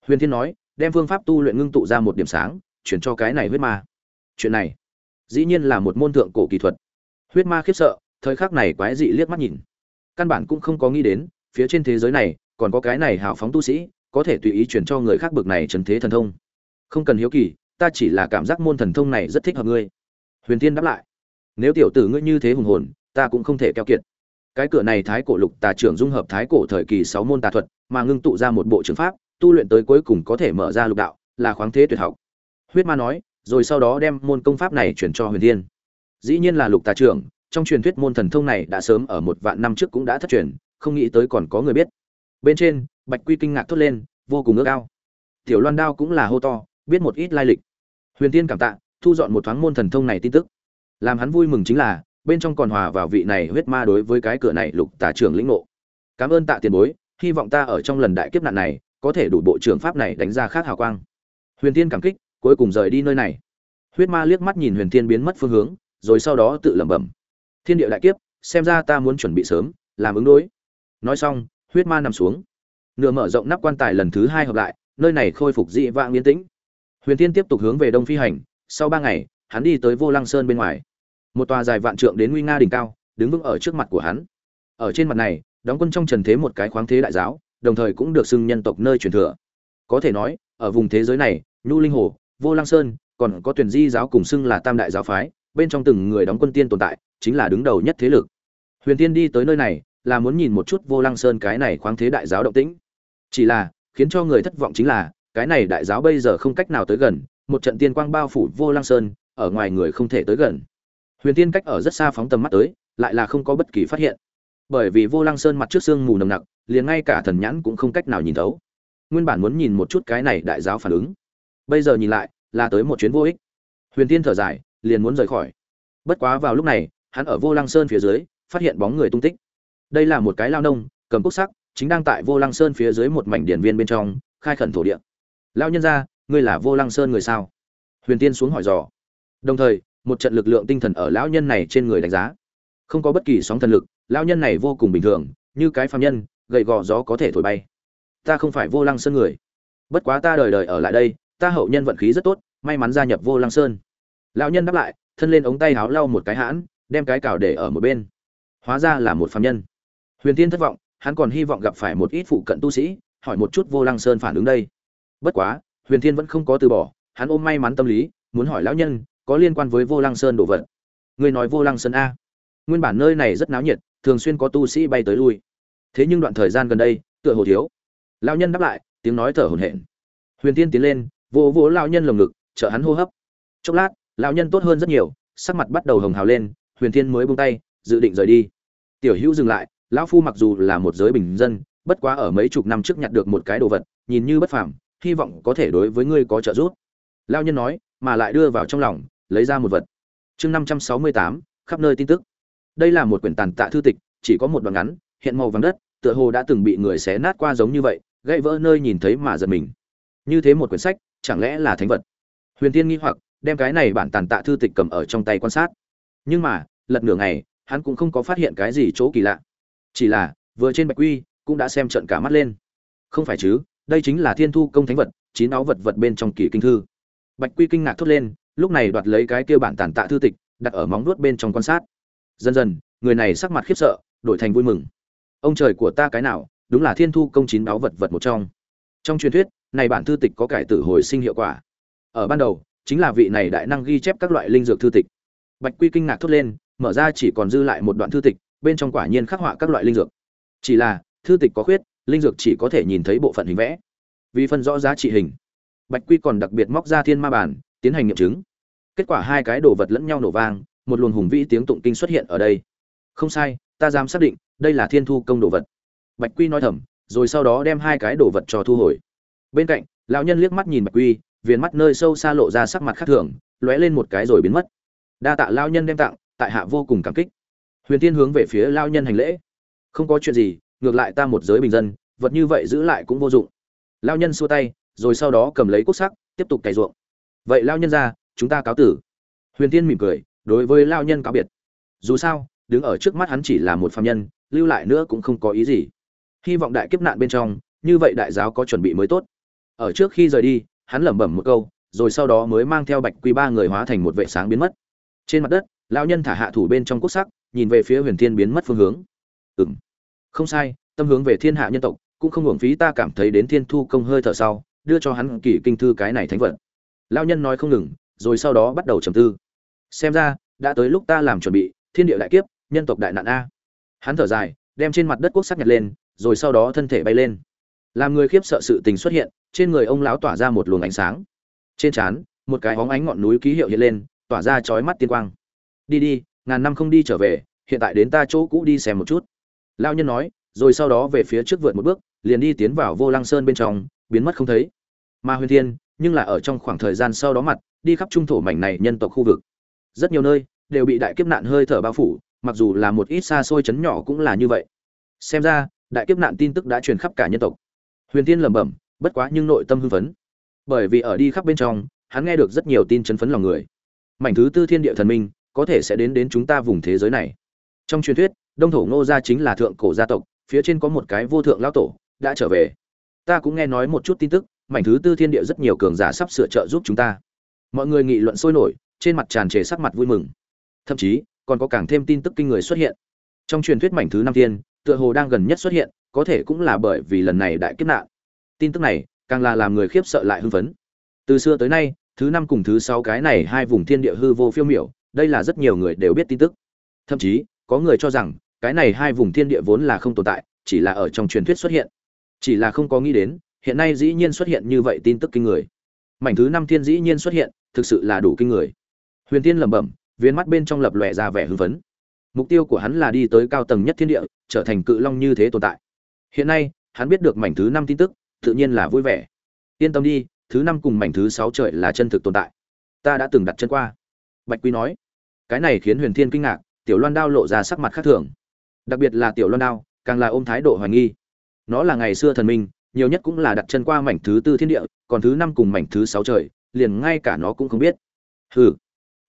S1: Huyền thiên nói, đem phương pháp tu luyện ngưng tụ ra một điểm sáng, chuyển cho cái này huyết ma. Chuyện này, dĩ nhiên là một môn thượng cổ kỹ thuật. Huyết ma khiếp sợ, thời khắc này quái dị liếc mắt nhìn. Căn bản cũng không có nghĩ đến, phía trên thế giới này, còn có cái này hào phóng tu sĩ, có thể tùy ý chuyển cho người khác bực này trần thế thần thông. Không cần hiếu kỳ, ta chỉ là cảm giác môn thần thông này rất thích hợp ngươi. Huyền tiên đáp lại, nếu tiểu tử ngươi như thế hùng hồn ta cũng không thể keo kiệt. Cái cửa này thái cổ lục tà trưởng dung hợp thái cổ thời kỳ sáu môn tà thuật, mà ngưng tụ ra một bộ trường pháp, tu luyện tới cuối cùng có thể mở ra lục đạo, là khoáng thế tuyệt học. Huyết ma nói, rồi sau đó đem môn công pháp này chuyển cho huyền thiên. Dĩ nhiên là lục tà trưởng, trong truyền thuyết môn thần thông này đã sớm ở một vạn năm trước cũng đã thất truyền, không nghĩ tới còn có người biết. Bên trên, bạch quy kinh ngạc thốt lên, vô cùng ước ao. Tiểu loan đao cũng là hô to, biết một ít lai lịch. Huyền tiên cảm tạ, thu dọn một thoáng môn thần thông này tin tức. Làm hắn vui mừng chính là bên trong còn hòa vào vị này huyết ma đối với cái cửa này lục tà trưởng lĩnh ngộ. Cảm ơn tạ tiền bối, hy vọng ta ở trong lần đại kiếp nạn này, có thể đủ bộ trưởng pháp này đánh ra khác hào quang. Huyền tiên cảm kích, cuối cùng rời đi nơi này. Huyết ma liếc mắt nhìn huyền tiên biến mất phương hướng, rồi sau đó tự lẩm bẩm. Thiên địa đại kiếp, xem ra ta muốn chuẩn bị sớm, làm ứng đối. Nói xong, huyết ma nằm xuống. Nửa mở rộng nắp quan tài lần thứ hai hợp lại, nơi này khôi phục dị vãng yên tĩnh. Huyền tiên tiếp tục hướng về đông phi hành, sau ba ngày, hắn đi tới vô lăng sơn bên ngoài một tòa dài vạn trượng đến nguy nga đỉnh cao, đứng vững ở trước mặt của hắn. Ở trên mặt này, đóng quân trong trần thế một cái khoáng thế đại giáo, đồng thời cũng được xưng nhân tộc nơi truyền thừa. Có thể nói, ở vùng thế giới này, nhu linh hồ, vô lăng sơn, còn có tuyển di giáo cùng xưng là tam đại giáo phái, bên trong từng người đóng quân tiên tồn tại, chính là đứng đầu nhất thế lực. Huyền tiên đi tới nơi này, là muốn nhìn một chút vô lăng sơn cái này khoáng thế đại giáo động tĩnh. Chỉ là, khiến cho người thất vọng chính là, cái này đại giáo bây giờ không cách nào tới gần, một trận tiên quang bao phủ vô lăng sơn, ở ngoài người không thể tới gần huyền tiên cách ở rất xa phóng tầm mắt tới, lại là không có bất kỳ phát hiện. Bởi vì vô lăng sơn mặt trước sương mù nồng nặc, liền ngay cả thần nhãn cũng không cách nào nhìn thấu. Nguyên bản muốn nhìn một chút cái này đại giáo phản ứng. Bây giờ nhìn lại, là tới một chuyến vô ích. Huyền tiên thở dài, liền muốn rời khỏi. Bất quá vào lúc này, hắn ở vô lăng sơn phía dưới, phát hiện bóng người tung tích. Đây là một cái lao nông, cầm cúc sắc, chính đang tại vô lăng sơn phía dưới một mảnh điển viên bên trong, khai khẩn thổ địa. Lao nhân ra ngươi là vô lăng sơn người sao? Huyền tiên xuống hỏi dò. Đồng thời một trận lực lượng tinh thần ở lão nhân này trên người đánh giá. Không có bất kỳ sóng thần lực, lão nhân này vô cùng bình thường, như cái phàm nhân gậy gò gió có thể thổi bay. Ta không phải vô lăng sơn người. Bất quá ta đời đời ở lại đây, ta hậu nhân vận khí rất tốt, may mắn gia nhập vô lăng sơn. Lão nhân đáp lại, thân lên ống tay háo lau một cái hãn, đem cái cào để ở một bên. Hóa ra là một phàm nhân. Huyền tiên thất vọng, hắn còn hy vọng gặp phải một ít phụ cận tu sĩ, hỏi một chút vô lăng sơn phản ứng đây. Bất quá, huyền thiên vẫn không có từ bỏ, hắn ôm may mắn tâm lý, muốn hỏi lão nhân có liên quan với vô lăng sơn đồ vật. Ngươi nói vô lăng sơn a. Nguyên bản nơi này rất náo nhiệt, thường xuyên có tu sĩ bay tới lui. Thế nhưng đoạn thời gian gần đây, tựa hồ thiếu. Lao nhân đáp lại, tiếng nói thở hổn hển. Huyền tiên tiến lên, vỗ vỗ lao nhân lồng ngực, trợ hắn hô hấp. Chốc lát lao nhân tốt hơn rất nhiều, sắc mặt bắt đầu hồng hào lên, huyền thiên mới buông tay, dự định rời đi. Tiểu hữu dừng lại, lão phu mặc dù là một giới bình dân, bất quá ở mấy chục năm trước nhặt được một cái đồ vật, nhìn như bất phàm, hy vọng có thể đối với ngươi có trợ giúp. Lao nhân nói, mà lại đưa vào trong lòng lấy ra một vật. Chương năm trăm sáu mươi tám, khắp nơi tin tức. Đây là một quyển tàn tạ thư tịch, chỉ có một đoạn ngắn, hiện màu vàng đất, tựa hồ đã từng bị người xé nát qua giống như vậy, gãy vỡ nơi nhìn thấy mà giật mình. Như thế một quyển sách, chẳng lẽ là thánh vật? Huyền tiên nghi hoặc, đem cái này bản tàn tạ thư tịch cầm ở trong tay quan sát. Nhưng mà, lật nửa ngày, hắn cũng không có phát hiện cái gì chỗ kỳ lạ. Chỉ là, vừa trên bạch quy, cũng đã xem trận cả mắt lên. Không phải chứ, đây chính là thiên thu công thánh vật, chín áo vật vật bên trong kỳ kinh thư. Bạch quy kinh ngạc thốt lên lúc này đoạt lấy cái kia bản tàn tạ thư tịch, đặt ở móng nuốt bên trong quan sát. Dần dần, người này sắc mặt khiếp sợ, đổi thành vui mừng. Ông trời của ta cái nào, đúng là thiên thu công chín áo vật vật một trong. Trong truyền thuyết, này bản thư tịch có cải tử hồi sinh hiệu quả. Ở ban đầu, chính là vị này đại năng ghi chép các loại linh dược thư tịch. Bạch quy kinh ngạc thốt lên, mở ra chỉ còn dư lại một đoạn thư tịch, bên trong quả nhiên khắc họa các loại linh dược. Chỉ là, thư tịch có khuyết, linh dược chỉ có thể nhìn thấy bộ phận hình vẽ. Vì phân rõ giá trị hình, bạch quy còn đặc biệt móc ra thiên ma bản tiến hành nghiệm chứng. Kết quả hai cái đồ vật lẫn nhau nổ vang, một luồng hùng vĩ tiếng tụng kinh xuất hiện ở đây. Không sai, ta dám xác định, đây là thiên thu công đồ vật. Bạch quy nói thầm, rồi sau đó đem hai cái đồ vật cho thu hồi. Bên cạnh, lão nhân liếc mắt nhìn bạch quy, viền mắt nơi sâu xa lộ ra sắc mặt khác thường, lóe lên một cái rồi biến mất. Đa tạ lão nhân đem tặng, tại hạ vô cùng cảm kích. Huyền tiên hướng về phía lão nhân hành lễ. Không có chuyện gì, ngược lại ta một giới bình dân, vật như vậy giữ lại cũng vô dụng. Lão nhân xua tay, rồi sau đó cầm lấy cốt sắc tiếp tục cày ruộng vậy lão nhân ra chúng ta cáo tử. Huyền tiên mỉm cười, đối với lão nhân cáo biệt. Dù sao, đứng ở trước mắt hắn chỉ là một phàm nhân, lưu lại nữa cũng không có ý gì. Hy vọng đại kiếp nạn bên trong, như vậy đại giáo có chuẩn bị mới tốt. Ở trước khi rời đi, hắn lẩm bẩm một câu, rồi sau đó mới mang theo bạch quy ba người hóa thành một vệ sáng biến mất. Trên mặt đất, lão nhân thả hạ thủ bên trong quốc sắc, nhìn về phía huyền thiên biến mất phương hướng. Ừng không sai, tâm hướng về thiên hạ nhân tộc, cũng không hưởng phí ta cảm thấy đến thiên thu công hơi thở sau, đưa cho hắn kỳ kinh thư cái này thánh vật lão nhân nói không ngừng, rồi sau đó bắt đầu trầm tư. Xem ra, đã tới lúc ta làm chuẩn bị, thiên địa đại kiếp, nhân tộc đại nạn a. Hắn thở dài, đem trên mặt đất quốc sắc nhặt lên, rồi sau đó thân thể bay lên. Làm người khiếp sợ sự tình xuất hiện, trên người ông lão tỏa ra một luồng ánh sáng. Trên trán, một cái hóng ánh ngọn núi ký hiệu hiện lên, tỏa ra chói mắt tiên quang. Đi đi, ngàn năm không đi trở về, hiện tại đến ta chỗ cũ đi xem một chút. Lao nhân nói, rồi sau đó về phía trước vượt một bước, liền đi tiến vào vô lăng sơn bên trong, biến mất không thấy. Ma huyền thiên nhưng là ở trong khoảng thời gian sau đó mặt, đi khắp trung thổ mảnh này nhân tộc khu vực. Rất nhiều nơi đều bị đại kiếp nạn hơi thở bao phủ, mặc dù là một ít xa xôi chấn nhỏ cũng là như vậy. Xem ra, đại kiếp nạn tin tức đã truyền khắp cả nhân tộc. Huyền tiên lẩm bẩm, bất quá nhưng nội tâm hưng phấn. Bởi vì ở đi khắp bên trong, hắn nghe được rất nhiều tin chấn phấn lòng người. Mảnh thứ tư thiên địa thần minh, có thể sẽ đến đến chúng ta vùng thế giới này. Trong truyền thuyết, đông thổ ngô gia chính là thượng cổ gia tộc, phía trên có một cái vô thượng lão tổ, đã trở về. Ta cũng nghe nói một chút tin tức mảnh thứ tư thiên địa rất nhiều cường giả sắp sửa trợ giúp chúng ta. Mọi người nghị luận sôi nổi, trên mặt tràn trề sắc mặt vui mừng. Thậm chí, còn có càng thêm tin tức kinh người xuất hiện. Trong truyền thuyết mảnh thứ năm thiên, tựa hồ đang gần nhất xuất hiện, có thể cũng là bởi vì lần này đại kiếp nạn. Tin tức này, càng là làm người khiếp sợ lại hưng phấn. Từ xưa tới nay, thứ năm cùng thứ sáu cái này hai vùng thiên địa hư vô phiêu miểu, đây là rất nhiều người đều biết tin tức. Thậm chí, có người cho rằng, cái này hai vùng thiên địa vốn là không tồn tại, chỉ là ở trong truyền thuyết xuất hiện. Chỉ là không có nghĩ đến hiện nay dĩ nhiên xuất hiện như vậy tin tức kinh người. Mảnh thứ năm thiên dĩ nhiên xuất hiện, thực sự là đủ kinh người. Huyền tiên lẩm bẩm, viên mắt bên trong lập lòe ra vẻ hưng phấn. Mục tiêu của hắn là đi tới cao tầng nhất thiên địa, trở thành cự long như thế tồn tại. Hiện nay, hắn biết được mảnh thứ năm tin tức, tự nhiên là vui vẻ. Yên tâm đi, thứ năm cùng mảnh thứ sáu trời là chân thực tồn tại. Ta đã từng đặt chân qua. Bạch quy nói. Cái này khiến huyền thiên kinh ngạc, tiểu loan đao lộ ra sắc mặt khác thường. Đặc biệt là tiểu loan đao, càng là ôm thái độ hoài nghi. Nó là ngày xưa thần minh nhiều nhất cũng là đặt chân qua mảnh thứ tư thiên địa, còn thứ năm cùng mảnh thứ sáu trời, liền ngay cả nó cũng không biết. Hừ,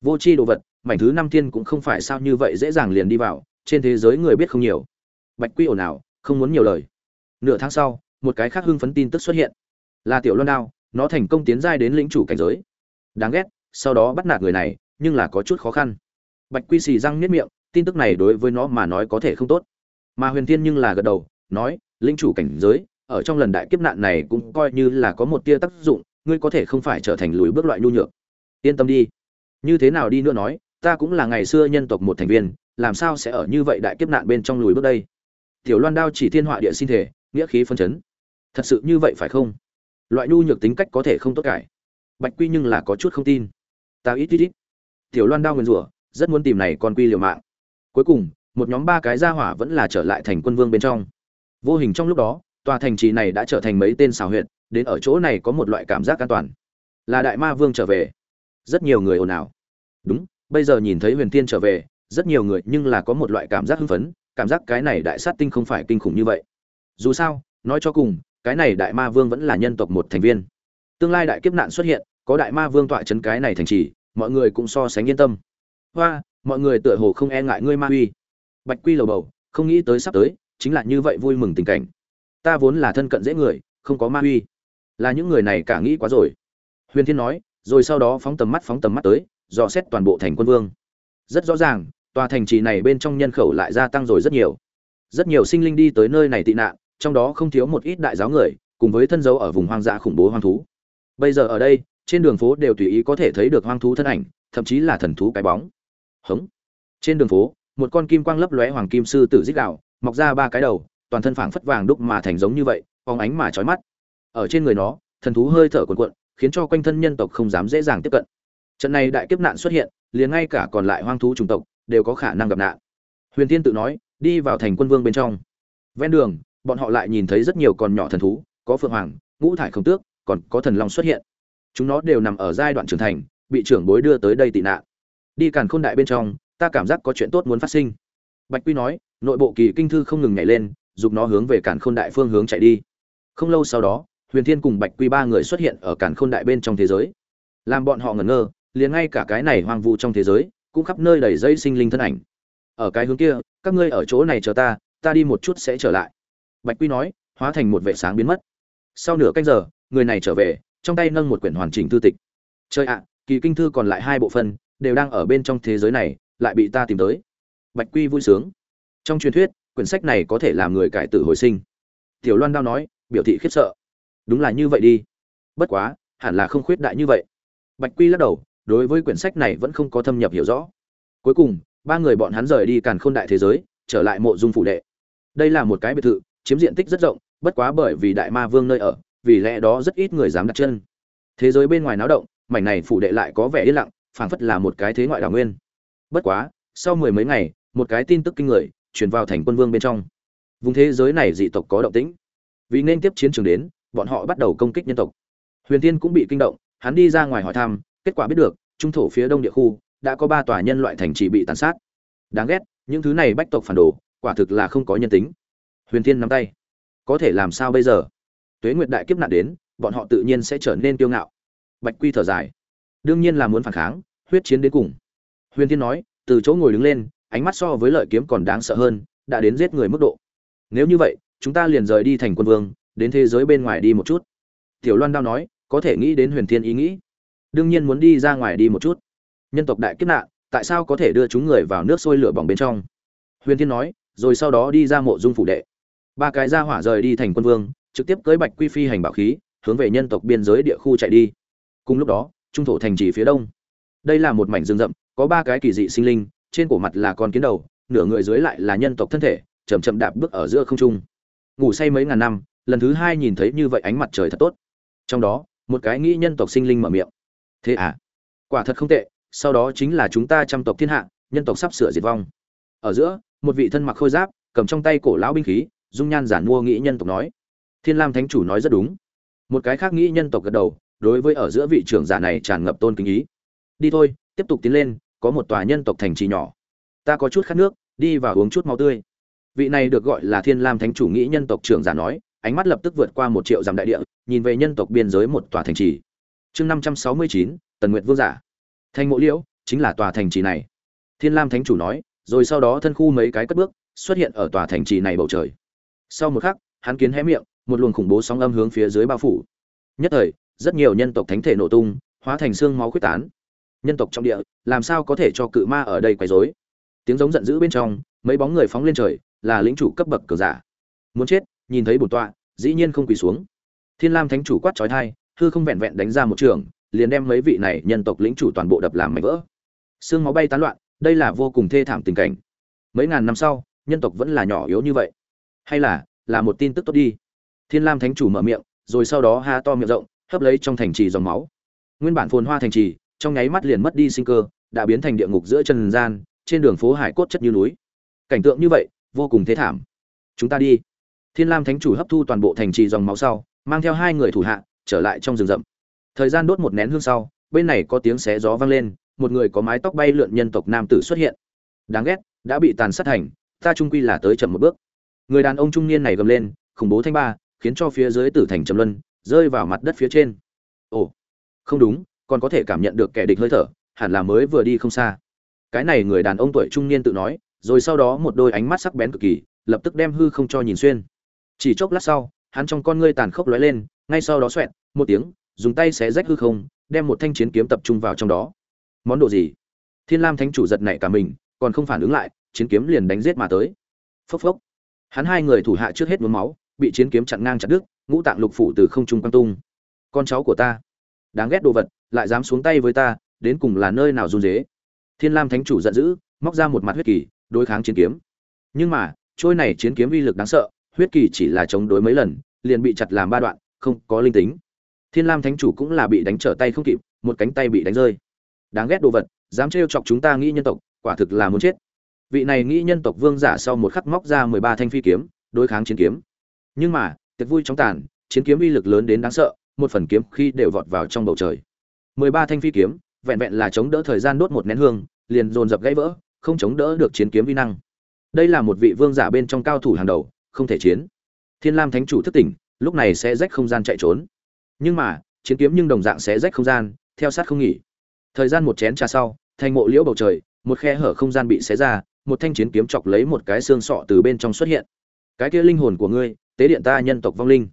S1: vô c h i đồ vật, mảnh thứ năm thiên cũng không phải sao như vậy dễ dàng liền đi vào, trên thế giới người biết không nhiều. Bạch quy ồn ào, không muốn nhiều lời. Nửa tháng sau, một cái khác hưng phấn tin tức xuất hiện. Là tiểu loan đao, nó thành công tiến giai đến lĩnh chủ cảnh giới. Đáng ghét, sau đó bắt nạt người này, nhưng là có chút khó khăn. Bạch quy xì răng miết miệng, tin tức này đối với nó mà nói có thể không tốt. Mà huyền thiên nhưng là gật đầu, nói, lĩnh chủ cảnh giới ở trong lần đại kiếp nạn này cũng coi như là có một tia tác dụng, ngươi có thể không phải trở thành lùi bước loại nhu nhược. Yên tâm đi. Như thế nào đi nữa nói, ta cũng là ngày xưa nhân tộc một thành viên, làm sao sẽ ở như vậy đại kiếp nạn bên trong lùi bước đây? Tiểu loan đao chỉ thiên họa địa sinh thể, nghĩa khí phân chấn. Thật sự như vậy phải không? Loại nhu nhược tính cách có thể không tốt cải. Bạch quy nhưng là có chút không tin. Ta ít ít ít. Tiểu loan đao nguyền rủa, rất muốn tìm này con quy liều mạng. Cuối cùng, một nhóm ba cái gia hỏa vẫn là trở lại thành quân vương bên trong. Vô hình trong lúc đó tòa thành trì này đã trở thành mấy tên xào huyện đến ở chỗ này có một loại cảm giác an toàn. Là đại ma vương trở về. Rất nhiều người ồn ào. Đúng, bây giờ nhìn thấy huyền tiên trở về, rất nhiều người nhưng là có một loại cảm giác hưng phấn, cảm giác cái này đại sát tinh không phải kinh khủng như vậy. Dù sao, nói cho cùng, cái này đại ma vương vẫn là nhân tộc một thành viên. Tương lai đại kiếp nạn xuất hiện, có đại ma vương tọa chấn cái này thành trì, mọi người cũng so sánh yên tâm. Hoa, mọi người tựa hồ không e ngại ngươi ma uy. Bạch quy lầu bầu, không nghĩ tới sắp tới, chính là như vậy vui mừng tình cảnh ta vốn là thân cận dễ người, không có ma uy là những người này cả nghĩ quá rồi. Huyền thiên nói, rồi sau đó phóng tầm mắt phóng tầm mắt tới, dò xét toàn bộ thành quân vương. Rất rõ ràng, tòa thành trì này bên trong nhân khẩu lại gia tăng rồi rất nhiều. Rất nhiều sinh linh đi tới nơi này tị nạn, trong đó không thiếu một ít đại giáo người, cùng với thân dấu ở vùng hoang dã khủng bố hoang thú. Bây giờ ở đây, trên đường phố đều tùy ý có thể thấy được hoang thú thân ảnh, thậm chí là thần thú cái bóng. Hống. Trên đường phố, một con kim quang lấp lóe hoàng kim sư tử dích đạo mọc ra ba cái đầu toàn thân phảng phất vàng đúc mà thành giống như vậy, phóng ánh mà chói mắt. Ở trên người nó, thần thú hơi thở cuồn cuộn, khiến cho quanh thân nhân tộc không dám dễ dàng tiếp cận. Trận này đại kiếp nạn xuất hiện, liền ngay cả còn lại hoang thú chủng tộc đều có khả năng gặp nạn. Huyền tiên tự nói, đi vào thành quân vương bên trong. Ven đường, bọn họ lại nhìn thấy rất nhiều con nhỏ thần thú, có phượng hoàng, ngũ thải không tước, còn có thần long xuất hiện. Chúng nó đều nằm ở giai đoạn trưởng thành, bị trưởng bối đưa tới đây tị nạn. Đi càn khôn đại bên trong, ta cảm giác có chuyện tốt muốn phát sinh. Bạch quy nói, nội bộ kỳ kinh thư không ngừng nhảy lên giúp nó hướng về càn khôn đại phương hướng chạy đi. Không lâu sau đó, huyền thiên cùng bạch quy ba người xuất hiện ở càn khôn đại bên trong thế giới. Làm bọn họ ngẩn ngơ, liền ngay cả cái này hoang vu trong thế giới, cũng khắp nơi đầy dây sinh linh thân ảnh. Ở cái hướng kia, các ngươi ở chỗ này chờ ta ta đi một chút sẽ trở lại. Bạch quy nói, hóa thành một vệ sáng biến mất. Sau nửa canh giờ, người này trở về, trong tay nâng một quyển hoàn chỉnh thư tịch. Chơi ạ, kỳ kinh thư còn lại hai bộ phân đều đang ở bên trong thế giới này, lại bị ta tìm tới. Bạch quy vui sướng. Trong truyền thuyết quyển sách này có thể làm người cải tử hồi sinh. Tiểu loan đao nói, biểu thị khiếp sợ. Đúng là như vậy đi. Bất quá, hẳn là không khuyết đại như vậy. Bạch quy lắc đầu, đối với quyển sách này vẫn không có thâm nhập hiểu rõ. Cuối cùng, ba người bọn hắn rời đi càn khôn đại thế giới, trở lại mộ dung phủ đệ. Đây là một cái biệt thự, chiếm diện tích rất rộng, bất quá bởi vì đại ma vương nơi ở, vì lẽ đó rất ít người dám đặt chân. Thế giới bên ngoài náo động, mảnh này phủ đệ lại có vẻ yên lặng, phảng phất là một cái thế ngoại đảo nguyên. Bất quá, sau mười mấy ngày, một cái tin tức kinh người truyền vào thành quân vương bên trong. Vùng thế giới này dị tộc có động tĩnh. Vì nên tiếp chiến trường đến, bọn họ bắt đầu công kích nhân tộc. Huyền tiên cũng bị kinh động, hắn đi ra ngoài hỏi thăm, kết quả biết được, trung thổ phía đông địa khu, đã có ba tòa nhân loại thành trì bị tàn sát. Đáng ghét, những thứ này bách tộc phản đồ, quả thực là không có nhân tính. Huyền tiên nắm tay. Có thể làm sao bây giờ? Tuế nguyệt đại kiếp nạn đến, bọn họ tự nhiên sẽ trở nên kiêu ngạo. Bạch quy thở dài. Đương nhiên là muốn phản kháng, huyết chiến đến cùng. Huyền tiên nói, từ chỗ ngồi đứng lên ánh mắt so với lợi kiếm còn đáng sợ hơn, đã đến giết người mức độ. Nếu như vậy, chúng ta liền rời đi thành quân vương, đến thế giới bên ngoài đi một chút. Tiểu loan đao nói, có thể nghĩ đến huyền thiên ý nghĩ. Đương nhiên muốn đi ra ngoài đi một chút. Nhân tộc đại kiếp nạn, tại sao có thể đưa chúng người vào nước sôi lửa bỏng bên trong? Huyền thiên nói, rồi sau đó đi ra mộ dung phủ đệ. Ba cái ra hỏa rời đi thành quân vương, trực tiếp cưới bạch quy phi hành bảo khí, hướng về nhân tộc biên giới địa khu chạy đi. Cùng lúc đó, trung thổ thành trì phía đông. Đây là một mảnh rừng rậm, có ba cái kỳ dị sinh linh trên cổ mặt là con kiến đầu, nửa người dưới lại là nhân tộc thân thể, chậm chậm đạp bước ở giữa không trung. Ngủ say mấy ngàn năm, lần thứ hai nhìn thấy như vậy ánh mặt trời thật tốt. Trong đó, một cái nghĩ nhân tộc sinh linh mở miệng. Thế à? Quả thật không tệ, sau đó chính là chúng ta trăm tộc thiên hạ, nhân tộc sắp sửa diệt vong. Ở giữa, một vị thân mặc khôi giáp, cầm trong tay cổ lão binh khí, dung nhan giản mua nghĩ nhân tộc nói. Thiên lam thánh chủ nói rất đúng. Một cái khác nghĩ nhân tộc gật đầu, đối với ở giữa vị trưởng giả này tràn ngập tôn kính ý. Đi thôi, tiếp tục tiến lên có một tòa nhân tộc thành trì nhỏ. Ta có chút khát nước, đi và uống chút máu tươi. Vị này được gọi là thiên lam thánh chủ nghĩ nhân tộc trưởng giả nói, ánh mắt lập tức vượt qua một triệu dặm đại địa, nhìn về nhân tộc biên giới một tòa thành trì. Chương năm trăm sáu mươi chín, tần nguyệt vương giả. Thành mộ liễu, chính là tòa thành trì này. Thiên lam thánh chủ nói, rồi sau đó thân khu mấy cái cất bước, xuất hiện ở tòa thành trì này bầu trời. Sau một khắc, hắn kiến hé miệng, một luồng khủng bố sóng âm hướng phía dưới bao phủ. Nhất thời, rất nhiều nhân tộc thánh thể nổ tung, hóa thành xương máu quyết tán nhân tộc trong địa, làm sao có thể cho cự ma ở đây quấy rối? Tiếng giống giận dữ bên trong, mấy bóng người phóng lên trời, là lĩnh chủ cấp bậc cờ giả. Muốn chết, nhìn thấy bổn tọa, dĩ nhiên không quỳ xuống. Thiên lam thánh chủ quát trói thai hư không vẹn vẹn đánh ra một trường, liền đem mấy vị này nhân tộc lĩnh chủ toàn bộ đập làm mảnh vỡ. Xương máu bay tán loạn, đây là vô cùng thê thảm tình cảnh. Mấy ngàn năm sau, nhân tộc vẫn là nhỏ yếu như vậy. Hay là là một tin tức tốt đi. Thiên lam thánh chủ mở miệng, rồi sau đó ha to miệng rộng, hấp lấy trong thành trì dòng máu. Nguyên bản phồn hoa thành trì trong nháy mắt liền mất đi sinh cơ, đã biến thành địa ngục giữa trần gian, trên đường phố hải cốt chất như núi. Cảnh tượng như vậy, vô cùng thế thảm. Chúng ta đi. Thiên lam thánh chủ hấp thu toàn bộ thành trì dòng máu sau, mang theo hai người thủ hạ, trở lại trong rừng rậm. Thời gian đốt một nén hương sau, bên này có tiếng xé gió vang lên, một người có mái tóc bay lượn nhân tộc nam tử xuất hiện. Đáng ghét, đã bị tàn sát thành, ta trung quy là tới chậm một bước. Người đàn ông trung niên này gầm lên, khủng bố thanh ba, khiến cho phía dưới tử thành trầm luân, rơi vào mặt đất phía trên. Ồ, không đúng còn có thể cảm nhận được kẻ địch hơi thở, hẳn là mới vừa đi không xa. Cái này người đàn ông tuổi trung niên tự nói, rồi sau đó một đôi ánh mắt sắc bén cực kỳ, lập tức đem hư không cho nhìn xuyên. Chỉ chốc lát sau, hắn trong con ngươi tàn khốc lóe lên, ngay sau đó xoẹt, một tiếng, dùng tay xé rách hư không, đem một thanh chiến kiếm tập trung vào trong đó. Món đồ gì? Thiên lam thánh chủ giật nảy cả mình, còn không phản ứng lại, chiến kiếm liền đánh giết mà tới. Phốc phốc. Hắn hai người thủ hạ trước hết mướm máu, bị chiến kiếm chặn ngang chặt đứt, ngũ tạng lục phủ từ không trung quang tung. Con cháu của ta đáng ghét đồ vật, lại dám xuống tay với ta, đến cùng là nơi nào run dế thiên lam thánh chủ giận dữ, móc ra một mặt huyết kỳ, đối kháng chiến kiếm. Nhưng mà, trôi này chiến kiếm uy lực đáng sợ, huyết kỳ chỉ là chống đối mấy lần, liền bị chặt làm ba đoạn, không có linh tính. Thiên lam thánh chủ cũng là bị đánh trở tay không kịp, một cánh tay bị đánh rơi. Đáng ghét đồ vật, dám trêu chọc chúng ta nghĩ nhân tộc, quả thực là muốn chết. Vị này nghĩ nhân tộc vương giả sau một khắc móc ra mười ba thanh phi kiếm, đối kháng chiến kiếm. Nhưng mà, tiệc vui chóng tàn, chiến kiếm uy lực lớn đến đáng sợ một phần kiếm khi đều vọt vào trong bầu trời. Mười ba thanh phi kiếm, vẹn vẹn là chống đỡ thời gian đốt một nén hương, liền dồn dập gãy vỡ, không chống đỡ được chiến kiếm vi năng. Đây là một vị vương giả bên trong cao thủ hàng đầu, không thể chiến. Thiên lam thánh chủ thức tỉnh, lúc này sẽ rách không gian chạy trốn. Nhưng mà, chiến kiếm nhưng đồng dạng sẽ rách không gian, theo sát không nghỉ. Thời gian một chén trà sau, thành mộ liễu bầu trời, một khe hở không gian bị xé ra, một thanh chiến kiếm chọc lấy một cái xương sọ từ bên trong xuất hiện. Cái kia linh hồn của ngươi, tế điện ta nhân tộc vong linh.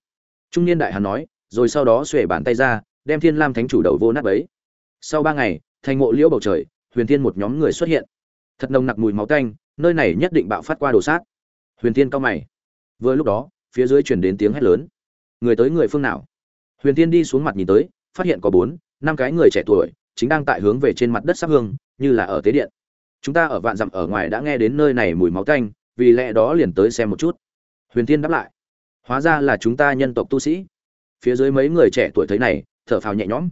S1: Trung niên đại hàn nói rồi sau đó xuề bàn tay ra, đem thiên lam thánh chủ đầu vô nát ấy sau ba ngày, thành ngộ liễu bầu trời, huyền thiên một nhóm người xuất hiện. Thật nồng nặc mùi máu tanh, nơi này nhất định bạo phát qua đồ sát. Huyền thiên cao mày. Vừa lúc đó, phía dưới truyền đến tiếng hét lớn. Người tới người phương nào? Huyền thiên đi xuống mặt nhìn tới, phát hiện có bốn, năm cái người trẻ tuổi, chính đang tại hướng về trên mặt đất sắp hương, như là ở tế điện. Chúng ta ở vạn dặm ở ngoài đã nghe đến nơi này mùi máu tanh, vì lẽ đó liền tới xem một chút. Huyền thiên đáp lại. Hóa ra là chúng ta nhân tộc tu sĩ phía dưới mấy người trẻ tuổi thấy này, thở phào nhẹ nhõm.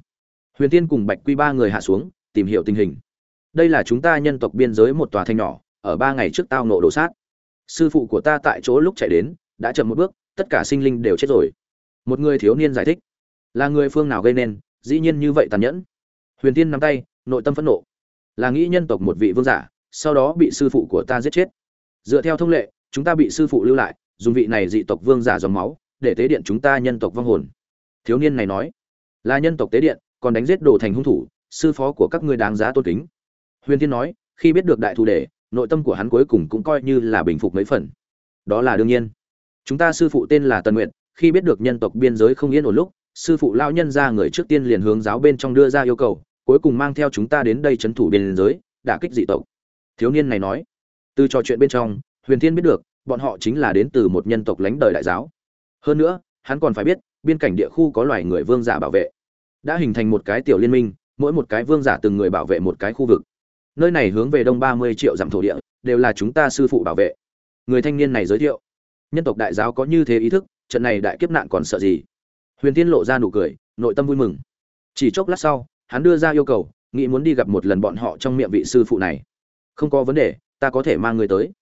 S1: Huyền thiên cùng bạch quy ba người hạ xuống, tìm hiểu tình hình. Đây là chúng ta nhân tộc biên giới một tòa thanh nhỏ, ở ba ngày trước tao nộ đổ sát. Sư phụ của ta tại chỗ lúc chạy đến, đã chậm một bước, tất cả sinh linh đều chết rồi. Một người thiếu niên giải thích. Là người phương nào gây nên? Dĩ nhiên như vậy tàn nhẫn. Huyền tiên nắm tay, nội tâm phẫn nộ. Là nghĩ nhân tộc một vị vương giả, sau đó bị sư phụ của ta giết chết. Dựa theo thông lệ, chúng ta bị sư phụ lưu lại, dùng vị này dị tộc vương giả dòng máu, để tế điện chúng ta nhân tộc vong hồn thiếu niên này nói, là nhân tộc tế điện, còn đánh giết đồ thành hung thủ, sư phó của các ngươi đáng giá tôn kính. Huyền thiên nói, khi biết được đại thù đề nội tâm của hắn cuối cùng cũng coi như là bình phục mấy phần. Đó là đương nhiên. Chúng ta sư phụ tên là tần nguyện khi biết được nhân tộc biên giới không yên ổn lúc, sư phụ lao nhân ra người trước tiên liền hướng giáo bên trong đưa ra yêu cầu, cuối cùng mang theo chúng ta đến đây trấn thủ biên giới, đả kích dị tộc. Thiếu niên này nói. Từ trò chuyện bên trong, huyền thiên biết được, bọn họ chính là đến từ một nhân tộc lánh đời đại giáo. Hơn nữa hắn còn phải biết, biên cảnh địa khu có loài người vương giả bảo vệ. Đã hình thành một cái tiểu liên minh, mỗi một cái vương giả từng người bảo vệ một cái khu vực. Nơi này hướng về đông ba mươi triệu dặm thổ địa, đều là chúng ta sư phụ bảo vệ. Người thanh niên này giới thiệu. Nhân tộc đại giáo có như thế ý thức, trận này đại kiếp nạn còn sợ gì? Huyền tiên lộ ra nụ cười, nội tâm vui mừng. Chỉ chốc lát sau, hắn đưa ra yêu cầu, nghĩ muốn đi gặp một lần bọn họ trong miệng vị sư phụ này. Không có vấn đề, ta có thể mang người tới.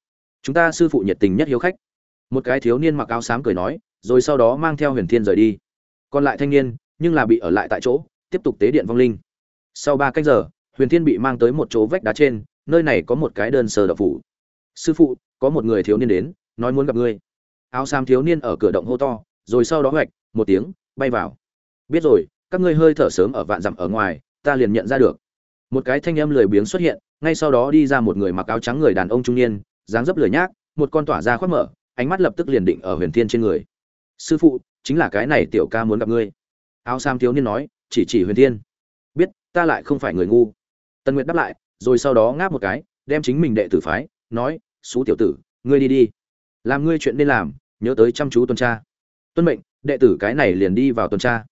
S1: Chúng ta sư phụ nhiệt tình nhất hiếu khách. Một cái thiếu niên mặc áo xám cười nói rồi sau đó mang theo huyền thiên rời đi. Còn lại thanh niên, nhưng là bị ở lại tại chỗ, tiếp tục tế điện vong linh. Sau ba cách giờ, huyền thiên bị mang tới một chỗ vách đá trên, nơi này có một cái đơn sờ đập phủ. Sư phụ, có một người thiếu niên đến, nói muốn gặp ngươi. Áo xám thiếu niên ở cửa động hô to, rồi sau đó hoạch, một tiếng, bay vào. Biết rồi, các ngươi hơi thở sớm ở vạn dặm ở ngoài, ta liền nhận ra được. Một cái thanh âm lười biếng xuất hiện, ngay sau đó đi ra một người mặc áo trắng người đàn ông trung niên, dáng dấp lười nhác, một con tỏa ra khoác mở, ánh mắt lập tức liền định ở huyền thiên trên người sư phụ, chính là cái này tiểu ca muốn gặp ngươi. Áo sam thiếu niên nói, chỉ chỉ huyền thiên. Biết, ta lại không phải người ngu. Tân nguyệt đáp lại, rồi sau đó ngáp một cái, đem chính mình đệ tử phái, nói xú tiểu tử, ngươi đi đi. Làm ngươi chuyện nên làm, nhớ tới chăm chú tuần tra. Tuân mệnh, đệ tử cái này liền đi vào tuần tra.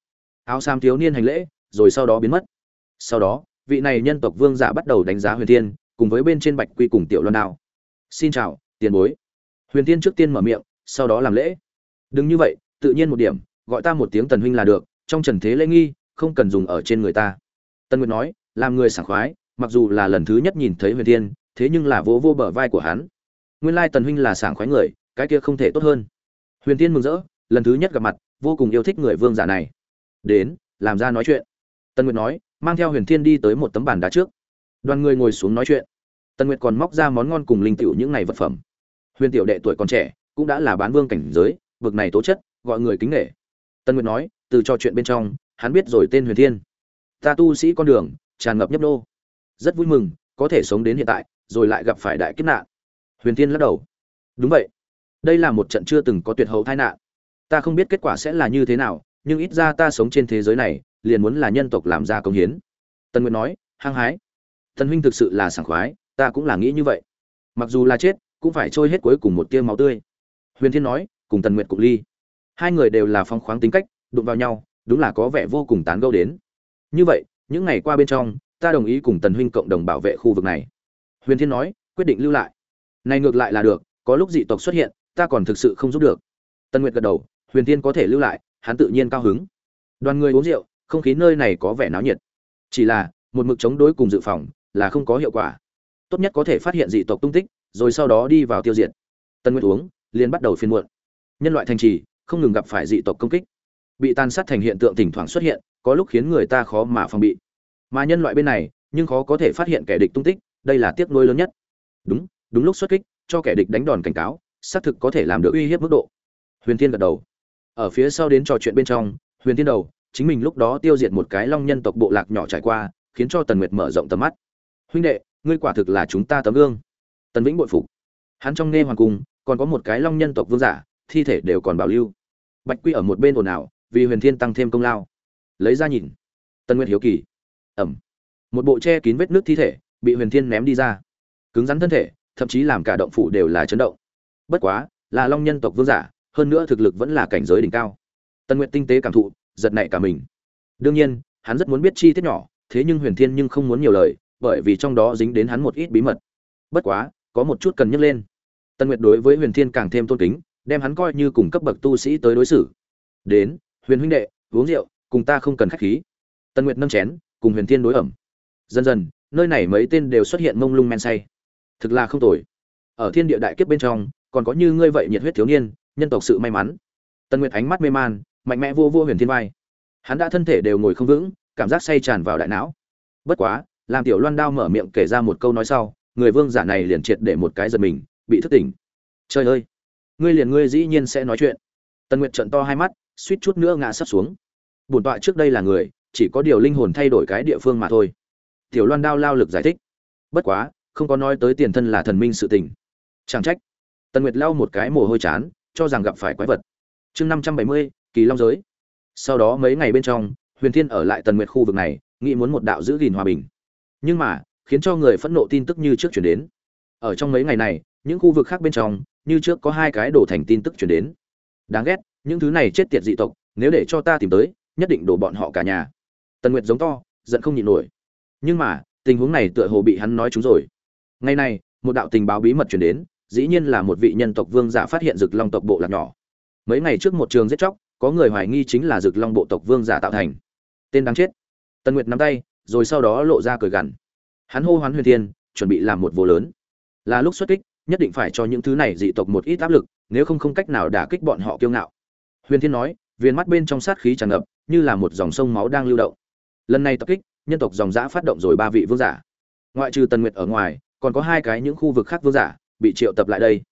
S1: Áo sam thiếu niên hành lễ, rồi sau đó biến mất. Sau đó, vị này nhân tộc vương giả bắt đầu đánh giá huyền thiên, cùng với bên trên bạch quy cùng tiểu loan đao. Xin chào, tiền bối. Huyền thiên trước tiên mở miệng, sau đó làm lễ đừng như vậy, tự nhiên một điểm, gọi ta một tiếng tần huynh là được, trong trần thế lễ nghi, không cần dùng ở trên người ta. Tần nguyệt nói, làm người sảng khoái, mặc dù là lần thứ nhất nhìn thấy huyền thiên, thế nhưng là vỗ vô bờ vai của hắn. Nguyên lai tần huynh là sảng khoái người, cái kia không thể tốt hơn. Huyền thiên mừng rỡ, lần thứ nhất gặp mặt, vô cùng yêu thích người vương giả này. Đến, làm ra nói chuyện. Tần nguyệt nói, mang theo huyền thiên đi tới một tấm bàn đá trước. Đoàn người ngồi xuống nói chuyện. Tần nguyệt còn móc ra món ngon cùng linh tiểu những ngày vật phẩm. Huyền tiểu đệ tuổi còn trẻ, cũng đã là bán vương cảnh giới vực này tố chất, gọi người kính nể. Tân nguyệt nói, từ trò chuyện bên trong, hắn biết rồi tên huyền thiên. Ta tu sĩ con đường, tràn ngập nhấp nô. Rất vui mừng, có thể sống đến hiện tại, rồi lại gặp phải đại kiếp nạn. Huyền thiên lắc đầu. Đúng vậy. Đây là một trận chưa từng có tuyệt hậu tai nạn. Ta không biết kết quả sẽ là như thế nào, nhưng ít ra ta sống trên thế giới này, liền muốn là nhân tộc làm ra công hiến. Tân nguyệt nói, hăng hái. Thần huynh thực sự là sảng khoái, ta cũng là nghĩ như vậy. Mặc dù là chết, cũng phải trôi hết cuối cùng một tia máu tươi. Huyền thiên nói cùng tần nguyệt cục ly. Hai người đều là phong khoáng tính cách, đụng vào nhau, đúng là có vẻ vô cùng tán gẫu đến. Như vậy, những ngày qua bên trong, ta đồng ý cùng tần huynh cộng đồng bảo vệ khu vực này. Huyền thiên nói, quyết định lưu lại. Này ngược lại là được, có lúc dị tộc xuất hiện, ta còn thực sự không giúp được. Tần nguyệt gật đầu, huyền thiên có thể lưu lại, hắn tự nhiên cao hứng. Đoàn người uống rượu, không khí nơi này có vẻ náo nhiệt. Chỉ là, một mực chống đối cùng dự phòng, là không có hiệu quả. Tốt nhất có thể phát hiện dị tộc tung tích, rồi sau đó đi vào tiêu diệt. Tân nguyệt uống, liền bắt đầu phiên muộn nhân loại thành trì, không ngừng gặp phải dị tộc công kích. Bị tàn sát thành hiện tượng thỉnh thoảng xuất hiện, có lúc khiến người ta khó mà phòng bị. Mà nhân loại bên này, nhưng khó có thể phát hiện kẻ địch tung tích, đây là tiếc nuối lớn nhất. Đúng đúng lúc xuất kích, cho kẻ địch đánh đòn cảnh cáo, xác thực có thể làm được uy hiếp mức độ. Huyền thiên gật đầu. Ở phía sau đến trò chuyện bên trong, huyền thiên đầu, chính mình lúc đó tiêu diệt một cái long nhân tộc bộ lạc nhỏ trải qua, khiến cho tần nguyệt mở rộng tầm mắt. Huynh đệ, ngươi quả thực là chúng ta tấm gương. Tần vĩnh bội phục. Hắn trong nghe hoàng cung, còn có một cái long nhân tộc vương giả thi thể đều còn bảo lưu. Bạch quy ở một bên ồn ào, vì huyền thiên tăng thêm công lao. Lấy ra nhìn. Tân nguyệt hiếu kỳ. Ẩm. Một bộ che kín vết nước thi thể, bị huyền thiên ném đi ra. Cứng rắn thân thể, thậm chí làm cả động phủ đều là chấn động. Bất quá, là long nhân tộc vương giả, hơn nữa thực lực vẫn là cảnh giới đỉnh cao. Tân nguyệt tinh tế cảm thụ, giật nảy cả mình. Đương nhiên, hắn rất muốn biết chi tiết nhỏ, thế nhưng huyền thiên nhưng không muốn nhiều lời, bởi vì trong đó dính đến hắn một ít bí mật. Bất quá, có một chút cần nhắc lên. Tân nguyệt đối với huyền thiên càng thêm tôn kính đem hắn coi như cùng cấp bậc tu sĩ tới đối xử. Đến, huyền huynh đệ, uống rượu, cùng ta không cần khách khí. Tân nguyệt nâng chén, cùng huyền thiên đối ẩm. Dần dần, nơi này mấy tên đều xuất hiện mông lung men say. Thực là không tồi. Ở thiên địa đại kiếp bên trong, còn có như ngươi vậy nhiệt huyết thiếu niên, nhân tộc sự may mắn. Tân nguyệt ánh mắt mê man, mạnh mẽ vô vô huyền thiên vai. Hắn đã thân thể đều ngồi không vững, cảm giác say tràn vào đại não. Bất quá, làm tiểu loan đao mở miệng kể ra một câu nói sau, người vương giả này liền triệt để một cái giật mình, bị thức tỉnh. Trời ơi! Ngươi liền ngươi dĩ nhiên sẽ nói chuyện. Tần nguyệt trận to hai mắt, suýt chút nữa ngã sắp xuống. Bổn tọa trước đây là người, chỉ có điều linh hồn thay đổi cái địa phương mà thôi. Tiểu loan đao lao lực giải thích. Bất quá, không có nói tới tiền thân là thần minh sự tình. Chẳng trách. Tần nguyệt lau một cái mồ hôi chán, cho rằng gặp phải quái vật. Chương năm trăm bảy mươi, kỳ long giới. Sau đó mấy ngày bên trong, huyền thiên ở lại tần nguyệt khu vực này, nghĩ muốn một đạo giữ gìn hòa bình. Nhưng mà, khiến cho người phẫn nộ tin tức như trước chuyển đến. Ở trong mấy ngày này, những khu vực khác bên trong như trước có hai cái đổ thành tin tức chuyển đến. Đáng ghét, những thứ này chết tiệt dị tộc, nếu để cho ta tìm tới, nhất định đổ bọn họ cả nhà. Tần nguyệt giống to, giận không nhịn nổi. Nhưng mà, tình huống này tựa hồ bị hắn nói chúng rồi. Ngày nay, một đạo tình báo bí mật chuyển đến, dĩ nhiên là một vị nhân tộc vương giả phát hiện rực long tộc bộ lạc nhỏ. Mấy ngày trước một trường giết chóc, có người hoài nghi chính là rực long bộ tộc vương giả tạo thành. Tên đáng chết. Tần nguyệt nắm tay, rồi sau đó lộ ra cười gằn. Hắn hô hoán huyền thiên, chuẩn bị làm một vô lớn. Là lúc xuất kích nhất định phải cho những thứ này dị tộc một ít áp lực, nếu không không cách nào đả kích bọn họ kiêu ngạo. Huyền thiên nói viên mắt bên trong sát khí tràn ngập, như là một dòng sông máu đang lưu động. Lần này tập kích, nhân tộc dòng giã phát động rồi ba vị vương giả. Ngoại trừ tần nguyệt ở ngoài, còn có hai cái những khu vực khác vương giả bị triệu tập lại đây.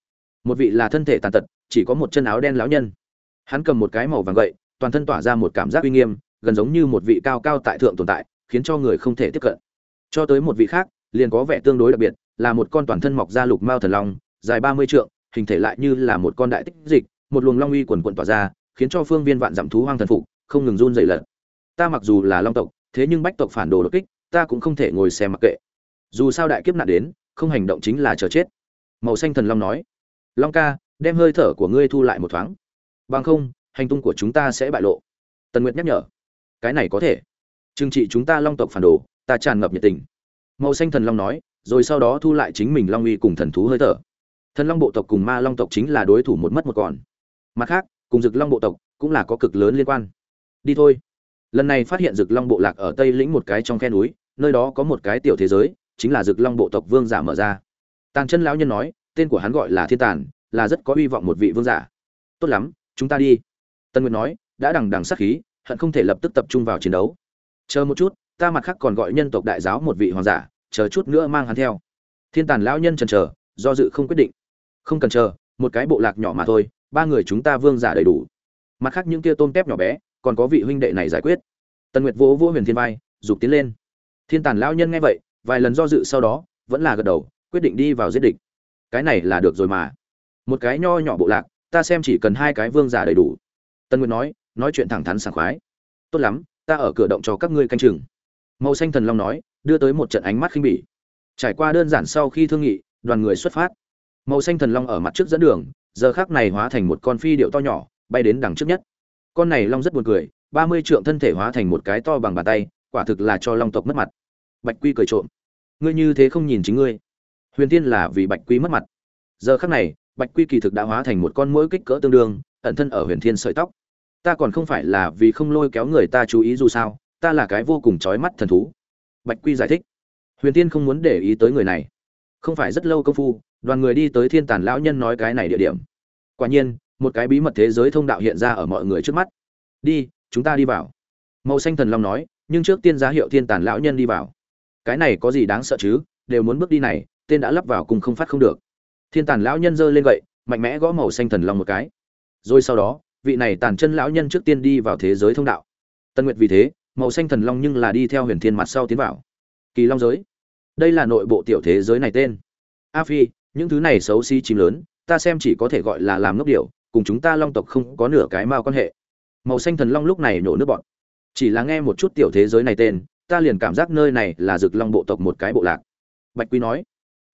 S1: Một vị là thân thể tàn tật, chỉ có một chân áo đen lão nhân. Hắn cầm một cái màu vàng gậy, toàn thân tỏa ra một cảm giác uy nghiêm, gần giống như một vị cao cao tại thượng tồn tại, khiến cho người không thể tiếp cận. Cho tới một vị khác, liền có vẻ tương đối đặc biệt là một con toàn thân mọc ra lục mao thần long, dài ba mươi trượng, hình thể lại như là một con đại tích dịch, một luồng long uy quần quần tỏa ra, khiến cho phương viên vạn dặm thú hoang thần phục, không ngừng run rẩy lật. Ta mặc dù là long tộc, thế nhưng bách tộc phản đồ đột kích, ta cũng không thể ngồi xem mặc kệ. Dù sao đại kiếp nạn đến, không hành động chính là chờ chết. Màu xanh thần long nói. Long ca, đem hơi thở của ngươi thu lại một thoáng. Bằng không, hành tung của chúng ta sẽ bại lộ. Tần nguyệt nhắc nhở. Cái này có thể. Trừng trị chúng ta long tộc phản đồ, ta tràn ngập nhiệt tình. Màu xanh thần long nói rồi sau đó thu lại chính mình long uy cùng thần thú hơi thở. Thần long bộ tộc cùng ma long tộc chính là đối thủ một mất một còn. Mặt khác, cùng rực long bộ tộc cũng là có cực lớn liên quan. Đi thôi. Lần này phát hiện rực long bộ lạc ở tây lĩnh một cái trong khe núi, nơi đó có một cái tiểu thế giới, chính là rực long bộ tộc vương giả mở ra. Tàng chân lão nhân nói, tên của hắn gọi là thiên tàn, là rất có hy vọng một vị vương giả. Tốt lắm, chúng ta đi. Tân nguyệt nói, đã đằng đằng sát khí, hận không thể lập tức tập trung vào chiến đấu. Chờ một chút, ta mặt khác còn gọi nhân tộc đại giáo một vị hoàng giả chờ chút nữa mang hắn theo. Thiên tàn lão nhân chần chờ, do dự không quyết định. Không cần chờ, một cái bộ lạc nhỏ mà thôi, ba người chúng ta vương giả đầy đủ. Mặt khác những kia tôm tép nhỏ bé, còn có vị huynh đệ này giải quyết. Tần nguyệt vỗ vỗ huyền thiên vai, dục tiến lên. Thiên tàn lão nhân nghe vậy, vài lần do dự sau đó, vẫn là gật đầu, quyết định đi vào giết địch. Cái này là được rồi mà. Một cái nho nhỏ bộ lạc, ta xem chỉ cần hai cái vương giả đầy đủ. Tần nguyệt nói nói chuyện thẳng thắn sảng khoái. Tốt lắm, ta ở cửa động cho các ngươi canh chừng màu xanh thần long nói, đưa tới một trận ánh mắt khinh bỉ. Trải qua đơn giản sau khi thương nghị, đoàn người xuất phát. Màu xanh thần long ở mặt trước dẫn đường, giờ khác này hóa thành một con phi điệu to nhỏ, bay đến đằng trước nhất. Con này long rất buồn cười, ba mươi trượng thân thể hóa thành một cái to bằng bàn tay, quả thực là cho long tộc mất mặt. Bạch quy cười trộm. Ngươi như thế không nhìn chính ngươi. Huyền tiên là vì bạch quy mất mặt. Giờ khác này, bạch quy kỳ thực đã hóa thành một con mũi kích cỡ tương đương, ẩn thân ở huyền thiên sợi tóc. Ta còn không phải là vì không lôi kéo người ta chú ý dù sao ta là cái vô cùng trói mắt thần thú. Bạch quy giải thích. Huyền tiên không muốn để ý tới người này. Không phải rất lâu công phu, đoàn người đi tới thiên tàn lão nhân nói cái này địa điểm. Quả nhiên, một cái bí mật thế giới thông đạo hiện ra ở mọi người trước mắt. Đi, chúng ta đi vào. Màu xanh thần long nói, nhưng trước tiên giá hiệu thiên tàn lão nhân đi vào. Cái này có gì đáng sợ chứ, đều muốn bước đi này, tên đã lắp vào cùng không phát không được. Thiên tàn lão nhân giơ lên gậy, mạnh mẽ gõ màu xanh thần long một cái. Rồi sau đó, vị này tàn chân lão nhân trước tiên đi vào thế giới thông đạo. Tân nguyệt vì thế màu xanh thần long nhưng là đi theo huyền thiên mặt sau tiến vào. Kỳ long giới. Đây là nội bộ tiểu thế giới này tên. A phi, những thứ này xấu xí chim lớn, ta xem chỉ có thể gọi là làm ngốc điệu cùng chúng ta long tộc không có nửa cái mao quan hệ. Màu xanh thần long lúc này nhổ nước bọn chỉ là nghe một chút tiểu thế giới này tên, ta liền cảm giác nơi này là rực long bộ tộc một cái bộ lạc. Bạch quy nói,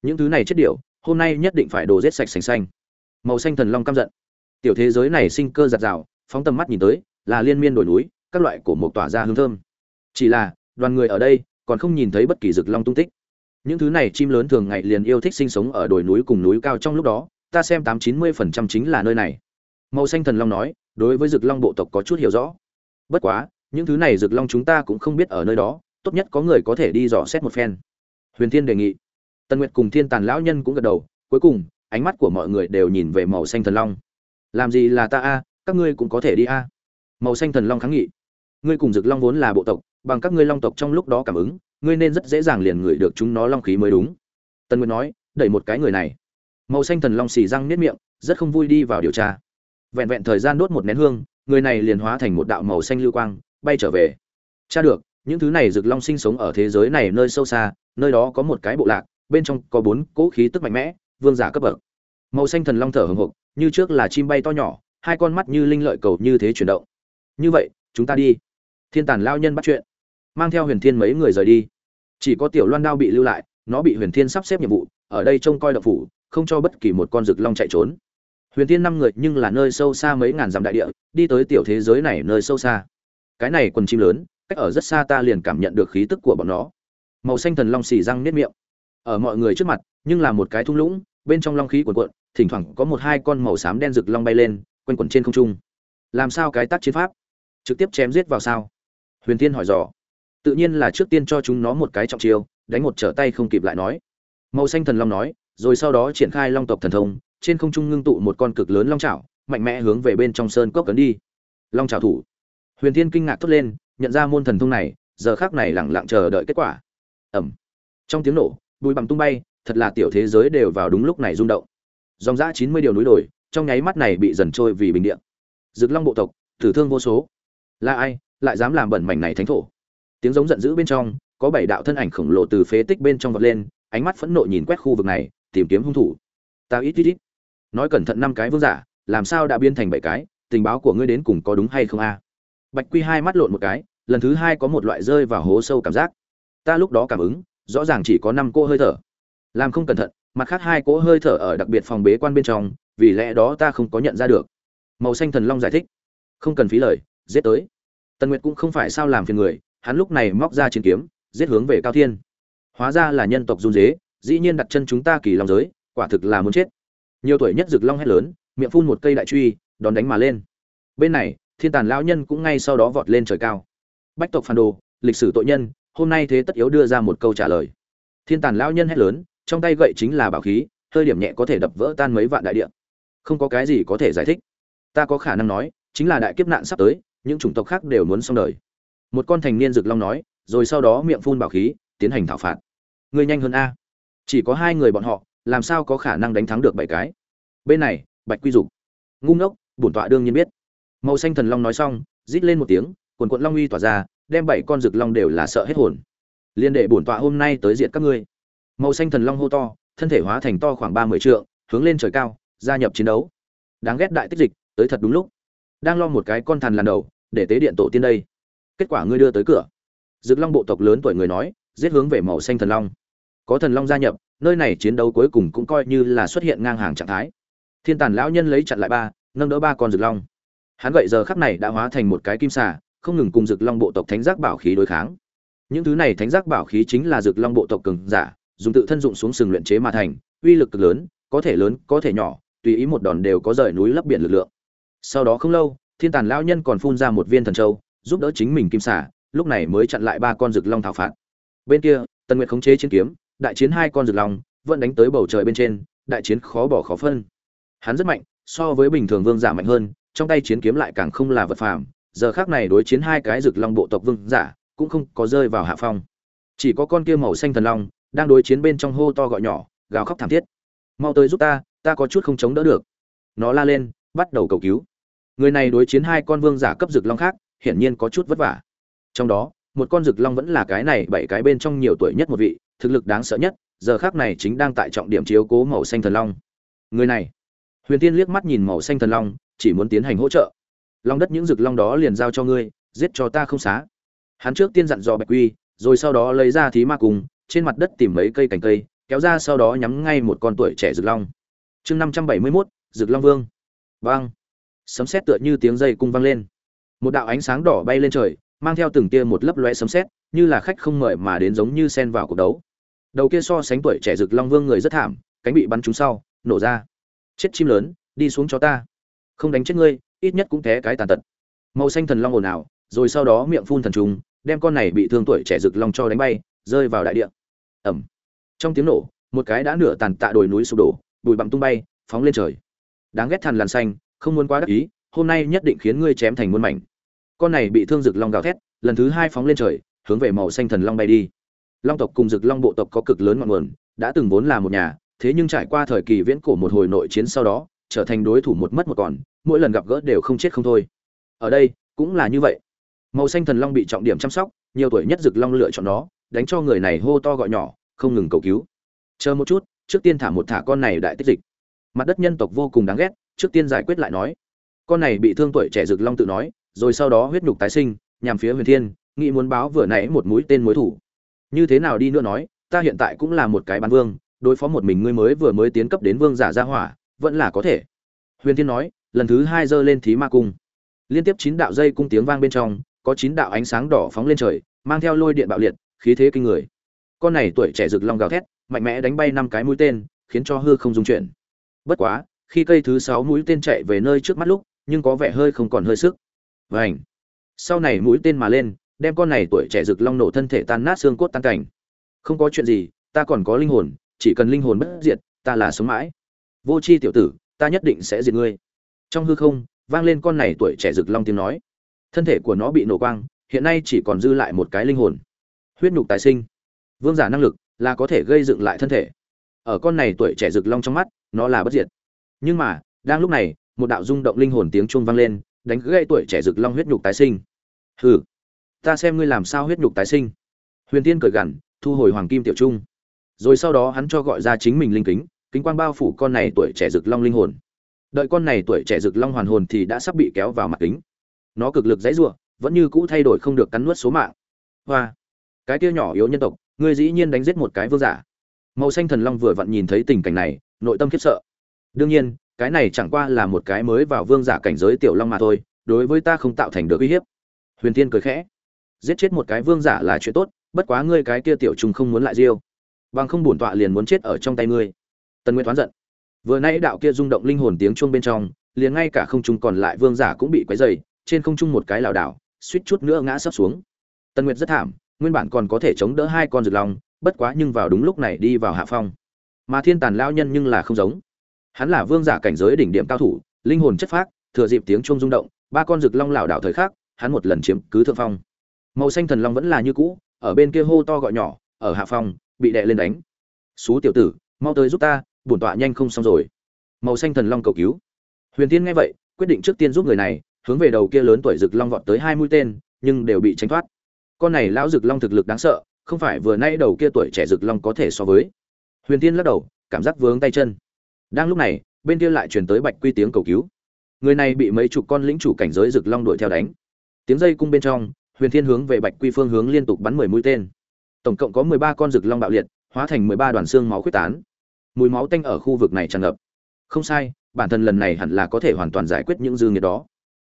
S1: những thứ này chết điệu hôm nay nhất định phải đồ rết sạch sành xanh. Màu xanh thần long căm giận. Tiểu thế giới này sinh cơ giặt rào, phóng tầm mắt nhìn tới, là liên miên đồi núi các loại cổ mộc tỏa ra hương thơm. Chỉ là, đoàn người ở đây còn không nhìn thấy bất kỳ rực long tung tích. Những thứ này chim lớn thường ngày liền yêu thích sinh sống ở đồi núi cùng núi cao trong lúc đó, ta xem tám chín mươi phần trăm chính là nơi này. Màu xanh thần long nói, đối với rực long bộ tộc có chút hiểu rõ. Bất quá, những thứ này rực long chúng ta cũng không biết ở nơi đó, tốt nhất có người có thể đi dò xét một phen. Huyền thiên đề nghị. Tần nguyệt cùng thiên tàn lão nhân cũng gật đầu, cuối cùng, ánh mắt của mọi người đều nhìn về màu xanh thần long. Làm gì là ta a, các ngươi cũng có thể đi a. Màu xanh thần long kháng nghị ngươi cùng rực long vốn là bộ tộc bằng các ngươi long tộc trong lúc đó cảm ứng ngươi nên rất dễ dàng liền ngửi được chúng nó long khí mới đúng. Tần nguyệt nói đẩy một cái người này. Màu xanh thần long xì răng niết miệng rất không vui đi vào điều tra. Vẹn vẹn thời gian đốt một nén hương người này liền hóa thành một đạo màu xanh lưu quang bay trở về. Cha được những thứ này rực long sinh sống ở thế giới này nơi sâu xa nơi đó có một cái bộ lạc bên trong có bốn cỗ khí tức mạnh mẽ vương giả cấp bậc. Màu xanh thần long thở hổn hộc, như trước là chim bay to nhỏ hai con mắt như linh lợi cầu như thế chuyển động. Như vậy chúng ta đi thiên tàn lao nhân bắt chuyện. Mang theo huyền thiên mấy người rời đi. Chỉ có tiểu loan đao bị lưu lại, nó bị huyền thiên sắp xếp nhiệm vụ, ở đây trông coi đậu phủ, không cho bất kỳ một con rực long chạy trốn. Huyền thiên năm người nhưng là nơi sâu xa mấy ngàn dặm đại địa, đi tới tiểu thế giới này nơi sâu xa. Cái này quần chim lớn, cách ở rất xa ta liền cảm nhận được khí tức của bọn nó. Màu xanh thần long xì răng nếp miệng. Ở mọi người trước mặt, nhưng là một cái thung lũng, bên trong long khí cuộn cuộn, thỉnh thoảng có một hai con màu xám đen rực long bay lên, quanh quẩn trên không trung. Làm sao cái tác chiến pháp? Trực tiếp chém giết vào sao? Huyền tiên hỏi dò. Tự nhiên là trước tiên cho chúng nó một cái trọng chiêu, đánh một trở tay không kịp lại nói. Màu xanh thần long nói, rồi sau đó triển khai long tộc thần thông, trên không trung ngưng tụ một con cực lớn long chảo, mạnh mẽ hướng về bên trong sơn cốc cấn đi. Long chảo thủ. Huyền thiên kinh ngạc thốt lên, nhận ra môn thần thông này, giờ khác này lẳng lặng chờ đợi kết quả. Ẩm trong tiếng nổ, bụi bằng tung bay, thật là tiểu thế giới đều vào đúng lúc này rung động. Dòng dã chín mươi điều núi đồi, trong nháy mắt này bị dần trôi vì bình điện rực long bộ tộc, tử thương vô số. Là ai? Lại dám làm bẩn mảnh này thánh thổ. Tiếng giống giận dữ bên trong, có bảy đạo thân ảnh khổng lồ từ phế tích bên trong vọt lên, ánh mắt phẫn nộ nhìn quét khu vực này, tìm kiếm hung thủ. Tao ít ít ít. Nói cẩn thận năm cái vương giả, làm sao đã biến thành bảy cái, tình báo của ngươi đến cùng có đúng hay không a? Bạch quy hai mắt lộn một cái, lần thứ hai có một loại rơi vào hố sâu cảm giác. Ta lúc đó cảm ứng, rõ ràng chỉ có năm cô hơi thở. Làm không cẩn thận, mặt khác hai cỗ hơi thở ở đặc biệt phòng bế quan bên trong, vì lẽ đó ta không có nhận ra được. Màu xanh thần long giải thích. Không cần phí lời, giết tới tần nguyệt cũng không phải sao làm phiền người, hắn lúc này móc ra chiến kiếm, giết hướng về cao thiên. Hóa ra là nhân tộc run dế dĩ nhiên đặt chân chúng ta kỳ long giới, quả thực là muốn chết. Nhiều tuổi nhất rực long hét lớn, miệng phun một cây đại truy, đón đánh mà lên. Bên này, thiên tàn lão nhân cũng ngay sau đó vọt lên trời cao. Bách tộc phản đồ, lịch sử tội nhân, hôm nay thế tất yếu đưa ra một câu trả lời. Thiên tàn lão nhân hét lớn, trong tay gậy chính là bảo khí, hơi điểm nhẹ có thể đập vỡ tan mấy vạn đại địa. Không có cái gì có thể giải thích. Ta có khả năng nói, chính là đại kiếp nạn sắp tới những chủng tộc khác đều muốn xong đời. Một con thành niên rực long nói, rồi sau đó miệng phun bảo khí, tiến hành thảo phạt. Người nhanh hơn a. Chỉ có hai người bọn họ, làm sao có khả năng đánh thắng được bảy cái? Bên này, bạch quy dục. Ngu ngốc, bổn tọa đương nhiên biết. Màu xanh thần long nói xong, rít lên một tiếng, quần quận long uy tỏa ra, đem bảy con rực long đều là sợ hết hồn. Liên đệ bổn tọa hôm nay tới diện các ngươi. Màu xanh thần long hô to, thân thể hóa thành to khoảng ba mươi trượng, hướng lên trời cao, gia nhập chiến đấu. Đáng ghét đại tích dịch, tới thật đúng lúc. Đang lo một cái con thằn lần đầu để tế điện tổ tiên đây. Kết quả ngươi đưa tới cửa. Dực long bộ tộc lớn tuổi người nói, giết hướng về màu xanh thần long. Có thần long gia nhập, nơi này chiến đấu cuối cùng cũng coi như là xuất hiện ngang hàng trạng thái. Thiên tàn lão nhân lấy chặn lại ba, nâng đỡ ba con rực long. Hắn gậy giờ khắc này đã hóa thành một cái kim xà, không ngừng cùng rực long bộ tộc thánh giác bảo khí đối kháng. Những thứ này thánh giác bảo khí chính là rực long bộ tộc cường giả, dùng tự thân dụng xuống sừng luyện chế mà thành, uy lực cực lớn, có thể lớn, có thể nhỏ, tùy ý một đòn đều có rời núi lấp biển lực lượng. Sau đó không lâu thiên tàn lão nhân còn phun ra một viên thần châu, giúp đỡ chính mình kim xả. lúc này mới chặn lại ba con rực long thảo phạt. Bên kia, tần nguyệt khống chế chiến kiếm, đại chiến hai con rực long, vẫn đánh tới bầu trời bên trên, đại chiến khó bỏ khó phân. Hắn rất mạnh, so với bình thường vương giả mạnh hơn, trong tay chiến kiếm lại càng không là vật phàm, giờ khác này đối chiến hai cái rực long bộ tộc vương giả, cũng không có rơi vào hạ phong. Chỉ có con kia màu xanh thần long, đang đối chiến bên trong hô to gọi nhỏ, gào khóc thảm thiết. Mau tới giúp ta ta có chút không chống đỡ được. Nó la lên, bắt đầu cầu cứu người này đối chiến hai con vương giả cấp rực long khác, hiển nhiên có chút vất vả. Trong đó, một con rực long vẫn là cái này bảy cái bên trong nhiều tuổi nhất một vị, thực lực đáng sợ nhất, giờ khác này chính đang tại trọng điểm chiếu cố màu xanh thần long. Người này. Huyền tiên liếc mắt nhìn màu xanh thần long, chỉ muốn tiến hành hỗ trợ. Long đất những rực long đó liền giao cho ngươi, giết cho ta không xá. Hắn trước tiên dặn dò bạch quy, rồi sau đó lấy ra thí ma cùng, trên mặt đất tìm mấy cây cành cây, kéo ra sau đó nhắm ngay một con tuổi trẻ rực long. Chương năm trăm bảy mươi mốt rực long vương. Vang sấm sét tựa như tiếng dây cung vang lên. Một đạo ánh sáng đỏ bay lên trời, mang theo từng tia một lấp loe sấm sét, như là khách không mời mà đến giống như xen vào cuộc đấu. Đầu kia so sánh tuổi trẻ rực long vương người rất thảm, cánh bị bắn trúng sau, nổ ra. Chết chim lớn, đi xuống cho ta. Không đánh chết ngươi, ít nhất cũng té cái tàn tật. Màu xanh thần long ồn ào, rồi sau đó miệng phun thần trùng, đem con này bị thương tuổi trẻ rực long cho đánh bay, rơi vào đại địa. Ẩm trong tiếng nổ, một cái đã nửa tàn tạ đồi núi sụp đổ, bụi bặm tung bay, phóng lên trời. Đáng ghét thằn làn xanh không muốn quá đắc ý, hôm nay nhất định khiến ngươi chém thành muôn mảnh. Con này bị thương rực long gào thét, lần thứ hai phóng lên trời, hướng về màu xanh thần long bay đi. Long tộc cùng rực long bộ tộc có cực lớn ngọn nguồn, đã từng vốn là một nhà, thế nhưng trải qua thời kỳ viễn cổ một hồi nội chiến sau đó, trở thành đối thủ một mất một còn, mỗi lần gặp gỡ đều không chết không thôi. Ở đây, cũng là như vậy. Màu xanh thần long bị trọng điểm chăm sóc, nhiều tuổi nhất rực long lựa chọn nó, đánh cho người này hô to gọi nhỏ, không ngừng cầu cứu. Chờ một chút, trước tiên thả một thả con này đại tích dịch. Mặt đất nhân tộc vô cùng đáng ghét trước tiên giải quyết lại nói. Con này bị thương tuổi trẻ rực long tự nói, rồi sau đó huyết nhục tái sinh, nhằm phía huyền thiên, nghĩ muốn báo vừa nãy một mũi tên mối thủ. Như thế nào đi nữa nói, ta hiện tại cũng là một cái bán vương, đối phó một mình ngươi mới vừa mới tiến cấp đến vương giả gia hỏa, vẫn là có thể. Huyền thiên nói, lần thứ hai giơ lên thí ma cung. Liên tiếp chín đạo dây cung tiếng vang bên trong, có chín đạo ánh sáng đỏ phóng lên trời, mang theo lôi điện bạo liệt, khí thế kinh người. Con này tuổi trẻ rực long gào thét, mạnh mẽ đánh bay năm cái mũi tên, khiến cho hư không dung chuyển. Bất quá khi cây thứ sáu mũi tên chạy về nơi trước mắt lúc, nhưng có vẻ hơi không còn hơi sức. Vảnh sau này mũi tên mà lên, đem con này tuổi trẻ rực long nổ thân thể tan nát xương cốt tan cảnh. Không có chuyện gì, ta còn có linh hồn, chỉ cần linh hồn bất diệt, ta là sống mãi. Vô c h i tiểu tử, ta nhất định sẽ diệt ngươi. Trong hư không, vang lên con này tuổi trẻ rực long tiếng nói. Thân thể của nó bị nổ quang, hiện nay chỉ còn dư lại một cái linh hồn. Huyết nhục tài sinh. Vương giả năng lực là có thể gây dựng lại thân thể. Ở con này tuổi trẻ rực long trong mắt, nó là bất diệt nhưng mà, đang lúc này, một đạo rung động linh hồn tiếng chuông vang lên, đánh gãy tuổi trẻ rực long huyết nhục tái sinh. Hừ, ta xem ngươi làm sao huyết nhục tái sinh. Huyền tiên cười gằn, thu hồi hoàng kim tiểu trung. Rồi sau đó hắn cho gọi ra chính mình linh kính kính quang bao phủ con này tuổi trẻ rực long linh hồn. Đợi con này tuổi trẻ rực long hoàn hồn thì đã sắp bị kéo vào mặt kính. Nó cực lực dãy giụa vẫn như cũ thay đổi không được cắn nuốt số mạng. Hoa, cái kia nhỏ yếu nhân tộc, ngươi dĩ nhiên đánh giết một cái vương giả. Màu xanh thần long vừa vặn nhìn thấy tình cảnh này, nội tâm khiếp sợ đương nhiên cái này chẳng qua là một cái mới vào vương giả cảnh giới tiểu long mà thôi đối với ta không tạo thành được uy hiếp. Huyền tiên cười khẽ. Giết chết một cái vương giả là chuyện tốt bất quá ngươi cái kia tiểu trùng không muốn lại riêu bằng không bổn tọa liền muốn chết ở trong tay ngươi. Tần nguyệt thoáng giận. Vừa nãy đạo kia rung động linh hồn tiếng chuông bên trong liền ngay cả không trung còn lại vương giả cũng bị quấy dày trên không trung một cái lảo đảo suýt chút nữa ngã sấp xuống. Tần nguyệt rất thảm nguyên bản còn có thể chống đỡ hai con rực lòng, bất quá nhưng vào đúng lúc này đi vào hạ phong. Mà thiên tàn lao nhân nhưng là không giống hắn là vương giả cảnh giới đỉnh điểm cao thủ, linh hồn chất phác, thừa dịp tiếng chuông rung động, ba con rực long lảo đảo thời khắc, hắn một lần chiếm cứ thượng phong. Màu xanh thần long vẫn là như cũ, ở bên kia hô to gọi nhỏ, ở hạ phong, bị đè lên đánh. Xú tiểu tử, mau tới giúp ta, bổn tọa nhanh không xong rồi. Màu xanh thần long cầu cứu. Huyền tiên nghe vậy, quyết định trước tiên giúp người này, hướng về đầu kia lớn tuổi rực long vọt tới hai mũi tên, nhưng đều bị tránh thoát. Con này lão rực long thực lực đáng sợ, không phải vừa nay đầu kia tuổi trẻ rực long có thể so với. Huyền tiên lắc đầu, cảm giác vướng tay chân đang lúc này, bên kia lại truyền tới bạch quy tiếng cầu cứu. Người này bị mấy chục con lĩnh chủ cảnh giới rực long đuổi theo đánh. Tiếng dây cung bên trong, huyền thiên hướng về bạch quy phương hướng liên tục bắn mười mũi tên. Tổng cộng có mười ba con rực long bạo liệt, hóa thành mười ba đoàn xương máu quyết tán. Mùi máu tanh ở khu vực này tràn ngập. Không sai, bản thân lần này hẳn là có thể hoàn toàn giải quyết những dư nghiệt đó.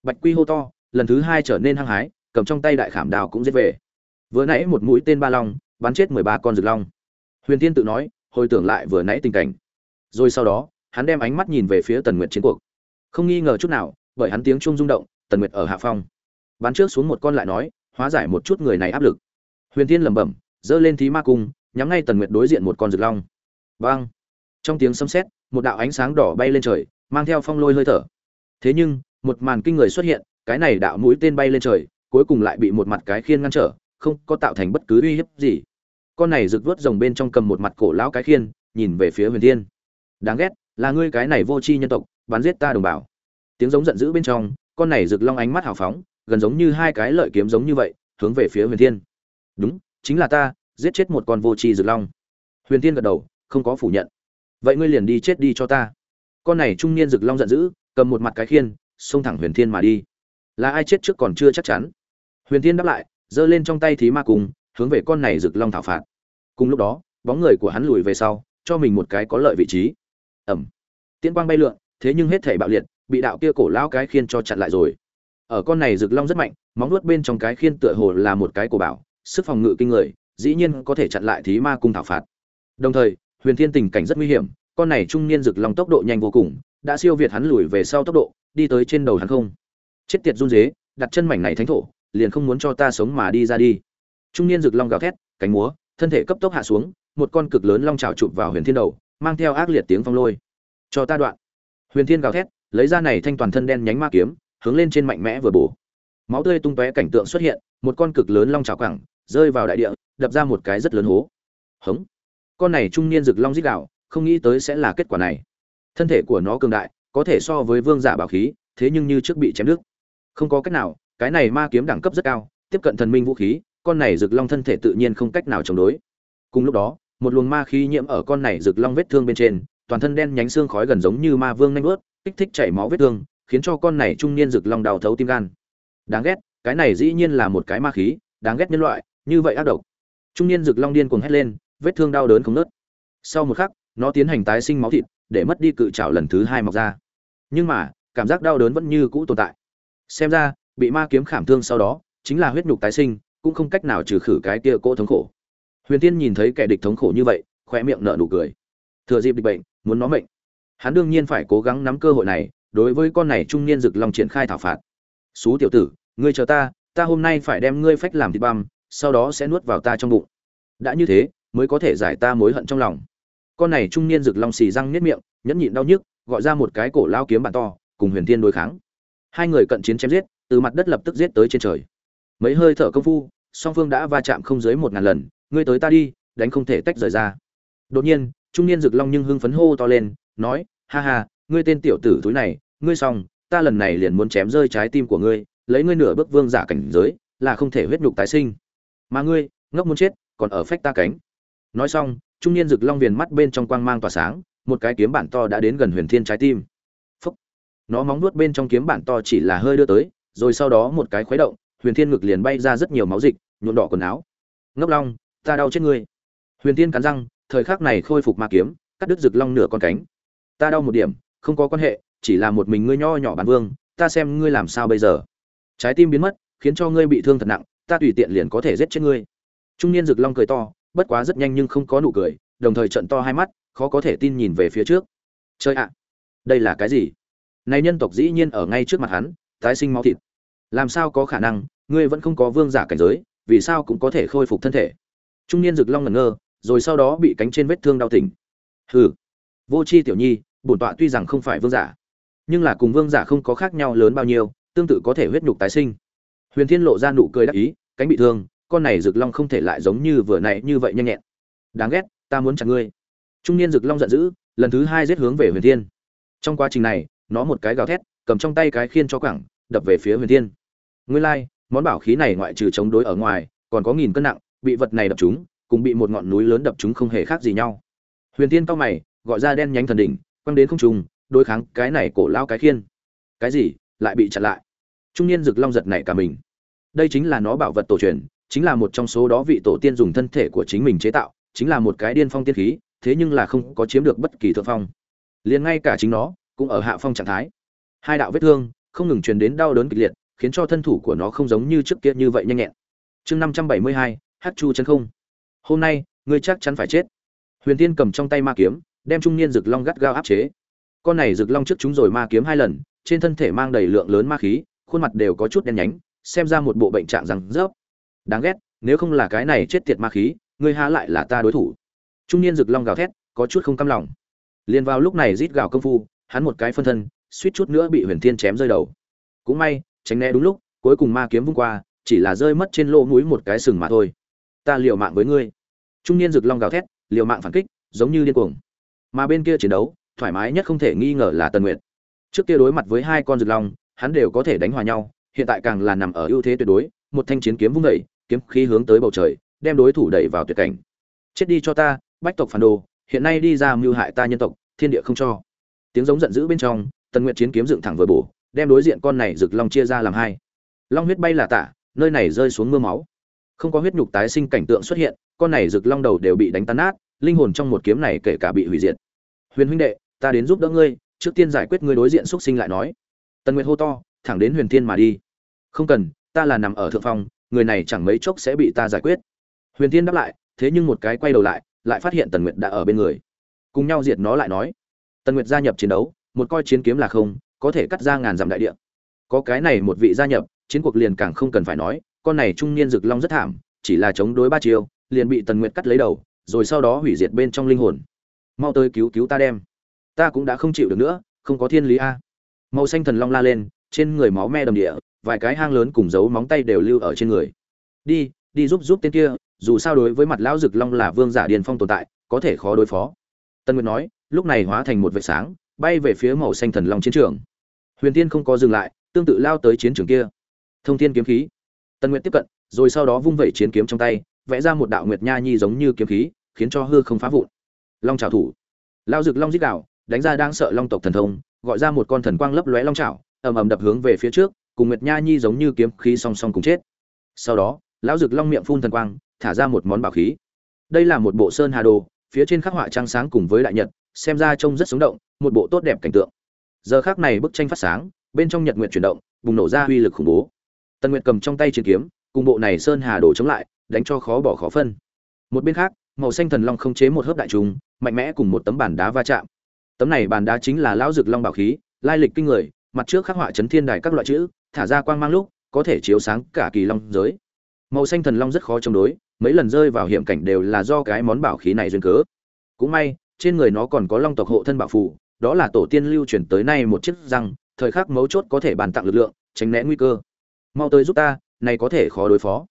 S1: Bạch quy hô to, lần thứ hai trở nên hăng hái, cầm trong tay đại khảm đào cũng giết về. Vừa nãy một mũi tên ba long, bắn chết mười ba con rực long. Huyền thiên tự nói, hồi tưởng lại vừa nãy tình cảnh rồi sau đó, hắn đem ánh mắt nhìn về phía tần nguyệt chiến cuộc. Không nghi ngờ chút nào, bởi hắn tiếng trung rung động, tần nguyệt ở hạ phong. Bắn trước xuống một con lại nói, hóa giải một chút người này áp lực. Huyền tiên lẩm bẩm, giơ lên thí ma cung, nhắm ngay tần nguyệt đối diện một con rực long. Vang! Trong tiếng sấm sét, một đạo ánh sáng đỏ bay lên trời, mang theo phong lôi hơi thở. Thế nhưng, một màn kinh người xuất hiện, cái này đạo mũi tên bay lên trời, cuối cùng lại bị một mặt cái khiên ngăn trở, không có tạo thành bất cứ uy hiếp gì. Con này rực vớt rồng bên trong cầm một mặt cổ lão cái khiên, nhìn về phía huyền thiên đáng ghét, là ngươi cái này vô tri nhân tộc, bắn giết ta đồng bào. Tiếng giống giận dữ bên trong, con này rực long ánh mắt hào phóng, gần giống như hai cái lợi kiếm giống như vậy, hướng về phía huyền thiên. Đúng, chính là ta, giết chết một con vô tri rực long. Huyền thiên gật đầu, không có phủ nhận. Vậy ngươi liền đi chết đi cho ta. Con này trung niên rực long giận dữ, cầm một mặt cái khiên, xông thẳng huyền thiên mà đi. Là ai chết trước còn chưa chắc chắn. Huyền thiên đáp lại, giơ lên trong tay thí ma cùng, hướng về con này rực long thảo phạt. Cùng lúc đó, bóng người của hắn lùi về sau, cho mình một cái có lợi vị trí ẩm. Tiễn quang bay lượn, thế nhưng hết thể bạo liệt, bị đạo kia cổ lão cái khiên cho chặn lại rồi. Ở con này rực long rất mạnh, móng nuốt bên trong cái khiên tựa hồ là một cái cổ bảo, sức phòng ngự kinh người, dĩ nhiên có thể chặn lại thí ma cung thảo phạt. Đồng thời, huyền thiên tình cảnh rất nguy hiểm, con này trung niên rực long tốc độ nhanh vô cùng, đã siêu việt hắn lùi về sau tốc độ, đi tới trên đầu hắn không. Chết tiệt run dế đặt chân mảnh này thánh thổ, liền không muốn cho ta sống mà đi ra đi. Trung niên rực long gào thét, cánh múa, thân thể cấp tốc hạ xuống, một con cực lớn long trào chụp vào huyền thiên đầu mang theo ác liệt tiếng phong lôi. Cho ta đoạn. Huyền thiên gào thét, lấy ra này thanh toàn thân đen nhánh ma kiếm, hướng lên trên mạnh mẽ vừa bổ. Máu tươi tung tóe cảnh tượng xuất hiện, một con cực lớn long trào cẳng rơi vào đại địa, đập ra một cái rất lớn hố. Hống. Con này trung niên rực long dích đạo không nghĩ tới sẽ là kết quả này. Thân thể của nó cường đại, có thể so với vương giả bảo khí, thế nhưng như trước bị chém đứt. Không có cách nào, cái này ma kiếm đẳng cấp rất cao, tiếp cận thần minh vũ khí, con này rực long thân thể tự nhiên không cách nào chống đối. Cùng lúc đó một luồng ma khí nhiễm ở con này rực long vết thương bên trên toàn thân đen nhánh xương khói gần giống như ma vương nanh bước, kích thích chảy máu vết thương khiến cho con này trung niên rực long đào thấu tim gan. Đáng ghét cái này dĩ nhiên là một cái ma khí đáng ghét nhân loại như vậy ác độc. Trung niên rực long điên cuồng hét lên vết thương đau đớn không nớt sau một khắc nó tiến hành tái sinh máu thịt để mất đi cự trảo lần thứ hai mọc ra. Nhưng mà cảm giác đau đớn vẫn như cũ tồn tại. Xem ra bị ma kiếm khảm thương sau đó chính là huyết nhục tái sinh cũng không cách nào trừ khử cái kia cỗ thống khổ huyền tiên nhìn thấy kẻ địch thống khổ như vậy khoe miệng nở nụ cười. Thừa dịp địch bệnh, muốn nó mệnh. Hắn đương nhiên phải cố gắng nắm cơ hội này, đối với con này trung niên rực long triển khai thảo phạt. Xú tiểu tử, ngươi chờ ta ta hôm nay phải đem ngươi phách làm thịt băm, sau đó sẽ nuốt vào ta trong bụng. Đã như thế, mới có thể giải ta mối hận trong lòng. Con này trung niên rực long xì răng nếp miệng, nhẫn nhịn đau nhức, gọi ra một cái cổ lao kiếm bản to, cùng huyền thiên đối kháng. Hai người cận chiến chém giết, từ mặt đất lập tức giết tới trên trời. Mấy hơi thở công phu, song phương đã va chạm không dưới một ngàn lần ngươi tới ta đi, đánh không thể tách rời ra. Đột nhiên, trung niên rực long nhưng hưng phấn hô to lên, nói, ha ha, ngươi tên tiểu tử túi này, ngươi xong, ta lần này liền muốn chém rơi trái tim của ngươi, lấy ngươi nửa bước vương giả cảnh giới, là không thể huyết nhục tái sinh. Mà ngươi, ngốc muốn chết, còn ở phách ta cánh. Nói xong, trung niên rực long viền mắt bên trong quang mang tỏa sáng, một cái kiếm bản to đã đến gần huyền thiên trái tim. Phúc. nó móng nuốt bên trong kiếm bản to chỉ là hơi đưa tới, rồi sau đó một cái khuấy động, huyền thiên ngực liền bay ra rất nhiều máu dịch, nhuộm đỏ quần áo. Ngốc long ta đau chết ngươi. Huyền thiên cắn răng, thời khắc này khôi phục ma kiếm, cắt đứt rực long nửa con cánh. Ta đau một điểm, không có quan hệ, chỉ là một mình ngươi nho nhỏ bản vương, ta xem ngươi làm sao bây giờ. Trái tim biến mất, khiến cho ngươi bị thương thật nặng, ta tùy tiện liền có thể giết chết ngươi. Trung niên rực long cười to, bất quá rất nhanh nhưng không có nụ cười, đồng thời trận to hai mắt, khó có thể tin nhìn về phía trước. Chơi ạ, đây là cái gì? Này nhân tộc dĩ nhiên ở ngay trước mặt hắn, tái sinh máu thịt. Làm sao có khả năng, ngươi vẫn không có vương giả cảnh giới, vì sao cũng có thể khôi phục thân thể? Trung niên rực long ngẩn ngơ, rồi sau đó bị cánh trên vết thương đau tỉnh. Hừ. Vô c h i tiểu nhi, bổn tọa tuy rằng không phải vương giả, nhưng là cùng vương giả không có khác nhau lớn bao nhiêu, tương tự có thể huyết nhục tái sinh. Huyền thiên lộ ra nụ cười đắc ý, cánh bị thương, con này rực long không thể lại giống như vừa nãy như vậy nhanh nhẹn. Đáng ghét, ta muốn chặt ngươi. Trung niên rực long giận dữ, lần thứ hai giết hướng về huyền thiên. Trong quá trình này, nó một cái gào thét, cầm trong tay cái khiên cho quẳng, đập về phía huyền thiên. Nguyên lai, món bảo khí này ngoại trừ chống đối ở ngoài, còn có nghìn cân nặng bị vật này đập chúng cùng bị một ngọn núi lớn đập chúng không hề khác gì nhau. Huyền thiên cao mày, gọi ra đen nhánh thần đỉnh, quăng đến không trùng đối kháng cái này cổ lao cái khiên. Cái gì? Lại bị chặn lại. Trung niên rực long giật này cả mình. Đây chính là nó bảo vật tổ truyền, chính là một trong số đó vị tổ tiên dùng thân thể của chính mình chế tạo, chính là một cái điên phong tiên khí, thế nhưng là không có chiếm được bất kỳ thượng phong. Liền ngay cả chính nó, cũng ở hạ phong trạng thái. Hai đạo vết thương, không ngừng truyền đến đau đớn kịch liệt, khiến cho thân thủ của nó không giống như trước kia như vậy nhanh nhẹn. Chương năm trăm bảy mươi hai hát chu chân không. Hôm nay, ngươi chắc chắn phải chết. Huyền tiên cầm trong tay ma kiếm, đem trung niên rực long gắt gao áp chế. Con này rực long trước chúng rồi ma kiếm hai lần, trên thân thể mang đầy lượng lớn ma khí, khuôn mặt đều có chút đen nhánh, xem ra một bộ bệnh trạng rằng rớp. Đáng ghét, nếu không là cái này chết tiệt ma khí, ngươi há lại là ta đối thủ. Trung niên rực long gào thét, có chút không cam lòng. Liền vào lúc này rít gào công phu, hắn một cái phân thân, suýt chút nữa bị huyền thiên chém rơi đầu. Cũng may, tránh né đúng lúc, cuối cùng ma kiếm vung qua, chỉ là rơi mất trên lỗ mũi một cái sừng mà thôi ta liều mạng với ngươi. Trung niên rực long gào thét, liều mạng phản kích, giống như điên cuồng. Mà bên kia chiến đấu, thoải mái nhất không thể nghi ngờ là tần nguyệt. Trước kia đối mặt với hai con rực long, hắn đều có thể đánh hòa nhau, hiện tại càng là nằm ở ưu thế tuyệt đối, một thanh chiến kiếm vung đẩy kiếm khí hướng tới bầu trời, đem đối thủ đẩy vào tuyệt cảnh. Chết đi cho ta, bách tộc phản đồ, hiện nay đi ra mưu hại ta nhân tộc, thiên địa không cho. Tiếng giống giận dữ bên trong, tần nguyệt chiến kiếm dựng thẳng vừa bổ, đem đối diện con này rực long chia ra làm hai. Long huyết bay là tả, nơi này rơi xuống mưa máu không có huyết nhục tái sinh cảnh tượng xuất hiện, con này rực long đầu đều bị đánh tan nát, linh hồn trong một kiếm này kể cả bị hủy diệt. Huyền huynh đệ, ta đến giúp đỡ ngươi, trước tiên giải quyết ngươi đối diện xuất sinh lại nói. Tần nguyệt hô to, thẳng đến huyền thiên mà đi. Không cần, ta là nằm ở thượng phong người này chẳng mấy chốc sẽ bị ta giải quyết. Huyền thiên đáp lại, thế nhưng một cái quay đầu lại lại phát hiện tần nguyệt đã ở bên người. Cùng nhau diệt nó lại nói. Tần nguyệt gia nhập chiến đấu, một coi chiến kiếm là không, có thể cắt ra ngàn dặm đại địa. Có cái này một vị gia nhập, chiến cuộc liền càng không cần phải nói con này trung niên rực long rất thảm, chỉ là chống đối ba chiêu, liền bị tần nguyệt cắt lấy đầu, rồi sau đó hủy diệt bên trong linh hồn. Mau tới cứu cứu ta đem. Ta cũng đã không chịu được nữa, không có thiên lý a. Màu xanh thần long la lên, trên người máu me đầm địa, vài cái hang lớn cùng dấu móng tay đều lưu ở trên người. Đi đi giúp giúp tên kia, dù sao đối với mặt lão rực long là vương giả điền phong tồn tại, có thể khó đối phó. Tân nguyệt nói, lúc này hóa thành một vệt sáng, bay về phía màu xanh thần long chiến trường. Huyền tiên không có dừng lại, tương tự lao tới chiến trường kia. Thông thiên kiếm khí. Tần nguyệt tiếp cận, rồi sau đó vung vẩy chiến kiếm trong tay, vẽ ra một đạo nguyệt nha nhi giống như kiếm khí, khiến cho hư không phá vụn. Long trào thủ. Lao rực long dích đạo, đánh ra đang sợ long tộc thần thông, gọi ra một con thần quang lấp lóe long trào ầm ầm đập hướng về phía trước, cùng nguyệt nha nhi giống như kiếm khí song song cùng chết. Sau đó, lão rực long miệng phun thần quang, thả ra một món bảo khí. Đây là một bộ sơn hà đồ, phía trên khắc họa trang sáng cùng với đại nhật, xem ra trông rất sống động, một bộ tốt đẹp cảnh tượng. Giờ khác này bức tranh phát sáng, bên trong nhật nguyện chuyển động, bùng nổ ra uy lực khủng bố tần nguyệt cầm trong tay chiến kiếm, cùng bộ này sơn hà đổ chống lại, đánh cho khó bỏ khó phân. Một bên khác, màu xanh thần long không chế một hớp đại trùng, mạnh mẽ cùng một tấm bàn đá va chạm. Tấm này bàn đá chính là lão dực long bảo khí, lai lịch kinh người, mặt trước khắc họa chấn thiên đài các loại chữ, thả ra quang mang lúc, có thể chiếu sáng cả kỳ long giới. Màu xanh thần long rất khó chống đối, mấy lần rơi vào hiểm cảnh đều là do cái món bảo khí này duyên cớ. Cũng may, trên người nó còn có long tộc hộ thân bảo phù, đó là tổ tiên lưu truyền tới nay một chiếc răng, thời khắc mấu chốt có thể bàn tặng lực lượng, tránh né nguy cơ mau tới giúp ta, này có thể khó đối phó.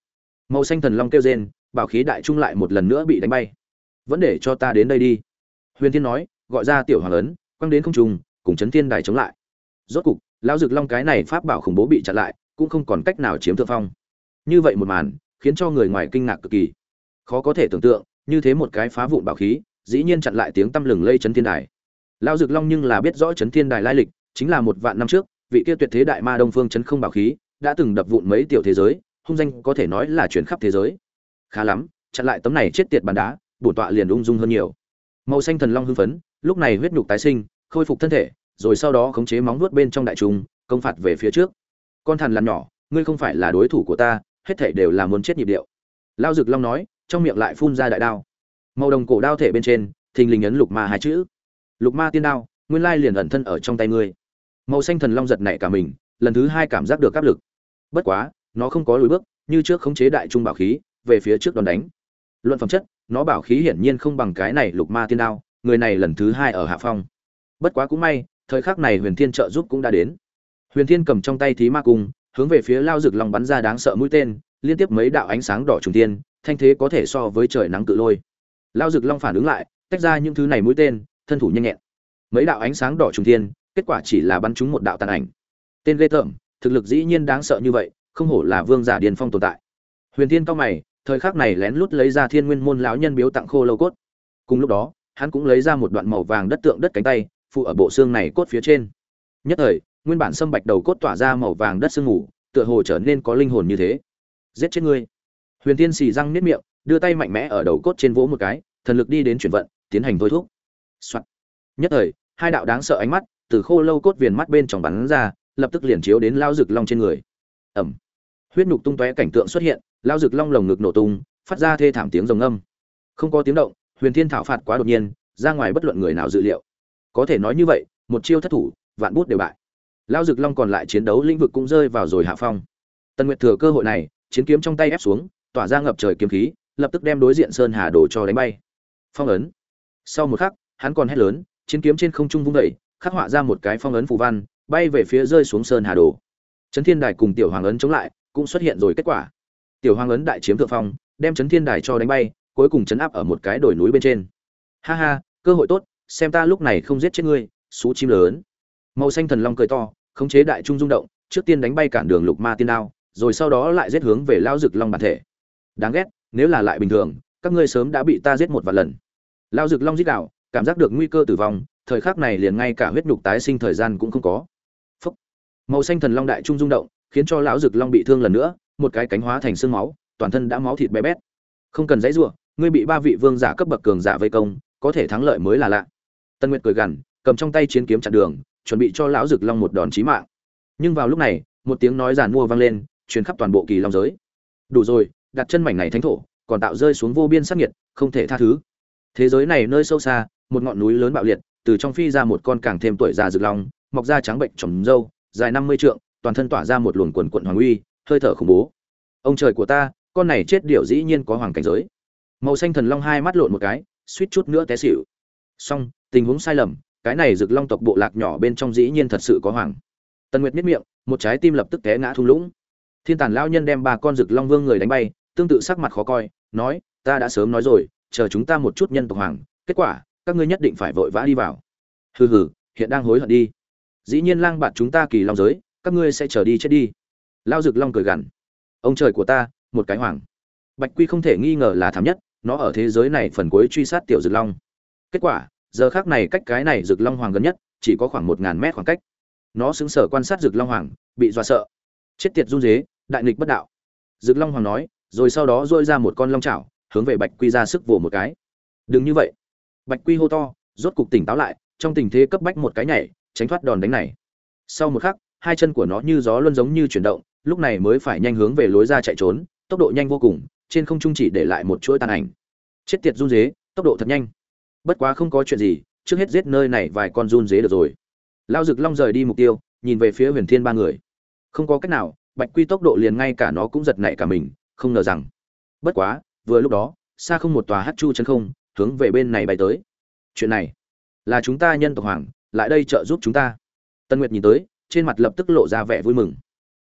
S1: Màu xanh thần long kêu rên, bảo khí đại trung lại một lần nữa bị đánh bay. Vẫn để cho ta đến đây đi. Huyền thiên nói, gọi ra tiểu hoàng ấn, quăng đến không trùng cùng chấn thiên đài chống lại. Rốt cục, lão dực long cái này pháp bảo khủng bố bị chặn lại, cũng không còn cách nào chiếm thượng phong. Như vậy một màn, khiến cho người ngoài kinh ngạc cực kỳ. Khó có thể tưởng tượng, như thế một cái phá vụn bảo khí, dĩ nhiên chặn lại tiếng tăm lừng lây chấn thiên đài. Lão dực long nhưng là biết rõ chấn thiên đài lai lịch, chính là một vạn năm trước, vị kia tuyệt thế đại ma đông phương chấn không bảo khí đã từng đập vụn mấy tiểu thế giới, hung danh có thể nói là chuyển khắp thế giới. Khá lắm, chặn lại tấm này chết tiệt bàn đá, bổn tọa liền ung dung hơn nhiều. Màu xanh thần long hưng phấn, lúc này huyết nhục tái sinh, khôi phục thân thể, rồi sau đó khống chế móng vuốt bên trong đại trung công phạt về phía trước. Con thằn lằn nhỏ, ngươi không phải là đối thủ của ta, hết thảy đều là muốn chết nhịp điệu. Lao dực long nói, trong miệng lại phun ra đại đao. Màu đồng cổ đao thể bên trên, thình lình ấn lục ma hai chữ. Lục ma tiên đao, nguyên lai liền ẩn thân ở trong tay ngươi. Màu xanh thần long giật nảy cả mình, lần thứ hai cảm giác được áp lực bất quá, nó không có lùi bước, như trước khống chế đại trung bảo khí, về phía trước đòn đánh. Luận phẩm chất, nó bảo khí hiển nhiên không bằng cái này lục ma tiên đao, người này lần thứ hai ở hạ phong. Bất quá cũng may, thời khắc này huyền thiên trợ giúp cũng đã đến. Huyền thiên cầm trong tay thí ma cung, hướng về phía lao rực long bắn ra đáng sợ mũi tên, liên tiếp mấy đạo ánh sáng đỏ trùng tiên, thanh thế có thể so với trời nắng cự lôi. Lao rực long phản ứng lại, tách ra những thứ này mũi tên, thân thủ nhanh nhẹn. Mấy đạo ánh sáng đỏ trùng tiên, kết quả chỉ là bắn trúng một đạo tàn ảnh. Tên ghê tởm thực lực dĩ nhiên đáng sợ như vậy, không hổ là vương giả điền phong tồn tại. Huyền thiên cao mày, thời khắc này lén lút lấy ra thiên nguyên môn lão nhân biếu tặng khô lâu cốt. Cùng lúc đó, hắn cũng lấy ra một đoạn màu vàng đất tượng đất cánh tay, phụ ở bộ xương này cốt phía trên. Nhất thời, nguyên bản sâm bạch đầu cốt tỏa ra màu vàng đất sương ngủ tựa hồ trở nên có linh hồn như thế. Giết chết ngươi. Huyền thiên xì răng nếp miệng, đưa tay mạnh mẽ ở đầu cốt trên vỗ một cái, thần lực đi đến chuyển vận, tiến hành thôi thúc. Soạn. nhất thời, hai đạo đáng sợ ánh mắt từ khô lâu cốt viền mắt bên trong bắn ra lập tức liền chiếu đến lao rực long trên người. Ẩm. Huyết nhục tung tóe cảnh tượng xuất hiện, lao rực long lồng ngực nổ tung, phát ra thê thảm tiếng rồng âm không có tiếng động, huyền thiên thảo phạt quá đột nhiên, ra ngoài bất luận người nào dự liệu. Có thể nói như vậy, một chiêu thất thủ, vạn bút đều bại. Lao rực long còn lại chiến đấu lĩnh vực cũng rơi vào rồi hạ phong. Tần nguyệt thừa cơ hội này, chiến kiếm trong tay ép xuống, tỏa ra ngập trời kiếm khí, lập tức đem đối diện sơn hà đổ cho đánh bay. Phong ấn. Sau một khắc, hắn còn hét lớn, chiến kiếm trên không trung vung đẩy khắc họa ra một cái phong ấn phù văn bay về phía rơi xuống sơn hà đồ. Trấn thiên đài cùng tiểu hoàng ấn chống lại, cũng xuất hiện rồi kết quả. Tiểu hoàng ấn đại chiếm thượng phong, đem trấn thiên đài cho đánh bay, cuối cùng chấn áp ở một cái đồi núi bên trên. Ha ha, cơ hội tốt, xem ta lúc này không giết chết ngươi, xú chim lớn. Màu xanh thần long cười to, khống chế đại trung rung động, trước tiên đánh bay cản đường lục ma tiên đao, rồi sau đó lại giết hướng về lao rực long bản thể. Đáng ghét, nếu là lại bình thường, các ngươi sớm đã bị ta giết một vài lần. Lao rực long giết đạo cảm giác được nguy cơ tử vong, thời khắc này liền ngay cả huyết nhục tái sinh thời gian cũng không có màu xanh thần long đại trung rung động, khiến cho lão rực long bị thương lần nữa, một cái cánh hóa thành xương máu, toàn thân đã máu thịt bé bét. Không cần dãy rủa, ngươi bị ba vị vương giả cấp bậc cường giả vây công, có thể thắng lợi mới là lạ. Tân nguyệt cười gằn, cầm trong tay chiến kiếm chặn đường, chuẩn bị cho lão rực long một đòn chí mạng. Nhưng vào lúc này, một tiếng nói giàn mua vang lên, truyền khắp toàn bộ kỳ long giới. Đủ rồi, đặt chân mảnh này thánh thổ, còn tạo rơi xuống vô biên sát nhiệt không thể tha thứ. Thế giới này nơi sâu xa, một ngọn núi lớn bạo liệt, từ trong phi ra một con càng thêm tuổi già rực long, mọc ra trắng bệnh trồng râu dài năm mươi trượng, toàn thân tỏa ra một luồng quần quận hoàng uy, hơi thở khủng bố. Ông trời của ta, con này chết điệu dĩ nhiên có hoàng cảnh giới. Màu xanh thần long hai mắt lộn một cái, suýt chút nữa té xỉu. Song tình huống sai lầm, cái này rực long tộc bộ lạc nhỏ bên trong dĩ nhiên thật sự có hoàng. Tần nguyệt miết miệng, một trái tim lập tức té ngã thung lũng. Thiên tàn lão nhân đem ba con rực long vương người đánh bay, tương tự sắc mặt khó coi, nói, ta đã sớm nói rồi, chờ chúng ta một chút nhân tộc hoàng, kết quả, các ngươi nhất định phải vội vã đi vào. Hừ hừ, hiện đang hối hận đi dĩ nhiên lang bạn chúng ta kỳ long giới, các ngươi sẽ trở đi chết đi. Lao rực long cười gằn. Ông trời của ta, một cái hoàng. Bạch quy không thể nghi ngờ là thảm nhất, nó ở thế giới này phần cuối truy sát tiểu rực long. Kết quả, giờ khác này cách cái này rực long hoàng gần nhất, chỉ có khoảng một ngàn mét khoảng cách. Nó xứng sở quan sát rực long hoàng, bị dọa sợ. Chết tiệt run dế đại nghịch bất đạo. Rực long hoàng nói, rồi sau đó dôi ra một con long chảo, hướng về bạch quy ra sức vồ một cái. Đừng như vậy. Bạch quy hô to, rốt cục tỉnh táo lại, trong tình thế cấp bách một cái nhảy tránh thoát đòn đánh này. Sau một khắc, hai chân của nó như gió luân giống như chuyển động, lúc này mới phải nhanh hướng về lối ra chạy trốn, tốc độ nhanh vô cùng, trên không trung chỉ để lại một chuỗi tàn ảnh. Chết tiệt run dế tốc độ thật nhanh. Bất quá không có chuyện gì, trước hết giết nơi này vài con run dế được rồi. Lao rực long rời đi mục tiêu, nhìn về phía huyền thiên ba người. Không có cách nào, bạch quy tốc độ liền ngay cả nó cũng giật nảy cả mình, không ngờ rằng. Bất quá, vừa lúc đó, xa không một tòa hát chu chân không, hướng về bên này bay tới. Chuyện này là chúng ta nhân tộc hoàng lại đây trợ giúp chúng ta. Tân nguyệt nhìn tới, trên mặt lập tức lộ ra vẻ vui mừng.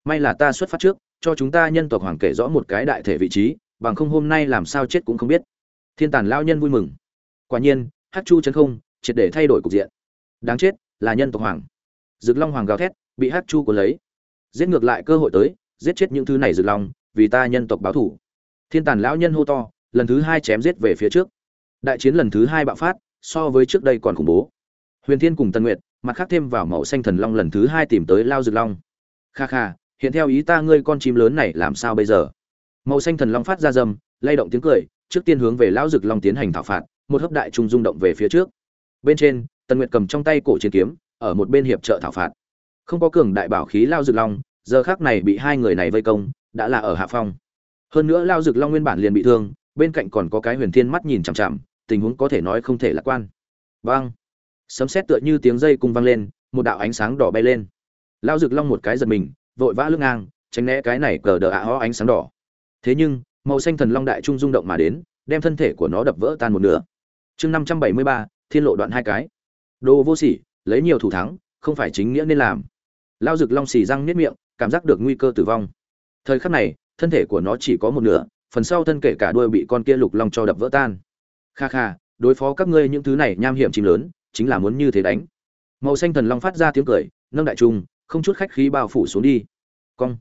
S1: May là ta xuất phát trước, cho chúng ta nhân tộc hoàng kể rõ một cái đại thể vị trí, bằng không hôm nay làm sao chết cũng không biết. Thiên tàn lao nhân vui mừng. Quả nhiên hát chu chân không, triệt để thay đổi cục diện. Đáng chết, là nhân tộc hoàng. Dực long hoàng gào thét, bị hát chu của lấy. Giết ngược lại cơ hội tới, giết chết những thứ này Dực long, vì ta nhân tộc báo thủ. Thiên tàn lão nhân hô to, lần thứ hai chém giết về phía trước. Đại chiến lần thứ hai bạo phát, so với trước đây còn khủng bố huyền thiên cùng tân nguyệt, mặt khác thêm vào màu xanh thần long lần thứ hai tìm tới lao dược long. Kha kha, hiện theo ý ta ngươi con chim lớn này làm sao bây giờ? Màu xanh thần long phát ra dầm lay động tiếng cười, trước tiên hướng về lão Dực long tiến hành thảo phạt, một hấp đại trung rung động về phía trước. Bên trên, tần nguyệt cầm trong tay cổ chiến kiếm, ở một bên hiệp trợ thảo phạt. Không có cường đại bảo khí lao Dực long, giờ khác này bị hai người này vây công, đã là ở hạ phong. Hơn nữa lao Dực long nguyên bản liền bị thương, bên cạnh còn có cái huyền thiên mắt nhìn chằm chằm, tình huống có thể nói không thể lạc quan. Vâng sấm sét tựa như tiếng dây cung vang lên, một đạo ánh sáng đỏ bay lên. Lao rực long một cái giật mình, vội vã lưng ngang, tránh né cái này cờ đờ ạ ho ánh sáng đỏ. Thế nhưng, màu xanh thần long đại trung rung động mà đến, đem thân thể của nó đập vỡ tan một nửa. Chương năm trăm bảy mươi ba, thiên lộ đoạn hai cái. Đồ vô sỉ, lấy nhiều thủ thắng, không phải chính nghĩa nên làm. Lao rực long xì răng nếp miệng, cảm giác được nguy cơ tử vong. Thời khắc này, thân thể của nó chỉ có một nửa, phần sau thân kể cả đuôi bị con kia lục long cho đập vỡ tan. Kha kha, đối phó các ngươi những thứ này nham hiểm chim lớn chính là muốn như thế đánh. Màu xanh thần long phát ra tiếng cười, nâng đại trung, không chút khách khí bao phủ xuống đi. Cong.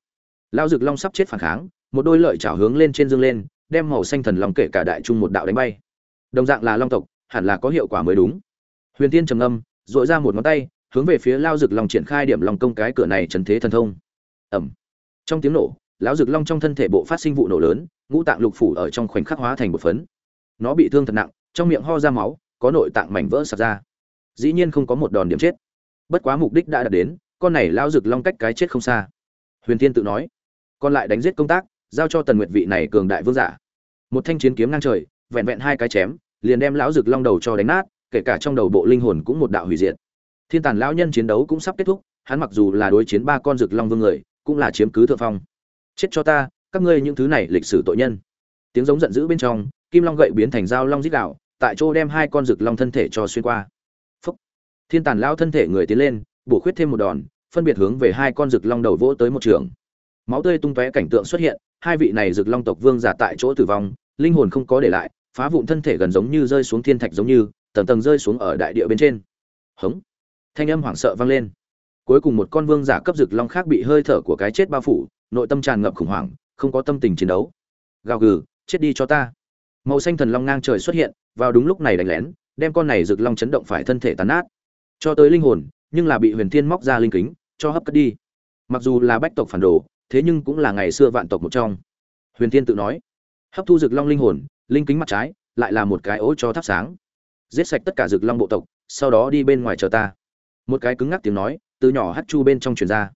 S1: Lao rực long sắp chết phản kháng, một đôi lợi chảo hướng lên trên dương lên, đem màu xanh thần long kể cả đại trung một đạo đánh bay. Đồng dạng là long tộc, hẳn là có hiệu quả mới đúng. Huyền tiên trầm âm dội ra một ngón tay, hướng về phía lao rực long triển khai điểm lòng công cái cửa này trần thế thần thông. Ẩm. Trong tiếng nổ, lão rực long trong thân thể bộ phát sinh vụ nổ lớn, ngũ tạng lục phủ ở trong khoảnh khắc hóa thành một phấn. Nó bị thương thật nặng, trong miệng ho ra máu, có nội tạng mảnh vỡ sạt ra dĩ nhiên không có một đòn điểm chết. Bất quá mục đích đã đạt đến, con này lao rực long cách cái chết không xa. Huyền thiên tự nói, còn lại đánh giết công tác, giao cho tần nguyệt vị này cường đại vương giả. Một thanh chiến kiếm ngang trời, vẹn vẹn hai cái chém, liền đem lão rực long đầu cho đánh nát, kể cả trong đầu bộ linh hồn cũng một đạo hủy diệt. Thiên tàn lão nhân chiến đấu cũng sắp kết thúc, hắn mặc dù là đối chiến ba con rực long vương người, cũng là chiếm cứ thượng phong. Chết cho ta, các ngươi những thứ này lịch sử tội nhân. Tiếng giống giận dữ bên trong, kim long gậy biến thành dao long giết đạo tại chỗ đem hai con rực long thân thể cho xuyên qua thiên tàn lao thân thể người tiến lên, bổ khuyết thêm một đòn, phân biệt hướng về hai con rực long đầu vỗ tới một trường. Máu tươi tung tóe cảnh tượng xuất hiện, hai vị này rực long tộc vương giả tại chỗ tử vong, linh hồn không có để lại, phá vụn thân thể gần giống như rơi xuống thiên thạch giống như, tầng tầng rơi xuống ở đại địa bên trên. Hống! Thanh âm hoảng sợ vang lên. Cuối cùng một con vương giả cấp rực long khác bị hơi thở của cái chết bao phủ, nội tâm tràn ngập khủng hoảng, không có tâm tình chiến đấu. Gào gừ, chết đi cho ta. Màu xanh thần long ngang trời xuất hiện, vào đúng lúc này đánh lén, đem con này rực long chấn động phải thân thể tàn nát cho tới linh hồn, nhưng là bị huyền thiên móc ra linh kính, cho hấp cất đi. Mặc dù là bách tộc phản đồ, thế nhưng cũng là ngày xưa vạn tộc một trong. Huyền thiên tự nói, hấp thu rực long linh hồn, linh kính mặt trái, lại là một cái ố cho thắp sáng. Giết sạch tất cả rực long bộ tộc, sau đó đi bên ngoài chờ ta. Một cái cứng ngắc tiếng nói, từ nhỏ hát chu bên trong truyền ra.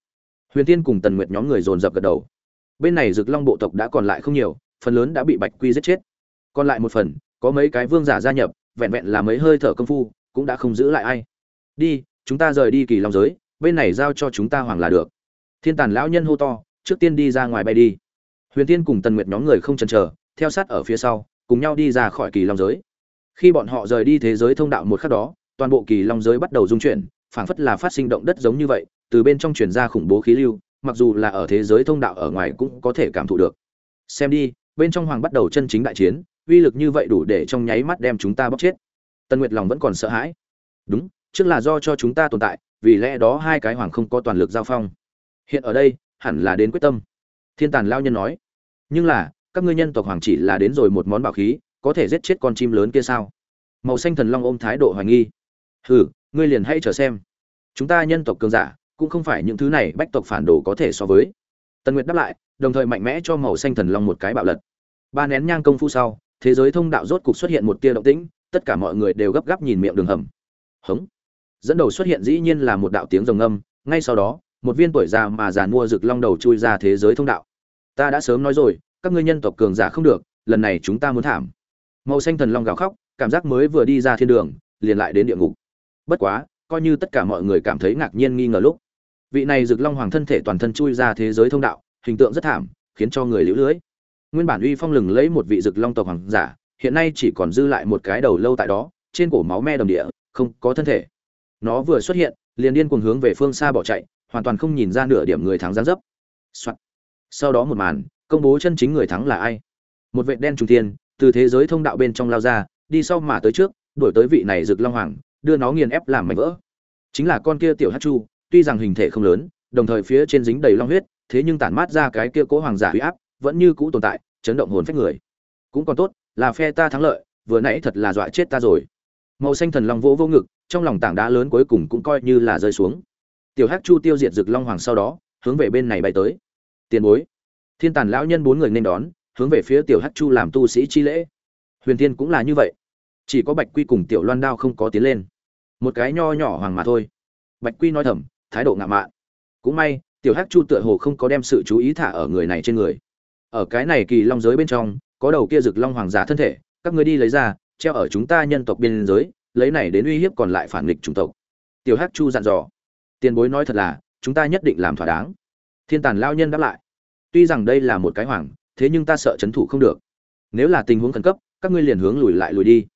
S1: Huyền Thiên cùng tần nguyệt nhóm người dồn dập gật đầu. Bên này rực long bộ tộc đã còn lại không nhiều, phần lớn đã bị bạch quy giết chết. Còn lại một phần, có mấy cái vương giả gia nhập, vẹn vẹn là mấy hơi thở công phu, cũng đã không giữ lại ai đi, chúng ta rời đi kỳ long giới, bên này giao cho chúng ta hoàng là được. Thiên tàn lão nhân hô to, trước tiên đi ra ngoài bay đi. Huyền tiên cùng tần nguyệt nhóm người không chần chờ, theo sát ở phía sau, cùng nhau đi ra khỏi kỳ long giới. Khi bọn họ rời đi thế giới thông đạo một khắc đó, toàn bộ kỳ long giới bắt đầu rung chuyển, phảng phất là phát sinh động đất giống như vậy, từ bên trong truyền ra khủng bố khí lưu, mặc dù là ở thế giới thông đạo ở ngoài cũng có thể cảm thụ được. Xem đi, bên trong hoàng bắt đầu chân chính đại chiến, uy lực như vậy đủ để trong nháy mắt đem chúng ta bóc chết. Tân nguyệt lòng vẫn còn sợ hãi. Đúng trước là do cho chúng ta tồn tại, vì lẽ đó hai cái hoàng không có toàn lực giao phong. Hiện ở đây, hẳn là đến quyết tâm. Thiên tàn lao nhân nói. Nhưng là, các ngươi nhân tộc hoàng chỉ là đến rồi một món bảo khí, có thể giết chết con chim lớn kia sao? Màu xanh thần long ôm thái độ hoài nghi. Hừ, ngươi liền hãy chờ xem. Chúng ta nhân tộc cường giả, cũng không phải những thứ này bách tộc phản đồ có thể so với. Tần nguyệt đáp lại, đồng thời mạnh mẽ cho màu xanh thần long một cái bạo lật. Ba nén nhang công phu sau, thế giới thông đạo rốt cục xuất hiện một tia động tĩnh, tất cả mọi người đều gấp gáp nhìn miệng đường hầm. Hống dẫn đầu xuất hiện dĩ nhiên là một đạo tiếng rồng âm, ngay sau đó, một viên tuổi già mà già mua rực long đầu chui ra thế giới thông đạo. Ta đã sớm nói rồi, các ngươi nhân tộc cường giả không được, lần này chúng ta muốn thảm. Màu xanh thần long gào khóc, cảm giác mới vừa đi ra thiên đường, liền lại đến địa ngục. Bất quá, coi như tất cả mọi người cảm thấy ngạc nhiên nghi ngờ lúc, vị này rực long hoàng thân thể toàn thân chui ra thế giới thông đạo, hình tượng rất thảm, khiến cho người liễu lưới. Nguyên bản uy phong lừng lấy một vị rực long tộc hoàng giả, hiện nay chỉ còn dư lại một cái đầu lâu tại đó, trên cổ máu me đồng địa, không có thân thể nó vừa xuất hiện, liền điên cuồng hướng về phương xa bỏ chạy, hoàn toàn không nhìn ra nửa điểm người thắng gián dấp. Sau đó một màn, công bố chân chính người thắng là ai? Một vệ đen trung tiên từ thế giới thông đạo bên trong lao ra, đi sau mà tới trước, đuổi tới vị này rực long hoàng, đưa nó nghiền ép làm mảnh vỡ. Chính là con kia tiểu hát chu, tuy rằng hình thể không lớn, đồng thời phía trên dính đầy long huyết, thế nhưng tản mát ra cái kia cố hoàng giả huy áp, vẫn như cũ tồn tại, chấn động hồn phách người. Cũng còn tốt, là phe ta thắng lợi, vừa nãy thật là dọa chết ta rồi. Màu xanh thần long vỗ vô ngực trong lòng tảng đá lớn cuối cùng cũng coi như là rơi xuống. Tiểu hắc chu tiêu diệt rực long hoàng sau đó, hướng về bên này bay tới. Tiền bối. Thiên tàn lão nhân bốn người nên đón, hướng về phía tiểu hắc chu làm tu sĩ chi lễ. Huyền thiên cũng là như vậy. Chỉ có bạch quy cùng tiểu loan đao không có tiến lên. Một cái nho nhỏ hoàng mà thôi. Bạch quy nói thầm, thái độ ngạo mạn. Cũng may, tiểu hắc chu tựa hồ không có đem sự chú ý thả ở người này trên người. Ở cái này kỳ long giới bên trong, có đầu kia rực long hoàng giả thân thể, các ngươi đi lấy ra, treo ở chúng ta nhân tộc biên giới lấy này đến uy hiếp còn lại phản nghịch chủng tộc. Tiểu hắc chu dặn dò. Tiền bối nói thật là, chúng ta nhất định làm thỏa đáng. Thiên tàn lao nhân đáp lại. Tuy rằng đây là một cái hoàng, thế nhưng ta sợ chấn thủ không được. Nếu là tình huống khẩn cấp, các ngươi liền hướng lùi lại lùi đi.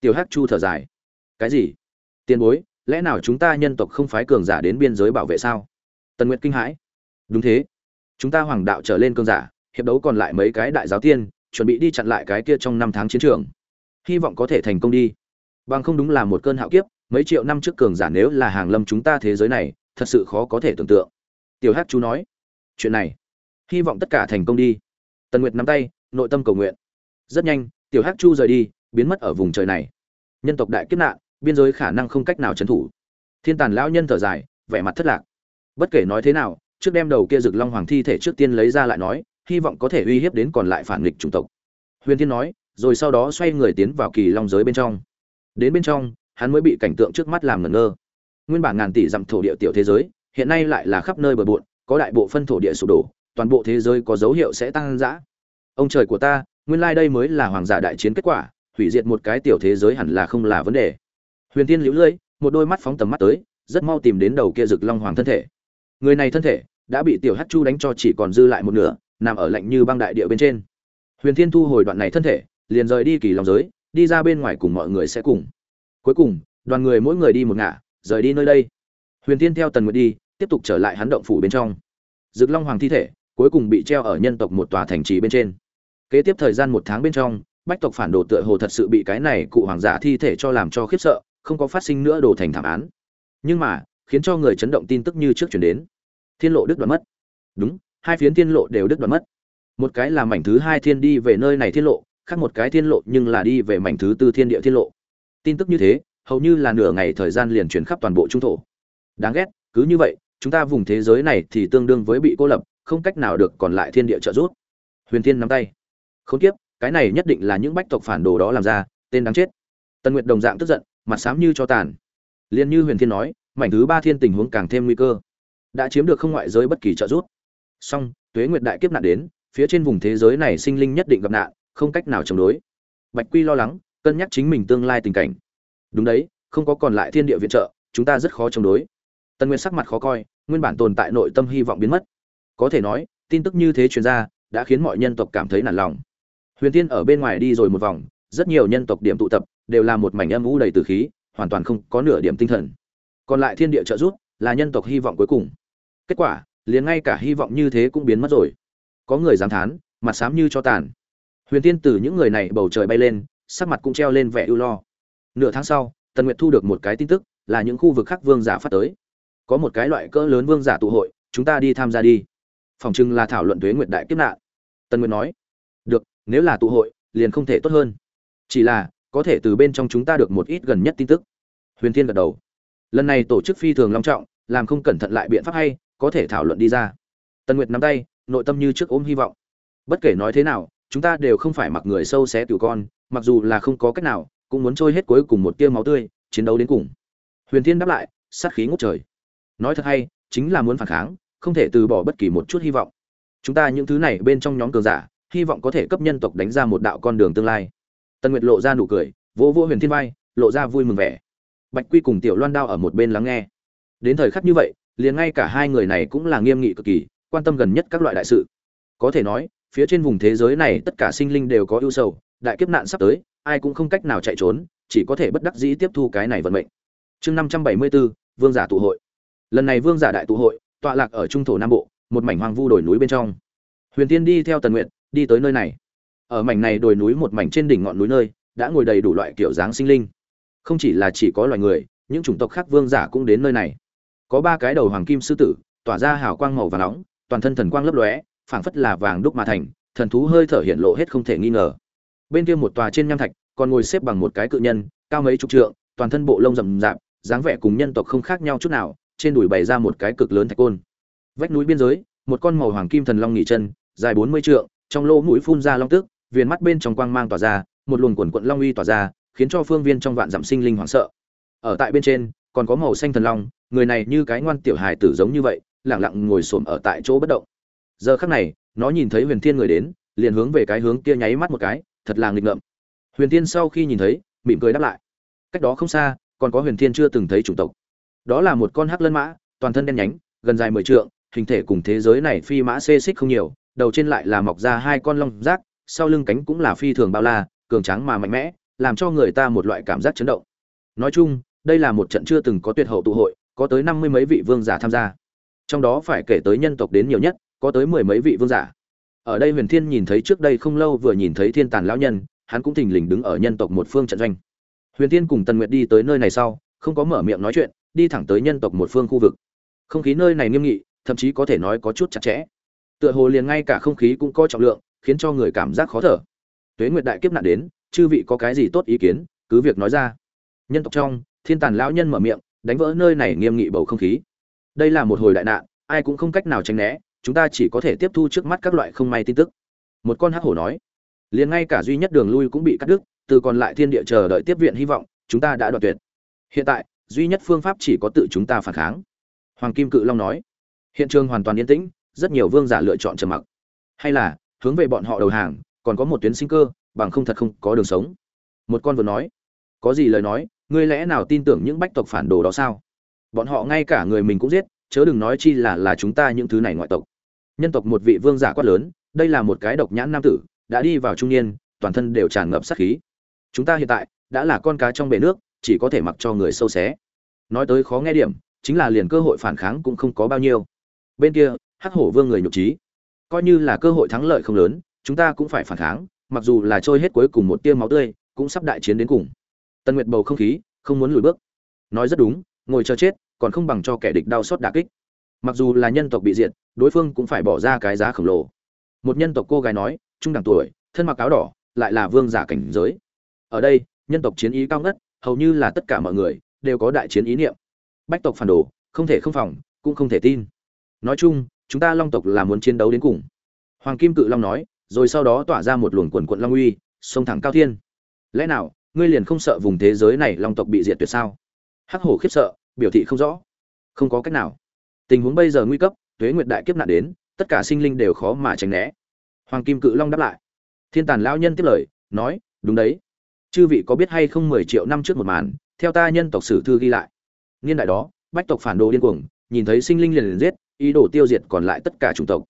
S1: Tiểu hắc chu thở dài. Cái gì? Tiền bối, lẽ nào chúng ta nhân tộc không phái cường giả đến biên giới bảo vệ sao? Tần nguyệt kinh hãi. Đúng thế. Chúng ta hoàng đạo trở lên cường giả, hiệp đấu còn lại mấy cái đại giáo tiên, chuẩn bị đi chặn lại cái kia trong năm tháng chiến trường. Hy vọng có thể thành công đi bằng không đúng là một cơn hạo kiếp, mấy triệu năm trước cường giả nếu là hàng lâm chúng ta thế giới này, thật sự khó có thể tưởng tượng. Tiểu hát chú nói, chuyện này, hy vọng tất cả thành công đi. Tần nguyệt nắm tay, nội tâm cầu nguyện. Rất nhanh, tiểu hát chu rời đi, biến mất ở vùng trời này. Nhân tộc đại kiếp nạn, biên giới khả năng không cách nào trấn thủ. Thiên tàn lão nhân thở dài, vẻ mặt thất lạc. Bất kể nói thế nào, trước đem đầu kia rực long hoàng thi thể trước tiên lấy ra lại nói, hy vọng có thể uy hiếp đến còn lại phản nghịch chủng tộc. Huyền thiên nói, rồi sau đó xoay người tiến vào kỳ long giới bên trong đến bên trong, hắn mới bị cảnh tượng trước mắt làm ngẩn ngơ. Nguyên bản ngàn tỷ dặm thổ địa tiểu thế giới, hiện nay lại là khắp nơi bờ bộn, có đại bộ phân thổ địa sụp đổ, toàn bộ thế giới có dấu hiệu sẽ tăng dã. Ông trời của ta, nguyên lai đây mới là hoàng giả đại chiến kết quả, hủy diệt một cái tiểu thế giới hẳn là không là vấn đề. Huyền tiên liễu lưỡi một đôi mắt phóng tầm mắt tới, rất mau tìm đến đầu kia rực long hoàng thân thể. Người này thân thể đã bị tiểu hắc chu đánh cho chỉ còn dư lại một nửa, nằm ở lạnh như băng đại địa bên trên. Huyền thiên thu hồi đoạn này thân thể, liền rời đi kỳ lòng giới đi ra bên ngoài cùng mọi người sẽ cùng. Cuối cùng, đoàn người mỗi người đi một ngả, rời đi nơi đây. Huyền thiên theo tần nguyệt đi, tiếp tục trở lại hắn động phủ bên trong. Dực long hoàng thi thể, cuối cùng bị treo ở nhân tộc một tòa thành trì bên trên. Kế tiếp thời gian một tháng bên trong, bách tộc phản đồ tựa hồ thật sự bị cái này cụ hoàng giả thi thể cho làm cho khiếp sợ, không có phát sinh nữa đồ thành thảm án. Nhưng mà, khiến cho người chấn động tin tức như trước chuyển đến. Thiên lộ đứt đoạn mất. Đúng, hai phiến thiên lộ đều đứt đoạn mất. Một cái là mảnh thứ hai thiên đi về nơi này thiên lộ khác một cái thiên lộ nhưng là đi về mảnh thứ tư thiên địa thiên lộ. Tin tức như thế, hầu như là nửa ngày thời gian liền chuyển khắp toàn bộ trung thổ. Đáng ghét, cứ như vậy, chúng ta vùng thế giới này thì tương đương với bị cô lập, không cách nào được còn lại thiên địa trợ giúp. Huyền thiên nắm tay. Không tiếp cái này nhất định là những bách tộc phản đồ đó làm ra, tên đáng chết. Tân nguyệt đồng dạng tức giận, mặt xám như cho tàn. Liền như huyền thiên nói, mảnh thứ ba thiên tình huống càng thêm nguy cơ. Đã chiếm được không ngoại giới bất kỳ trợ giúp. Song tuế nguyệt đại kiếp nạn đến, phía trên vùng thế giới này sinh linh nhất định gặp nạn không cách nào chống đối. Bạch quy lo lắng, cân nhắc chính mình tương lai tình cảnh. Đúng đấy, không có còn lại thiên địa viện trợ, chúng ta rất khó chống đối. Tân nguyên sắc mặt khó coi, nguyên bản tồn tại nội tâm hy vọng biến mất. Có thể nói, tin tức như thế truyền ra, đã khiến mọi nhân tộc cảm thấy nản lòng. Huyền tiên ở bên ngoài đi rồi một vòng, rất nhiều nhân tộc điểm tụ tập, đều là một mảnh âm u đầy từ khí, hoàn toàn không có nửa điểm tinh thần. Còn lại thiên địa trợ giúp, là nhân tộc hy vọng cuối cùng. Kết quả, liền ngay cả hy vọng như thế cũng biến mất rồi. Có người dám thán, mặt xám như cho tàn huyền tiên từ những người này bầu trời bay lên, sắc mặt cũng treo lên vẻ ưu lo. Nửa tháng sau, tần nguyệt thu được một cái tin tức, là những khu vực khác vương giả phát tới. Có một cái loại cỡ lớn vương giả tụ hội, chúng ta đi tham gia đi. Phòng trưng là thảo luận thuế nguyệt đại kiếp nạn. Tần nguyệt nói, được, nếu là tụ hội, liền không thể tốt hơn. Chỉ là, có thể từ bên trong chúng ta được một ít gần nhất tin tức. Huyền thiên gật đầu. Lần này tổ chức phi thường long trọng, làm không cẩn thận lại biện pháp hay, có thể thảo luận đi ra. Tần nguyệt nắm tay, nội tâm như trước ôm hy vọng. Bất kể nói thế nào chúng ta đều không phải mặc người sâu xé tiểu con, mặc dù là không có cách nào, cũng muốn trôi hết cuối cùng một tia máu tươi, chiến đấu đến cùng. Huyền thiên đáp lại, sát khí ngút trời. Nói thật hay, chính là muốn phản kháng, không thể từ bỏ bất kỳ một chút hy vọng. Chúng ta những thứ này bên trong nhóm cường giả, hy vọng có thể cấp nhân tộc đánh ra một đạo con đường tương lai. Tân nguyệt lộ ra nụ cười, vỗ vỗ huyền thiên vai, lộ ra vui mừng vẻ. Bạch quy cùng tiểu loan đao ở một bên lắng nghe. Đến thời khắc như vậy, liền ngay cả hai người này cũng là nghiêm nghị cực kỳ, quan tâm gần nhất các loại đại sự. Có thể nói phía trên vùng thế giới này tất cả sinh linh đều có ưu sầu, đại kiếp nạn sắp tới, ai cũng không cách nào chạy trốn, chỉ có thể bất đắc dĩ tiếp thu cái này vận mệnh. Chương năm trăm bảy mươi bốn vương giả tụ hội. Lần này vương giả đại tụ hội, tọa lạc ở trung thổ nam bộ, một mảnh hoang vu đồi núi bên trong. Huyền tiên đi theo tần nguyện đi tới nơi này. Ở mảnh này đồi núi một mảnh trên đỉnh ngọn núi nơi, đã ngồi đầy đủ loại kiểu dáng sinh linh. Không chỉ là chỉ có loài người, những chủng tộc khác vương giả cũng đến nơi này. Có ba cái đầu hoàng kim sư tử, tỏa ra hào quang màu và nóng, toàn thân thần quang lấp lóe phảng phất là vàng đúc mà thành, thần thú hơi thở hiện lộ hết không thể nghi ngờ. Bên kia một tòa trên nham thạch, còn ngồi xếp bằng một cái cự nhân, cao mấy chục trượng, toàn thân bộ lông rậm rạp, dáng vẻ cùng nhân tộc không khác nhau chút nào, trên đùi bày ra một cái cực lớn thạch côn. Vách núi biên giới, một con màu hoàng kim thần long nghỉ chân, dài bốn mươi trượng, trong lỗ mũi phun ra long tức viền mắt bên trong quang mang tỏa ra, một luồng quần quần long uy tỏa ra, khiến cho phương viên trong vạn dặm sinh linh hoảng sợ. Ở tại bên trên, còn có màu xanh thần long, người này như cái ngoan tiểu hài tử giống như vậy, lặng lặng ngồi xổm ở tại chỗ bất động giờ khắc này, nó nhìn thấy huyền thiên người đến, liền hướng về cái hướng kia nháy mắt một cái, thật là nghịch ngợm. Huyền thiên sau khi nhìn thấy, mỉm cười đáp lại. Cách đó không xa, còn có huyền thiên chưa từng thấy chủng tộc. Đó là một con hắc lân mã, toàn thân đen nhánh, gần dài mười trượng, hình thể cùng thế giới này phi mã xê xích không nhiều, đầu trên lại là mọc ra hai con long rác, sau lưng cánh cũng là phi thường bao la, cường tráng mà mạnh mẽ, làm cho người ta một loại cảm giác chấn động. Nói chung, đây là một trận chưa từng có tuyệt hậu tụ hội, có tới năm mươi mấy vị vương giả tham gia. Trong đó phải kể tới nhân tộc đến nhiều nhất có tới mười mấy vị vương giả. Ở đây huyền thiên nhìn thấy trước đây không lâu vừa nhìn thấy thiên tàn lão nhân, hắn cũng thình lình đứng ở nhân tộc một phương trận doanh. Huyền thiên cùng tần nguyệt đi tới nơi này sau, không có mở miệng nói chuyện, đi thẳng tới nhân tộc một phương khu vực. Không khí nơi này nghiêm nghị, thậm chí có thể nói có chút chặt chẽ. Tựa hồ liền ngay cả không khí cũng có trọng lượng, khiến cho người cảm giác khó thở. Tuế nguyệt đại kiếp nạn đến, chư vị có cái gì tốt ý kiến, cứ việc nói ra. Nhân tộc trong, thiên tàn lão nhân mở miệng, đánh vỡ nơi này nghiêm nghị bầu không khí. Đây là một hồi đại nạn, ai cũng không cách nào tránh né chúng ta chỉ có thể tiếp thu trước mắt các loại không may tin tức. Một con hắc hổ nói, liền ngay cả duy nhất đường lui cũng bị cắt đứt, từ còn lại thiên địa chờ đợi tiếp viện hy vọng, chúng ta đã đoạt tuyệt. Hiện tại, duy nhất phương pháp chỉ có tự chúng ta phản kháng. Hoàng kim cự long nói, hiện trường hoàn toàn yên tĩnh, rất nhiều vương giả lựa chọn trầm mặc. Hay là, hướng về bọn họ đầu hàng, còn có một tuyến sinh cơ, bằng không thật không có đường sống. Một con vừa nói, có gì lời nói, ngươi lẽ nào tin tưởng những bách tộc phản đồ đó sao? Bọn họ ngay cả người mình cũng giết, chớ đừng nói chi là là chúng ta những thứ này ngoại tộc nhân tộc một vị vương giả quát lớn, đây là một cái độc nhãn nam tử, đã đi vào trung niên, toàn thân đều tràn ngập sát khí. Chúng ta hiện tại, đã là con cá trong bể nước, chỉ có thể mặc cho người sâu xé. Nói tới khó nghe điểm, chính là liền cơ hội phản kháng cũng không có bao nhiêu. Bên kia, hắc hổ vương người nhục trí. Coi như là cơ hội thắng lợi không lớn, chúng ta cũng phải phản kháng, mặc dù là trôi hết cuối cùng một tia máu tươi, cũng sắp đại chiến đến cùng. Tân nguyệt bầu không khí, không muốn lùi bước. Nói rất đúng, ngồi chờ chết, còn không bằng cho kẻ địch đau xót đả kích mặc dù là nhân tộc bị diệt, đối phương cũng phải bỏ ra cái giá khổng lồ. Một nhân tộc cô gái nói, trung đẳng tuổi, thân mặc áo đỏ, lại là vương giả cảnh giới. Ở đây, nhân tộc chiến ý cao ngất, hầu như là tất cả mọi người đều có đại chiến ý niệm. Bách tộc phản đồ, không thể không phòng, cũng không thể tin. Nói chung, chúng ta long tộc là muốn chiến đấu đến cùng. Hoàng kim cự long nói, rồi sau đó tỏa ra một luồng quần quận long uy sông thẳng cao thiên. Lẽ nào, ngươi liền không sợ vùng thế giới này long tộc bị diệt tuyệt sao? Hắc hổ khiếp sợ, biểu thị không rõ. Không có cách nào tình huống bây giờ nguy cấp, tuế nguyệt đại kiếp nạn đến, tất cả sinh linh đều khó mà tránh né. Hoàng kim cự long đáp lại. Thiên tàn lão nhân tiếp lời, nói, đúng đấy. Chư vị có biết hay không mười triệu năm trước một màn, theo ta nhân tộc sử thư ghi lại. Niên đại đó, bách tộc phản đồ điên cuồng, nhìn thấy sinh linh liền liền giết, ý đồ tiêu diệt còn lại tất cả chủng tộc.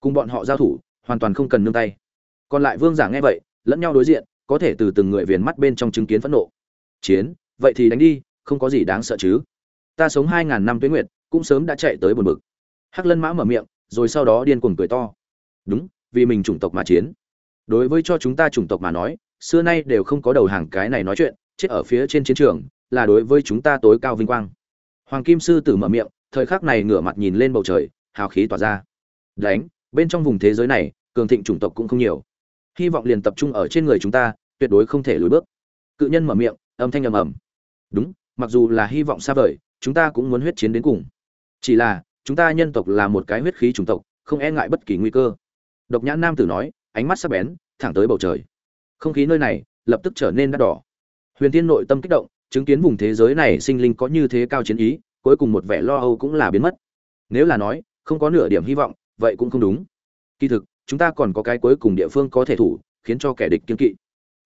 S1: Cùng bọn họ giao thủ, hoàn toàn không cần nương tay. Còn lại vương giả nghe vậy, lẫn nhau đối diện, có thể từ từng người viền mắt bên trong chứng kiến phẫn nộ. Chiến, vậy thì đánh đi, không có gì đáng sợ chứ. Ta sống hai ngàn năm tuế nguyệt cũng sớm đã chạy tới buồn bực. Hắc lân mã mở miệng, rồi sau đó điên cuồng cười to. Đúng, vì mình chủng tộc mà chiến. Đối với cho chúng ta chủng tộc mà nói, xưa nay đều không có đầu hàng cái này nói chuyện, chết ở phía trên chiến trường, là đối với chúng ta tối cao vinh quang. Hoàng kim sư tử mở miệng, thời khắc này ngửa mặt nhìn lên bầu trời, hào khí tỏa ra. Đánh, bên trong vùng thế giới này, cường thịnh chủng tộc cũng không nhiều. Hy vọng liền tập trung ở trên người chúng ta, tuyệt đối không thể lùi bước. Cự nhân mở miệng, âm thanh ầm ầm. Đúng, mặc dù là hy vọng xa vời, chúng ta cũng muốn huyết chiến đến cùng chỉ là, chúng ta nhân tộc là một cái huyết khí chủng tộc, không e ngại bất kỳ nguy cơ. Độc nhãn nam tử nói, ánh mắt sắc bén, thẳng tới bầu trời. Không khí nơi này, lập tức trở nên đắt đỏ. Huyền tiên nội tâm kích động, chứng kiến vùng thế giới này sinh linh có như thế cao chiến ý, cuối cùng một vẻ lo âu cũng là biến mất. Nếu là nói, không có nửa điểm hy vọng, vậy cũng không đúng. Kỳ thực, chúng ta còn có cái cuối cùng địa phương có thể thủ, khiến cho kẻ địch kiên kỵ.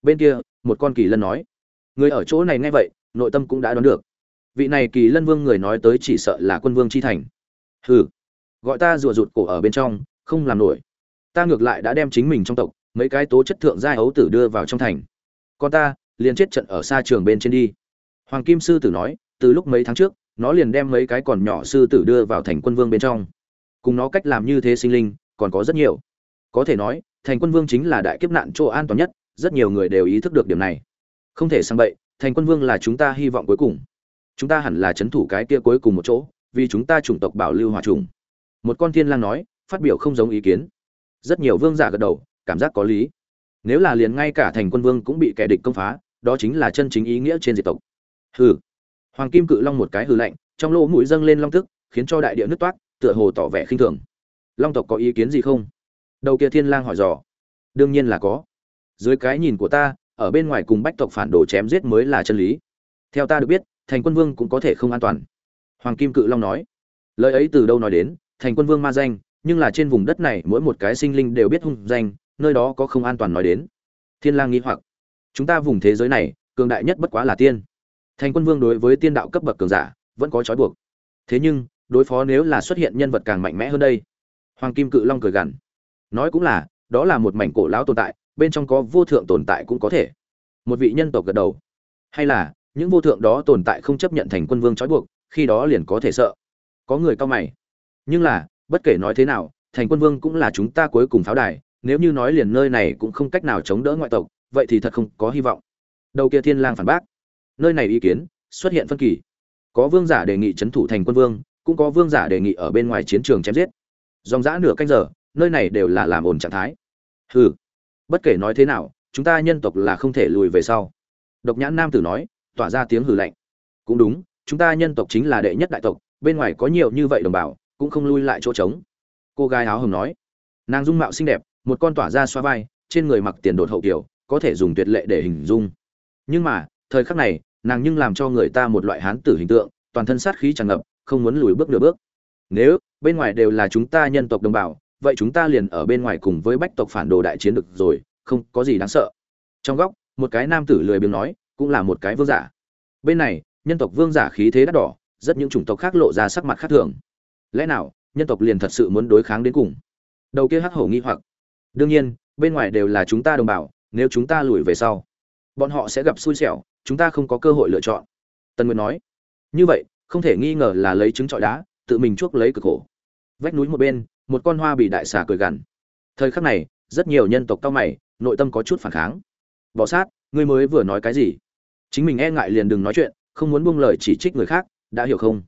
S1: Bên kia, một con kỳ lân nói, người ở chỗ này nghe vậy, nội tâm cũng đã đoán được vị này kỳ lân vương người nói tới chỉ sợ là quân vương chi thành. Hừ, gọi ta rùa rụt cổ ở bên trong, không làm nổi. Ta ngược lại đã đem chính mình trong tộc, mấy cái tố chất thượng giai ấu tử đưa vào trong thành. Con ta, liền chết trận ở xa trường bên trên đi. Hoàng kim sư tử nói, từ lúc mấy tháng trước, nó liền đem mấy cái còn nhỏ sư tử đưa vào thành quân vương bên trong. Cùng nó cách làm như thế sinh linh, còn có rất nhiều. Có thể nói, thành quân vương chính là đại kiếp nạn chỗ an toàn nhất, rất nhiều người đều ý thức được điểm này. Không thể sang bậy, thành quân vương là chúng ta hy vọng cuối cùng chúng ta hẳn là c h ấ n thủ cái kia cuối cùng một chỗ, vì chúng ta chủng tộc bảo lưu hòa trùng. Một con thiên lang nói, phát biểu không giống ý kiến. Rất nhiều vương giả gật đầu, cảm giác có lý. Nếu là liền ngay cả thành quân vương cũng bị kẻ địch công phá, đó chính là chân chính ý nghĩa trên diệt tộc. Hừ. Hoàng kim cự long một cái hừ lạnh, trong lỗ mũi dâng lên long tức, khiến cho đại địa nứt toát, tựa hồ tỏ vẻ khinh thường. Long tộc có ý kiến gì không? Đầu kia thiên lang hỏi dò. Đương nhiên là có. Dưới cái nhìn của ta, ở bên ngoài cùng bách tộc phản đồ chém giết mới là chân lý. Theo ta được biết thành quân vương cũng có thể không an toàn. Hoàng kim cự long nói. Lời ấy từ đâu nói đến, thành quân vương ma danh, nhưng là trên vùng đất này mỗi một cái sinh linh đều biết hung danh, nơi đó có không an toàn nói đến. Thiên lang nghi hoặc. Chúng ta vùng thế giới này, cường đại nhất bất quá là tiên. Thành quân vương đối với tiên đạo cấp bậc cường giả, vẫn có trói buộc. Thế nhưng, đối phó nếu là xuất hiện nhân vật càng mạnh mẽ hơn đây. Hoàng kim cự long cười gằn. Nói cũng là, đó là một mảnh cổ lão tồn tại, bên trong có vô thượng tồn tại cũng có thể. Một vị nhân tộc gật đầu. Hay là những vô thượng đó tồn tại không chấp nhận thành quân vương trói buộc, khi đó liền có thể sợ. Có người cao mày. Nhưng là, bất kể nói thế nào, thành quân vương cũng là chúng ta cuối cùng pháo đài, nếu như nói liền nơi này cũng không cách nào chống đỡ ngoại tộc, vậy thì thật không có hy vọng. Đầu kia thiên lang phản bác. Nơi này ý kiến, xuất hiện phân kỳ. Có vương giả đề nghị chấn thủ thành quân vương, cũng có vương giả đề nghị ở bên ngoài chiến trường chém giết. Dòng dã nửa canh giờ, nơi này đều là làm ổn trạng thái. Hừ. Bất kể nói thế nào, chúng ta nhân tộc là không thể lùi về sau. Độc nhãn nam tử nói tỏa ra tiếng hừ lạnh. Cũng đúng, chúng ta nhân tộc chính là đệ nhất đại tộc, bên ngoài có nhiều như vậy đồng bào, cũng không lui lại chỗ trống. Cô gái áo hồng nói. Nàng dung mạo xinh đẹp, một con tỏa ra xoa vai, trên người mặc tiền đột hậu kiểu, có thể dùng tuyệt lệ để hình dung. Nhưng mà, thời khắc này, nàng nhưng làm cho người ta một loại hán tử hình tượng, toàn thân sát khí tràn ngập, không muốn lùi bước nửa bước. Nếu, bên ngoài đều là chúng ta nhân tộc đồng bào, vậy chúng ta liền ở bên ngoài cùng với bách tộc phản đồ đại chiến được rồi, không có gì đáng sợ. Trong góc, một cái nam tử lười biếng nói cũng là một cái vương giả. Bên này, nhân tộc vương giả khí thế đắt đỏ, rất những chủng tộc khác lộ ra sắc mặt khác thường. Lẽ nào, nhân tộc liền thật sự muốn đối kháng đến cùng? Đầu kia hắc hổ nghi hoặc. Đương nhiên, bên ngoài đều là chúng ta đồng bào, nếu chúng ta lùi về sau, bọn họ sẽ gặp xui xẻo, chúng ta không có cơ hội lựa chọn. Tần nguyệt nói. Như vậy, không thể nghi ngờ là lấy trứng trọi đá, tự mình chuốc lấy cực khổ. Vách núi một bên, một con hoa bị đại xà cười gằn. Thời khắc này, rất nhiều nhân tộc cao mày, nội tâm có chút phản kháng. Bỏ sát, ngươi mới vừa nói cái gì? Chính mình e ngại liền đừng nói chuyện, không muốn buông lời chỉ trích người khác, đã hiểu không?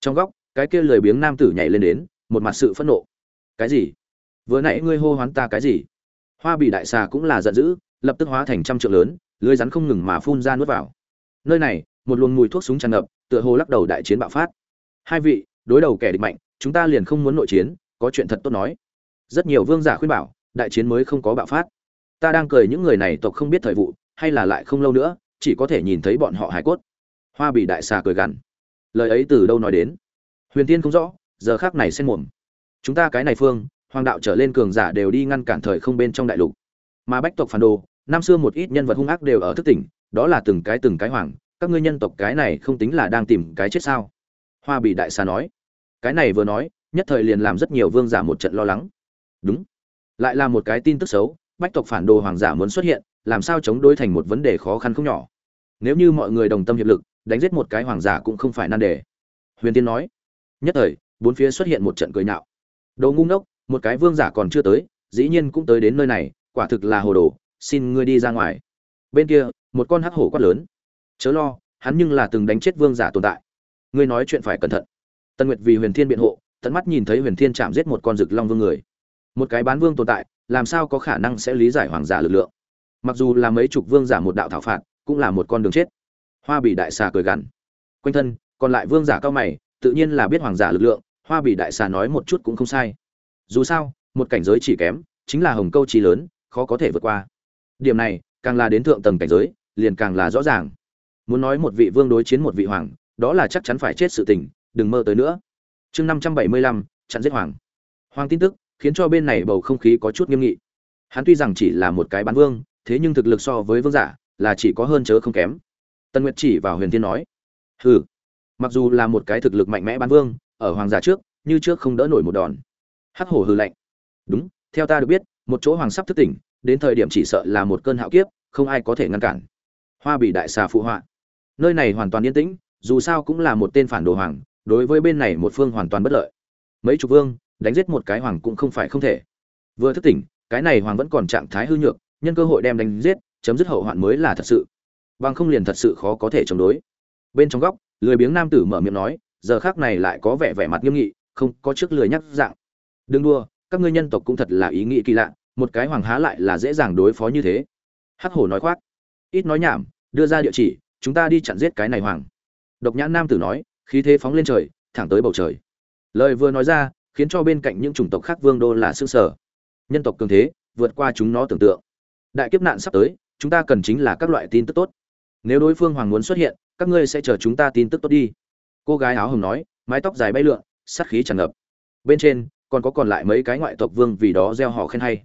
S1: Trong góc, cái kia lười biếng nam tử nhảy lên đến, một mặt sự phẫn nộ. Cái gì? Vừa nãy ngươi hô hoán ta cái gì? Hoa bị đại xà cũng là giận dữ, lập tức hóa thành trăm trượng lớn, lưới rắn không ngừng mà phun ra nuốt vào. Nơi này, một luồng mùi thuốc súng tràn ngập, tựa hồ lắc đầu đại chiến bạo phát. Hai vị, đối đầu kẻ địch mạnh, chúng ta liền không muốn nội chiến, có chuyện thật tốt nói. Rất nhiều vương giả khuyên bảo, đại chiến mới không có bạo phát. Ta đang cười những người này tộc không biết thời vụ, hay là lại không lâu nữa chỉ có thể nhìn thấy bọn họ hải cốt. Hoa bị đại xà cười gằn. Lời ấy từ đâu nói đến? Huyền tiên không rõ, giờ khác này xen mồm. Chúng ta cái này phương, hoàng đạo trở lên cường giả đều đi ngăn cản thời không bên trong đại lục. Mà bách tộc phản đồ, năm xưa một ít nhân vật hung ác đều ở thức tỉnh, đó là từng cái từng cái hoàng, các ngươi nhân tộc cái này không tính là đang tìm cái chết sao? Hoa bị đại xà nói. Cái này vừa nói, nhất thời liền làm rất nhiều vương giả một trận lo lắng. Đúng. Lại là một cái tin tức xấu, bách tộc phản đồ hoàng giả muốn xuất hiện làm sao chống đối thành một vấn đề khó khăn không nhỏ. Nếu như mọi người đồng tâm hiệp lực, đánh giết một cái hoàng giả cũng không phải nan đề. Huyền tiên nói, nhất thời, bốn phía xuất hiện một trận cười nhạo. Đồ ngu ngốc, một cái vương giả còn chưa tới, dĩ nhiên cũng tới đến nơi này, quả thực là hồ đồ, xin ngươi đi ra ngoài. Bên kia, một con hắc hổ quát lớn. Chớ lo, hắn nhưng là từng đánh chết vương giả tồn tại. Ngươi nói chuyện phải cẩn thận. Tân nguyệt vì huyền thiên biện hộ, tận mắt nhìn thấy huyền thiên chạm giết một con rực long vương người. Một cái bán vương tồn tại, làm sao có khả năng sẽ lý giải hoàng giả lực lượng? Mặc dù là mấy chục vương giả một đạo thảo phạt, cũng là một con đường chết. Hoa bị đại xà cười gằn. Quanh thân, còn lại vương giả cao mày, tự nhiên là biết hoàng giả lực lượng, hoa bị đại xà nói một chút cũng không sai. Dù sao, một cảnh giới chỉ kém, chính là hồng câu trí lớn, khó có thể vượt qua. Điểm này, càng là đến thượng tầng cảnh giới, liền càng là rõ ràng. Muốn nói một vị vương đối chiến một vị hoàng, đó là chắc chắn phải chết sự tình, đừng mơ tới nữa. Chương năm trăm bảy mươi lăm, chặn giết hoàng. Hoàng tin tức, khiến cho bên này bầu không khí có chút nghiêm nghị. Hắn tuy rằng chỉ là một cái bán vương thế nhưng thực lực so với vương giả là chỉ có hơn chớ không kém. Tân nguyệt chỉ vào huyền thiên nói, hừ, mặc dù là một cái thực lực mạnh mẽ bán vương, ở hoàng giả trước, như trước không đỡ nổi một đòn. Hắc hổ hừ lạnh, đúng, theo ta được biết, một chỗ hoàng sắp thức tỉnh, đến thời điểm chỉ sợ là một cơn hạo kiếp, không ai có thể ngăn cản. Hoa bị đại xà phụ họa, nơi này hoàn toàn yên tĩnh, dù sao cũng là một tên phản đồ hoàng, đối với bên này một phương hoàn toàn bất lợi. Mấy chục vương, đánh giết một cái hoàng cũng không phải không thể. Vừa thức tỉnh, cái này hoàng vẫn còn trạng thái hư nhược nhân cơ hội đem đánh giết, chấm dứt hậu hoạn mới là thật sự. Bằng không liền thật sự khó có thể chống đối. Bên trong góc, lười biếng nam tử mở miệng nói, giờ khác này lại có vẻ vẻ mặt nghiêm nghị, không có trước lười nhắc dạng. Đừng đua các ngươi nhân tộc cũng thật là ý nghĩ kỳ lạ, một cái hoàng há lại là dễ dàng đối phó như thế. Hắc hổ nói khoác. Ít nói nhảm, đưa ra địa chỉ, chúng ta đi chặn giết cái này hoàng. Độc nhãn nam tử nói, khí thế phóng lên trời, thẳng tới bầu trời. Lời vừa nói ra, khiến cho bên cạnh những chủng tộc khác vương đô là xương sở nhân tộc cường thế, vượt qua chúng nó tưởng tượng đại kiếp nạn sắp tới, chúng ta cần chính là các loại tin tức tốt. Nếu đối phương hoàng muốn xuất hiện, các ngươi sẽ chờ chúng ta tin tức tốt đi. Cô gái áo hồng nói, mái tóc dài bay lượn, sát khí tràn ngập. Bên trên, còn có còn lại mấy cái ngoại tộc vương vì đó gieo họ khen hay.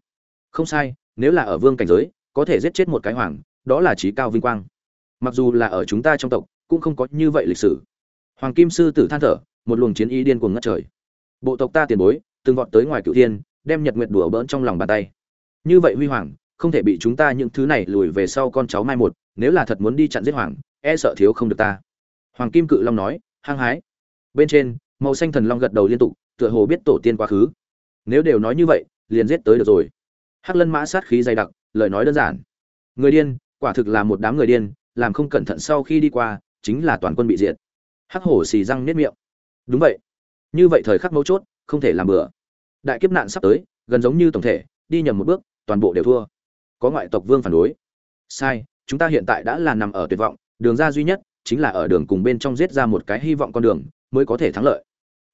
S1: Không sai, nếu là ở vương cảnh giới, có thể giết chết một cái hoàng, đó là trí cao vinh quang. Mặc dù là ở chúng ta trong tộc, cũng không có như vậy lịch sử. Hoàng kim sư tử than thở, một luồng chiến ý điên cuồng ngất trời. Bộ tộc ta tiền bối, từng vọt tới ngoài cựu thiên, đem nhật nguyệt đùa bỡn trong lòng bàn tay. Như vậy huy hoàng không thể bị chúng ta những thứ này lùi về sau con cháu mai một, nếu là thật muốn đi chặn giết hoàng e sợ thiếu không được ta. Hoàng kim cự long nói, hăng hái. Bên trên, màu xanh thần long gật đầu liên tục, tựa hồ biết tổ tiên quá khứ. Nếu đều nói như vậy, liền giết tới được rồi. Hắc lân mã sát khí dày đặc, lời nói đơn giản. Người điên, quả thực là một đám người điên, làm không cẩn thận sau khi đi qua, chính là toàn quân bị diệt. Hắc hổ xì răng nếp miệng. Đúng vậy. Như vậy thời khắc mấu chốt, không thể làm bừa. Đại kiếp nạn sắp tới, gần giống như tổng thể, đi nhầm một bước, toàn bộ đều thua có ngoại tộc vương phản đối. Sai, chúng ta hiện tại đã là nằm ở tuyệt vọng, đường ra duy nhất chính là ở đường cùng bên trong giết ra một cái hy vọng con đường mới có thể thắng lợi.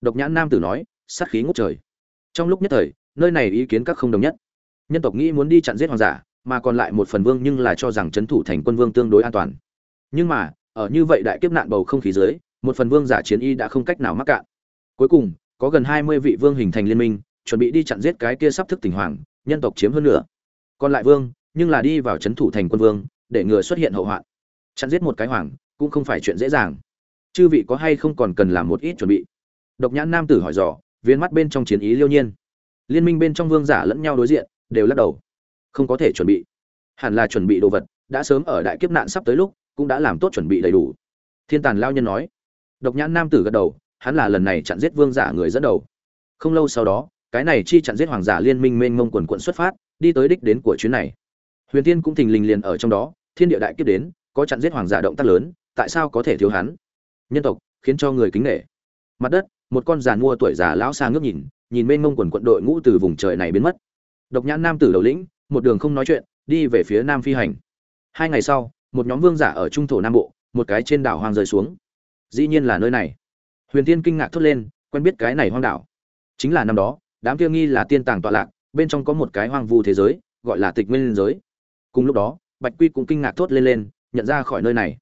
S1: Độc nhãn nam tử nói, sát khí ngút trời. Trong lúc nhất thời, nơi này ý kiến các không đồng nhất. Nhân tộc nghĩ muốn đi chặn giết hoàng giả, mà còn lại một phần vương nhưng là cho rằng c h ấ n thủ thành quân vương tương đối an toàn. Nhưng mà, ở như vậy đại kiếp nạn bầu không khí dưới, một phần vương giả chiến y đã không cách nào mắc cạn. Cuối cùng, có gần hai mươi vị vương hình thành liên minh, chuẩn bị đi chặn giết cái kia sắp thức tỉnh hoàng, nhân tộc chiếm hơn nữa còn lại vương, nhưng là đi vào c h ấ n thủ thành quân vương, để ngừa xuất hiện hậu hoạn. Chặn giết một cái hoàng, cũng không phải chuyện dễ dàng. Chư vị có hay không còn cần làm một ít chuẩn bị? Độc nhãn nam tử hỏi dò, viên mắt bên trong chiến ý liêu nhiên. Liên minh bên trong vương giả lẫn nhau đối diện, đều lắc đầu. Không có thể chuẩn bị. Hẳn là chuẩn bị đồ vật, đã sớm ở đại kiếp nạn sắp tới lúc, cũng đã làm tốt chuẩn bị đầy đủ. Thiên tàn lao nhân nói. Độc nhãn nam tử gật đầu, hắn là lần này chặn giết vương giả người dẫn đầu. Không lâu sau đó cái này chi chặn giết hoàng giả liên minh mênh mông quần quận xuất phát, đi tới đích đến của chuyến này. Huyền tiên cũng thình lình liền ở trong đó, thiên địa đại kiếp đến, có chặn giết hoàng giả động tác lớn, tại sao có thể thiếu hắn? Nhân tộc, khiến cho người kính nể. Mặt đất, một con giàn mua tuổi già lão xa ngước nhìn nhìn mênh mông quần quận đội ngũ từ vùng trời này biến mất. Độc nhãn nam tử đầu lĩnh, một đường không nói chuyện, đi về phía nam phi hành. Hai ngày sau, một nhóm vương giả ở trung thổ nam bộ, một cái trên đảo hoang rơi xuống. Dĩ nhiên là nơi này. Huyền tiên kinh ngạc thốt lên, quen biết cái này hoang đảo. Chính là năm đó đám kia nghi là tiên tàng tọa lạc bên trong có một cái hoang vu thế giới gọi là tịch nguyên giới. Cùng lúc đó bạch quy cũng kinh ngạc thốt lên lên nhận ra khỏi nơi này.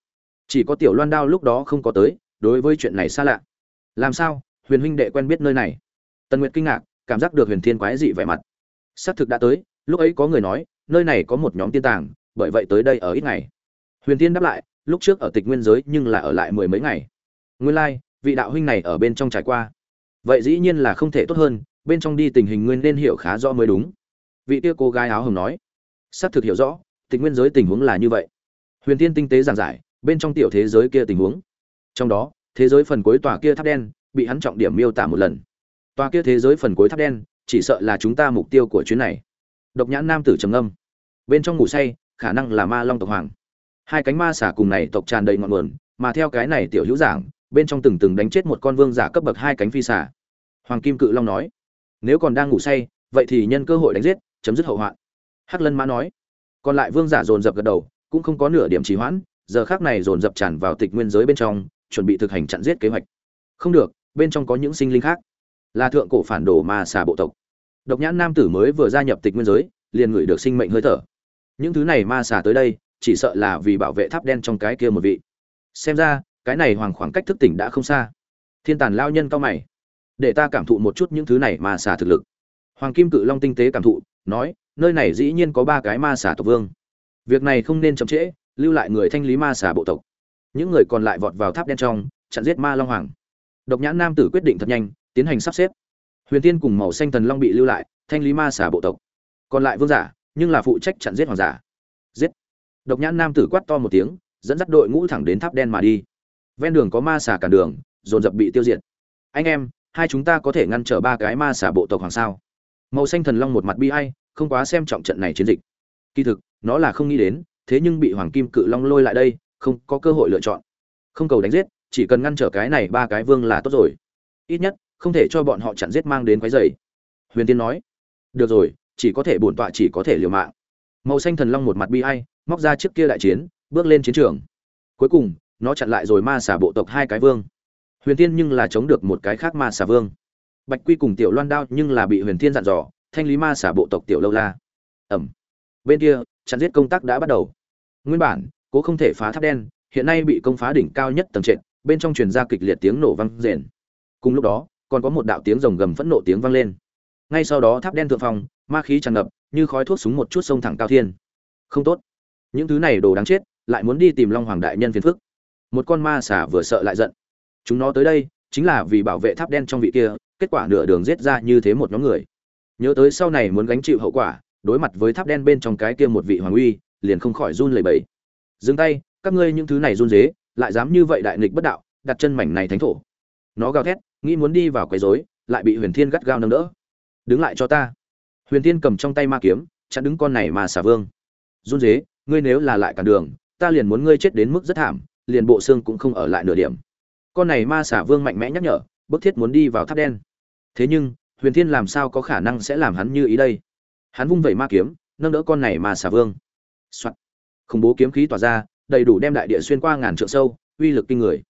S1: Chỉ có tiểu loan đao lúc đó không có tới đối với chuyện này xa lạ. Làm sao? Huyền huynh đệ quen biết nơi này. Tần nguyệt kinh ngạc cảm giác được huyền thiên quái dị vẻ mặt. Xác thực đã tới lúc ấy có người nói nơi này có một nhóm tiên tàng bởi vậy tới đây ở ít ngày. Huyền thiên đáp lại lúc trước ở tịch nguyên giới nhưng là ở lại mười mấy ngày. Nguyên lai、like, vị đạo huynh này ở bên trong trải qua. Vậy dĩ nhiên là không thể tốt hơn bên trong đi tình hình nguyên nên hiểu khá rõ mới đúng vị kia cô gái áo hồng nói xác thực hiểu rõ tình nguyên giới tình huống là như vậy huyền tiên tinh tế giảng giải bên trong tiểu thế giới kia tình huống trong đó thế giới phần cuối tòa kia tháp đen bị hắn trọng điểm miêu tả một lần tòa kia thế giới phần cuối tháp đen, chỉ sợ là chúng ta mục tiêu của chuyến này. Độc nhãn nam tử trầm ngâm. Bên trong ngủ say, khả năng là ma long tộc hoàng. Hai cánh ma xả cùng này tộc tràn đầy ngọn nguồn, mà theo cái này tiểu hữu giảng, bên trong từng từng đánh chết một con vương giả cấp bậc hai cánh phi xả. Hoàng Kim Cự Long nói, nếu còn đang ngủ say, vậy thì nhân cơ hội đánh giết, chấm dứt hậu hoạn. Hắc Lân Mã nói, còn lại vương giả dồn dập gật đầu, cũng không có nửa điểm trì hoãn, giờ khắc này dồn dập tràn vào tịch nguyên giới bên trong, chuẩn bị thực hành chặn giết kế hoạch. Không được, bên trong có những sinh linh khác. Là thượng cổ phản đồ ma xà bộ tộc. Độc nhãn nam tử mới vừa gia nhập tịch nguyên giới liền ngửi được sinh mệnh hơi thở. Những thứ này ma xà tới đây chỉ sợ là vì bảo vệ tháp đen trong cái kia một vị. Xem ra cái này hoàng khoảng cách thức tỉnh đã không xa. Thiên tàn lao nhân cao mày để ta cảm thụ một chút những thứ này ma xà thực lực. Hoàng kim cự long tinh tế cảm thụ, nói, nơi này dĩ nhiên có ba cái ma xà tộc vương. Việc này không nên chậm trễ, lưu lại người thanh lý ma xà bộ tộc. Những người còn lại vọt vào tháp đen trong, chặn giết ma long hoàng. Độc nhãn nam tử quyết định thật nhanh, tiến hành sắp xếp. Huyền tiên cùng màu xanh thần long bị lưu lại, thanh lý ma xả bộ tộc. Còn lại vương giả, nhưng là phụ trách chặn giết hoàng giả. Giết. Độc nhãn nam tử quát to một tiếng, dẫn dắt đội ngũ thẳng đến tháp đen mà đi. Ven đường có ma xả cản đường, dồn dập bị tiêu diệt. Anh em hai chúng ta có thể ngăn trở ba cái ma xả bộ tộc hoàng sao? Màu xanh thần long một mặt bi ai, không quá xem trọng trận này chiến dịch. Kỳ thực, nó là không nghĩ đến, thế nhưng bị hoàng kim cự long lôi lại đây, không có cơ hội lựa chọn. Không cầu đánh giết, chỉ cần ngăn trở cái này ba cái vương là tốt rồi. Ít nhất, không thể cho bọn họ chặn giết mang đến quái dày huyền tiên nói, được rồi, chỉ có thể bổn tọa chỉ có thể liều mạng. Màu xanh thần long một mặt bi ai, móc ra trước kia đại chiến, bước lên chiến trường. Cuối cùng, nó chặn lại rồi ma xả bộ tộc hai cái vương huyền tiên nhưng là chống được một cái khác ma xà vương. Bạch quy cùng tiểu loan đao nhưng là bị huyền thiên dặn dò, thanh lý ma xả bộ tộc tiểu lâu la. Ẩm. Bên kia, chặn giết công tác đã bắt đầu. Nguyên bản, cố không thể phá tháp đen, hiện nay bị công phá đỉnh cao nhất tầng trệt, bên trong truyền ra kịch liệt tiếng nổ vang rền. Cùng lúc đó, còn có một đạo tiếng rồng gầm phẫn nộ tiếng vang lên. Ngay sau đó tháp đen thượng phong, ma khí tràn ngập, như khói thuốc súng một chút sông thẳng cao thiên. Không tốt. Những thứ này đồ đáng chết, lại muốn đi tìm long hoàng đại nhân phiền phức. Một con ma xà vừa sợ lại giận chúng nó tới đây chính là vì bảo vệ tháp đen trong vị kia, kết quả nửa đường giết ra như thế một nhóm người. Nhớ tới sau này muốn gánh chịu hậu quả, đối mặt với tháp đen bên trong cái kia một vị hoàng uy, liền không khỏi run lẩy bẩy. Dừng tay, các ngươi những thứ này run dế, lại dám như vậy đại nghịch bất đạo, đặt chân mảnh này thánh thổ. Nó gào thét, nghĩ muốn đi vào quấy rối, lại bị huyền thiên gắt gao nâng đỡ. Đứng lại cho ta. Huyền thiên cầm trong tay ma kiếm, chặn đứng con này mà xả vương. Run dế, ngươi nếu là lại cản đường, ta liền muốn ngươi chết đến mức rất thảm, liền bộ xương cũng không ở lại nửa điểm con này ma xả vương mạnh mẽ nhắc nhở, bức thiết muốn đi vào tháp đen. Thế nhưng, huyền thiên làm sao có khả năng sẽ làm hắn như ý đây? Hắn vung vẩy ma kiếm, nâng đỡ con này ma xả vương、Soạn. khủng bố kiếm khí tỏa ra, đầy đủ đem đại địa xuyên qua ngàn trượng sâu, uy lực kinh người.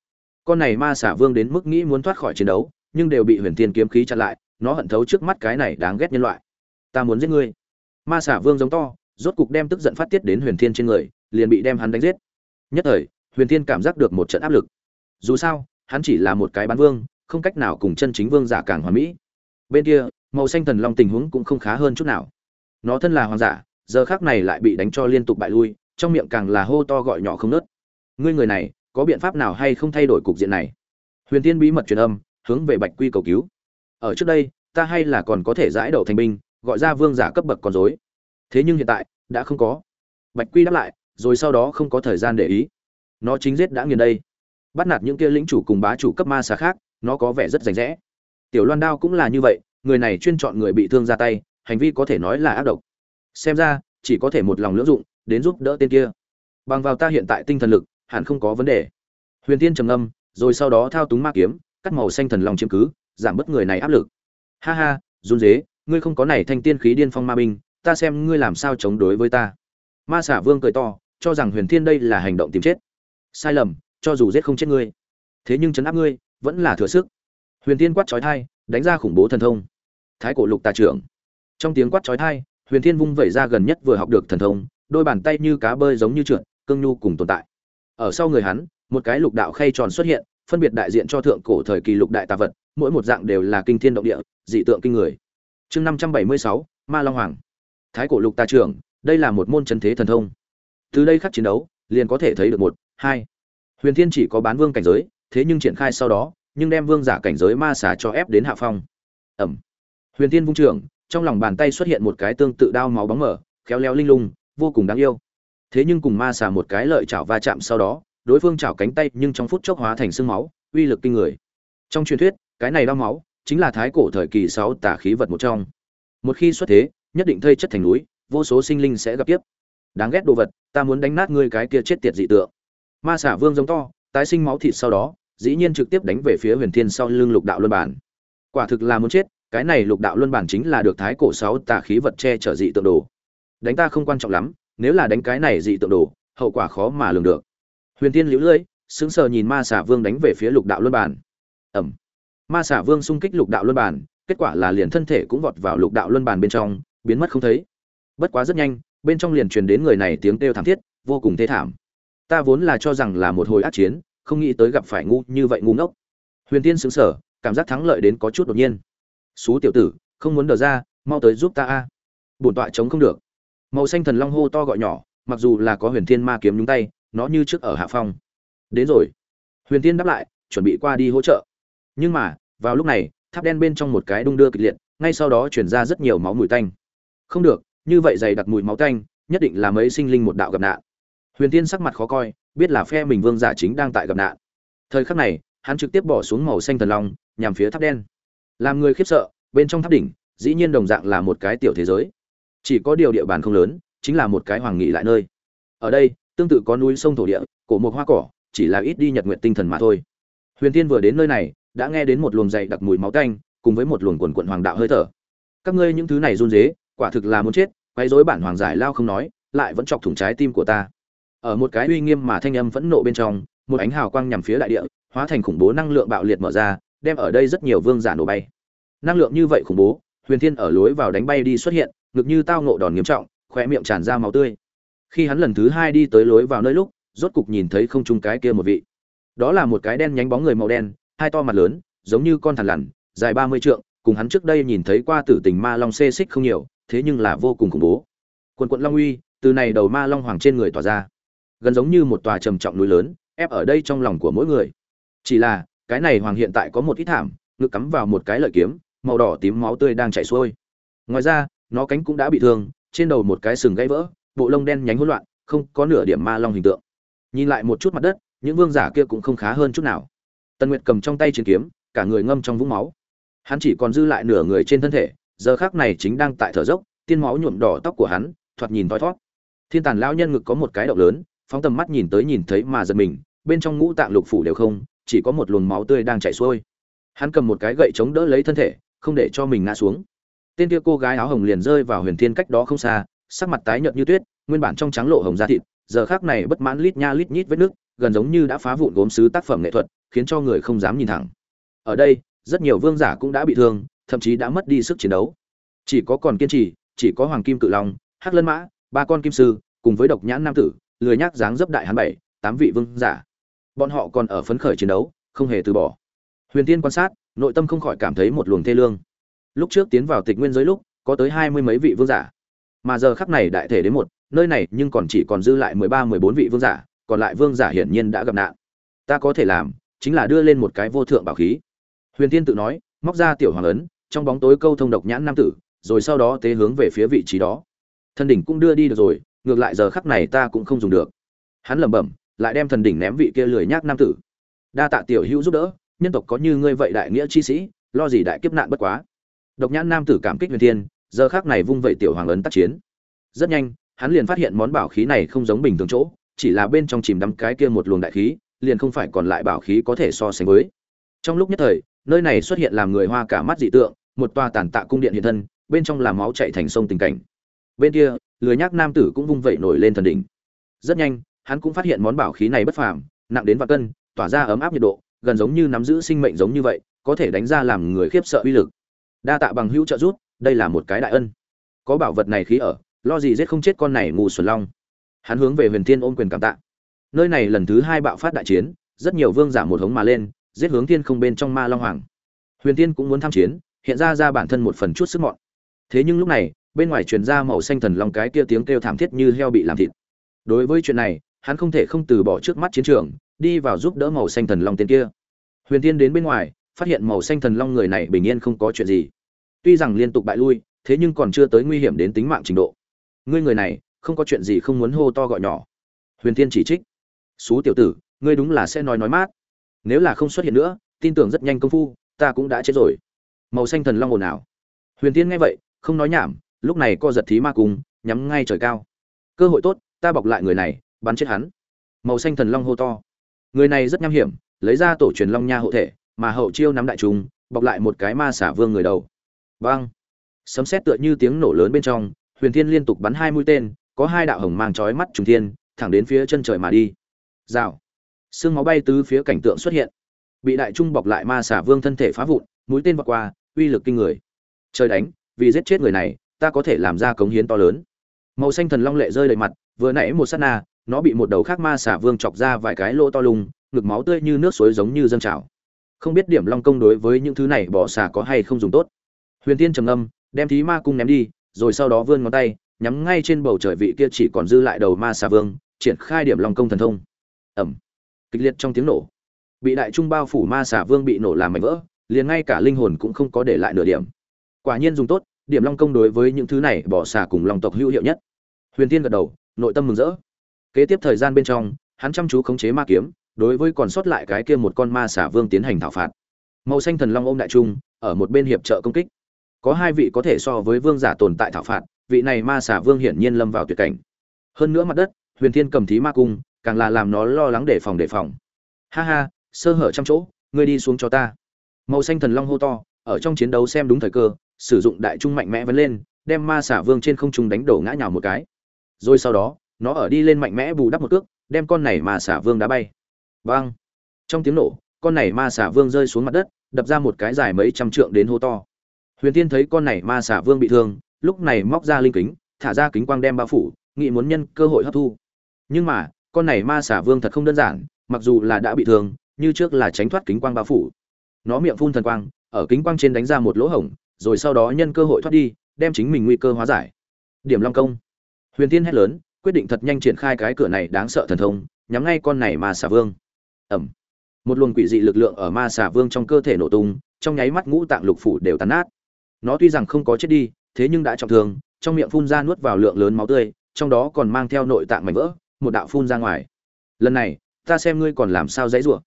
S1: Con này ma xả vương đến mức nghĩ muốn thoát khỏi chiến đấu, nhưng đều bị huyền thiên kiếm khí chặn lại, nó hận thấu trước mắt cái này đáng ghét nhân loại. Ta muốn giết ngươi. Ma xả vương giống to, rốt cục đem tức giận phát tiết đến huyền thiên trên người, liền bị đem hắn đánh giết. Nhất thời, huyền thiên cảm giác được một trận áp lực. Dù sao hắn chỉ là một cái bán vương, không cách nào cùng chân chính vương giả càng hoàn mỹ. Bên kia, màu xanh thần long tình huống cũng không khá hơn chút nào. Nó thân là hoàng giả, giờ khác này lại bị đánh cho liên tục bại lui, trong miệng càng là hô to gọi nhỏ không nớt. Ngươi người này, có biện pháp nào hay không thay đổi cục diện này? Huyền tiên bí mật truyền âm, hướng về bạch quy cầu cứu. Ở trước đây, ta hay là còn có thể giải đầu thành binh, gọi ra vương giả cấp bậc còn dối thế nhưng hiện tại, đã không có. Bạch quy đáp lại, rồi sau đó không có thời gian để ý. Nó chính giết đã nghiền đây bắt nạt những kia lĩnh chủ cùng bá chủ cấp ma xà khác, nó có vẻ rất rành rẽ. Tiểu loan đao cũng là như vậy, người này chuyên chọn người bị thương ra tay, hành vi có thể nói là ác độc. Xem ra, chỉ có thể một lòng lưỡng dụng, đến giúp đỡ tên kia. Bằng vào ta hiện tại tinh thần lực, hẳn không có vấn đề. Huyền tiên trầm âm rồi sau đó thao túng ma kiếm, cắt màu xanh thần lòng chiếm cứ, giảm bớt người này áp lực. Ha ha, run dế ngươi không có này thanh tiên khí điên phong ma binh, ta xem ngươi làm sao chống đối với ta. Ma xả vương cười to, cho rằng huyền thiên đây là hành động tìm chết. Sai lầm cho dù giết không chết ngươi. Thế nhưng chấn áp ngươi vẫn là thừa sức. Huyền thiên quát trói thai đánh ra khủng bố thần thông. Thái cổ lục tà trưởng. Trong tiếng quát trói thai huyền thiên vung vẩy ra gần nhất vừa học được thần thông, đôi bàn tay như cá bơi giống như trượt, cương nhu cùng tồn tại. Ở sau người hắn, một cái lục đạo khay tròn xuất hiện, phân biệt đại diện cho thượng cổ thời kỳ lục đại tà vật, mỗi một dạng đều là kinh thiên động địa, dị tượng kinh người. Chương năm trăm bảy mươi sáu, ma long hoàng. Thái cổ lục tà trưởng, đây là một môn chân thế thần thông. Từ đây khắc chiến đấu, liền có thể thấy được một, hai huyền thiên chỉ có bán vương cảnh giới, thế nhưng triển khai sau đó, nhưng đem vương giả cảnh giới ma xà cho ép đến hạ phong. Ẩm. Huyền thiên vung trưởng trong lòng bàn tay xuất hiện một cái tương tự đao máu bóng mở khéo léo linh lung, vô cùng đáng yêu. Thế nhưng cùng ma xà một cái lợi chảo va chạm sau đó, đối phương chảo cánh tay nhưng trong phút chốc hóa thành xương máu, uy lực kinh người. Trong truyền thuyết, cái này đao máu chính là thái cổ thời kỳ sáu tả khí vật một trong. Một khi xuất thế, nhất định thây chất thành núi, vô số sinh linh sẽ gặp tiếp đáng ghét đồ vật, ta muốn đánh nát ngươi cái kia chết tiệt dị tượng ma xả vương giống to, tái sinh máu thịt sau đó, dĩ nhiên trực tiếp đánh về phía huyền thiên sau lưng lục đạo luân bản. Quả thực là muốn chết, cái này lục đạo luân bản chính là được thái cổ sáu tà khí vật che chở dị tượng đồ. Đánh ta không quan trọng lắm, nếu là đánh cái này dị tượng đồ, hậu quả khó mà lường được. Huyền thiên liễu lưỡi sững sờ nhìn ma xả vương đánh về phía lục đạo luân bản. Ẩm. Ma xả vương xung kích lục đạo luân bản, kết quả là liền thân thể cũng vọt vào lục đạo luân bản bên trong, biến mất không thấy. Bất quá rất nhanh, bên trong liền truyền đến người này tiếng kêu thảm thiết, vô cùng thê thảm ta vốn là cho rằng là một hồi ác chiến, không nghĩ tới gặp phải ngu như vậy ngu ngốc. Huyền tiên xứng sở cảm giác thắng lợi đến có chút đột nhiên. Xú tiểu tử, không muốn đờ ra, mau tới giúp ta a. Bổn tọa chống không được. Màu xanh thần long hô to gọi nhỏ, mặc dù là có huyền thiên ma kiếm nhúng tay, nó như trước ở hạ phong. Đến rồi. Huyền thiên đáp lại, chuẩn bị qua đi hỗ trợ. Nhưng mà, vào lúc này, tháp đen bên trong một cái đung đưa kịch liệt, ngay sau đó chuyển ra rất nhiều máu mùi tanh. Không được, như vậy dày đặc mùi máu tanh, nhất định là mấy sinh linh một đạo gặp nạn huyền tiên sắc mặt khó coi, biết là phe mình vương giả chính đang tại gặp nạn. Thời khắc này, hắn trực tiếp bỏ xuống màu xanh thần long, nhằm phía tháp đen. Làm người khiếp sợ, bên trong tháp đỉnh, dĩ nhiên đồng dạng là một cái tiểu thế giới. Chỉ có điều địa bàn không lớn, chính là một cái hoàng nghị lại nơi. Ở đây, tương tự có núi sông thổ địa, cổ một hoa cỏ, chỉ là ít đi nhật nguyện tinh thần mà thôi. Huyền tiên vừa đến nơi này, đã nghe đến một luồng dày đặc mùi máu tanh, cùng với một luồng quần quận hoàng đạo hơi thở. Các ngươi những thứ này run rế, quả thực là muốn chết, quấy rối bản hoàng giải lao không nói, lại vẫn chọc thủng trái tim của ta ở một cái uy nghiêm mà thanh âm phẫn nộ bên trong, một ánh hào quang nhằm phía đại địa, hóa thành khủng bố năng lượng bạo liệt mở ra, đem ở đây rất nhiều vương giả nổ bay. Năng lượng như vậy khủng bố, huyền thiên ở lối vào đánh bay đi xuất hiện, ngực như tao nộ đòn nghiêm trọng, khóe miệng tràn ra máu tươi. Khi hắn lần thứ hai đi tới lối vào nơi lúc, rốt cục nhìn thấy không trung cái kia một vị. Đó là một cái đen nhánh bóng người màu đen, hai to mặt lớn, giống như con thằn lằn, dài ba mươi trượng, cùng hắn trước đây nhìn thấy qua tử tình ma long xê xích không nhiều, thế nhưng là vô cùng khủng bố. Quần quận long uy, từ này đầu ma long hoàng trên người tỏa ra gần giống như một tòa trầm trọng núi lớn, ép ở đây trong lòng của mỗi người. Chỉ là, cái này hoàng hiện tại có một ít thảm, ngực cắm vào một cái lợi kiếm, màu đỏ tím máu tươi đang chảy xuôi. Ngoài ra, nó cánh cũng đã bị thương, trên đầu một cái sừng gãy vỡ, bộ lông đen nhánh hỗn loạn, không có nửa điểm ma long hình tượng. Nhìn lại một chút mặt đất, những vương giả kia cũng không khá hơn chút nào. Tần nguyệt cầm trong tay chiến kiếm, cả người ngâm trong vũng máu. Hắn chỉ còn dư lại nửa người trên thân thể, giờ khác này chính đang tại thở dốc, tiên máu nhuộm đỏ tóc của hắn, thoạt nhìn thoi thót thiên tàn lão nhân ngực có một cái động lớn phóng tầm mắt nhìn tới nhìn thấy mà giật mình, bên trong ngũ tạng lục phủ đều không, chỉ có một luồng máu tươi đang chảy xuôi. Hắn cầm một cái gậy chống đỡ lấy thân thể, không để cho mình ngã xuống. Tên kia cô gái áo hồng liền rơi vào huyền thiên cách đó không xa, sắc mặt tái nhợt như tuyết, nguyên bản trong trắng lộ hồng da thịt, giờ khác này bất mãn lít nha lít nhít vết nước, gần giống như đã phá vụn gốm sứ tác phẩm nghệ thuật, khiến cho người không dám nhìn thẳng. Ở đây, rất nhiều vương giả cũng đã bị thương, thậm chí đã mất đi sức chiến đấu. Chỉ có còn kiên trì, chỉ có hoàng kim cự long, hắc lân mã, ba con kim sư, cùng với độc nhãn nam tử lười nhác dáng dấp đại hán bảy, tám vị vương giả. Bọn họ còn ở phấn khởi chiến đấu, không hề từ bỏ. Huyền tiên quan sát, nội tâm không khỏi cảm thấy một luồng thê lương. Lúc trước tiến vào tịch nguyên giới lúc, có tới hai mươi mấy vị vương giả. Mà giờ khắc này đại thể đến một, nơi này nhưng còn chỉ còn dư lại mười ba, mười bốn vị vương giả, còn lại vương giả hiển nhiên đã gặp nạn. Ta có thể làm, chính là đưa lên một cái vô thượng bảo khí. Huyền tiên tự nói, móc ra tiểu hoàng ấn, trong bóng tối câu thông độc nhãn nam tử, rồi sau đó tế hướng về phía vị trí đó. Thân đỉnh cũng đưa đi được rồi ngược lại giờ khắc này ta cũng không dùng được. Hắn lẩm bẩm, lại đem thần đỉnh ném vị kia lười nhác nam tử. Đa tạ tiểu hữu giúp đỡ, nhân tộc có như ngươi vậy đại nghĩa chi sĩ, lo gì đại kiếp nạn bất quá. Độc nhãn nam tử cảm kích huyền thiên, giờ khắc này vung vậy tiểu hoàng ấn tác chiến. Rất nhanh, hắn liền phát hiện món bảo khí này không giống bình thường chỗ, chỉ là bên trong chìm đắm cái kia một luồng đại khí, liền không phải còn lại bảo khí có thể so sánh với. Trong lúc nhất thời, nơi này xuất hiện làm người hoa cả mắt dị tượng, một tòa tàn tạ cung điện hiện thân, bên trong là máu chảy thành sông tình cảnh. Bên kia lười nhác nam tử cũng vung vẩy nổi lên thần đỉnh. Rất nhanh, hắn cũng phát hiện món bảo khí này bất phàm, nặng đến vạn cân, tỏa ra ấm áp nhiệt độ, gần giống như nắm giữ sinh mệnh giống như vậy, có thể đánh ra làm người khiếp sợ uy lực. Đa tạ bằng hữu trợ giúp, đây là một cái đại ân. Có bảo vật này khí ở, lo gì giết không chết con này ngu xuẩn long. Hắn hướng về huyền thiên ôm quyền cảm tạ. Nơi này lần thứ hai bạo phát đại chiến, rất nhiều vương giả một hống mà lên, giết hướng thiên không bên trong ma long hoàng. Huyền thiên cũng muốn tham chiến, hiện ra ra bản thân một phần chút sức mọn. Thế nhưng lúc này bên ngoài truyền ra màu xanh thần long cái kia tiếng kêu thảm thiết như heo bị làm thịt. Đối với chuyện này, hắn không thể không từ bỏ trước mắt chiến trường, đi vào giúp đỡ màu xanh thần long tên kia. Huyền tiên đến bên ngoài, phát hiện màu xanh thần long người này bình yên không có chuyện gì. Tuy rằng liên tục bại lui, thế nhưng còn chưa tới nguy hiểm đến tính mạng trình độ. Ngươi người này, không có chuyện gì không muốn hô to gọi nhỏ. Huyền tiên chỉ trích. Xú tiểu tử, ngươi đúng là sẽ nói nói mát. Nếu là không xuất hiện nữa, tin tưởng rất nhanh công phu, ta cũng đã chết rồi. Màu xanh thần long ồn ào. Huyền tiên nghe vậy, không nói nhảm lúc này co giật thí ma cung, nhắm ngay trời cao. Cơ hội tốt, ta bọc lại người này, bắn chết hắn. Màu xanh thần long hô to. Người này rất nham hiểm, lấy ra tổ truyền long nha hộ thể, mà hậu chiêu nắm đại trùng, bọc lại một cái ma xả vương người đầu. Vang sấm sét tựa như tiếng nổ lớn bên trong, huyền thiên liên tục bắn hai mũi tên, có hai đạo hồng mang chói mắt trùng thiên, thẳng đến phía chân trời mà đi. Rào. Xương máu bay tứ phía cảnh tượng xuất hiện. Bị đại trung bọc lại ma xả vương thân thể phá vụn, mũi tên vọt qua, uy lực kinh người. Trời đánh, vì giết chết người này ta có thể làm ra cống hiến to lớn. Màu xanh thần long lệ rơi đầy mặt, vừa nãy một sát na, nó bị một đầu khác ma xả vương chọc ra vài cái lỗ to lùng, ngực máu tươi như nước suối giống như dâng trào. Không biết điểm long công đối với những thứ này bỏ xả có hay không dùng tốt. Huyền tiên trầm âm đem thí ma cung ném đi, rồi sau đó vươn ngón tay, nhắm ngay trên bầu trời vị kia chỉ còn dư lại đầu ma xà vương, triển khai điểm long công thần thông. Ẩm kịch liệt trong tiếng nổ. Bị đại trung bao phủ ma xà vương bị nổ làm mảnh vỡ, liền ngay cả linh hồn cũng không có để lại nửa điểm. Quả nhiên dùng tốt điểm long công đối với những thứ này bỏ xả cùng long tộc hữu hiệu nhất. Huyền tiên gật đầu, nội tâm mừng rỡ. Kế tiếp thời gian bên trong, hắn chăm chú khống chế ma kiếm, đối với còn sót lại cái kia một con ma xả vương tiến hành thảo phạt. Màu xanh thần long ôm đại trung, ở một bên hiệp trợ công kích. Có hai vị có thể so với vương giả tồn tại thảo phạt, vị này ma xả vương hiển nhiên lâm vào tuyệt cảnh. Hơn nữa mặt đất, huyền thiên cầm thí ma cung, càng là làm nó lo lắng để phòng đề phòng. Ha ha, sơ hở trăm chỗ, ngươi đi xuống cho ta. Màu xanh thần long hô to, ở trong chiến đấu xem đúng thời cơ sử dụng đại trung mạnh mẽ vấn lên, đem ma xả vương trên không trung đánh đổ ngã nhào một cái. Rồi sau đó, nó ở đi lên mạnh mẽ bù đắp một cước, đem con này ma xả vương đá bay. Vang trong tiếng nổ, con này ma xả vương rơi xuống mặt đất, đập ra một cái dài mấy trăm trượng đến hô to. Huyền tiên thấy con này ma xả vương bị thương, lúc này móc ra linh kính, thả ra kính quang đem bao phủ nghị muốn nhân cơ hội hấp thu. Nhưng mà, con này ma xả vương thật không đơn giản, mặc dù là đã bị thương, như trước là tránh thoát kính quang bao phủ. Nó miệng phun thần quang, ở kính quang trên đánh ra một lỗ hổng rồi sau đó nhân cơ hội thoát đi, đem chính mình nguy cơ hóa giải. Điểm long công. Huyền tiên hét lớn, quyết định thật nhanh triển khai cái cửa này đáng sợ thần thông, nhắm ngay con này ma xà vương. Ẩm một luồng quỷ dị lực lượng ở ma xà vương trong cơ thể nổ tung, trong nháy mắt ngũ tạng lục phủ đều tàn nát. Nó tuy rằng không có chết đi, thế nhưng đã trọng thương, trong miệng phun ra nuốt vào lượng lớn máu tươi, trong đó còn mang theo nội tạng mảnh vỡ, một đạo phun ra ngoài. Lần này, ta xem ngươi còn làm sao dãy rủa.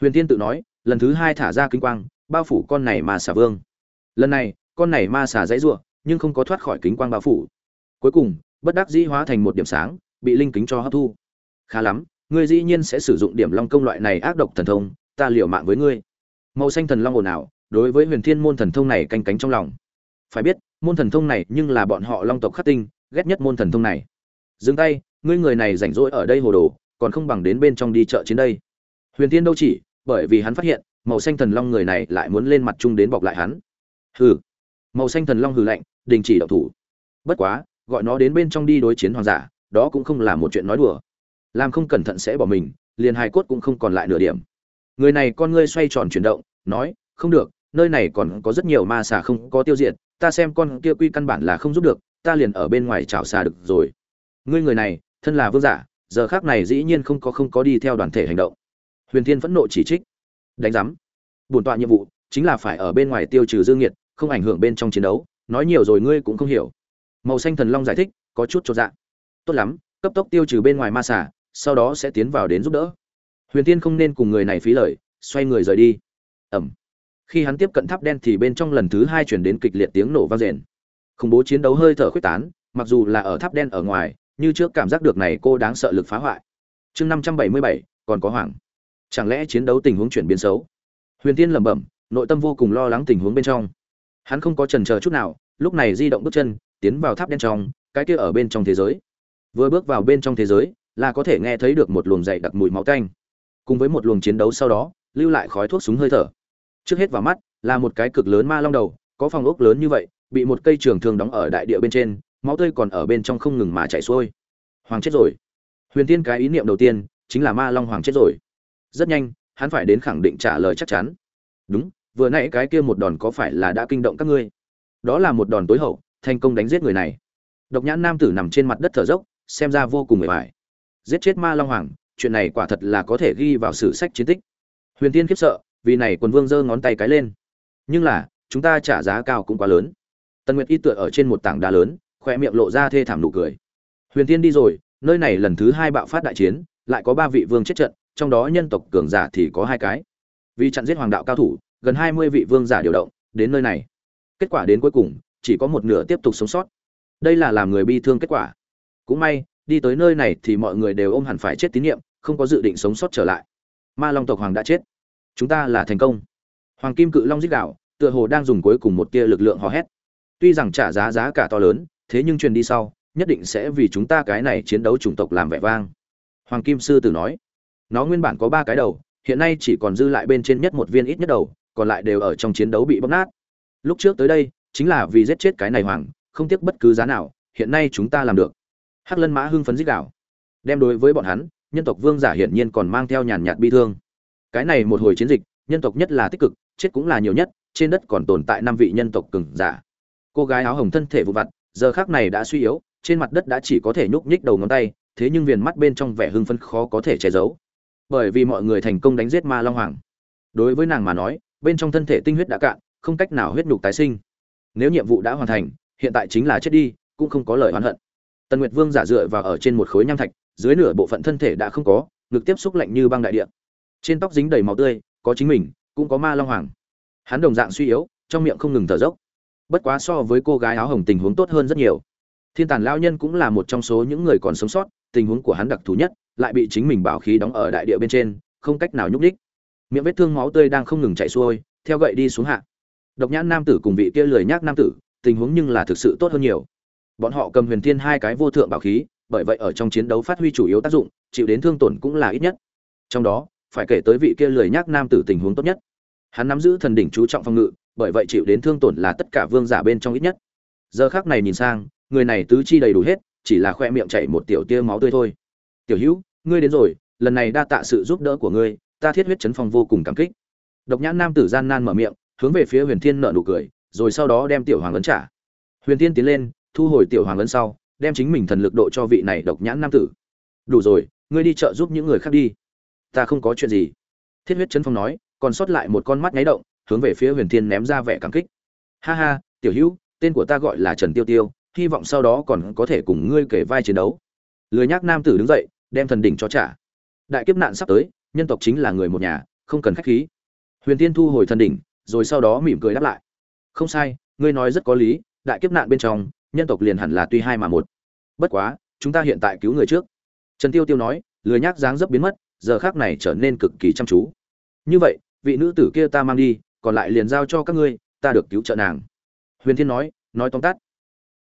S1: Huyền tiên tự nói, lần thứ hai thả ra kinh quang, bao phủ con này ma xà vương lần này, con này ma xà dãy rủa, nhưng không có thoát khỏi kính quang bao phủ. Cuối cùng, bất đắc dĩ hóa thành một điểm sáng, bị linh kính cho hấp thu. Khá lắm, ngươi dĩ nhiên sẽ sử dụng điểm long công loại này ác độc thần thông, ta liều mạng với ngươi. Màu xanh thần long ồn ào, đối với huyền thiên môn thần thông này canh cánh trong lòng. Phải biết, môn thần thông này nhưng là bọn họ long tộc khắc tinh, ghét nhất môn thần thông này. Dừng tay, ngươi người này rảnh rỗi ở đây hồ đồ, còn không bằng đến bên trong đi chợ chiến đây. Huyền thiên đâu chỉ, bởi vì hắn phát hiện, màu xanh thần long người này lại muốn lên mặt chung đến bọc lại hắn hừ. Màu xanh thần long hừ lạnh, đình chỉ động thủ. Bất quá, gọi nó đến bên trong đi đối chiến hoàng giả, đó cũng không là một chuyện nói đùa. Làm không cẩn thận sẽ bỏ mình, liền hài cốt cũng không còn lại nửa điểm. Người này con ngươi xoay tròn chuyển động, nói, không được, nơi này còn có rất nhiều ma xà không có tiêu diệt, ta xem con kia quy căn bản là không giúp được, ta liền ở bên ngoài chảo xà được rồi. Ngươi người này, thân là vương giả, giờ khác này dĩ nhiên không có không có đi theo đoàn thể hành động. Huyền thiên phẫn nộ chỉ trích. Đánh giám. Bổn tọa nhiệm vụ chính là phải ở bên ngoài tiêu trừ dương nhiệt, không ảnh hưởng bên trong chiến đấu. Nói nhiều rồi ngươi cũng không hiểu. Màu xanh thần long giải thích, có chút cho dạ. Tốt lắm, cấp tốc tiêu trừ bên ngoài ma xà, sau đó sẽ tiến vào đến giúp đỡ. Huyền tiên không nên cùng người này phí lời, xoay người rời đi. Ầm. khi hắn tiếp cận tháp đen thì bên trong lần thứ hai chuyển đến kịch liệt tiếng nổ vang rền khủng bố chiến đấu hơi thở khuyết tán, mặc dù là ở tháp đen ở ngoài, như trước cảm giác được này cô đáng sợ lực phá hoại. Chương năm trăm bảy mươi bảy, còn có hoàng. Chẳng lẽ chiến đấu tình huống chuyển biến xấu? Huyền tiên lẩm bẩm nội tâm vô cùng lo lắng tình huống bên trong. Hắn không có trần chờ chút nào, lúc này di động bước chân, tiến vào tháp đen trong, cái kia ở bên trong thế giới. Vừa bước vào bên trong thế giới, là có thể nghe thấy được một luồng dày đặc mùi máu tanh. Cùng với một luồng chiến đấu sau đó, lưu lại khói thuốc súng hơi thở. Trước hết vào mắt, là một cái cực lớn ma long đầu, có phòng ốc lớn như vậy, bị một cây trường thương đóng ở đại địa bên trên, máu tươi còn ở bên trong không ngừng mà chảy xuôi. Hoàng chết rồi. Huyền tiên cái ý niệm đầu tiên, chính là ma long hoàng chết rồi. Rất nhanh, hắn phải đến khẳng định trả lời chắc chắn. Đúng vừa nãy cái kia một đòn có phải là đã kinh động các ngươi? Đó là một đòn tối hậu, thành công đánh giết người này. Độc nhãn nam tử nằm trên mặt đất thở dốc, xem ra vô cùng mệt mỏi giết chết ma long hoàng, chuyện này quả thật là có thể ghi vào sử sách chiến tích. Huyền tiên khiếp sợ, vì này quần vương giơ ngón tay cái lên. Nhưng là, chúng ta trả giá cao cũng quá lớn. Tần nguyệt y tựa ở trên một tảng đá lớn khoe miệng lộ ra thê thảm nụ cười. Huyền tiên đi rồi, nơi này lần thứ hai bạo phát đại chiến, lại có ba vị vương chết trận, trong đó nhân tộc cường giả thì có hai cái. Vì chặn giết hoàng đạo cao thủ gần hai mươi vị vương giả điều động, đến nơi này. Kết quả đến cuối cùng, chỉ có một nửa tiếp tục sống sót. Đây là làm người bi thương kết quả. Cũng may, đi tới nơi này thì mọi người đều ôm hẳn phải chết tín nhiệm không có dự định sống sót trở lại. Ma long tộc hoàng đã chết. Chúng ta là thành công. Hoàng kim cự long giết đạo tựa hồ đang dùng cuối cùng một tia lực lượng hò hét. Tuy rằng trả giá giá cả to lớn, thế nhưng truyền đi sau, nhất định sẽ vì chúng ta cái này chiến đấu chủng tộc làm vẻ vang. Hoàng kim sư tử nói, nó nguyên bản có ba cái đầu, hiện nay chỉ còn dư lại bên trên nhất một viên ít nhất đầu còn lại đều ở trong chiến đấu bị bóc nát. Lúc trước tới đây, chính là vì giết chết cái này hoàng, không tiếc bất cứ giá nào, hiện nay chúng ta làm được. Hắc lân mã hưng phấn dích đạo đem đối với bọn hắn, nhân tộc vương giả hiển nhiên còn mang theo nhàn nhạt bi thương. Cái này một hồi chiến dịch, nhân tộc nhất là tích cực, chết cũng là nhiều nhất, trên đất còn tồn tại năm vị nhân tộc cường giả. Cô gái áo hồng thân thể vụ vặt, giờ khác này đã suy yếu, trên mặt đất đã chỉ có thể nhúc nhích đầu ngón tay, thế nhưng viền mắt bên trong vẻ hưng phấn khó có thể che giấu. Bởi vì mọi người thành công đánh giết ma long hoàng. Đối với nàng mà nói bên trong thân thể tinh huyết đã cạn, không cách nào huyết nhục tái sinh. Nếu nhiệm vụ đã hoàn thành, hiện tại chính là chết đi, cũng không có lời oán hận. Tần nguyệt vương giả dựa vào ở trên một khối nham thạch, dưới nửa bộ phận thân thể đã không có, ngực tiếp xúc lạnh như băng đại địa. Trên tóc dính đầy máu tươi, có chính mình, cũng có ma long hoàng. Hắn đồng dạng suy yếu, trong miệng không ngừng thở dốc. Bất quá so với cô gái áo hồng tình huống tốt hơn rất nhiều. Thiên tàn lao nhân cũng là một trong số những người còn sống sót, tình huống của hắn đặc thù nhất, lại bị chính mình bảo khí đóng ở đại địa bên trên, không cách nào nhúc đích miệng vết thương máu tươi đang không ngừng chảy xuôi, theo gậy đi xuống hạ. Độc nhãn nam tử cùng vị kia lười nhác nam tử, tình huống nhưng là thực sự tốt hơn nhiều. Bọn họ cầm huyền thiên hai cái vô thượng bảo khí, bởi vậy ở trong chiến đấu phát huy chủ yếu tác dụng, chịu đến thương tổn cũng là ít nhất. Trong đó, phải kể tới vị kia lười nhác nam tử tình huống tốt nhất. Hắn nắm giữ thần đỉnh chú trọng phòng ngự, bởi vậy chịu đến thương tổn là tất cả vương giả bên trong ít nhất. Giờ khác này nhìn sang, người này tứ chi đầy đủ hết, chỉ là khoe miệng chảy một tiểu tia máu tươi thôi. Tiểu hữu, ngươi đến rồi, lần này đa tạ sự giúp đỡ của ngươi ta thiết huyết chấn phong vô cùng cảm kích. Độc nhãn nam tử gian nan mở miệng, hướng về phía huyền thiên nợ nụ cười, rồi sau đó đem tiểu hoàng ấn trả. Huyền Thiên tiến lên, thu hồi tiểu hoàng ấn sau, đem chính mình thần lực độ cho vị này độc nhãn nam tử. Đủ rồi, ngươi đi chợ giúp những người khác đi. Ta không có chuyện gì. Thiết huyết chấn phong nói, còn sót lại một con mắt nháy động, hướng về phía huyền thiên ném ra vẻ cảm kích. Ha ha, tiểu hữu, tên của ta gọi là trần tiêu tiêu, hy vọng sau đó còn có thể cùng ngươi kể vai chiến đấu. Lười nhác nam tử đứng dậy, đem thần đỉnh cho trả. Đại kiếp nạn sắp tới nhân tộc chính là người một nhà, không cần khách khí. Huyền tiên thu hồi thần đỉnh, rồi sau đó mỉm cười đáp lại. Không sai, ngươi nói rất có lý, đại kiếp nạn bên trong, nhân tộc liền hẳn là tuy hai mà một. Bất quá, chúng ta hiện tại cứu người trước. Trần tiêu tiêu nói, lười nhác dáng dấp biến mất, giờ khác này trở nên cực kỳ chăm chú. Như vậy, vị nữ tử kia ta mang đi, còn lại liền giao cho các ngươi, ta được cứu trợ nàng. Huyền thiên nói nói tóm tắt